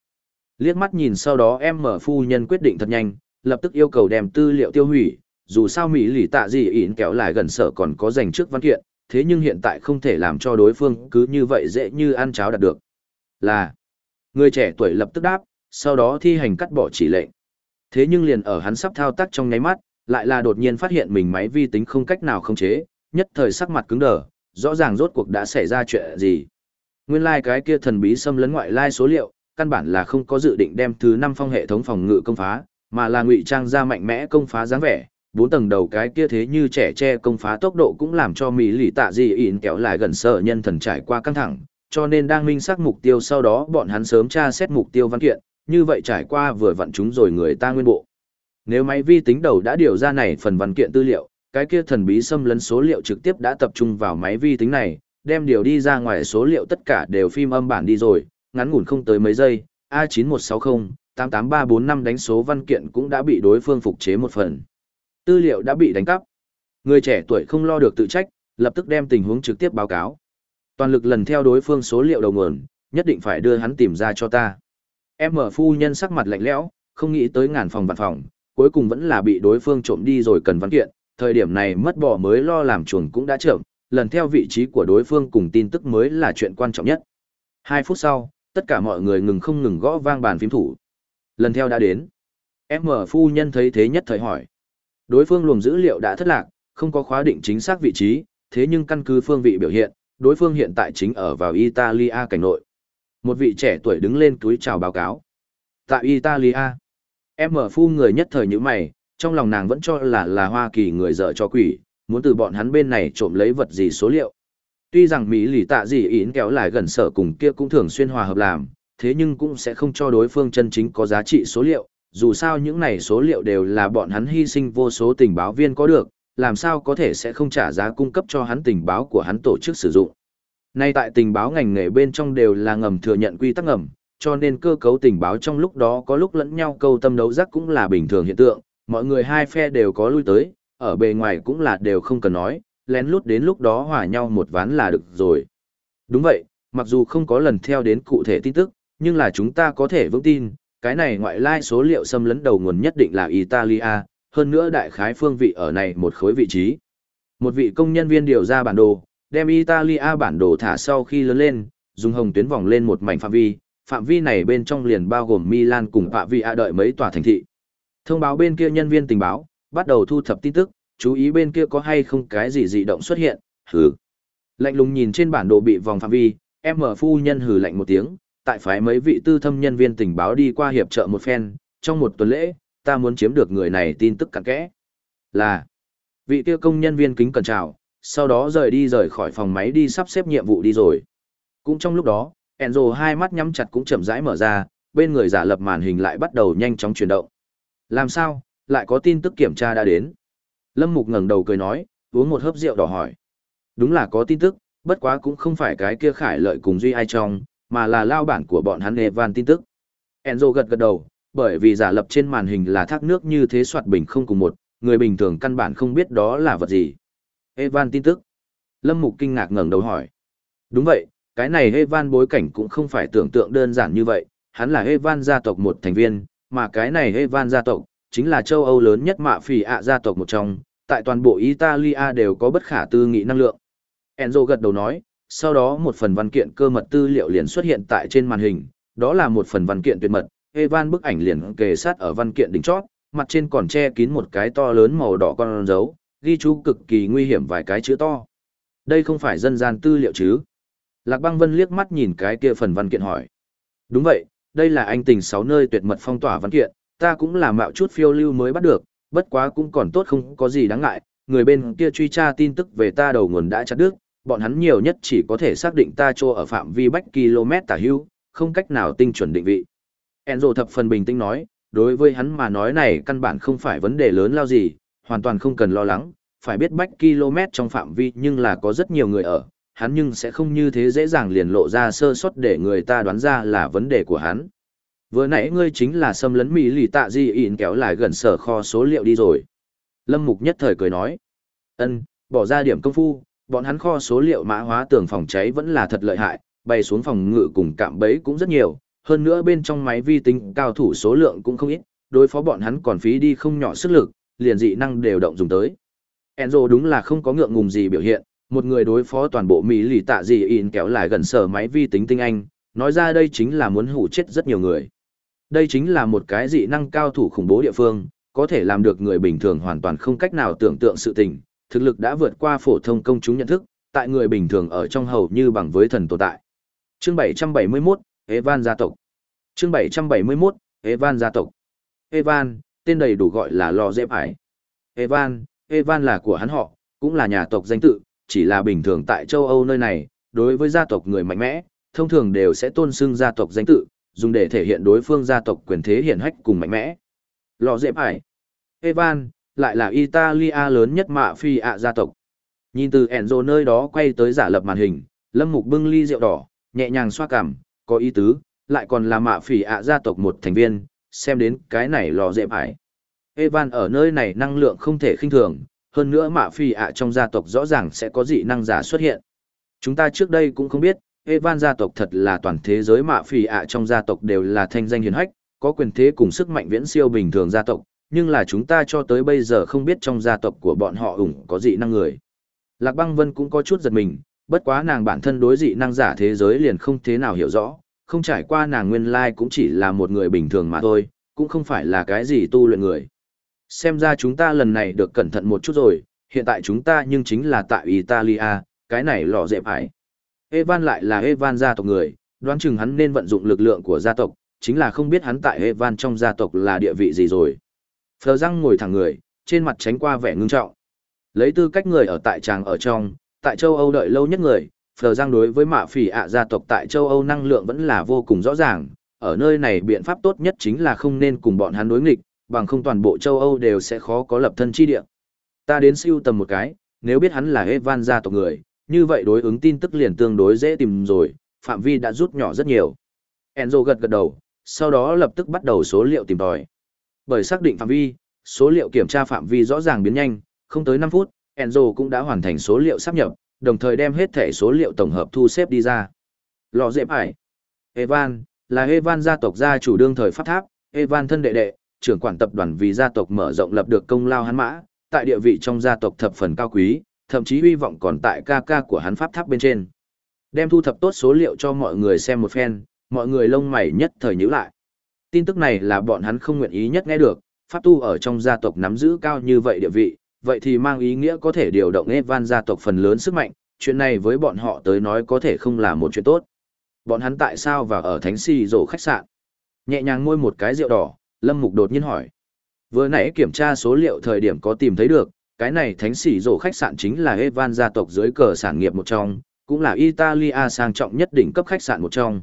Liếc mắt nhìn sau đó em mở phu nhân quyết định thật nhanh, lập tức yêu cầu đem tư liệu tiêu hủy, dù sao Mỹ lì tạ gì ỉn kéo lại gần sở còn có dành trước văn kiện, thế nhưng hiện tại không thể làm cho đối phương cứ như vậy dễ như ăn cháo đạt được. Là, người trẻ tuổi lập tức đáp, sau đó thi hành cắt bỏ chỉ lệnh. Thế nhưng liền ở hắn sắp thao tác trong nháy mắt, lại là đột nhiên phát hiện mình máy vi tính không cách nào khống chế, nhất thời sắc mặt cứng đờ, rõ ràng rốt cuộc đã xảy ra chuyện gì. Nguyên lai cái kia thần bí xâm lấn ngoại lai số liệu, căn bản là không có dự định đem thứ năm phong hệ thống phòng ngự công phá, mà là ngụy trang ra mạnh mẽ công phá dáng vẻ. Bốn tầng đầu cái kia thế như trẻ tre công phá tốc độ cũng làm cho Mỹ lì tạ dị ỉn kéo lại gần sợ nhân thần trải qua căng thẳng, cho nên đang minh xác mục tiêu sau đó bọn hắn sớm tra xét mục tiêu văn kiện, như vậy trải qua vừa vặn chúng rồi người ta nguyên bộ. Nếu máy vi tính đầu đã điều ra này phần văn kiện tư liệu, cái kia thần bí xâm lấn số liệu trực tiếp đã tập trung vào máy vi tính này, đem điều đi ra ngoài số liệu tất cả đều phim âm bản đi rồi, ngắn ngủn không tới mấy giây, A9160, 88345 đánh số văn kiện cũng đã bị đối phương phục chế một phần. Tư liệu đã bị đánh cắp. Người trẻ tuổi không lo được tự trách, lập tức đem tình huống trực tiếp báo cáo. Toàn lực lần theo đối phương số liệu đầu nguồn, nhất định phải đưa hắn tìm ra cho ta. Em mở phu nhân sắc mặt lạnh lẽo, không nghĩ tới ngàn phòng vạn phòng, cuối cùng vẫn là bị đối phương trộm đi rồi cần văn kiện, thời điểm này mất bỏ mới lo làm chuồng cũng đã chậm, lần theo vị trí của đối phương cùng tin tức mới là chuyện quan trọng nhất. Hai phút sau, tất cả mọi người ngừng không ngừng gõ vang bàn phím thủ. Lần theo đã đến. Em mở phu nhân thấy thế nhất thời hỏi. Đối phương luồng dữ liệu đã thất lạc, không có khóa định chính xác vị trí, thế nhưng căn cứ phương vị biểu hiện, đối phương hiện tại chính ở vào Italia cảnh nội. Một vị trẻ tuổi đứng lên túi chào báo cáo. Tại Italia, Em mở phu người nhất thời như mày, trong lòng nàng vẫn cho là là Hoa Kỳ người dở cho quỷ, muốn từ bọn hắn bên này trộm lấy vật gì số liệu. Tuy rằng Mỹ lì tạ gì ỉn kéo lại gần sở cùng kia cũng thường xuyên hòa hợp làm, thế nhưng cũng sẽ không cho đối phương chân chính có giá trị số liệu, dù sao những này số liệu đều là bọn hắn hy sinh vô số tình báo viên có được, làm sao có thể sẽ không trả giá cung cấp cho hắn tình báo của hắn tổ chức sử dụng. Nay tại tình báo ngành nghề bên trong đều là ngầm thừa nhận quy tắc ngầm, cho nên cơ cấu tình báo trong lúc đó có lúc lẫn nhau câu tâm đấu giác cũng là bình thường hiện tượng, mọi người hai phe đều có lui tới, ở bề ngoài cũng là đều không cần nói, lén lút đến lúc đó hòa nhau một ván là được rồi. Đúng vậy, mặc dù không có lần theo đến cụ thể tin tức, nhưng là chúng ta có thể vững tin, cái này ngoại lai số liệu xâm lấn đầu nguồn nhất định là Italia, hơn nữa đại khái phương vị ở này một khối vị trí. Một vị công nhân viên điều ra bản đồ, đem Italia bản đồ thả sau khi lớn lên, dùng hồng tuyến vòng lên một mảnh phạm vi, phạm vi này bên trong liền bao gồm Milan cùng Phạm Vi A đợi mấy tòa thành thị. Thông báo bên kia nhân viên tình báo, bắt đầu thu thập tin tức, chú ý bên kia có hay không cái gì dị động xuất hiện, hừ. Lạnh lùng nhìn trên bản đồ bị vòng phạm vi, em mở phu nhân hừ lạnh một tiếng, tại phái mấy vị tư thâm nhân viên tình báo đi qua hiệp trợ một phen, trong một tuần lễ, ta muốn chiếm được người này tin tức cặn kẽ. Là, vị kia công nhân viên kính cẩn chào, sau đó rời đi rời khỏi phòng máy đi sắp xếp nhiệm vụ đi rồi. Cũng trong lúc đó, Enzo hai mắt nhắm chặt cũng chậm rãi mở ra, bên người giả lập màn hình lại bắt đầu nhanh chóng chuyển động. Làm sao, lại có tin tức kiểm tra đã đến. Lâm Mục ngẩng đầu cười nói, uống một hớp rượu đỏ hỏi. Đúng là có tin tức, bất quá cũng không phải cái kia khải lợi cùng duy ai trong, mà là lao bản của bọn hắn Evan tin tức. Enzo gật gật đầu, bởi vì giả lập trên màn hình là thác nước như thế soạt bình không cùng một, người bình thường căn bản không biết đó là vật gì. Evan tin tức. Lâm Mục kinh ngạc ngẩng đầu hỏi. Đúng vậy, cái này Evan bối cảnh cũng không phải tưởng tượng đơn giản như vậy, hắn là Evan gia tộc một thành viên, mà cái này Evan gia tộc, chính là châu Âu lớn nhất mạ phỉ ạ gia tộc một trong, tại toàn bộ Italia đều có bất khả tư nghị năng lượng. Enzo gật đầu nói, sau đó một phần văn kiện cơ mật tư liệu liền xuất hiện tại trên màn hình, đó là một phần văn kiện tuyệt mật, Evan bức ảnh liền kề sát ở văn kiện đỉnh chót, mặt trên còn che kín một cái to lớn màu đỏ con dấu, ghi chú cực kỳ nguy hiểm vài cái chữ to. Đây không phải dân gian tư liệu chứ? Lạc băng vân liếc mắt nhìn cái kia phần văn kiện hỏi. Đúng vậy, đây là anh tình sáu nơi tuyệt mật phong tỏa văn kiện, ta cũng là mạo chút phiêu lưu mới bắt được, bất quá cũng còn tốt không có gì đáng ngại, người bên kia truy tra tin tức về ta đầu nguồn đã chặt đứt, bọn hắn nhiều nhất chỉ có thể xác định ta chỗ ở phạm vi bách km tả hưu, không cách nào tinh chuẩn định vị. Enzo thập phần bình tĩnh nói, đối với hắn mà nói này căn bản không phải vấn đề lớn lao gì, hoàn toàn không cần lo lắng, phải biết bách km trong phạm vi nhưng là có rất nhiều người ở, hắn nhưng sẽ không như thế dễ dàng liền lộ ra sơ suất để người ta đoán ra là vấn đề của hắn. Vừa nãy ngươi chính là xâm lấn Mỹ lì tạ di ỉn kéo lại gần sở kho số liệu đi rồi. Lâm Mục nhất thời cười nói. ân bỏ ra điểm công phu, bọn hắn kho số liệu mã hóa tường phòng cháy vẫn là thật lợi hại, bày xuống phòng ngự cùng cạm bẫy cũng rất nhiều, hơn nữa bên trong máy vi tính cao thủ số lượng cũng không ít, đối phó bọn hắn còn phí đi không nhỏ sức lực, liền dị năng đều động dùng tới. Enzo đúng là không có ngượng ngùng gì biểu hiện, một người đối phó toàn bộ Mỹ lì tạ gì in kéo lại gần sở máy vi tính tinh anh, nói ra đây chính là muốn hủ chết rất nhiều người. Đây chính là một cái dị năng cao thủ khủng bố địa phương, có thể làm được người bình thường hoàn toàn không cách nào tưởng tượng sự tình, thực lực đã vượt qua phổ thông công chúng nhận thức, tại người bình thường ở trong hầu như bằng với thần tồn tại. Chương 771, Evan gia tộc. Chương 771, Evan gia tộc. Evan, tên đầy đủ gọi là Lò Dẹp Ải. Evan, Evan là của hắn họ, cũng là nhà tộc danh tự, chỉ là bình thường tại châu Âu nơi này, đối với gia tộc người mạnh mẽ, thông thường đều sẽ tôn xưng gia tộc danh tự, dùng để thể hiện đối phương gia tộc quyền thế hiển hách cùng mạnh mẽ. Lò dẹp ải. Evan, lại là Italia lớn nhất mạ phi ạ gia tộc. Nhìn từ Enzo nơi đó quay tới giả lập màn hình, Lâm Mục bưng ly rượu đỏ, nhẹ nhàng xoa cằm, có ý tứ, lại còn là mạ phỉ ạ gia tộc một thành viên, xem đến cái này lò dẹp ải. Evan ở nơi này năng lượng không thể khinh thường, hơn nữa mạ phỉ ạ trong gia tộc rõ ràng sẽ có dị năng giả xuất hiện. Chúng ta trước đây cũng không biết, Evan gia tộc thật là toàn thế giới mạ phỉ ạ trong gia tộc đều là thanh danh hiền hách, có quyền thế cùng sức mạnh viễn siêu bình thường gia tộc, nhưng là chúng ta cho tới bây giờ không biết trong gia tộc của bọn họ ủng có dị năng người. Lạc băng vân cũng có chút giật mình, bất quá nàng bản thân đối dị năng giả thế giới liền không thế nào hiểu rõ, không trải qua nàng nguyên lai cũng chỉ là một người bình thường mà thôi, cũng không phải là cái gì tu luyện người. Xem ra chúng ta lần này được cẩn thận một chút rồi, hiện tại chúng ta nhưng chính là tại Italia, cái này lò dẹp ải. Evan lại là Evan gia tộc người, đoán chừng hắn nên vận dụng lực lượng của gia tộc, chính là không biết hắn tại Evan trong gia tộc là địa vị gì rồi. Phờ răng ngồi thẳng người, trên mặt tránh qua vẻ ngưng trọng. Lấy tư cách người ở tại tràng ở trong, tại châu Âu đợi lâu nhất người, Phờ răng đối với mạ phỉ ạ gia tộc tại châu Âu năng lượng vẫn là vô cùng rõ ràng. Ở nơi này biện pháp tốt nhất chính là không nên cùng bọn hắn đối nghịch, bằng không toàn bộ châu Âu đều sẽ khó có lập thân chi địa. Ta đến siêu tầm một cái, nếu biết hắn là Evan gia tộc người, như vậy đối ứng tin tức liền tương đối dễ tìm rồi, phạm vi đã rút nhỏ rất nhiều. Enzo gật gật đầu, sau đó lập tức bắt đầu số liệu tìm tòi. Bởi xác định phạm vi, số liệu kiểm tra phạm vi rõ ràng biến nhanh, không tới 5 phút, Enzo cũng đã hoàn thành số liệu sắp nhập, đồng thời đem hết thể số liệu tổng hợp thu xếp đi ra. Lò dễ ải. Evan, là Evan gia tộc gia chủ đương thời pháp tháp, Evan thân đệ đệ, trưởng quản tập đoàn vì gia tộc mở rộng lập được công lao hắn mã, tại địa vị trong gia tộc thập phần cao quý, thậm chí hy vọng còn tại ca ca của hắn pháp tháp bên trên. Đem thu thập tốt số liệu cho mọi người xem một phen, mọi người lông mày nhất thời nhíu lại. Tin tức này là bọn hắn không nguyện ý nhất nghe được, pháp tu ở trong gia tộc nắm giữ cao như vậy địa vị, vậy thì mang ý nghĩa có thể điều động Evan gia tộc phần lớn sức mạnh, chuyện này với bọn họ tới nói có thể không là một chuyện tốt. Bọn hắn tại sao vào ở Thánh Si rổ khách sạn? Nhẹ nhàng môi một cái rượu đỏ, Lâm Mục đột nhiên hỏi. Vừa nãy kiểm tra số liệu thời điểm có tìm thấy được, cái này Thánh Sỉ rổ khách sạn chính là Evan gia tộc dưới cờ sản nghiệp một trong, cũng là Italia sang trọng nhất đỉnh cấp khách sạn một trong.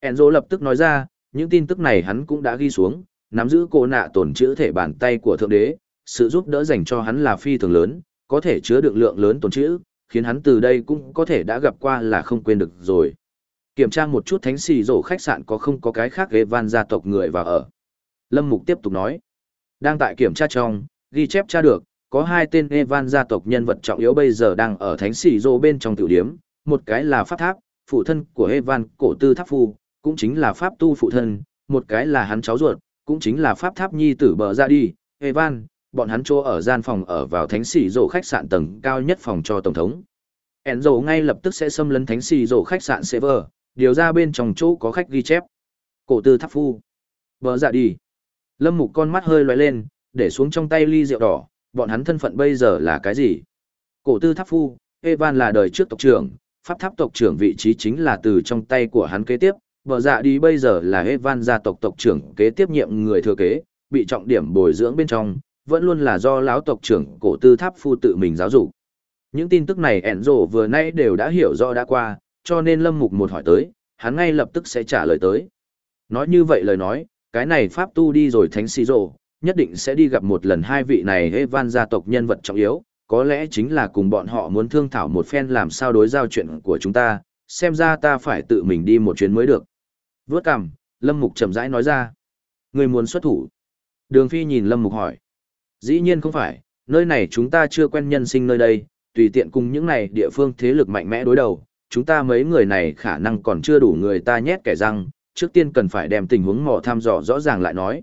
Enzo lập tức nói ra, những tin tức này hắn cũng đã ghi xuống, nắm giữ cô nạ tổn chữ thể bàn tay của thượng đế, sự giúp đỡ dành cho hắn là phi thường lớn, có thể chứa được lượng lớn tổn chữ, khiến hắn từ đây cũng có thể đã gặp qua là không quên được rồi. Kiểm tra một chút thánh xì rổ khách sạn có không có cái khác ghế van gia tộc người vào ở. Lâm Mục tiếp tục nói, đang tại kiểm tra trong, ghi chép tra được, có hai tên Evan gia tộc nhân vật trọng yếu bây giờ đang ở thánh xì rổ bên trong tiểu điếm, một cái là pháp tháp, phụ thân của Evan, cổ tư tháp phu, cũng chính là pháp tu phụ thân, một cái là hắn cháu ruột, cũng chính là pháp tháp nhi tử bờ ra đi, Evan, bọn hắn chỗ ở gian phòng ở vào thánh sỉ rổ khách sạn tầng cao nhất phòng cho tổng thống. Enzo ngay lập tức sẽ xâm lấn thánh sỉ rổ khách sạn server, điều ra bên trong chỗ có khách ghi chép. Cổ tư tháp phu. Bờ ra đi. Lâm mục con mắt hơi lóe lên, để xuống trong tay ly rượu đỏ, bọn hắn thân phận bây giờ là cái gì? Cổ tư tháp phu, Evan là đời trước tộc trưởng, pháp tháp tộc trưởng vị trí chính là từ trong tay của hắn kế tiếp, Bờ dạ đi bây giờ là Evan gia tộc tộc trưởng kế tiếp nhiệm người thừa kế, bị trọng điểm bồi dưỡng bên trong, vẫn luôn là do lão tộc trưởng cổ tư tháp phu tự mình giáo dục. Những tin tức này Enzo vừa nay đều đã hiểu rõ đã qua, cho nên Lâm Mục một hỏi tới, hắn ngay lập tức sẽ trả lời tới. Nói như vậy lời nói, cái này pháp tu đi rồi thánh si rồ, nhất định sẽ đi gặp một lần hai vị này Evan gia tộc nhân vật trọng yếu, có lẽ chính là cùng bọn họ muốn thương thảo một phen làm sao đối giao chuyện của chúng ta, xem ra ta phải tự mình đi một chuyến mới được. Vớt cằm, Lâm Mục chậm rãi nói ra. Người muốn xuất thủ. Đường Phi nhìn Lâm Mục hỏi. Dĩ nhiên không phải, nơi này chúng ta chưa quen nhân sinh nơi đây, tùy tiện cùng những này địa phương thế lực mạnh mẽ đối đầu, chúng ta mấy người này khả năng còn chưa đủ người ta nhét kẻ răng, trước tiên cần phải đem tình huống mò tham dò rõ ràng lại nói.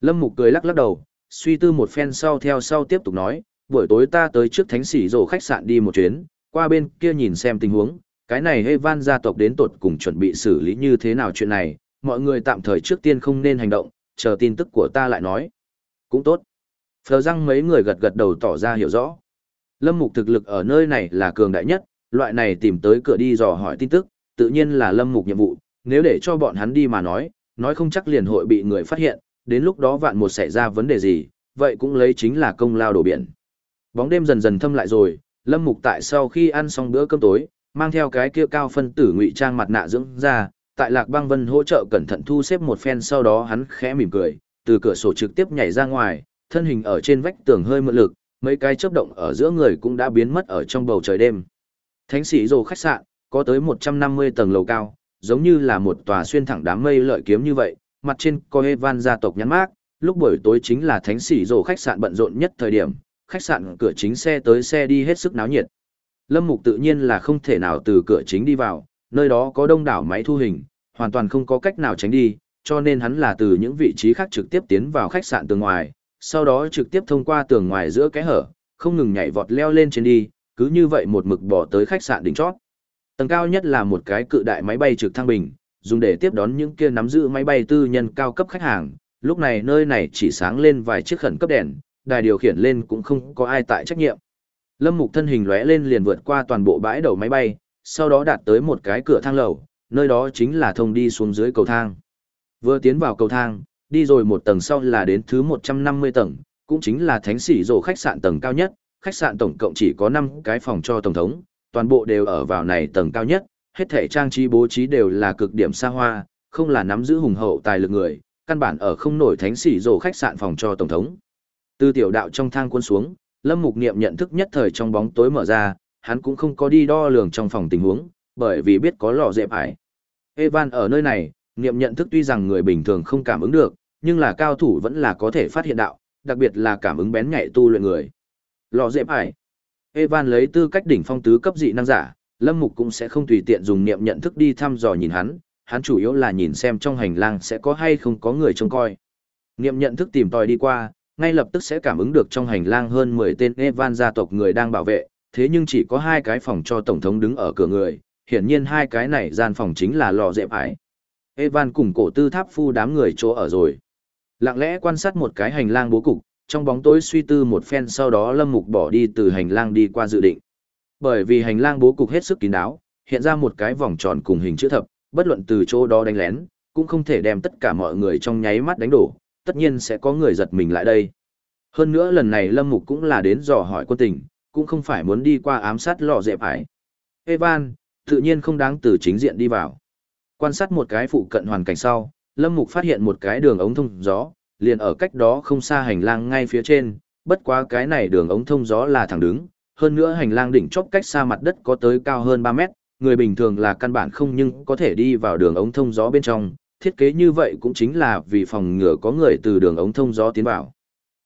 Lâm Mục cười lắc lắc đầu, suy tư một phen sau theo sau tiếp tục nói, buổi tối ta tới trước thánh sĩ rổ khách sạn đi một chuyến, qua bên kia nhìn xem tình huống, cái này Hevan gia tộc đến tột cùng chuẩn bị xử lý như thế nào chuyện này, mọi người tạm thời trước tiên không nên hành động, chờ tin tức của ta lại nói. Cũng tốt. Phờ răng mấy người gật gật đầu tỏ ra hiểu rõ. Lâm mục thực lực ở nơi này là cường đại nhất, loại này tìm tới cửa đi dò hỏi tin tức, tự nhiên là lâm mục nhiệm vụ, nếu để cho bọn hắn đi mà nói, nói không chắc liền hội bị người phát hiện, đến lúc đó vạn một xảy ra vấn đề gì, vậy cũng lấy chính là công lao đổ biển. Bóng đêm dần dần thâm lại rồi, lâm mục tại sau khi ăn xong bữa cơm tối, mang theo cái kia cao phân tử ngụy trang mặt nạ dưỡng ra, tại Lạc Băng Vân hỗ trợ cẩn thận thu xếp một phen sau đó hắn khẽ mỉm cười, từ cửa sổ trực tiếp nhảy ra ngoài, thân hình ở trên vách tường hơi mượn lực, mấy cái chớp động ở giữa người cũng đã biến mất ở trong bầu trời đêm. Thánh sĩ rồ khách sạn, có tới 150 tầng lầu cao, giống như là một tòa xuyên thẳng đám mây lợi kiếm như vậy, mặt trên có Evan gia tộc nhắn mác, lúc buổi tối chính là thánh sĩ rồ khách sạn bận rộn nhất thời điểm, khách sạn cửa chính xe tới xe đi hết sức náo nhiệt. Lâm Mục tự nhiên là không thể nào từ cửa chính đi vào, nơi đó có đông đảo máy thu hình, hoàn toàn không có cách nào tránh đi, cho nên hắn là từ những vị trí khác trực tiếp tiến vào khách sạn tường ngoài, sau đó trực tiếp thông qua tường ngoài giữa cái hở, không ngừng nhảy vọt leo lên trên đi, cứ như vậy một mực bỏ tới khách sạn đỉnh chót. Tầng cao nhất là một cái cự đại máy bay trực thăng bình, dùng để tiếp đón những kia nắm giữ máy bay tư nhân cao cấp khách hàng. Lúc này nơi này chỉ sáng lên vài chiếc khẩn cấp đèn, đài điều khiển lên cũng không có ai tại trách nhiệm. Lâm Mục thân hình lóe lên liền vượt qua toàn bộ bãi đầu máy bay, sau đó đạt tới một cái cửa thang lầu, nơi đó chính là thông đi xuống dưới cầu thang. Vừa tiến vào cầu thang, đi rồi một tầng sau là đến thứ 150 tầng, cũng chính là thánh sĩ rổ khách sạn tầng cao nhất, khách sạn tổng cộng chỉ có 5 cái phòng cho tổng thống, toàn bộ đều ở vào này tầng cao nhất, hết thể trang trí bố trí đều là cực điểm xa hoa, không là nắm giữ hùng hậu tài lực người, căn bản ở không nổi thánh sĩ rổ khách sạn phòng cho tổng thống. Từ tiểu đạo trong thang quân xuống, Lâm Mục Niệm nhận thức nhất thời trong bóng tối mở ra, hắn cũng không có đi đo lường trong phòng tình huống, bởi vì biết có lò dẹp ải. Evan ở nơi này, Niệm nhận thức tuy rằng người bình thường không cảm ứng được, nhưng là cao thủ vẫn là có thể phát hiện đạo, đặc biệt là cảm ứng bén nhạy tu luyện người. Lò dẹp ải. Evan lấy tư cách đỉnh phong tứ cấp dị năng giả, Lâm Mục cũng sẽ không tùy tiện dùng niệm nhận thức đi thăm dò nhìn hắn, hắn chủ yếu là nhìn xem trong hành lang sẽ có hay không có người trông coi. Niệm nhận thức tìm tòi đi qua, ngay lập tức sẽ cảm ứng được trong hành lang hơn 10 tên Evan gia tộc người đang bảo vệ, thế nhưng chỉ có hai cái phòng cho tổng thống đứng ở cửa người, hiển nhiên hai cái này gian phòng chính là lò dẹp ải. Evan cùng cổ tư tháp phu đám người chỗ ở rồi. Lặng lẽ quan sát một cái hành lang bố cục, trong bóng tối suy tư một phen sau đó Lâm Mục bỏ đi từ hành lang đi qua dự định. Bởi vì hành lang bố cục hết sức kín đáo, hiện ra một cái vòng tròn cùng hình chữ thập, bất luận từ chỗ đó đánh lén, cũng không thể đem tất cả mọi người trong nháy mắt đánh đổ, tất nhiên sẽ có người giật mình lại đây. Hơn nữa lần này Lâm Mục cũng là đến dò hỏi quân tình, cũng không phải muốn đi qua ám sát lò dẹp ải. Evan, tự nhiên không đáng từ chính diện đi vào. Quan sát một cái phụ cận hoàn cảnh sau, Lâm Mục phát hiện một cái đường ống thông gió, liền ở cách đó không xa hành lang ngay phía trên, bất quá cái này đường ống thông gió là thẳng đứng, hơn nữa hành lang đỉnh chóp cách xa mặt đất có tới cao hơn 3 mét, người bình thường là căn bản không nhưng có thể đi vào đường ống thông gió bên trong, thiết kế như vậy cũng chính là vì phòng ngừa có người từ đường ống thông gió tiến vào.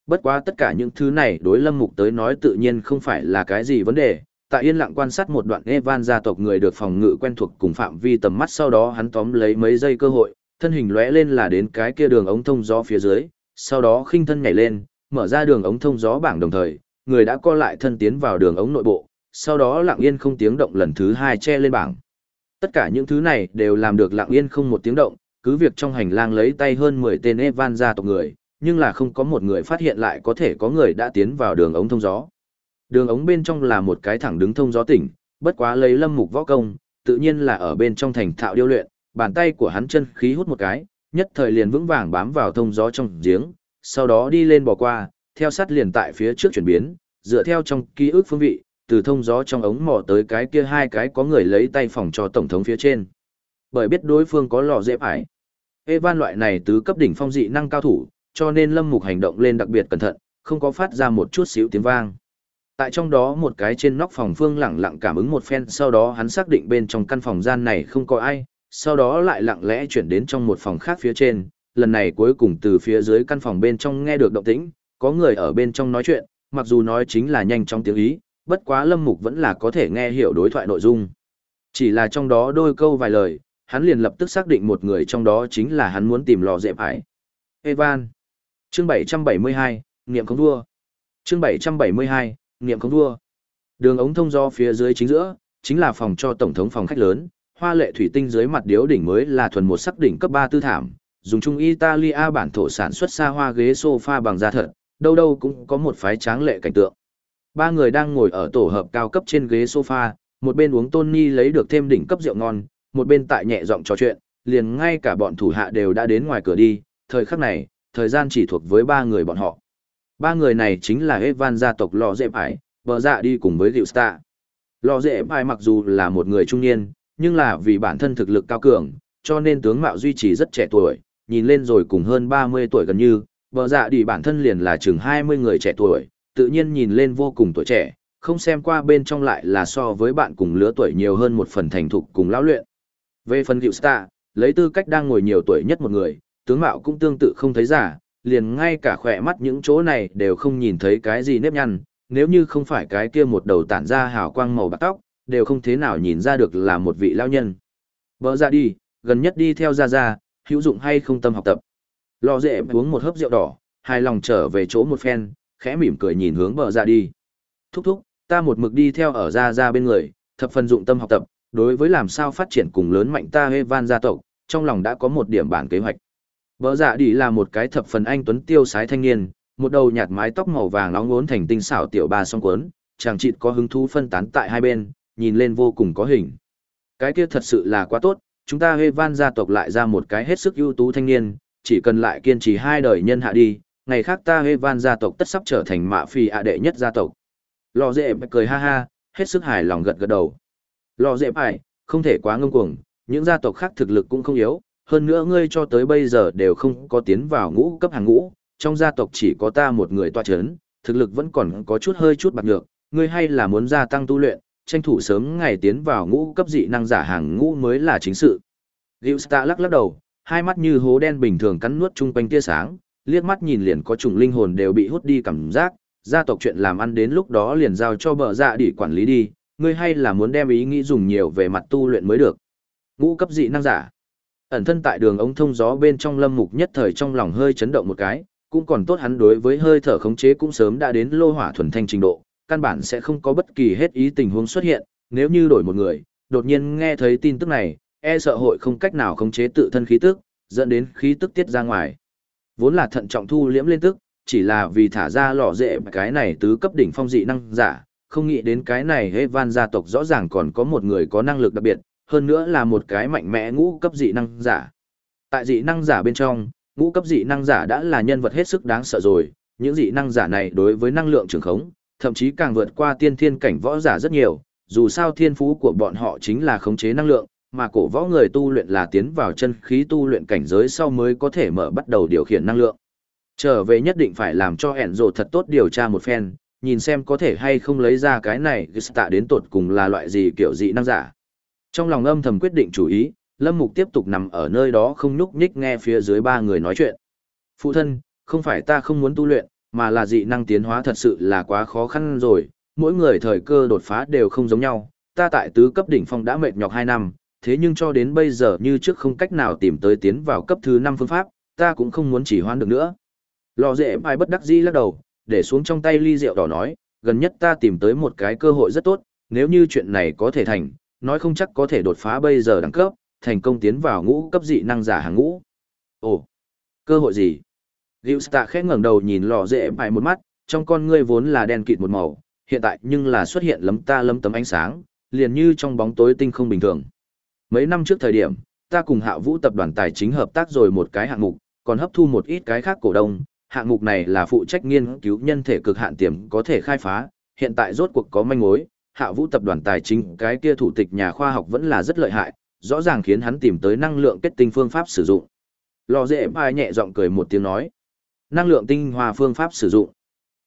Bất quá tất cả những thứ này đối Lâm Mục tới nói tự nhiên không phải là cái gì vấn đề, tại yên lặng quan sát một đoạn Evan gia tộc người được phòng ngự quen thuộc cùng phạm vi tầm mắt sau đó hắn tóm lấy mấy giây cơ hội, thân hình lóe lên là đến cái kia đường ống thông gió phía dưới, sau đó khinh thân nhảy lên, mở ra đường ống thông gió bảng đồng thời, người đã co lại thân tiến vào đường ống nội bộ, sau đó lặng yên không tiếng động lần thứ hai che lên bảng. Tất cả những thứ này đều làm được lặng yên không một tiếng động, cứ việc trong hành lang lấy tay hơn 10 tên Evan gia tộc người, nhưng là không có một người phát hiện lại có thể có người đã tiến vào đường ống thông gió. Đường ống bên trong là một cái thẳng đứng thông gió tỉnh, bất quá lấy lâm mục võ công, tự nhiên là ở bên trong thành thạo điêu luyện, bàn tay của hắn chân khí hút một cái, nhất thời liền vững vàng bám vào thông gió trong giếng, sau đó đi lên bò qua, theo sát liền tại phía trước chuyển biến, dựa theo trong ký ức phương vị, từ thông gió trong ống mò tới cái kia hai cái có người lấy tay phòng cho tổng thống phía trên. Bởi biết đối phương có lò dễ phải. Evan loại này tứ cấp đỉnh phong dị năng cao thủ, cho nên Lâm Mục hành động lên đặc biệt cẩn thận, không có phát ra một chút xíu tiếng vang. Tại trong đó một cái trên nóc phòng phương lặng lặng cảm ứng một phen sau đó hắn xác định bên trong căn phòng gian này không có ai, sau đó lại lặng lẽ chuyển đến trong một phòng khác phía trên, lần này cuối cùng từ phía dưới căn phòng bên trong nghe được động tĩnh, có người ở bên trong nói chuyện, mặc dù nói chính là nhanh trong tiếng ý, bất quá Lâm Mục vẫn là có thể nghe hiểu đối thoại nội dung. Chỉ là trong đó đôi câu vài lời, hắn liền lập tức xác định một người trong đó chính là hắn muốn tìm lò dẹp ải. Evan. Chương 772, Niệm không vua. Chương 772, Niệm không vua. Đường ống thông do phía dưới chính giữa, chính là phòng cho tổng thống phòng khách lớn, hoa lệ thủy tinh dưới mặt điếu đỉnh mới là thuần một sắc đỉnh cấp 3 tư thảm, dùng chung Italia bản thổ sản xuất xa hoa ghế sofa bằng da thật, đâu đâu cũng có một phái tráng lệ cảnh tượng. Ba người đang ngồi ở tổ hợp cao cấp trên ghế sofa, một bên uống Tony lấy được thêm đỉnh cấp rượu ngon, một bên tại nhẹ giọng trò chuyện, liền ngay cả bọn thủ hạ đều đã đến ngoài cửa đi, thời khắc này, thời gian chỉ thuộc với ba người bọn họ. Ba người này chính là Evan gia tộc Lò Dệ Ải, bờ dạ đi cùng với Diệu Star. Lò Dệ Ải mặc dù là một người trung niên, nhưng là vì bản thân thực lực cao cường, cho nên tướng mạo duy trì rất trẻ tuổi, nhìn lên rồi cùng hơn 30 tuổi gần như, bờ dạ đi bản thân liền là chừng 20 người trẻ tuổi, tự nhiên nhìn lên vô cùng tuổi trẻ, không xem qua bên trong lại là so với bạn cùng lứa tuổi nhiều hơn một phần thành thục cùng lão luyện. Về phần Diệu Star, lấy tư cách đang ngồi nhiều tuổi nhất một người, tướng mạo cũng tương tự không thấy giả, liền ngay cả khỏe mắt những chỗ này đều không nhìn thấy cái gì nếp nhăn, nếu như không phải cái kia một đầu tản ra hào quang màu bạc tóc, đều không thế nào nhìn ra được là một vị lao nhân. Bỡ ra dạ đi, gần nhất đi theo ra ra, hữu dụng hay không tâm học tập. Lò dễ uống một hớp rượu đỏ, hài lòng trở về chỗ một phen, khẽ mỉm cười nhìn hướng bờ ra dạ đi. Thúc thúc, ta một mực đi theo ở ra ra bên người, thập phần dụng tâm học tập, đối với làm sao phát triển cùng lớn mạnh ta Evan gia tộc, trong lòng đã có một điểm bản kế hoạch. Bờ dạ đi là một cái thập phần anh tuấn tiêu sái thanh niên, một đầu nhạt mái tóc màu vàng nóng ngốn thành tinh xảo tiểu ba song cuốn, chàng chịt có hứng thú phân tán tại hai bên, nhìn lên vô cùng có hình. Cái kia thật sự là quá tốt, chúng ta Evan gia tộc lại ra một cái hết sức ưu tú thanh niên, chỉ cần lại kiên trì hai đời nhân hạ đi, ngày khác ta Evan gia tộc tất sắp trở thành mạ phi ạ đệ nhất gia tộc. Lò dễ cười ha ha, hết sức hài lòng gật gật đầu. Lò dễ ải, không thể quá ngông cuồng, những gia tộc khác thực lực cũng không yếu, hơn nữa ngươi cho tới bây giờ đều không có tiến vào ngũ cấp hàng ngũ, trong gia tộc chỉ có ta một người toa chấn, thực lực vẫn còn có chút hơi chút bạc nhược, ngươi hay là muốn gia tăng tu luyện, tranh thủ sớm ngày tiến vào ngũ cấp dị năng giả hàng ngũ mới là chính sự. Gilsta lắc lắc đầu, hai mắt như hố đen bình thường cắn nuốt chung quanh tia sáng, liếc mắt nhìn liền có trùng linh hồn đều bị hút đi cảm giác, gia tộc chuyện làm ăn đến lúc đó liền giao cho vợ dạ để quản lý đi, ngươi hay là muốn đem ý nghĩ dùng nhiều về mặt tu luyện mới được. Ngũ cấp dị năng giả. Ẩn thân tại đường ống thông gió bên trong lâm mục nhất thời trong lòng hơi chấn động một cái, cũng còn tốt hắn đối với hơi thở khống chế cũng sớm đã đến lô hỏa thuần thanh trình độ, căn bản sẽ không có bất kỳ hết ý tình huống xuất hiện, nếu như đổi một người, đột nhiên nghe thấy tin tức này, e sợ hội không cách nào khống chế tự thân khí tức, dẫn đến khí tức tiết ra ngoài. Vốn là thận trọng thu liễm lên tức, chỉ là vì thả ra lọ dễ cái này tứ cấp đỉnh phong dị năng giả, không nghĩ đến cái này Evan gia tộc rõ ràng còn có một người có năng lực đặc biệt, hơn nữa là một cái mạnh mẽ ngũ cấp dị năng giả. Tại dị năng giả bên trong, ngũ cấp dị năng giả đã là nhân vật hết sức đáng sợ rồi, những dị năng giả này đối với năng lượng trường khống, thậm chí càng vượt qua tiên thiên cảnh võ giả rất nhiều, dù sao thiên phú của bọn họ chính là khống chế năng lượng, mà cổ võ người tu luyện là tiến vào chân khí tu luyện cảnh giới sau mới có thể mở bắt đầu điều khiển năng lượng. Trở về nhất định phải làm cho ẻn rồ thật tốt điều tra một phen, nhìn xem có thể hay không lấy ra cái này tạ đến tột cùng là loại gì kiểu dị năng giả. Trong lòng âm thầm quyết định chủ ý, Lâm Mục tiếp tục nằm ở nơi đó không nhúc nhích nghe phía dưới ba người nói chuyện. Phụ thân, không phải ta không muốn tu luyện, mà là dị năng tiến hóa thật sự là quá khó khăn rồi, mỗi người thời cơ đột phá đều không giống nhau, ta tại tứ cấp đỉnh phong đã mệt nhọc 2 năm, thế nhưng cho đến bây giờ như trước không cách nào tìm tới tiến vào cấp thứ 5 phương pháp, ta cũng không muốn chỉ hoan được nữa. Lò dễ bài bất đắc dĩ lắc đầu, để xuống trong tay ly rượu đỏ nói, gần nhất ta tìm tới một cái cơ hội rất tốt, nếu như chuyện này có thể thành, nói không chắc có thể đột phá bây giờ đẳng cấp, thành công tiến vào ngũ cấp dị năng giả hàng ngũ. Ồ, cơ hội gì? Gilsta khẽ ngẩng đầu nhìn lò dễ bài một mắt, trong con ngươi vốn là đen kịt một màu, hiện tại nhưng là xuất hiện lấm ta lấm tấm ánh sáng, liền như trong bóng tối tinh không bình thường. Mấy năm trước thời điểm, ta cùng Hạ Vũ tập đoàn tài chính hợp tác rồi một cái hạng mục, còn hấp thu một ít cái khác cổ đông, hạng mục này là phụ trách nghiên cứu nhân thể cực hạn tiềm có thể khai phá, hiện tại rốt cuộc có manh mối, Hạ Vũ tập đoàn tài chính cái kia thủ tịch nhà khoa học vẫn là rất lợi hại, rõ ràng khiến hắn tìm tới năng lượng kết tinh phương pháp sử dụng. Lò dễ bài nhẹ giọng cười một tiếng nói. Năng lượng tinh hoa phương pháp sử dụng.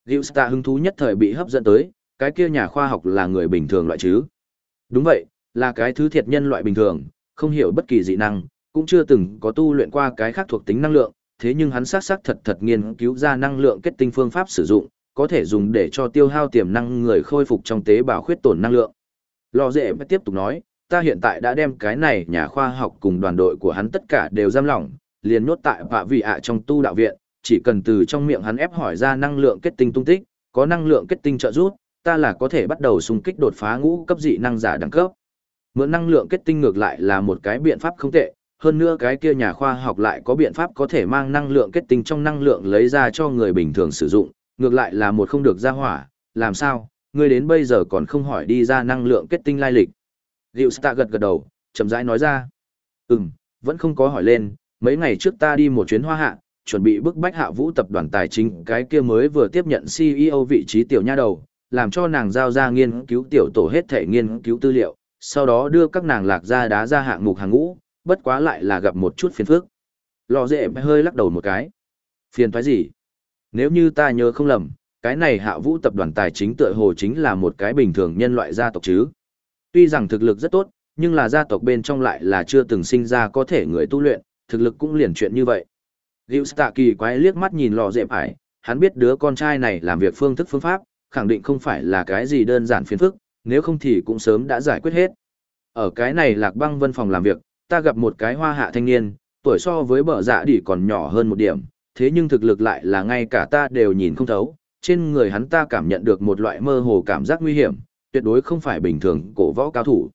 Gilsta hứng thú nhất thời bị hấp dẫn tới, cái kia nhà khoa học là người bình thường loại chứ. Đúng vậy, là cái thứ thiệt nhân loại bình thường, không hiểu bất kỳ dị năng, cũng chưa từng có tu luyện qua cái khác thuộc tính năng lượng, thế nhưng hắn xác xác thật thật nghiên cứu ra năng lượng kết tinh phương pháp sử dụng, có thể dùng để cho tiêu hao tiềm năng người khôi phục trong tế bào khuyết tổn năng lượng. Lò dễ tiếp tục nói, ta hiện tại đã đem cái này nhà khoa học cùng đoàn đội của hắn tất cả đều giam lỏng, liền nhốt tại vạ vị ạ trong tu đạo viện, chỉ cần từ trong miệng hắn ép hỏi ra năng lượng kết tinh tung tích, có năng lượng kết tinh trợ giúp, ta là có thể bắt đầu xung kích đột phá ngũ cấp dị năng giả đẳng cấp. Mượn năng lượng kết tinh ngược lại là một cái biện pháp không tệ, hơn nữa cái kia nhà khoa học lại có biện pháp có thể mang năng lượng kết tinh trong năng lượng lấy ra cho người bình thường sử dụng, ngược lại là một không được ra hỏa, làm sao, người đến bây giờ còn không hỏi đi ra năng lượng kết tinh lai lịch. Diệu Stạ gật gật đầu, chậm rãi nói ra. Ừm, vẫn không có hỏi lên, mấy ngày trước ta đi một chuyến hoa hạ, chuẩn bị bức bách hạ vũ tập đoàn tài chính cái kia mới vừa tiếp nhận CEO vị trí tiểu nha đầu, làm cho nàng giao ra nghiên cứu tiểu tổ hết thể nghiên cứu tư liệu, sau đó đưa các nàng lạc ra đá ra hạng mục hàng ngũ, bất quá lại là gặp một chút phiền phức. Lò dệ hơi lắc đầu một cái. Phiền thoái gì? Nếu như ta nhớ không lầm, cái này hạ vũ tập đoàn tài chính tựa hồ chính là một cái bình thường nhân loại gia tộc chứ. Tuy rằng thực lực rất tốt, nhưng là gia tộc bên trong lại là chưa từng sinh ra có thể người tu luyện, thực lực cũng liền chuyện như vậy. Diệu Tạ kỳ quái liếc mắt nhìn lò dẹp ải, hắn biết đứa con trai này làm việc phương thức phương pháp, khẳng định không phải là cái gì đơn giản phiền phức, nếu không thì cũng sớm đã giải quyết hết. Ở cái này lạc băng văn phòng làm việc, ta gặp một cái hoa hạ thanh niên, tuổi so với bờ dạ đỉ còn nhỏ hơn một điểm, thế nhưng thực lực lại là ngay cả ta đều nhìn không thấu, trên người hắn ta cảm nhận được một loại mơ hồ cảm giác nguy hiểm, tuyệt đối không phải bình thường cổ võ cao thủ.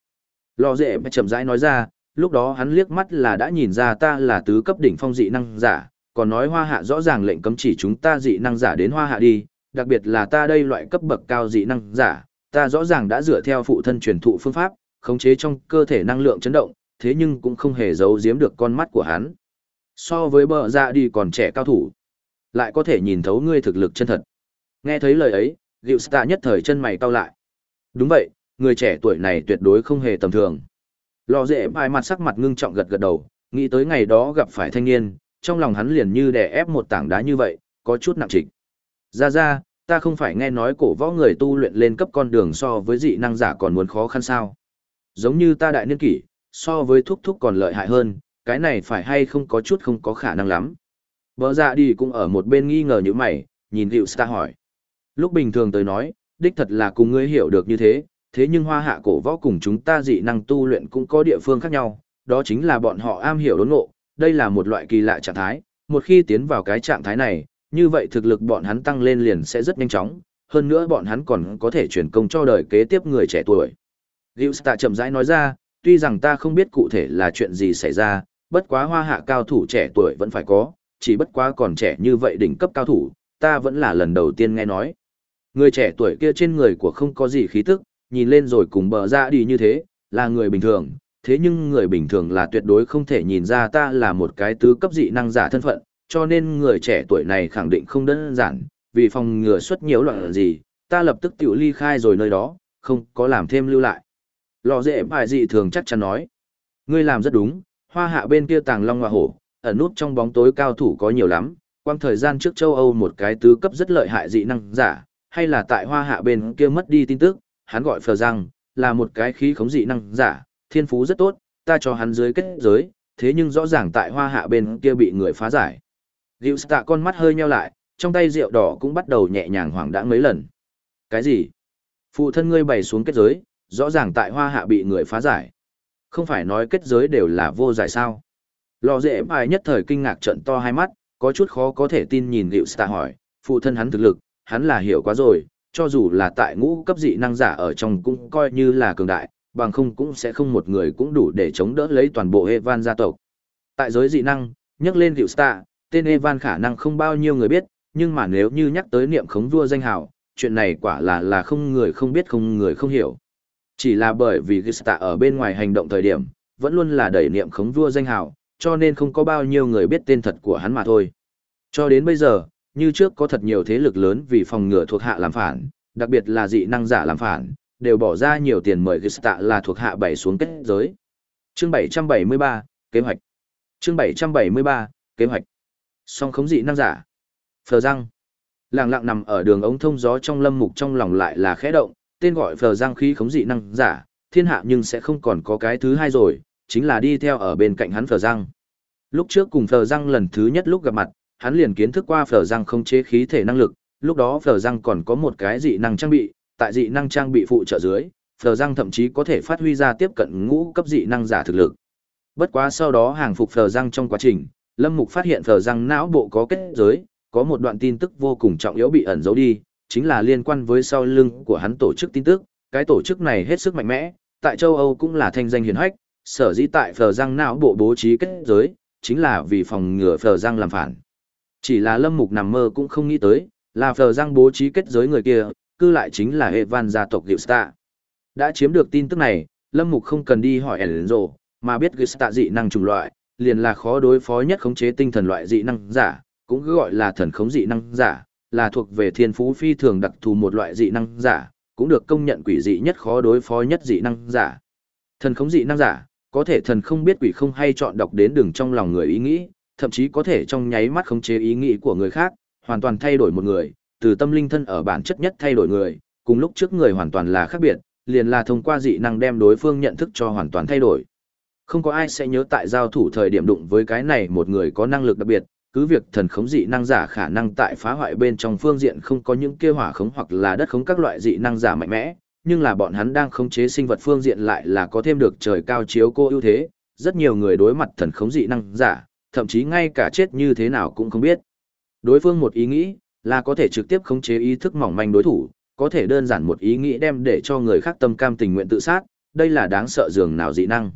Lò dệ chậm rãi nói ra, lúc đó hắn liếc mắt là đã nhìn ra ta là tứ cấp đỉnh phong dị năng giả, còn nói hoa hạ rõ ràng lệnh cấm chỉ chúng ta dị năng giả đến hoa hạ đi, đặc biệt là ta đây loại cấp bậc cao dị năng giả, ta rõ ràng đã dựa theo phụ thân truyền thụ phương pháp, khống chế trong cơ thể năng lượng chấn động, thế nhưng cũng không hề giấu giếm được con mắt của hắn. So với bờ dạ đi còn trẻ cao thủ, lại có thể nhìn thấu ngươi thực lực chân thật. Nghe thấy lời ấy, Diệu Star nhất thời chân mày cau lại. Đúng vậy, người trẻ tuổi này tuyệt đối không hề tầm thường. Lò dễ bài mặt sắc mặt ngưng trọng gật gật đầu, nghĩ tới ngày đó gặp phải thanh niên, trong lòng hắn liền như đè ép một tảng đá như vậy, có chút nặng trịch. Ra ra, ta không phải nghe nói cổ võ người tu luyện lên cấp con đường so với dị năng giả còn muốn khó khăn sao. Giống như ta đại niên kỷ, so với thúc thúc còn lợi hại hơn, cái này phải hay không có chút không có khả năng lắm. Bờ dạ đi cũng ở một bên nghi ngờ như mày, nhìn Diệu Star hỏi. Lúc bình thường tới nói, đích thật là cùng ngươi hiểu được như thế, thế nhưng hoa hạ cổ võ cùng chúng ta dị năng tu luyện cũng có địa phương khác nhau, đó chính là bọn họ am hiểu đốn ngộ, đây là một loại kỳ lạ trạng thái, một khi tiến vào cái trạng thái này, như vậy thực lực bọn hắn tăng lên liền sẽ rất nhanh chóng, hơn nữa bọn hắn còn có thể truyền công cho đời kế tiếp người trẻ tuổi. Gilsta chậm rãi nói ra, tuy rằng ta không biết cụ thể là chuyện gì xảy ra, bất quá hoa hạ cao thủ trẻ tuổi vẫn phải có, chỉ bất quá còn trẻ như vậy đỉnh cấp cao thủ, ta vẫn là lần đầu tiên nghe nói. Người trẻ tuổi kia trên người của không có gì khí tức, nhìn lên rồi cùng bờ ra đi như thế, là người bình thường, thế nhưng người bình thường là tuyệt đối không thể nhìn ra ta là một cái tứ cấp dị năng giả thân phận, cho nên người trẻ tuổi này khẳng định không đơn giản, vì phòng ngừa xuất nhiều loạn gì, ta lập tức tiểu ly khai rồi nơi đó, không có làm thêm lưu lại. Lò dễ bài dị thường chắc chắn nói. Ngươi làm rất đúng, hoa hạ bên kia tàng long hoa hổ, ở nút trong bóng tối cao thủ có nhiều lắm, quang thời gian trước châu Âu một cái tứ cấp rất lợi hại dị năng giả, hay là tại hoa hạ bên kia mất đi tin tức, hắn gọi phờ rằng là một cái khí khống dị năng giả, thiên phú rất tốt, ta cho hắn dưới kết giới, thế nhưng rõ ràng tại hoa hạ bên kia bị người phá giải. Diệu tạ con mắt hơi nheo lại, trong tay rượu đỏ cũng bắt đầu nhẹ nhàng hoảng đã mấy lần. Cái gì? Phụ thân ngươi bày xuống kết giới, rõ ràng tại hoa hạ bị người phá giải. Không phải nói kết giới đều là vô giải sao? Lò dễ bài nhất thời kinh ngạc trận to hai mắt, có chút khó có thể tin nhìn Diệu tạ hỏi, phụ thân hắn thực lực, hắn là hiểu quá rồi, cho dù là tại ngũ cấp dị năng giả ở trong cũng coi như là cường đại, bằng không cũng sẽ không một người cũng đủ để chống đỡ lấy toàn bộ Evan gia tộc. Tại giới dị năng, nhắc lên Diệu Star, tên Evan khả năng không bao nhiêu người biết, nhưng mà nếu như nhắc tới niệm khống vua danh hào, chuyện này quả là là không người không biết không người không hiểu. Chỉ là bởi vì Gista ở bên ngoài hành động thời điểm, vẫn luôn là đẩy niệm khống vua danh hào, cho nên không có bao nhiêu người biết tên thật của hắn mà thôi. Cho đến bây giờ, như trước có thật nhiều thế lực lớn vì phòng ngừa thuộc hạ làm phản, đặc biệt là dị năng giả làm phản, đều bỏ ra nhiều tiền mời Gista là thuộc hạ bảy xuống kết giới. Chương 773, kế hoạch. Chương 773, kế hoạch. Song khống dị năng giả. Phờ răng. Lặng lặng nằm ở đường ống thông gió trong lâm mục trong lòng lại là khẽ động, tên gọi phờ Giang khí khống dị năng giả, thiên hạ nhưng sẽ không còn có cái thứ hai rồi, chính là đi theo ở bên cạnh hắn phờ Giang. Lúc trước cùng phờ Giang lần thứ nhất lúc gặp mặt, hắn liền kiến thức qua phờ Giang không chế khí thể năng lực, lúc đó phờ Giang còn có một cái dị năng trang bị, tại dị năng trang bị phụ trợ dưới, phờ Giang thậm chí có thể phát huy ra tiếp cận ngũ cấp dị năng giả thực lực. Bất quá sau đó hàng phục phờ Giang trong quá trình, Lâm Mục phát hiện phờ Giang não bộ có kết giới, có một đoạn tin tức vô cùng trọng yếu bị ẩn giấu đi, chính là liên quan với sau lưng của hắn tổ chức tin tức, cái tổ chức này hết sức mạnh mẽ, tại châu Âu cũng là thanh danh hiển hách, sở dĩ tại phờ răng não bộ bố trí kết giới, chính là vì phòng ngừa phờ răng làm phản. Chỉ là Lâm Mục nằm mơ cũng không nghĩ tới, là phờ răng bố trí kết giới người kia, cư lại chính là hệ van gia tộc Gilsta. Đã chiếm được tin tức này, Lâm Mục không cần đi hỏi Enzo, mà biết Gilsta dị năng trùng loại, liền là khó đối phó nhất khống chế tinh thần loại dị năng giả, cũng cứ gọi là thần khống dị năng giả, là thuộc về thiên phú phi thường đặc thù một loại dị năng giả, cũng được công nhận quỷ dị nhất khó đối phó nhất dị năng giả. Thần khống dị năng giả, có thể thần không biết quỷ không hay chọn đọc đến đường trong lòng người ý nghĩ, thậm chí có thể trong nháy mắt khống chế ý nghĩ của người khác, hoàn toàn thay đổi một người, từ tâm linh thân ở bản chất nhất thay đổi người, cùng lúc trước người hoàn toàn là khác biệt, liền là thông qua dị năng đem đối phương nhận thức cho hoàn toàn thay đổi. Không có ai sẽ nhớ tại giao thủ thời điểm đụng với cái này một người có năng lực đặc biệt, cứ việc thần khống dị năng giả khả năng tại phá hoại bên trong phương diện không có những kia hỏa khống hoặc là đất khống các loại dị năng giả mạnh mẽ, nhưng là bọn hắn đang khống chế sinh vật phương diện lại là có thêm được trời cao chiếu cô ưu thế, rất nhiều người đối mặt thần khống dị năng giả, thậm chí ngay cả chết như thế nào cũng không biết. Đối phương một ý nghĩ, là có thể trực tiếp khống chế ý thức mỏng manh đối thủ, có thể đơn giản một ý nghĩ đem để cho người khác tâm cam tình nguyện tự sát, đây là đáng sợ dường nào dị năng.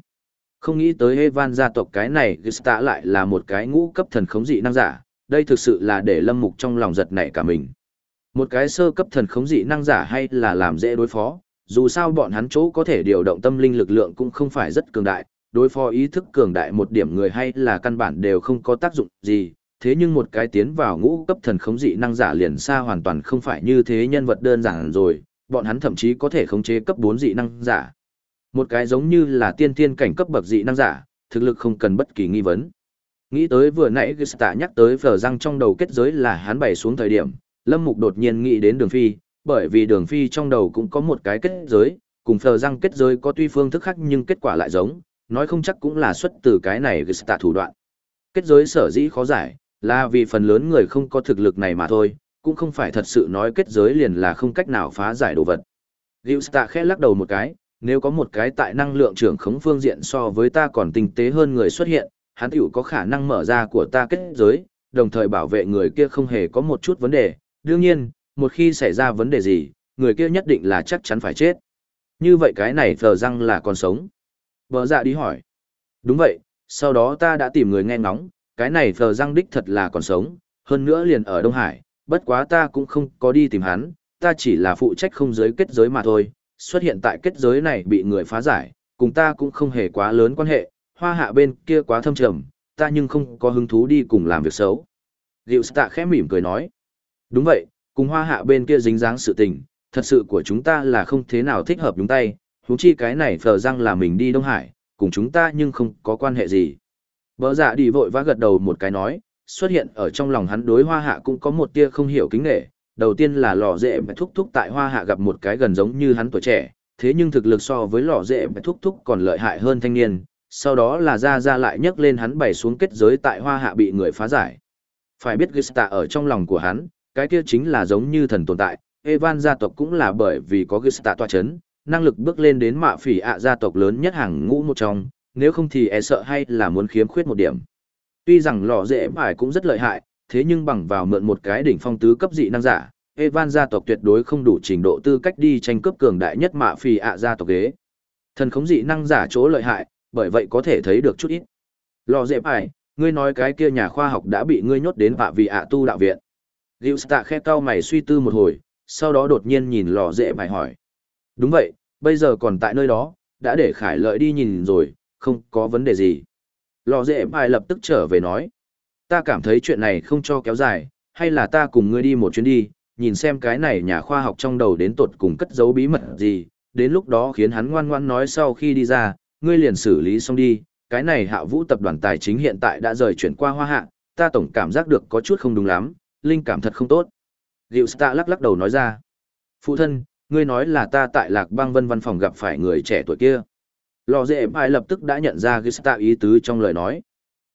Không nghĩ tới Evan gia tộc cái này Gista lại là một cái ngũ cấp thần khống dị năng giả, đây thực sự là để lâm mục trong lòng giật nảy cả mình. Một cái sơ cấp thần khống dị năng giả hay là làm dễ đối phó, dù sao bọn hắn chỗ có thể điều động tâm linh lực lượng cũng không phải rất cường đại, đối phó ý thức cường đại một điểm người hay là căn bản đều không có tác dụng gì, thế nhưng một cái tiến vào ngũ cấp thần khống dị năng giả liền xa hoàn toàn không phải như thế nhân vật đơn giản rồi, bọn hắn thậm chí có thể khống chế cấp 4 dị năng giả. Một cái giống như là tiên tiên cảnh cấp bậc dị năng giả, thực lực không cần bất kỳ nghi vấn. Nghĩ tới vừa nãy Gista nhắc tới phở răng trong đầu kết giới là hắn bày xuống thời điểm, Lâm Mục đột nhiên nghĩ đến đường phi, bởi vì đường phi trong đầu cũng có một cái kết giới, cùng phở răng kết giới có tuy phương thức khác nhưng kết quả lại giống, nói không chắc cũng là xuất từ cái này Gista thủ đoạn. Kết giới sở dĩ khó giải, là vì phần lớn người không có thực lực này mà thôi, cũng không phải thật sự nói kết giới liền là không cách nào phá giải đồ vật. Gista khẽ lắc đầu một cái, nếu có một cái tại năng lượng trưởng khống phương diện so với ta còn tinh tế hơn người xuất hiện, hắn tiểu có khả năng mở ra của ta kết giới, đồng thời bảo vệ người kia không hề có một chút vấn đề. Đương nhiên, một khi xảy ra vấn đề gì, người kia nhất định là chắc chắn phải chết. Như vậy cái này thờ răng là còn sống. Bờ dạ đi hỏi. Đúng vậy, sau đó ta đã tìm người nghe ngóng, cái này thờ răng đích thật là còn sống, hơn nữa liền ở Đông Hải, bất quá ta cũng không có đi tìm hắn, ta chỉ là phụ trách không giới kết giới mà thôi, xuất hiện tại kết giới này bị người phá giải, cùng ta cũng không hề quá lớn quan hệ, hoa hạ bên kia quá thâm trầm, ta nhưng không có hứng thú đi cùng làm việc xấu. Diệu Stạ khẽ mỉm cười nói, đúng vậy, cùng hoa hạ bên kia dính dáng sự tình, thật sự của chúng ta là không thế nào thích hợp đúng tay, húng chi cái này phờ răng là mình đi Đông Hải, cùng chúng ta nhưng không có quan hệ gì. Bỡ dạ đi vội vã gật đầu một cái nói, xuất hiện ở trong lòng hắn đối hoa hạ cũng có một tia không hiểu kính nghệ. Đầu tiên là lò dễ bẻ thúc thúc tại hoa hạ gặp một cái gần giống như hắn tuổi trẻ, thế nhưng thực lực so với lò dễ bẻ thúc thúc còn lợi hại hơn thanh niên. Sau đó là ra ra lại nhấc lên hắn bày xuống kết giới tại hoa hạ bị người phá giải. Phải biết Gista ở trong lòng của hắn, cái kia chính là giống như thần tồn tại. Evan gia tộc cũng là bởi vì có Gista tọa chấn, năng lực bước lên đến mạ phỉ ạ gia tộc lớn nhất hàng ngũ một trong, nếu không thì e sợ hay là muốn khiếm khuyết một điểm. Tuy rằng lò dễ bài cũng rất lợi hại, thế nhưng bằng vào mượn một cái đỉnh phong tứ cấp dị năng giả, Evan gia tộc tuyệt đối không đủ trình độ tư cách đi tranh cướp cường đại nhất mạ phì ạ gia tộc ghế. Thần khống dị năng giả chỗ lợi hại, bởi vậy có thể thấy được chút ít. Lò dẹp ải, ngươi nói cái kia nhà khoa học đã bị ngươi nhốt đến vạ vì ạ tu đạo viện. Diệu Tạ khe cao mày suy tư một hồi, sau đó đột nhiên nhìn lò dễ bài hỏi. Đúng vậy, bây giờ còn tại nơi đó, đã để khải lợi đi nhìn rồi, không có vấn đề gì. Lò dễ bài lập tức trở về nói. Ta cảm thấy chuyện này không cho kéo dài, hay là ta cùng ngươi đi một chuyến đi, nhìn xem cái này nhà khoa học trong đầu đến tột cùng cất giấu bí mật gì, đến lúc đó khiến hắn ngoan ngoan nói sau khi đi ra, ngươi liền xử lý xong đi, cái này hạ vũ tập đoàn tài chính hiện tại đã rời chuyển qua hoa hạ, ta tổng cảm giác được có chút không đúng lắm, linh cảm thật không tốt. Diệu Sta lắc lắc đầu nói ra. Phụ thân, ngươi nói là ta tại lạc bang vân văn phòng gặp phải người trẻ tuổi kia. Lò dễ bài lập tức đã nhận ra Gista ý tứ trong lời nói.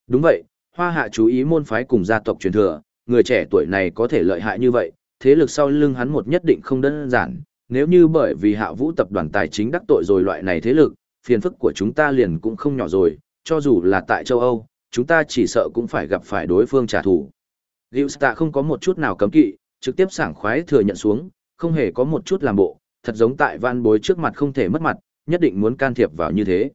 Đúng vậy, hoa hạ chú ý môn phái cùng gia tộc truyền thừa, người trẻ tuổi này có thể lợi hại như vậy, thế lực sau lưng hắn một nhất định không đơn giản. Nếu như bởi vì hạ vũ tập đoàn tài chính đắc tội rồi loại này thế lực, phiền phức của chúng ta liền cũng không nhỏ rồi, cho dù là tại châu Âu, chúng ta chỉ sợ cũng phải gặp phải đối phương trả thù. Gilsta không có một chút nào cấm kỵ, trực tiếp sảng khoái thừa nhận xuống, không hề có một chút làm bộ, thật giống tại van bối trước mặt không thể mất mặt, nhất định muốn can thiệp vào như thế.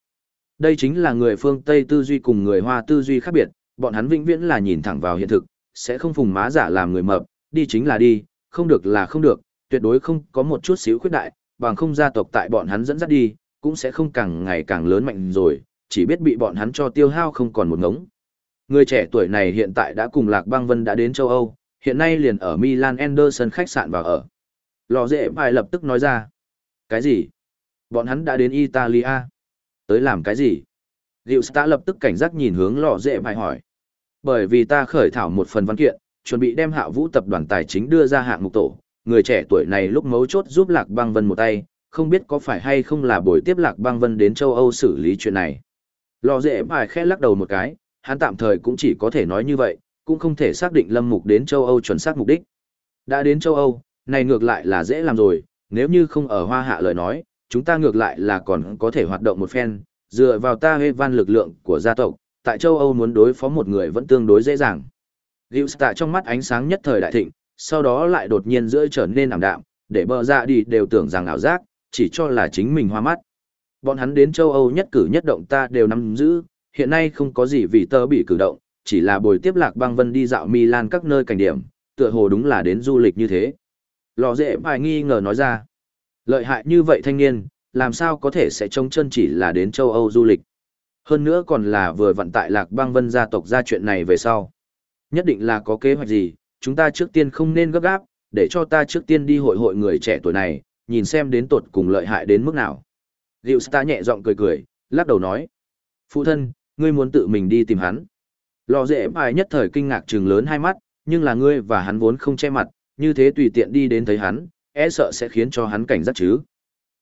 Đây chính là người phương Tây tư duy cùng người Hoa tư duy khác biệt, bọn hắn vĩnh viễn là nhìn thẳng vào hiện thực, sẽ không phùng má giả làm người mập, đi chính là đi, không được là không được, tuyệt đối không có một chút xíu khuyết đại, bằng không gia tộc tại bọn hắn dẫn dắt đi, cũng sẽ không càng ngày càng lớn mạnh rồi, chỉ biết bị bọn hắn cho tiêu hao không còn một ngống. Người trẻ tuổi này hiện tại đã cùng Lạc Bang Vân đã đến châu Âu, hiện nay liền ở Milan Anderson khách sạn vào ở. Lò dễ bài lập tức nói ra. Cái gì? Bọn hắn đã đến Italia. Tới làm cái gì? Diệu Star lập tức cảnh giác nhìn hướng lò dễ bài hỏi. Bởi vì ta khởi thảo một phần văn kiện, chuẩn bị đem hạ vũ tập đoàn tài chính đưa ra hạng mục tổ. Người trẻ tuổi này lúc mấu chốt giúp Lạc Bang Vân một tay, không biết có phải hay không là buổi tiếp Lạc Bang Vân đến châu Âu xử lý chuyện này. Lò dễ bài khẽ lắc đầu một cái, hắn tạm thời cũng chỉ có thể nói như vậy, cũng không thể xác định lâm mục đến châu Âu chuẩn xác mục đích. Đã đến châu Âu, này ngược lại là dễ làm rồi, nếu như không ở hoa hạ lời nói, chúng ta ngược lại là còn có thể hoạt động một phen, dựa vào ta hê van lực lượng của gia tộc, tại châu Âu muốn đối phó một người vẫn tương đối dễ dàng. Gilsta trong mắt ánh sáng nhất thời đại thịnh, sau đó lại đột nhiên rưỡi trở nên ảm đạm, để bờ ra đi đều tưởng rằng ảo giác, chỉ cho là chính mình hoa mắt. Bọn hắn đến châu Âu nhất cử nhất động ta đều nắm giữ, hiện nay không có gì vì tớ bị cử động, chỉ là bồi tiếp lạc băng vân đi dạo Milan các nơi cảnh điểm, tựa hồ đúng là đến du lịch như thế. Lò dễ bài nghi ngờ nói ra. Lợi hại như vậy thanh niên, làm sao có thể sẽ trông chân chỉ là đến châu Âu du lịch. Hơn nữa còn là vừa vận tại lạc băng vân gia tộc ra chuyện này về sau. Nhất định là có kế hoạch gì, chúng ta trước tiên không nên gấp gáp, để cho ta trước tiên đi hội hội người trẻ tuổi này, nhìn xem đến tột cùng lợi hại đến mức nào. Diệu Star nhẹ giọng cười cười, lắc đầu nói. Phụ thân, ngươi muốn tự mình đi tìm hắn. Lò dễ bài nhất thời kinh ngạc trừng lớn hai mắt, nhưng là ngươi và hắn vốn không che mặt, như thế tùy tiện đi đến thấy hắn, e sợ sẽ khiến cho hắn cảnh giác chứ.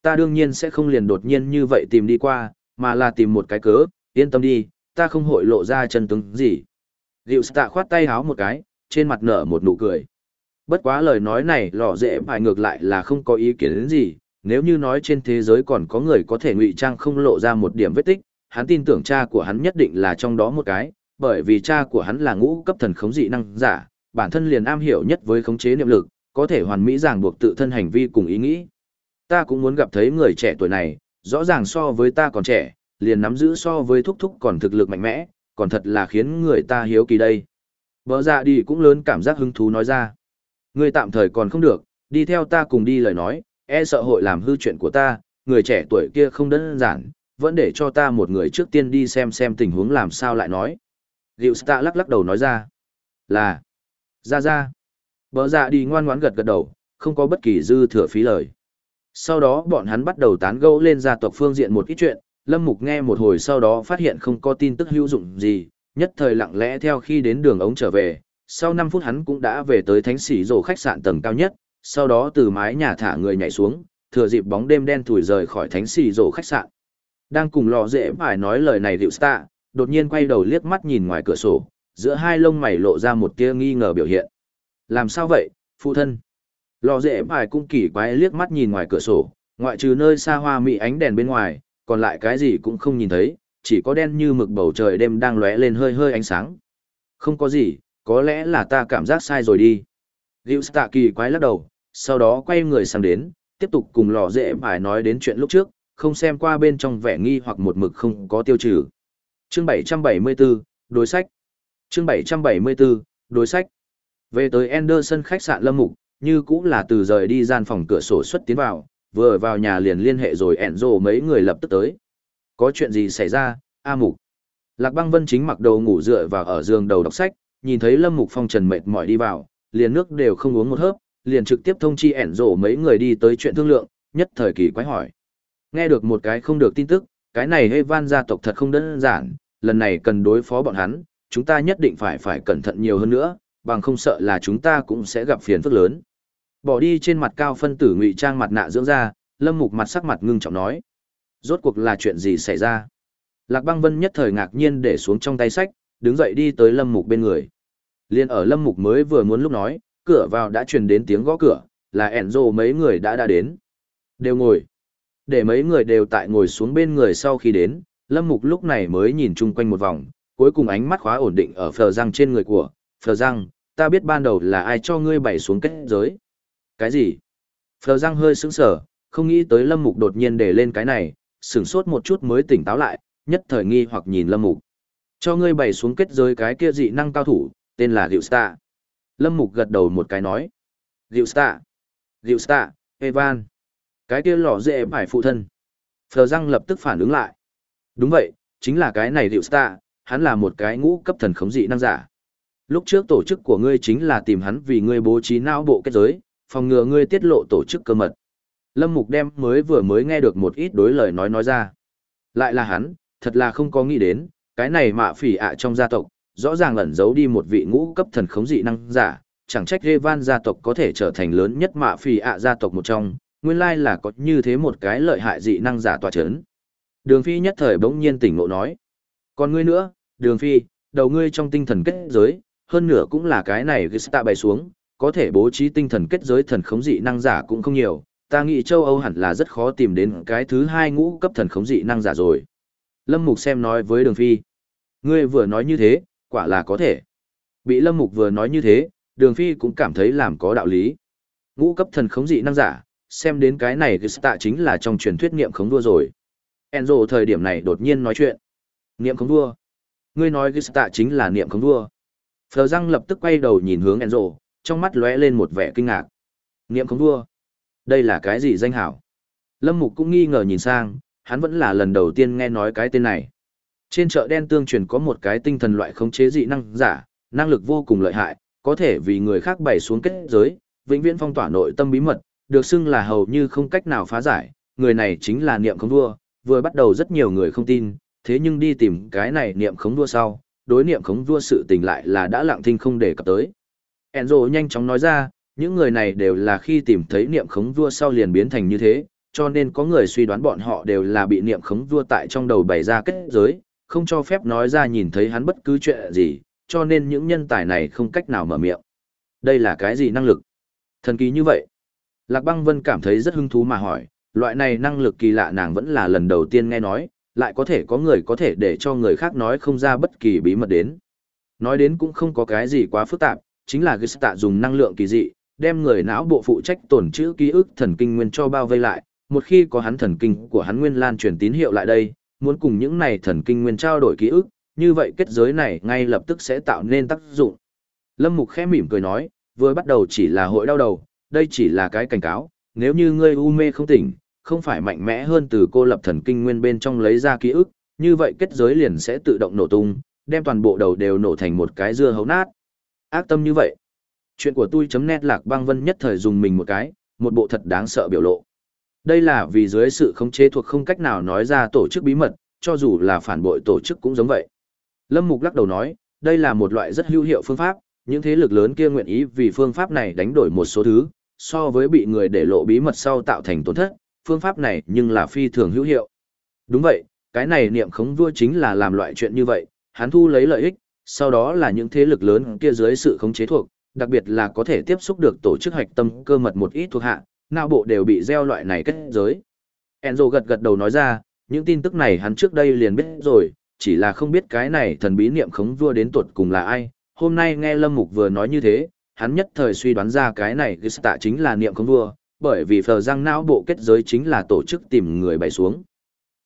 Ta đương nhiên sẽ không liền đột nhiên như vậy tìm đi qua, mà là tìm một cái cớ, yên tâm đi, ta không hội lộ ra chân tướng gì. Diệu tạ khoát tay háo một cái, trên mặt nở một nụ cười. Bất quá lời nói này lò dễ bài ngược lại là không có ý kiến đến gì, nếu như nói trên thế giới còn có người có thể ngụy trang không lộ ra một điểm vết tích, hắn tin tưởng cha của hắn nhất định là trong đó một cái, bởi vì cha của hắn là ngũ cấp thần khống dị năng giả, bản thân liền am hiểu nhất với khống chế niệm lực, có thể hoàn mỹ ràng buộc tự thân hành vi cùng ý nghĩ. Ta cũng muốn gặp thấy người trẻ tuổi này, rõ ràng so với ta còn trẻ, liền nắm giữ so với thúc thúc còn thực lực mạnh mẽ, còn thật là khiến người ta hiếu kỳ đây. Bờ dạ đi cũng lớn cảm giác hứng thú nói ra. Ngươi tạm thời còn không được, đi theo ta cùng đi lời nói, e sợ hội làm hư chuyện của ta, người trẻ tuổi kia không đơn giản, vẫn để cho ta một người trước tiên đi xem xem tình huống làm sao lại nói. Diệu Stạ lắc lắc đầu nói ra, là, ra ra. Bờ dạ đi ngoan ngoãn gật gật đầu, không có bất kỳ dư thừa phí lời. Sau đó bọn hắn bắt đầu tán gẫu lên gia tộc phương diện một ít chuyện, Lâm Mục nghe một hồi sau đó phát hiện không có tin tức hữu dụng gì, nhất thời lặng lẽ theo khi đến đường ống trở về, sau 5 phút hắn cũng đã về tới thánh sĩ rổ khách sạn tầng cao nhất, sau đó từ mái nhà thả người nhảy xuống, thừa dịp bóng đêm đen thủi rời khỏi thánh sĩ rổ khách sạn. Đang cùng lò dễ phải nói lời này Diệu ta, đột nhiên quay đầu liếc mắt nhìn ngoài cửa sổ, giữa hai lông mày lộ ra một tia nghi ngờ biểu hiện. Làm sao vậy, phụ thân? Lò dễ bài cũng kỳ quái liếc mắt nhìn ngoài cửa sổ, ngoại trừ nơi xa hoa mỹ ánh đèn bên ngoài, còn lại cái gì cũng không nhìn thấy, chỉ có đen như mực bầu trời đêm đang lóe lên hơi hơi ánh sáng. Không có gì, có lẽ là ta cảm giác sai rồi đi. Diệu tạ kỳ quái lắc đầu, sau đó quay người sang đến, tiếp tục cùng lò dễ bài nói đến chuyện lúc trước, không xem qua bên trong vẻ nghi hoặc một mực không có tiêu trừ. Chương 774, đối sách. Chương 774, đối sách. Về tới Anderson khách sạn Lâm Mục, như cũng là từ rời đi gian phòng cửa sổ xuất tiến vào, vừa vào nhà liền liên hệ rồi Enzo mấy người lập tức tới. Có chuyện gì xảy ra, A Mục? Lạc băng vân chính mặc đầu ngủ dựa vào ở giường đầu đọc sách, nhìn thấy Lâm Mục Phong trần mệt mỏi đi vào, liền nước đều không uống một hớp, liền trực tiếp thông chi ẻn rổ mấy người đi tới chuyện thương lượng, nhất thời kỳ quái hỏi. Nghe được một cái không được tin tức, cái này Evan gia tộc thật không đơn giản, lần này cần đối phó bọn hắn, chúng ta nhất định phải phải cẩn thận nhiều hơn nữa, bằng không sợ là chúng ta cũng sẽ gặp phiền phức lớn. Bỏ đi trên mặt cao phân tử ngụy trang mặt nạ dưỡng ra, Lâm Mục mặt sắc mặt ngưng trọng nói. Rốt cuộc là chuyện gì xảy ra? Lạc băng vân nhất thời ngạc nhiên để xuống trong tay sách, đứng dậy đi tới Lâm Mục bên người. Liên ở Lâm Mục mới vừa muốn lúc nói, cửa vào đã truyền đến tiếng gõ cửa, là ẻn rồ mấy người đã đã đến. Đều ngồi. Để mấy người đều tại ngồi xuống bên người sau khi đến, Lâm Mục lúc này mới nhìn chung quanh một vòng, cuối cùng ánh mắt khóa ổn định ở phờ răng trên người của, phờ răng, ta biết ban đầu là ai cho ngươi bày xuống kết giới. Cái gì? Phờ răng hơi sững sờ, không nghĩ tới Lâm Mục đột nhiên để lên cái này, sửng sốt một chút mới tỉnh táo lại, nhất thời nghi hoặc nhìn Lâm Mục. Cho ngươi bày xuống kết giới cái kia dị năng cao thủ, tên là Diệu Star. Lâm Mục gật đầu một cái nói. Diệu Star. Diệu Star, Evan. Cái kia lọ dễ phải phụ thân. Phờ răng lập tức phản ứng lại. Đúng vậy, chính là cái này Diệu Star, hắn là một cái ngũ cấp thần khống dị năng giả. Lúc trước tổ chức của ngươi chính là tìm hắn vì ngươi bố trí não bộ kết giới, phòng ngừa ngươi tiết lộ tổ chức cơ mật. Lâm Mục đem mới vừa mới nghe được một ít đối lời nói nói ra. Lại là hắn, thật là không có nghĩ đến, cái này mạ phỉ ạ trong gia tộc, rõ ràng ẩn giấu đi một vị ngũ cấp thần khống dị năng giả, chẳng trách Revan gia tộc có thể trở thành lớn nhất mạ phỉ ạ gia tộc một trong, nguyên lai là có như thế một cái lợi hại dị năng giả tòa chấn. Đường Phi nhất thời bỗng nhiên tỉnh ngộ nói. Còn ngươi nữa, Đường Phi, đầu ngươi trong tinh thần kết giới, hơn nữa cũng là cái này Gista bày xuống, có thể bố trí tinh thần kết giới thần khống dị năng giả cũng không nhiều, ta nghĩ châu Âu hẳn là rất khó tìm đến cái thứ hai ngũ cấp thần khống dị năng giả rồi. Lâm Mục xem nói với Đường Phi. Ngươi vừa nói như thế, quả là có thể. Bị Lâm Mục vừa nói như thế, Đường Phi cũng cảm thấy làm có đạo lý. Ngũ cấp thần khống dị năng giả, xem đến cái này tạ chính là trong truyền thuyết niệm khống đua rồi. Enzo thời điểm này đột nhiên nói chuyện. Niệm khống đua. Ngươi nói tạ chính là niệm khống đua. Phờ răng lập tức quay đầu nhìn hướng Enzo, trong mắt lóe lên một vẻ kinh ngạc. Niệm khống vua Đây là cái gì danh hảo? Lâm Mục cũng nghi ngờ nhìn sang, hắn vẫn là lần đầu tiên nghe nói cái tên này. Trên chợ đen tương truyền có một cái tinh thần loại khống chế dị năng giả, năng lực vô cùng lợi hại, có thể vì người khác bày xuống kết giới, vĩnh viễn phong tỏa nội tâm bí mật, được xưng là hầu như không cách nào phá giải, người này chính là niệm khống vua, vừa bắt đầu rất nhiều người không tin, thế nhưng đi tìm cái này niệm khống vua sau, đối niệm khống vua sự tình lại là đã lặng thinh không để cập tới. Enzo nhanh chóng nói ra, những người này đều là khi tìm thấy niệm khống vua sau liền biến thành như thế, cho nên có người suy đoán bọn họ đều là bị niệm khống vua tại trong đầu bày ra kết giới, không cho phép nói ra nhìn thấy hắn bất cứ chuyện gì, cho nên những nhân tài này không cách nào mở miệng. Đây là cái gì năng lực? Thần kỳ như vậy. Lạc băng vân cảm thấy rất hứng thú mà hỏi, loại này năng lực kỳ lạ nàng vẫn là lần đầu tiên nghe nói, lại có thể có người có thể để cho người khác nói không ra bất kỳ bí mật đến. Nói đến cũng không có cái gì quá phức tạp, chính là Gusta dùng năng lượng kỳ dị, đem người não bộ phụ trách tổn trữ ký ức thần kinh nguyên cho bao vây lại, một khi có hắn thần kinh của hắn nguyên lan truyền tín hiệu lại đây, muốn cùng những này thần kinh nguyên trao đổi ký ức, như vậy kết giới này ngay lập tức sẽ tạo nên tác dụng. Lâm Mục khẽ mỉm cười nói, vừa bắt đầu chỉ là hội đau đầu, đây chỉ là cái cảnh cáo, nếu như ngươi u mê không tỉnh, không phải mạnh mẽ hơn từ cô lập thần kinh nguyên bên trong lấy ra ký ức, như vậy kết giới liền sẽ tự động nổ tung, đem toàn bộ đầu đều nổ thành một cái dưa hấu nát. Ác tâm như vậy. Chuyện của tôi chấm nét lạc băng vân nhất thời dùng mình một cái, một bộ thật đáng sợ biểu lộ. Đây là vì dưới sự khống chế thuộc không cách nào nói ra tổ chức bí mật, cho dù là phản bội tổ chức cũng giống vậy. Lâm Mục lắc đầu nói, đây là một loại rất hữu hiệu phương pháp, những thế lực lớn kia nguyện ý vì phương pháp này đánh đổi một số thứ, so với bị người để lộ bí mật sau tạo thành tổn thất, phương pháp này nhưng là phi thường hữu hiệu. Đúng vậy, cái này niệm khống vua chính là làm loại chuyện như vậy, hắn thu lấy lợi ích, sau đó là những thế lực lớn kia dưới sự khống chế thuộc, đặc biệt là có thể tiếp xúc được tổ chức hạch tâm cơ mật một ít thuộc hạ, não bộ đều bị gieo loại này kết giới. Enzo gật gật đầu nói ra, những tin tức này hắn trước đây liền biết rồi, chỉ là không biết cái này thần bí niệm khống vua đến tuột cùng là ai. Hôm nay nghe Lâm Mục vừa nói như thế, hắn nhất thời suy đoán ra cái này Gista chính là niệm khống vua, bởi vì phờ răng não bộ kết giới chính là tổ chức tìm người bày xuống.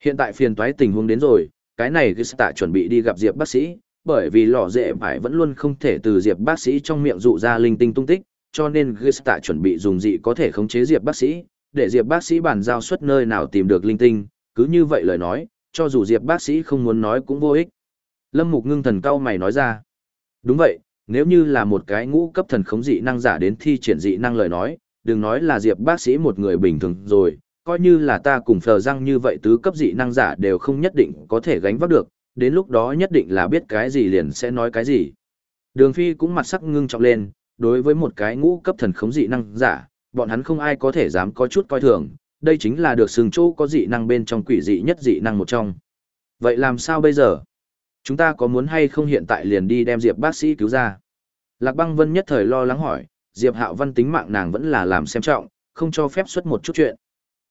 Hiện tại phiền toái tình huống đến rồi, cái này Gista chuẩn bị đi gặp Diệp bác sĩ, bởi vì lò dễ phải vẫn luôn không thể từ Diệp bác sĩ trong miệng dụ ra linh tinh tung tích, cho nên Gista chuẩn bị dùng dị có thể khống chế Diệp bác sĩ, để Diệp bác sĩ bàn giao suất nơi nào tìm được linh tinh, cứ như vậy lời nói, cho dù Diệp bác sĩ không muốn nói cũng vô ích. Lâm Mục ngưng thần cao mày nói ra. Đúng vậy, nếu như là một cái ngũ cấp thần khống dị năng giả đến thi triển dị năng lời nói, đừng nói là Diệp bác sĩ một người bình thường rồi, coi như là ta cùng phờ răng như vậy tứ cấp dị năng giả đều không nhất định có thể gánh vác được, đến lúc đó nhất định là biết cái gì liền sẽ nói cái gì. Đường Phi cũng mặt sắc ngưng trọng lên, đối với một cái ngũ cấp thần khống dị năng giả, bọn hắn không ai có thể dám có chút coi thường, đây chính là được sừng chỗ có dị năng bên trong quỷ dị nhất dị năng một trong. Vậy làm sao bây giờ? Chúng ta có muốn hay không hiện tại liền đi đem Diệp bác sĩ cứu ra? Lạc băng vân nhất thời lo lắng hỏi, Diệp hạo văn tính mạng nàng vẫn là làm xem trọng, không cho phép xuất một chút chuyện.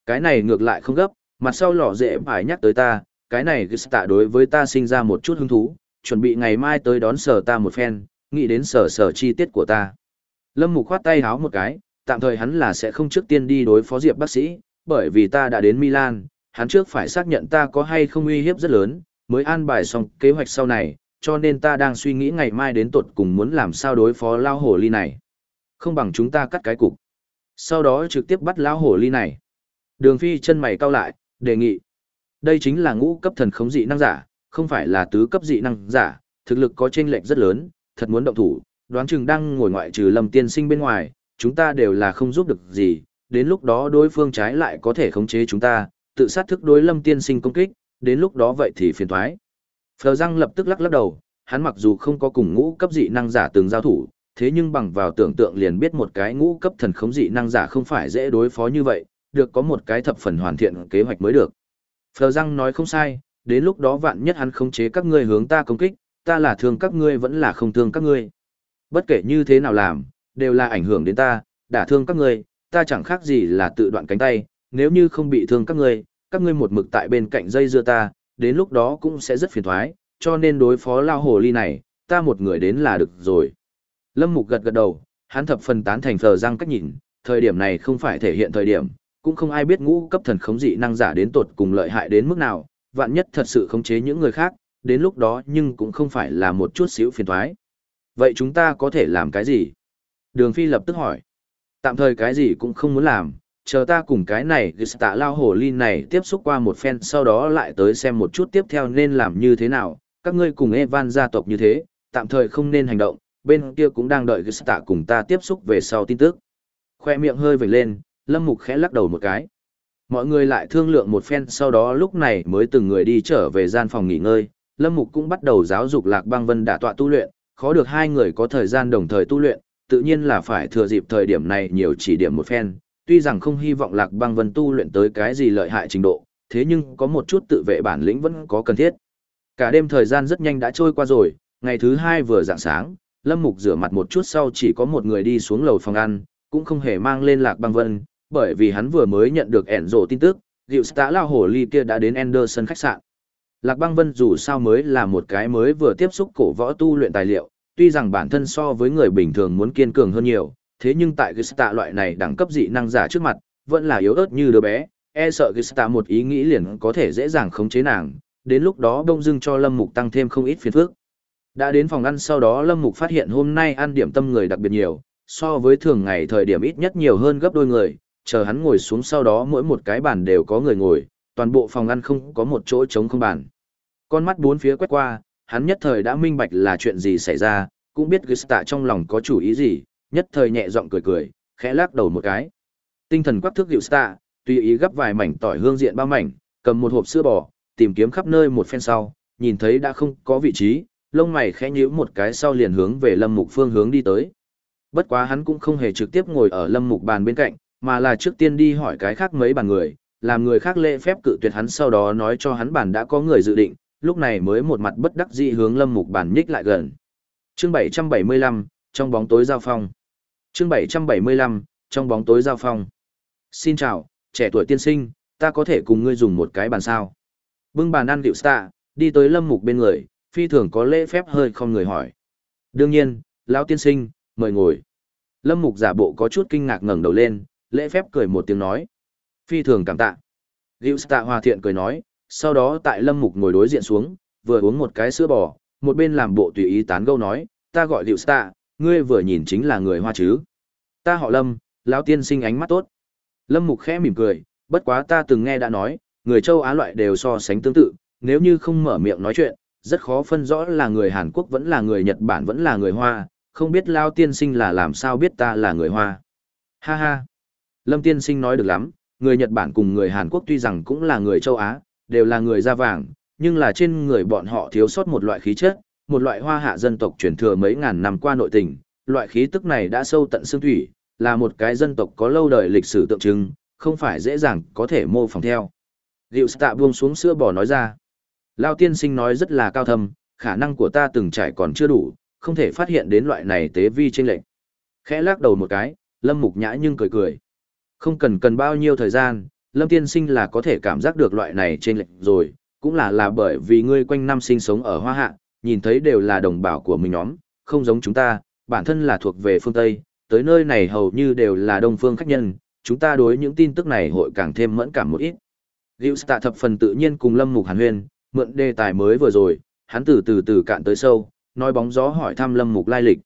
Cái này ngược lại không gấp, mặt sau lò dễ phải nhắc tới ta, cái này tạ đối với ta sinh ra một chút hứng thú, chuẩn bị ngày mai tới đón sở ta một phen, nghĩ đến sở sở chi tiết của ta. Lâm Mục khoát tay háo một cái, tạm thời hắn là sẽ không trước tiên đi đối phó Diệp bác sĩ, bởi vì ta đã đến Milan, hắn trước phải xác nhận ta có hay không uy hiếp rất lớn, mới an bài xong kế hoạch sau này, cho nên ta đang suy nghĩ ngày mai đến tột cùng muốn làm sao đối phó lao hổ ly này. Không bằng chúng ta cắt cái cục. Sau đó trực tiếp bắt lao hổ ly này. Đường phi chân mày cau lại, đề nghị. Đây chính là ngũ cấp thần khống dị năng giả, không phải là tứ cấp dị năng giả, thực lực có chênh lệch rất lớn, thật muốn động thủ, đoán chừng đang ngồi ngoại trừ lâm tiên sinh bên ngoài, chúng ta đều là không giúp được gì, đến lúc đó đối phương trái lại có thể khống chế chúng ta, tự sát thức đối lâm tiên sinh công kích, đến lúc đó vậy thì phiền thoái. Phờ răng lập tức lắc lắc đầu, hắn mặc dù không có cùng ngũ cấp dị năng giả từng giao thủ, thế nhưng bằng vào tưởng tượng liền biết một cái ngũ cấp thần khống dị năng giả không phải dễ đối phó như vậy, được có một cái thập phần hoàn thiện kế hoạch mới được. Phờ răng nói không sai, đến lúc đó vạn nhất hắn khống chế các ngươi hướng ta công kích, ta là thương các ngươi vẫn là không thương các ngươi. Bất kể như thế nào làm, đều là ảnh hưởng đến ta, đả thương các ngươi, ta chẳng khác gì là tự đoạn cánh tay, nếu như không bị thương các ngươi, các ngươi một mực tại bên cạnh dây dưa ta, đến lúc đó cũng sẽ rất phiền thoái, cho nên đối phó lao hồ ly này, ta một người đến là được rồi. Lâm Mục gật gật đầu, hắn thập phần tán thành phờ răng cách nhìn, thời điểm này không phải thể hiện thời điểm, cũng không ai biết ngũ cấp thần khống dị năng giả đến tột cùng lợi hại đến mức nào, vạn nhất thật sự khống chế những người khác, đến lúc đó nhưng cũng không phải là một chút xíu phiền toái. Vậy chúng ta có thể làm cái gì? Đường Phi lập tức hỏi. Tạm thời cái gì cũng không muốn làm, chờ ta cùng cái này tạ lao hồ ly này tiếp xúc qua một phen sau đó lại tới xem một chút tiếp theo nên làm như thế nào, các ngươi cùng Evan gia tộc như thế, tạm thời không nên hành động, bên kia cũng đang đợi tạ cùng ta tiếp xúc về sau tin tức. Khoe miệng hơi vểnh lên, Lâm Mục khẽ lắc đầu một cái. Mọi người lại thương lượng một phen sau đó lúc này mới từng người đi trở về gian phòng nghỉ ngơi, Lâm Mục cũng bắt đầu giáo dục Lạc Băng Vân đả tọa tu luyện, khó được hai người có thời gian đồng thời tu luyện, tự nhiên là phải thừa dịp thời điểm này nhiều chỉ điểm một phen, tuy rằng không hy vọng Lạc Băng Vân tu luyện tới cái gì lợi hại trình độ, thế nhưng có một chút tự vệ bản lĩnh vẫn có cần thiết. Cả đêm thời gian rất nhanh đã trôi qua rồi, ngày thứ hai vừa dạng sáng, Lâm Mục rửa mặt một chút sau chỉ có một người đi xuống lầu phòng ăn, cũng không hề mang lên Lạc Băng Vân, bởi vì hắn vừa mới nhận được ẻn rộ tin tức, Diệu Stá Lao Hồ Ly kia đã đến Anderson khách sạn. Lạc Băng Vân dù sao mới là một cái mới vừa tiếp xúc cổ võ tu luyện tài liệu, tuy rằng bản thân so với người bình thường muốn kiên cường hơn nhiều, thế nhưng tại Gista loại này đẳng cấp dị năng giả trước mặt, vẫn là yếu ớt như đứa bé, e sợ Gista một ý nghĩ liền có thể dễ dàng khống chế nàng, đến lúc đó đông dưng cho Lâm Mục tăng thêm không ít phiền phức. Đã đến phòng ăn sau đó Lâm Mục phát hiện hôm nay ăn điểm tâm người đặc biệt nhiều, so với thường ngày thời điểm ít nhất nhiều hơn gấp đôi người, chờ hắn ngồi xuống sau đó mỗi một cái bàn đều có người ngồi, toàn bộ phòng ăn không có một chỗ trống không bàn. Con mắt bốn phía quét qua, hắn nhất thời đã minh bạch là chuyện gì xảy ra, cũng biết Gista trong lòng có chủ ý gì, nhất thời nhẹ giọng cười cười, khẽ lắc đầu một cái. Tinh thần quắc thước Gista, tùy ý gấp vài mảnh tỏi hương diện ba mảnh, cầm một hộp sữa bò, tìm kiếm khắp nơi một phen sau, nhìn thấy đã không có vị trí, lông mày khẽ nhíu một cái sau liền hướng về Lâm Mục phương hướng đi tới. Bất quá hắn cũng không hề trực tiếp ngồi ở Lâm Mục bàn bên cạnh, mà là trước tiên đi hỏi cái khác mấy bàn người, làm người khác lễ phép cự tuyệt hắn sau đó nói cho hắn bàn đã có người dự định, lúc này mới một mặt bất đắc dĩ hướng Lâm Mục bàn nhích lại gần. Chương 775, trong bóng tối giao phong. Chương 775, trong bóng tối giao phong. Xin chào, trẻ tuổi tiên sinh, ta có thể cùng ngươi dùng một cái bàn sao? Bưng bàn ăn điệu xạ, đi tới Lâm Mục bên người, phi thường có lễ phép hơi không người hỏi. Đương nhiên, lão tiên sinh, mời ngồi. Lâm Mục giả bộ có chút kinh ngạc ngẩng đầu lên, lễ phép cười một tiếng nói. Phi thường cảm tạ. Diệu Tạ hòa thiện cười nói, sau đó tại Lâm Mục ngồi đối diện xuống, vừa uống một cái sữa bò, một bên làm bộ tùy ý tán gẫu nói, ta gọi Diệu Tạ, ngươi vừa nhìn chính là người Hoa chứ. Ta họ Lâm, lão tiên sinh ánh mắt tốt. Lâm Mục khẽ mỉm cười, bất quá ta từng nghe đã nói, người châu Á loại đều so sánh tương tự, nếu như không mở miệng nói chuyện, rất khó phân rõ là người Hàn Quốc vẫn là người Nhật Bản vẫn là người Hoa, không biết Lao tiên sinh là làm sao biết ta là người Hoa. Ha ha. Lâm tiên sinh nói được lắm, người Nhật Bản cùng người Hàn Quốc tuy rằng cũng là người châu Á, đều là người da vàng, nhưng là trên người bọn họ thiếu sót một loại khí chất, một loại hoa hạ dân tộc truyền thừa mấy ngàn năm qua nội tình, loại khí tức này đã sâu tận xương thủy, là một cái dân tộc có lâu đời lịch sử tượng trưng, không phải dễ dàng có thể mô phỏng theo. Diệu Tạ buông xuống sữa bò nói ra. Lao tiên sinh nói rất là cao thâm, khả năng của ta từng trải còn chưa đủ, không thể phát hiện đến loại này tế vi trên lệnh. Khẽ lắc đầu một cái, Lâm Mục Nhã nhưng cười cười. Không cần cần bao nhiêu thời gian, Lâm tiên sinh là có thể cảm giác được loại này trên lệnh rồi, cũng là là bởi vì ngươi quanh năm sinh sống ở Hoa Hạ, nhìn thấy đều là đồng bào của mình nhóm, không giống chúng ta, bản thân là thuộc về phương Tây, tới nơi này hầu như đều là đông phương khách nhân, chúng ta đối những tin tức này hội càng thêm mẫn cảm một ít. Diệu tạ thập phần tự nhiên cùng Lâm Mục Hàn Huyên, mượn đề tài mới vừa rồi, hắn từ từ từ cạn tới sâu, nói bóng gió hỏi thăm Lâm Mục lai lịch.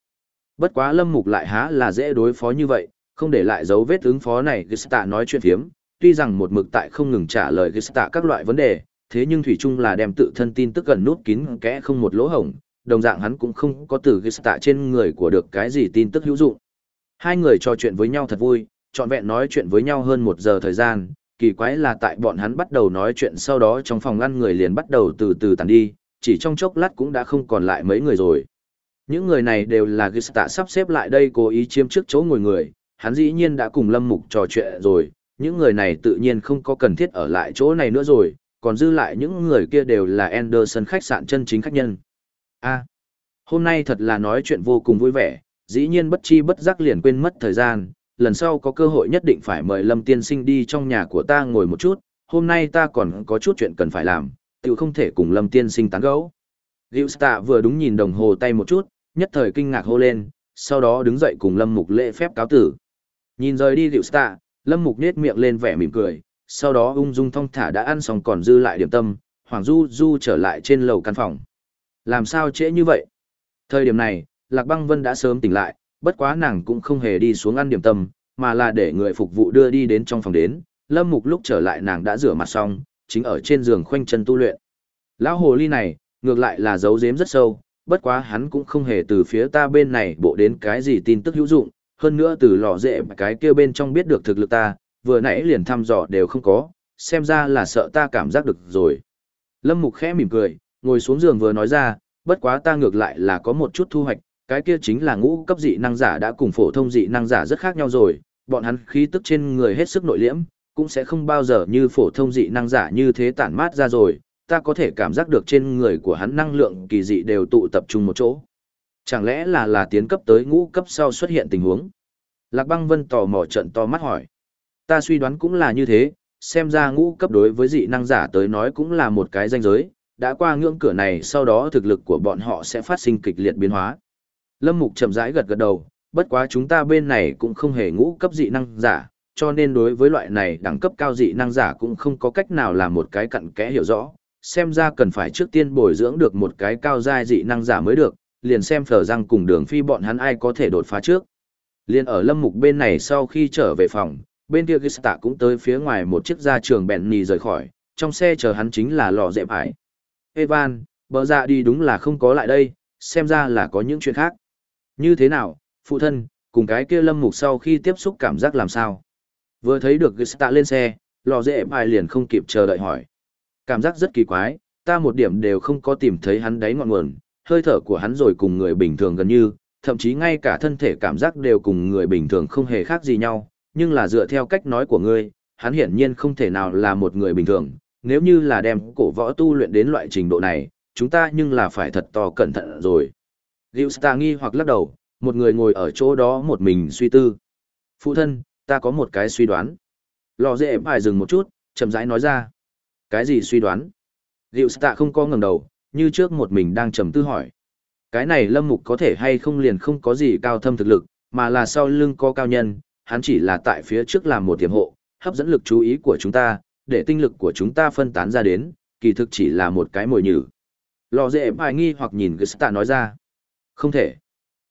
Bất quá Lâm Mục lại há là dễ đối phó như vậy, không để lại dấu vết ứng phó này Gista nói chuyện phiếm, tuy rằng một mực tại không ngừng trả lời Gista các loại vấn đề, thế nhưng thủy chung là đem tự thân tin tức gần nút kín kẽ không một lỗ hổng, đồng dạng hắn cũng không có từ Gista trên người của được cái gì tin tức hữu dụng. Hai người trò chuyện với nhau thật vui, trọn vẹn nói chuyện với nhau hơn một giờ thời gian, kỳ quái là tại bọn hắn bắt đầu nói chuyện sau đó trong phòng ngăn người liền bắt đầu từ từ tàn đi, chỉ trong chốc lát cũng đã không còn lại mấy người rồi. Những người này đều là Gista sắp xếp lại đây cố ý chiếm trước chỗ ngồi người, hắn dĩ nhiên đã cùng Lâm Mục trò chuyện rồi, những người này tự nhiên không có cần thiết ở lại chỗ này nữa rồi, còn dư lại những người kia đều là Anderson khách sạn chân chính khách nhân. A, hôm nay thật là nói chuyện vô cùng vui vẻ, dĩ nhiên bất chi bất giác liền quên mất thời gian, lần sau có cơ hội nhất định phải mời Lâm Tiên Sinh đi trong nhà của ta ngồi một chút, hôm nay ta còn có chút chuyện cần phải làm, tự không thể cùng Lâm Tiên Sinh tán gẫu. Diệu Stạ vừa đúng nhìn đồng hồ tay một chút, nhất thời kinh ngạc hô lên, sau đó đứng dậy cùng Lâm Mục lễ phép cáo tử. Nhìn rời đi Diệu Stạ, Lâm Mục nết miệng lên vẻ mỉm cười, sau đó ung dung thong thả đã ăn xong còn dư lại điểm tâm, Hoàng Du Du trở lại trên lầu căn phòng. Làm sao trễ như vậy? Thời điểm này, Lạc Băng Vân đã sớm tỉnh lại, bất quá nàng cũng không hề đi xuống ăn điểm tâm, mà là để người phục vụ đưa đi đến trong phòng đến. Lâm Mục lúc trở lại nàng đã rửa mặt xong, chính ở trên giường khoanh chân tu luyện. Lão hồ ly này, ngược lại là giấu giếm rất sâu, bất quá hắn cũng không hề từ phía ta bên này bộ đến cái gì tin tức hữu dụng, hơn nữa từ lò dễ cái kia bên trong biết được thực lực ta, vừa nãy liền thăm dò đều không có, xem ra là sợ ta cảm giác được rồi. Lâm Mục khẽ mỉm cười, ngồi xuống giường vừa nói ra, bất quá ta ngược lại là có một chút thu hoạch, cái kia chính là ngũ cấp dị năng giả đã cùng phổ thông dị năng giả rất khác nhau rồi, bọn hắn khí tức trên người hết sức nội liễm, cũng sẽ không bao giờ như phổ thông dị năng giả như thế tản mát ra rồi, ta có thể cảm giác được trên người của hắn năng lượng kỳ dị đều tụ tập trung một chỗ. Chẳng lẽ là là tiến cấp tới ngũ cấp sau xuất hiện tình huống? Lạc băng vân tò mò trận to mắt hỏi. Ta suy đoán cũng là như thế, xem ra ngũ cấp đối với dị năng giả tới nói cũng là một cái danh giới, đã qua ngưỡng cửa này sau đó thực lực của bọn họ sẽ phát sinh kịch liệt biến hóa. Lâm Mục chậm rãi gật gật đầu, bất quá chúng ta bên này cũng không hề ngũ cấp dị năng giả, cho nên đối với loại này đẳng cấp cao dị năng giả cũng không có cách nào làm một cái cặn kẽ hiểu rõ, xem ra cần phải trước tiên bồi dưỡng được một cái cao giai dị năng giả mới được, liền xem phở răng cùng đường phi bọn hắn ai có thể đột phá trước. Liên ở lâm mục bên này sau khi trở về phòng, bên kia Gista cũng tới phía ngoài một chiếc gia trường bèn nì rời khỏi, trong xe chờ hắn chính là lò dẹp hải. Evan, bờ dạ đi đúng là không có lại đây, xem ra là có những chuyện khác. Như thế nào, phụ thân, cùng cái kia lâm mục sau khi tiếp xúc cảm giác làm sao? Vừa thấy được Gista lên xe, lò dẹp hải liền không kịp chờ đợi hỏi. Cảm giác rất kỳ quái, ta một điểm đều không có tìm thấy hắn đáy ngọn nguồn, hơi thở của hắn rồi cùng người bình thường gần như, thậm chí ngay cả thân thể cảm giác đều cùng người bình thường không hề khác gì nhau, nhưng là dựa theo cách nói của ngươi, hắn hiển nhiên không thể nào là một người bình thường, nếu như là đem cổ võ tu luyện đến loại trình độ này, chúng ta nhưng là phải thật to cẩn thận rồi. Diệu Star nghi hoặc lắc đầu, một người ngồi ở chỗ đó một mình suy tư. Phụ thân, ta có một cái suy đoán. Lò dễ phải dừng một chút, chậm rãi nói ra. Cái gì suy đoán? Diệu Star không có ngẩng đầu, như trước một mình đang trầm tư hỏi. Cái này lâm mục có thể hay không liền không có gì cao thâm thực lực, mà là sau lưng có cao nhân, hắn chỉ là tại phía trước làm một tiềm hộ, hấp dẫn lực chú ý của chúng ta, để tinh lực của chúng ta phân tán ra đến, kỳ thực chỉ là một cái mồi nhử. Lò dễ bài nghi hoặc nhìn Gista nói ra. Không thể.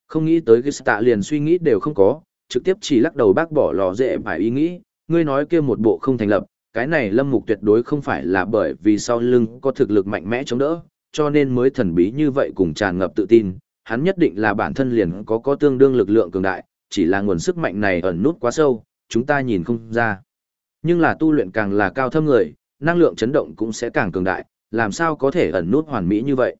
Không nghĩ tới Gista liền suy nghĩ đều không có, trực tiếp chỉ lắc đầu bác bỏ lò dễ bài ý nghĩ, ngươi nói kia một bộ không thành lập, cái này lâm mục tuyệt đối không phải là bởi vì sau lưng có thực lực mạnh mẽ chống đỡ, cho nên mới thần bí như vậy cùng tràn ngập tự tin, hắn nhất định là bản thân liền có có tương đương lực lượng cường đại, chỉ là nguồn sức mạnh này ẩn nút quá sâu, chúng ta nhìn không ra. Nhưng là tu luyện càng là cao thâm người, năng lượng chấn động cũng sẽ càng cường đại, làm sao có thể ẩn nút hoàn mỹ như vậy.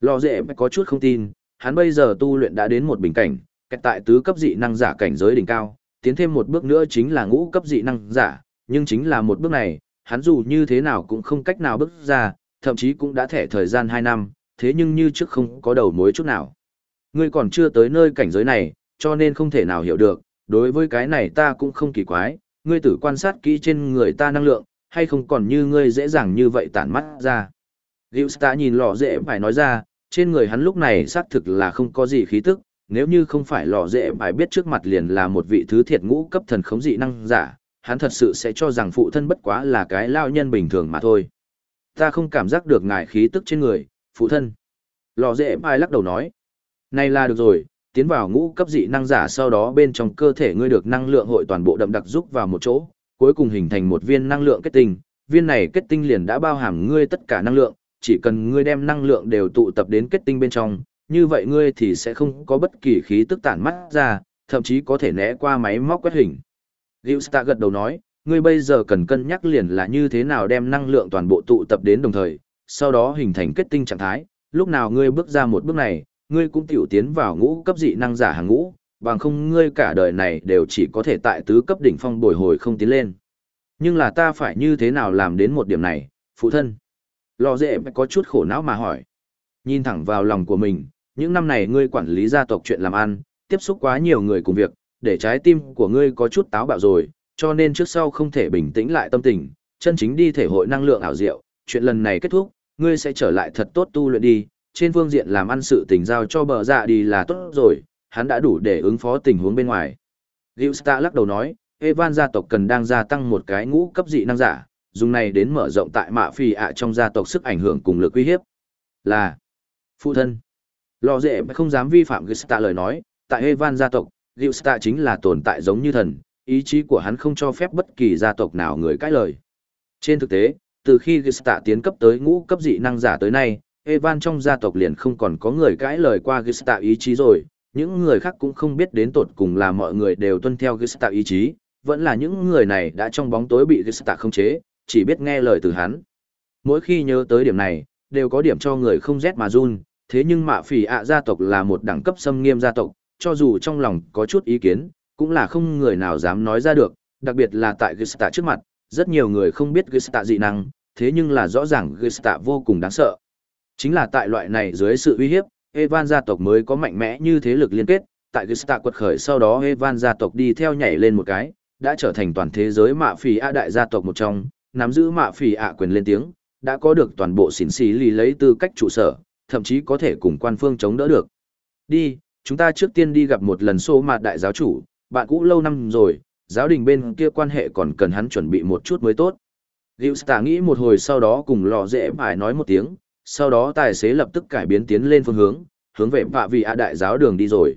Lò dễ có chút không tin, hắn bây giờ tu luyện đã đến một bình cảnh, cách tại tứ cấp dị năng giả cảnh giới đỉnh cao, tiến thêm một bước nữa chính là ngũ cấp dị năng giả, nhưng chính là một bước này, hắn dù như thế nào cũng không cách nào bước ra, thậm chí cũng đã thẻ thời gian 2 năm, thế nhưng như trước không có đầu mối chút nào. Ngươi còn chưa tới nơi cảnh giới này, cho nên không thể nào hiểu được, đối với cái này ta cũng không kỳ quái, ngươi tử quan sát kỹ trên người ta năng lượng, hay không còn như ngươi dễ dàng như vậy tản mắt ra. Gilsta nhìn lò dễ phải nói ra, trên người hắn lúc này xác thực là không có gì khí tức, nếu như không phải lò dễ phải biết trước mặt liền là một vị thứ thiệt ngũ cấp thần khống dị năng giả, hắn thật sự sẽ cho rằng phụ thân bất quá là cái lao nhân bình thường mà thôi ta không cảm giác được ngài khí tức trên người, phụ thân. Lò dễ mai lắc đầu nói. Này là được rồi, tiến vào ngũ cấp dị năng giả sau đó bên trong cơ thể ngươi được năng lượng hội toàn bộ đậm đặc giúp vào một chỗ, cuối cùng hình thành một viên năng lượng kết tinh. Viên này kết tinh liền đã bao hàm ngươi tất cả năng lượng, chỉ cần ngươi đem năng lượng đều tụ tập đến kết tinh bên trong, như vậy ngươi thì sẽ không có bất kỳ khí tức tản mắt ra, thậm chí có thể né qua máy móc quét hình. Gilsta gật đầu nói, ngươi bây giờ cần cân nhắc liền là như thế nào đem năng lượng toàn bộ tụ tập đến đồng thời, sau đó hình thành kết tinh trạng thái, lúc nào ngươi bước ra một bước này, ngươi cũng tiểu tiến vào ngũ cấp dị năng giả hàng ngũ, bằng không ngươi cả đời này đều chỉ có thể tại tứ cấp đỉnh phong bồi hồi không tiến lên. Nhưng là ta phải như thế nào làm đến một điểm này, phụ thân? Lò dễ có chút khổ não mà hỏi. Nhìn thẳng vào lòng của mình, những năm này ngươi quản lý gia tộc chuyện làm ăn, tiếp xúc quá nhiều người cùng việc, để trái tim của ngươi có chút táo bạo rồi, cho nên trước sau không thể bình tĩnh lại tâm tình, chân chính đi thể hội năng lượng ảo diệu, chuyện lần này kết thúc, ngươi sẽ trở lại thật tốt tu luyện đi, trên phương diện làm ăn sự tình giao cho bờ dạ đi là tốt rồi, hắn đã đủ để ứng phó tình huống bên ngoài. Gilsta lắc đầu nói, Evan gia tộc cần đang gia tăng một cái ngũ cấp dị năng giả, dùng này đến mở rộng tại mạ phi ạ trong gia tộc sức ảnh hưởng cùng lực uy hiếp. Là, phụ thân. Lò dễ không dám vi phạm Gilsta lời nói, tại Evan gia tộc, Gilsta chính là tồn tại giống như thần, ý chí của hắn không cho phép bất kỳ gia tộc nào người cãi lời. Trên thực tế, từ khi Gista tiến cấp tới ngũ cấp dị năng giả tới nay, Evan trong gia tộc liền không còn có người cãi lời qua Gista ý chí rồi, những người khác cũng không biết đến tột cùng là mọi người đều tuân theo Gista ý chí, vẫn là những người này đã trong bóng tối bị Gista không chế, chỉ biết nghe lời từ hắn. Mỗi khi nhớ tới điểm này, đều có điểm cho người không rét mà run, thế nhưng mạ phỉ ạ gia tộc là một đẳng cấp xâm nghiêm gia tộc, cho dù trong lòng có chút ý kiến, cũng là không người nào dám nói ra được, đặc biệt là tại Gesta trước mặt, rất nhiều người không biết Gesta dị năng, thế nhưng là rõ ràng Gesta vô cùng đáng sợ. Chính là tại loại này dưới sự uy hiếp, Evan gia tộc mới có mạnh mẽ như thế lực liên kết, tại Gesta quật khởi sau đó Evan gia tộc đi theo nhảy lên một cái, đã trở thành toàn thế giới mạ phỉ ạ đại gia tộc một trong, nắm giữ mạ phỉ ạ quyền lên tiếng, đã có được toàn bộ xỉn xí lì lấy tư cách trụ sở, thậm chí có thể cùng quan phương chống đỡ được. Đi, chúng ta trước tiên đi gặp một lần số mạt đại giáo chủ, bạn cũ lâu năm rồi, giáo đình bên kia quan hệ còn cần hắn chuẩn bị một chút mới tốt. Gilsta nghĩ một hồi sau đó cùng lò dễ phải nói một tiếng, sau đó tài xế lập tức cải biến tiến lên phương hướng, hướng về bạ vị ạ đại giáo đường đi rồi.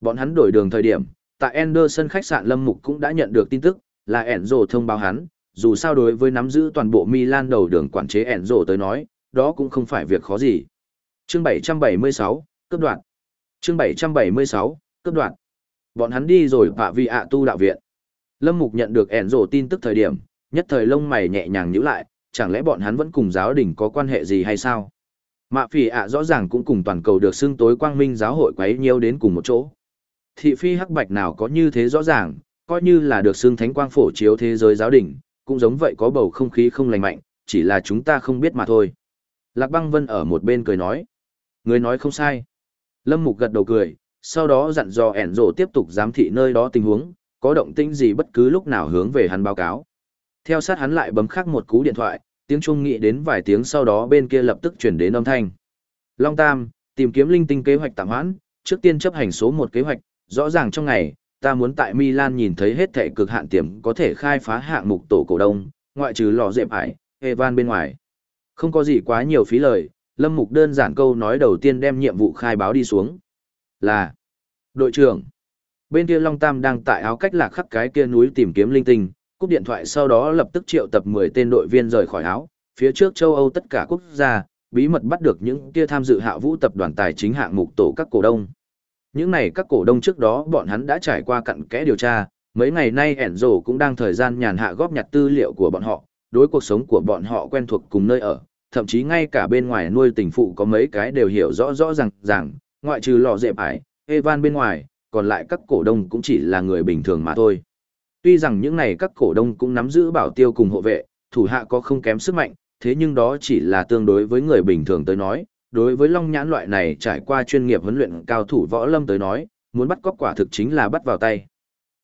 Bọn hắn đổi đường thời điểm, tại Anderson khách sạn Lâm Mục cũng đã nhận được tin tức, là Enzo thông báo hắn, dù sao đối với nắm giữ toàn bộ Milan đầu đường quản chế Enzo tới nói, đó cũng không phải việc khó gì. Chương 776, cấp đoạn. Chương 776, cấp đoạn. Bọn hắn đi rồi bạ vị ạ tu đạo viện. Lâm Mục nhận được Enzo tin tức thời điểm, nhất thời lông mày nhẹ nhàng nhíu lại, chẳng lẽ bọn hắn vẫn cùng giáo đình có quan hệ gì hay sao? Mạ phỉ ạ rõ ràng cũng cùng toàn cầu được xưng tối quang minh giáo hội quấy nhiêu đến cùng một chỗ. Thị phi hắc bạch nào có như thế rõ ràng, coi như là được xưng thánh quang phổ chiếu thế giới giáo đình, cũng giống vậy có bầu không khí không lành mạnh, chỉ là chúng ta không biết mà thôi. Lạc băng vân ở một bên cười nói. Người nói không sai. Lâm Mục gật đầu cười, sau đó dặn dò ẻn rổ tiếp tục giám thị nơi đó tình huống, có động tĩnh gì bất cứ lúc nào hướng về hắn báo cáo. Theo sát hắn lại bấm khắc một cú điện thoại, tiếng chuông nghĩ đến vài tiếng sau đó bên kia lập tức chuyển đến âm thanh. Long Tam, tìm kiếm linh tinh kế hoạch tạm hoãn, trước tiên chấp hành số một kế hoạch, rõ ràng trong ngày, ta muốn tại Milan nhìn thấy hết thể cực hạn tiềm có thể khai phá hạng mục tổ cổ đông, ngoại trừ lò dẹp ải, Evan bên ngoài. Không có gì quá nhiều phí lời, Lâm Mục đơn giản câu nói đầu tiên đem nhiệm vụ khai báo đi xuống. Là, đội trưởng, bên kia Long Tam đang tại áo cách lạc khắc cái kia núi tìm kiếm linh tinh, cúp điện thoại sau đó lập tức triệu tập 10 tên đội viên rời khỏi áo, phía trước châu Âu tất cả quốc gia, bí mật bắt được những kia tham dự hạ vũ tập đoàn tài chính hạng mục tổ các cổ đông. Những này các cổ đông trước đó bọn hắn đã trải qua cặn kẽ điều tra, mấy ngày nay Enzo cũng đang thời gian nhàn hạ góp nhặt tư liệu của bọn họ, đối cuộc sống của bọn họ quen thuộc cùng nơi ở, thậm chí ngay cả bên ngoài nuôi tình phụ có mấy cái đều hiểu rõ rõ ràng rằng, ngoại trừ lò dẹp ải, Evan bên ngoài, còn lại các cổ đông cũng chỉ là người bình thường mà thôi. Tuy rằng những này các cổ đông cũng nắm giữ bảo tiêu cùng hộ vệ, thủ hạ có không kém sức mạnh, thế nhưng đó chỉ là tương đối với người bình thường tới nói, đối với Long Nhãn loại này trải qua chuyên nghiệp huấn luyện cao thủ võ lâm tới nói, muốn bắt cóc quả thực chính là bắt vào tay.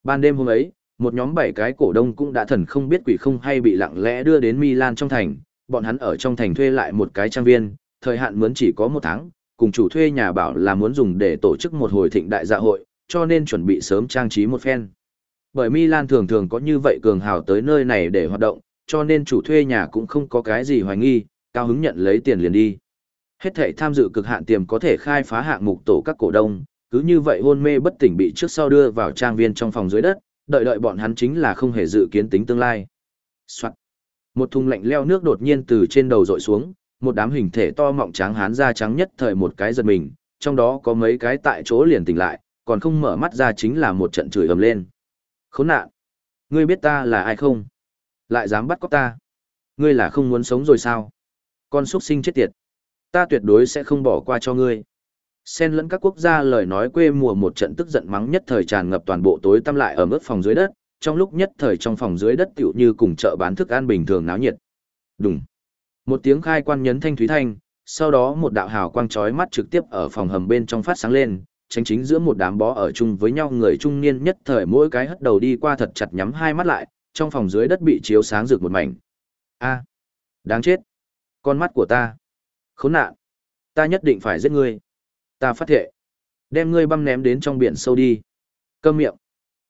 Ban đêm hôm ấy, một nhóm bảy cái cổ đông cũng đã thần không biết quỷ không hay bị lặng lẽ đưa đến Milan trong thành, bọn hắn ở trong thành thuê lại một cái trang viên, thời hạn mướn chỉ có một tháng, cùng chủ thuê nhà bảo là muốn dùng để tổ chức một hồi thịnh đại dạ hội, cho nên chuẩn bị sớm trang trí một phen. Bởi Milan thường thường có như vậy cường hào tới nơi này để hoạt động, cho nên chủ thuê nhà cũng không có cái gì hoài nghi, cao hứng nhận lấy tiền liền đi. Hết thảy tham dự cực hạn tiềm có thể khai phá hạng mục tổ các cổ đông, cứ như vậy hôn mê bất tỉnh bị trước sau đưa vào trang viên trong phòng dưới đất, đợi đợi bọn hắn chính là không hề dự kiến tính tương lai. Soạn. Một thùng lạnh leo nước đột nhiên từ trên đầu rội xuống, một đám hình thể to mọng trắng hán da trắng nhất thời một cái giật mình, trong đó có mấy cái tại chỗ liền tỉnh lại, còn không mở mắt ra chính là một trận chửi ầm lên. Khốn nạn! Ngươi biết ta là ai không? Lại dám bắt cóc ta? Ngươi là không muốn sống rồi sao? Con xuất sinh chết tiệt! Ta tuyệt đối sẽ không bỏ qua cho ngươi. Xen lẫn các quốc gia lời nói quê mùa một trận tức giận mắng nhất thời tràn ngập toàn bộ tối tăm lại ở mức phòng dưới đất, trong lúc nhất thời trong phòng dưới đất tựu như cùng chợ bán thức ăn bình thường náo nhiệt. Đùng. Một tiếng khai quan nhấn thanh thúy thanh, sau đó một đạo hào quang chói mắt trực tiếp ở phòng hầm bên trong phát sáng lên, tránh chính giữa một đám bó ở chung với nhau người trung niên nhất thời mỗi cái hất đầu đi qua thật chặt nhắm hai mắt lại, trong phòng dưới đất bị chiếu sáng rực một mảnh. A, đáng chết. Con mắt của ta. Khốn nạn. Ta nhất định phải giết ngươi. Ta phát thệ. Đem ngươi băm ném đến trong biển sâu đi. Câm miệng.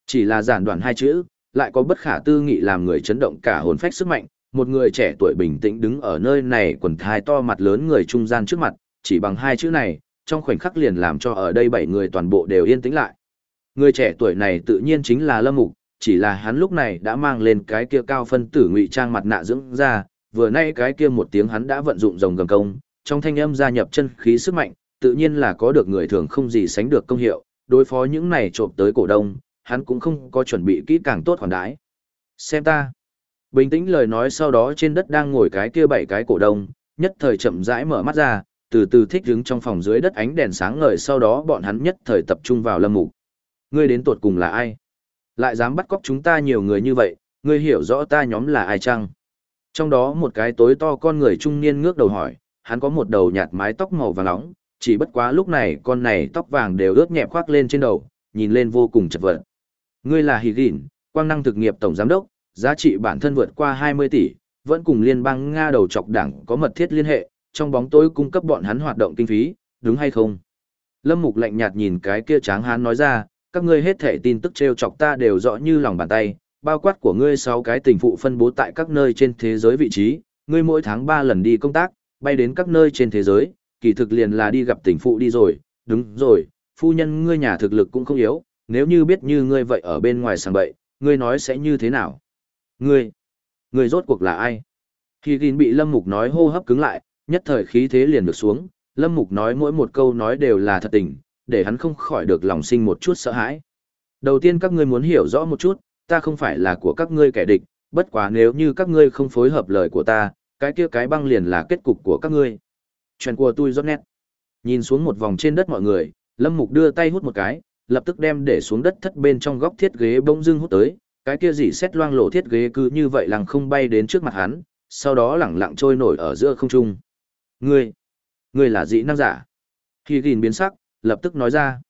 Chỉ là giản đoạn hai chữ, lại có bất khả tư nghị làm người chấn động cả hồn phách sức mạnh. Một người trẻ tuổi bình tĩnh đứng ở nơi này quần thai to mặt lớn người trung gian trước mặt, chỉ bằng hai chữ này, trong khoảnh khắc liền làm cho ở đây bảy người toàn bộ đều yên tĩnh lại. Người trẻ tuổi này tự nhiên chính là Lâm Mục, chỉ là hắn lúc này đã mang lên cái kia cao phân tử ngụy trang mặt nạ dưỡng ra, vừa nay cái kia một tiếng hắn đã vận dụng rồng gầm công, trong thanh âm gia nhập chân khí sức mạnh, tự nhiên là có được người thường không gì sánh được công hiệu, đối phó những này trộm tới cổ đông, hắn cũng không có chuẩn bị kỹ càng tốt hoàn đái. Xem ta. Bình tĩnh lời nói sau đó trên đất đang ngồi cái kia bảy cái cổ đông, nhất thời chậm rãi mở mắt ra, từ từ thích đứng trong phòng dưới đất ánh đèn sáng ngời sau đó bọn hắn nhất thời tập trung vào lâm mục. Ngươi đến tuột cùng là ai? Lại dám bắt cóc chúng ta nhiều người như vậy, ngươi hiểu rõ ta nhóm là ai chăng? Trong đó một cái tối to con người trung niên ngước đầu hỏi, hắn có một đầu nhạt mái tóc màu vàng nóng, chỉ bất quá lúc này con này tóc vàng đều ướt nhẹp khoác lên trên đầu, nhìn lên vô cùng chật vật. Ngươi là hỉ Gỉn, quang năng thực nghiệp tổng giám đốc, giá trị bản thân vượt qua 20 tỷ, vẫn cùng liên bang Nga đầu chọc đảng có mật thiết liên hệ, trong bóng tối cung cấp bọn hắn hoạt động kinh phí, đúng hay không? Lâm Mục lạnh nhạt nhìn cái kia tráng hán nói ra, các ngươi hết thể tin tức treo chọc ta đều rõ như lòng bàn tay, bao quát của ngươi sáu cái tình phụ phân bố tại các nơi trên thế giới vị trí, ngươi mỗi tháng 3 lần đi công tác, bay đến các nơi trên thế giới, kỳ thực liền là đi gặp tình phụ đi rồi, đúng rồi, phu nhân ngươi nhà thực lực cũng không yếu, nếu như biết như ngươi vậy ở bên ngoài sàng bậy, ngươi nói sẽ như thế nào? Ngươi, ngươi rốt cuộc là ai? Khi gìn bị Lâm Mục nói hô hấp cứng lại, nhất thời khí thế liền được xuống, Lâm Mục nói mỗi một câu nói đều là thật tình, để hắn không khỏi được lòng sinh một chút sợ hãi. Đầu tiên các ngươi muốn hiểu rõ một chút, ta không phải là của các ngươi kẻ địch, bất quá nếu như các ngươi không phối hợp lời của ta, cái kia cái băng liền là kết cục của các ngươi. Chuyện của tôi rốt nét. Nhìn xuống một vòng trên đất mọi người, Lâm Mục đưa tay hút một cái, lập tức đem để xuống đất thất bên trong góc thiết ghế bông dưng hút tới, cái kia dỉ xét loang lộ thiết ghế cứ như vậy lằng không bay đến trước mặt hắn, sau đó lẳng lặng trôi nổi ở giữa không trung. Ngươi, ngươi là dị năng giả. Khi gìn biến sắc, lập tức nói ra.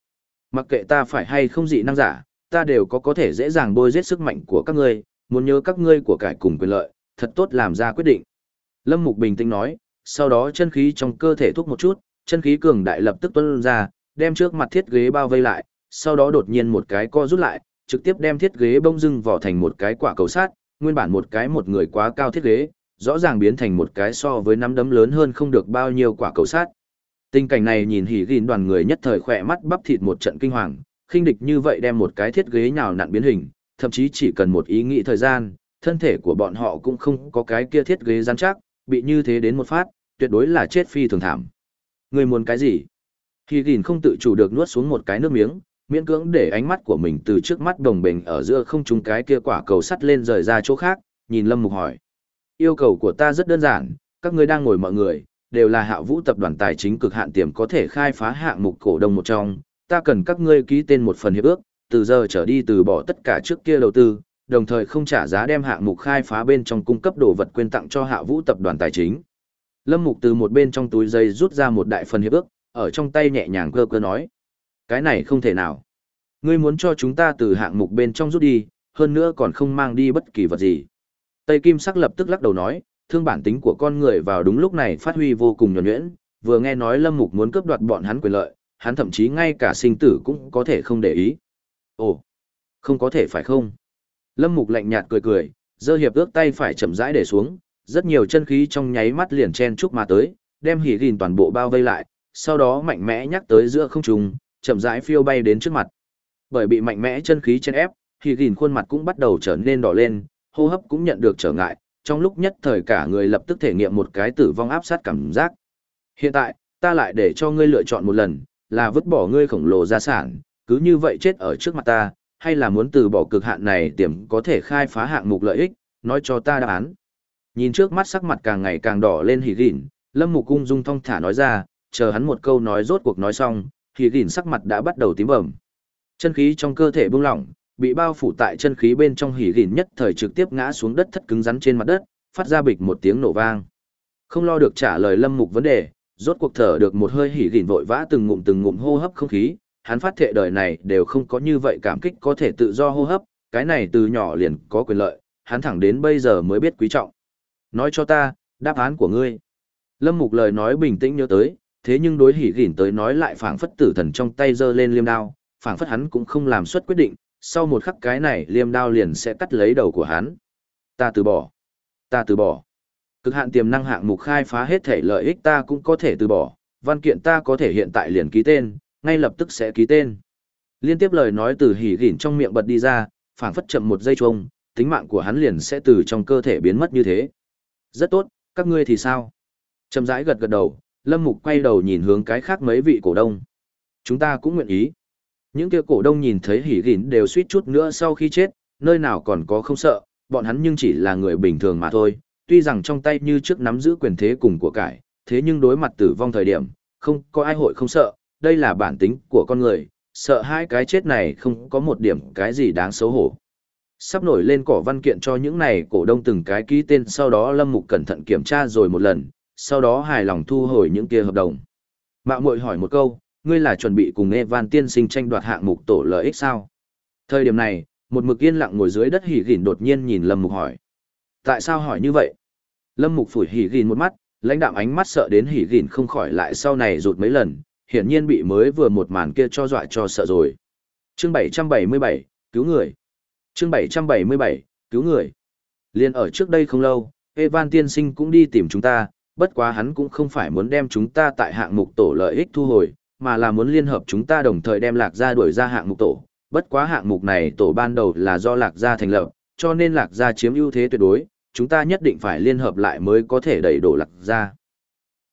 Mặc kệ ta phải hay không dị năng giả, ta đều có có thể dễ dàng bôi giết sức mạnh của các ngươi, muốn nhớ các ngươi của cải cùng quyền lợi, thật tốt làm ra quyết định. Lâm Mục bình tĩnh nói, sau đó chân khí trong cơ thể thúc một chút, chân khí cường đại lập tức tuôn ra, đem trước mặt thiết ghế bao vây lại, sau đó đột nhiên một cái co rút lại, trực tiếp đem thiết ghế bông dưng vỏ thành một cái quả cầu sát, nguyên bản một cái một người quá cao thiết ghế, rõ ràng biến thành một cái so với nắm đấm lớn hơn không được bao nhiêu quả cầu sát. Tình cảnh này nhìn hỉ gìn đoàn người nhất thời khỏe mắt bắp thịt một trận kinh hoàng, khinh địch như vậy đem một cái thiết ghế nhào nặn biến hình, thậm chí chỉ cần một ý nghĩ thời gian, thân thể của bọn họ cũng không có cái kia thiết ghế rắn chắc, bị như thế đến một phát, tuyệt đối là chết phi thường thảm. Người muốn cái gì? Hỉ gìn không tự chủ được nuốt xuống một cái nước miếng, miễn cưỡng để ánh mắt của mình từ trước mắt đồng bình ở giữa không trung cái kia quả cầu sắt lên rời ra chỗ khác, nhìn Lâm Mục hỏi. Yêu cầu của ta rất đơn giản, các ngươi đang ngồi mọi người, đều là hạ vũ tập đoàn tài chính cực hạn tiềm có thể khai phá hạng mục cổ đông một trong, ta cần các ngươi ký tên một phần hiệp ước, từ giờ trở đi từ bỏ tất cả trước kia đầu tư, đồng thời không trả giá đem hạng mục khai phá bên trong cung cấp đồ vật quyên tặng cho hạ vũ tập đoàn tài chính. Lâm Mục từ một bên trong túi giấy rút ra một đại phần hiệp ước, ở trong tay nhẹ nhàng cơ cơ nói. Cái này không thể nào. Ngươi muốn cho chúng ta từ hạng mục bên trong rút đi, hơn nữa còn không mang đi bất kỳ vật gì. Tây Kim sắc lập tức lắc đầu nói, thương bản tính của con người vào đúng lúc này phát huy vô cùng nhuần nhuyễn, vừa nghe nói Lâm Mục muốn cướp đoạt bọn hắn quyền lợi, hắn thậm chí ngay cả sinh tử cũng có thể không để ý. Ồ, không có thể phải không? Lâm Mục lạnh nhạt cười cười, giơ hiệp ước tay phải chậm rãi để xuống, rất nhiều chân khí trong nháy mắt liền chen chúc mà tới, đem hỉ gìn toàn bộ bao vây lại, sau đó mạnh mẽ nhắc tới giữa không trung, chậm rãi phiêu bay đến trước mặt. Bởi bị mạnh mẽ chân khí chen ép, hỉ gìn khuôn mặt cũng bắt đầu trở nên đỏ lên, hô hấp cũng nhận được trở ngại, trong lúc nhất thời cả người lập tức thể nghiệm một cái tử vong áp sát cảm giác. Hiện tại, ta lại để cho ngươi lựa chọn một lần, là vứt bỏ ngươi khổng lồ gia sản, cứ như vậy chết ở trước mặt ta, hay là muốn từ bỏ cực hạn này tiềm có thể khai phá hạng mục lợi ích, nói cho ta đáp án. Nhìn trước mắt sắc mặt càng ngày càng đỏ lên hỉ gỉn, lâm mục cung dung thong thả nói ra, chờ hắn một câu nói rốt cuộc nói xong, hỉ gỉn sắc mặt đã bắt đầu tím bẩm Chân khí trong cơ thể buông lỏng, bị bao phủ tại chân khí bên trong hỉ gỉn nhất thời trực tiếp ngã xuống đất thất cứng rắn trên mặt đất, phát ra bịch một tiếng nổ vang. Không lo được trả lời lâm mục vấn đề, rốt cuộc thở được một hơi hỉ gỉn vội vã từng ngụm từng ngụm hô hấp không khí, hắn phát thệ đời này đều không có như vậy cảm kích có thể tự do hô hấp, cái này từ nhỏ liền có quyền lợi, hắn thẳng đến bây giờ mới biết quý trọng. Nói cho ta, đáp án của ngươi. Lâm Mục lời nói bình tĩnh nhớ tới, thế nhưng đối hỉ gỉn tới nói lại phảng phất tử thần trong tay giơ lên liêm đao, phảng phất hắn cũng không làm suất quyết định, sau một khắc cái này liêm đao liền sẽ cắt lấy đầu của hắn. Ta từ bỏ. Ta từ bỏ. Cực hạn tiềm năng hạng mục khai phá hết thể lợi ích ta cũng có thể từ bỏ, văn kiện ta có thể hiện tại liền ký tên, ngay lập tức sẽ ký tên. Liên tiếp lời nói từ hỉ gỉn trong miệng bật đi ra, phảng phất chậm một giây chuông, tính mạng của hắn liền sẽ từ trong cơ thể biến mất như thế. Rất tốt, các ngươi thì sao? Trầm rãi gật gật đầu, Lâm Mục quay đầu nhìn hướng cái khác mấy vị cổ đông. Chúng ta cũng nguyện ý. Những kia cổ đông nhìn thấy hỉ gỉn đều suýt chút nữa sau khi chết, nơi nào còn có không sợ, bọn hắn nhưng chỉ là người bình thường mà thôi. Tuy rằng trong tay như trước nắm giữ quyền thế cùng của cải, thế nhưng đối mặt tử vong thời điểm, không có ai hội không sợ, đây là bản tính của con người, sợ hai cái chết này không có một điểm cái gì đáng xấu hổ. Sắp nổi lên cỏ văn kiện cho những này cổ đông từng cái ký tên sau đó Lâm Mục cẩn thận kiểm tra rồi một lần, sau đó hài lòng thu hồi những kia hợp đồng. Mạo muội hỏi một câu, ngươi là chuẩn bị cùng Evan tiên sinh tranh đoạt hạng mục tổ lợi ích sao? Thời điểm này, một mực yên lặng ngồi dưới đất hỉ gỉn đột nhiên nhìn Lâm Mục hỏi. Tại sao hỏi như vậy? Lâm Mục phủi hỉ gỉn một mắt, lãnh đạm ánh mắt sợ đến hỉ gỉn không khỏi lại sau này rụt mấy lần, hiển nhiên bị mới vừa một màn kia cho dọa cho sợ rồi. Chương 777, cứu người. Chương 777, cứu người. Liên ở trước đây không lâu, Evan tiên sinh cũng đi tìm chúng ta, bất quá hắn cũng không phải muốn đem chúng ta tại hạng mục tổ lợi ích thu hồi, mà là muốn liên hợp chúng ta đồng thời đem lạc gia đuổi ra hạng mục tổ. Bất quá hạng mục này tổ ban đầu là do lạc gia thành lập, cho nên lạc gia chiếm ưu thế tuyệt đối, chúng ta nhất định phải liên hợp lại mới có thể đẩy đổ lạc gia.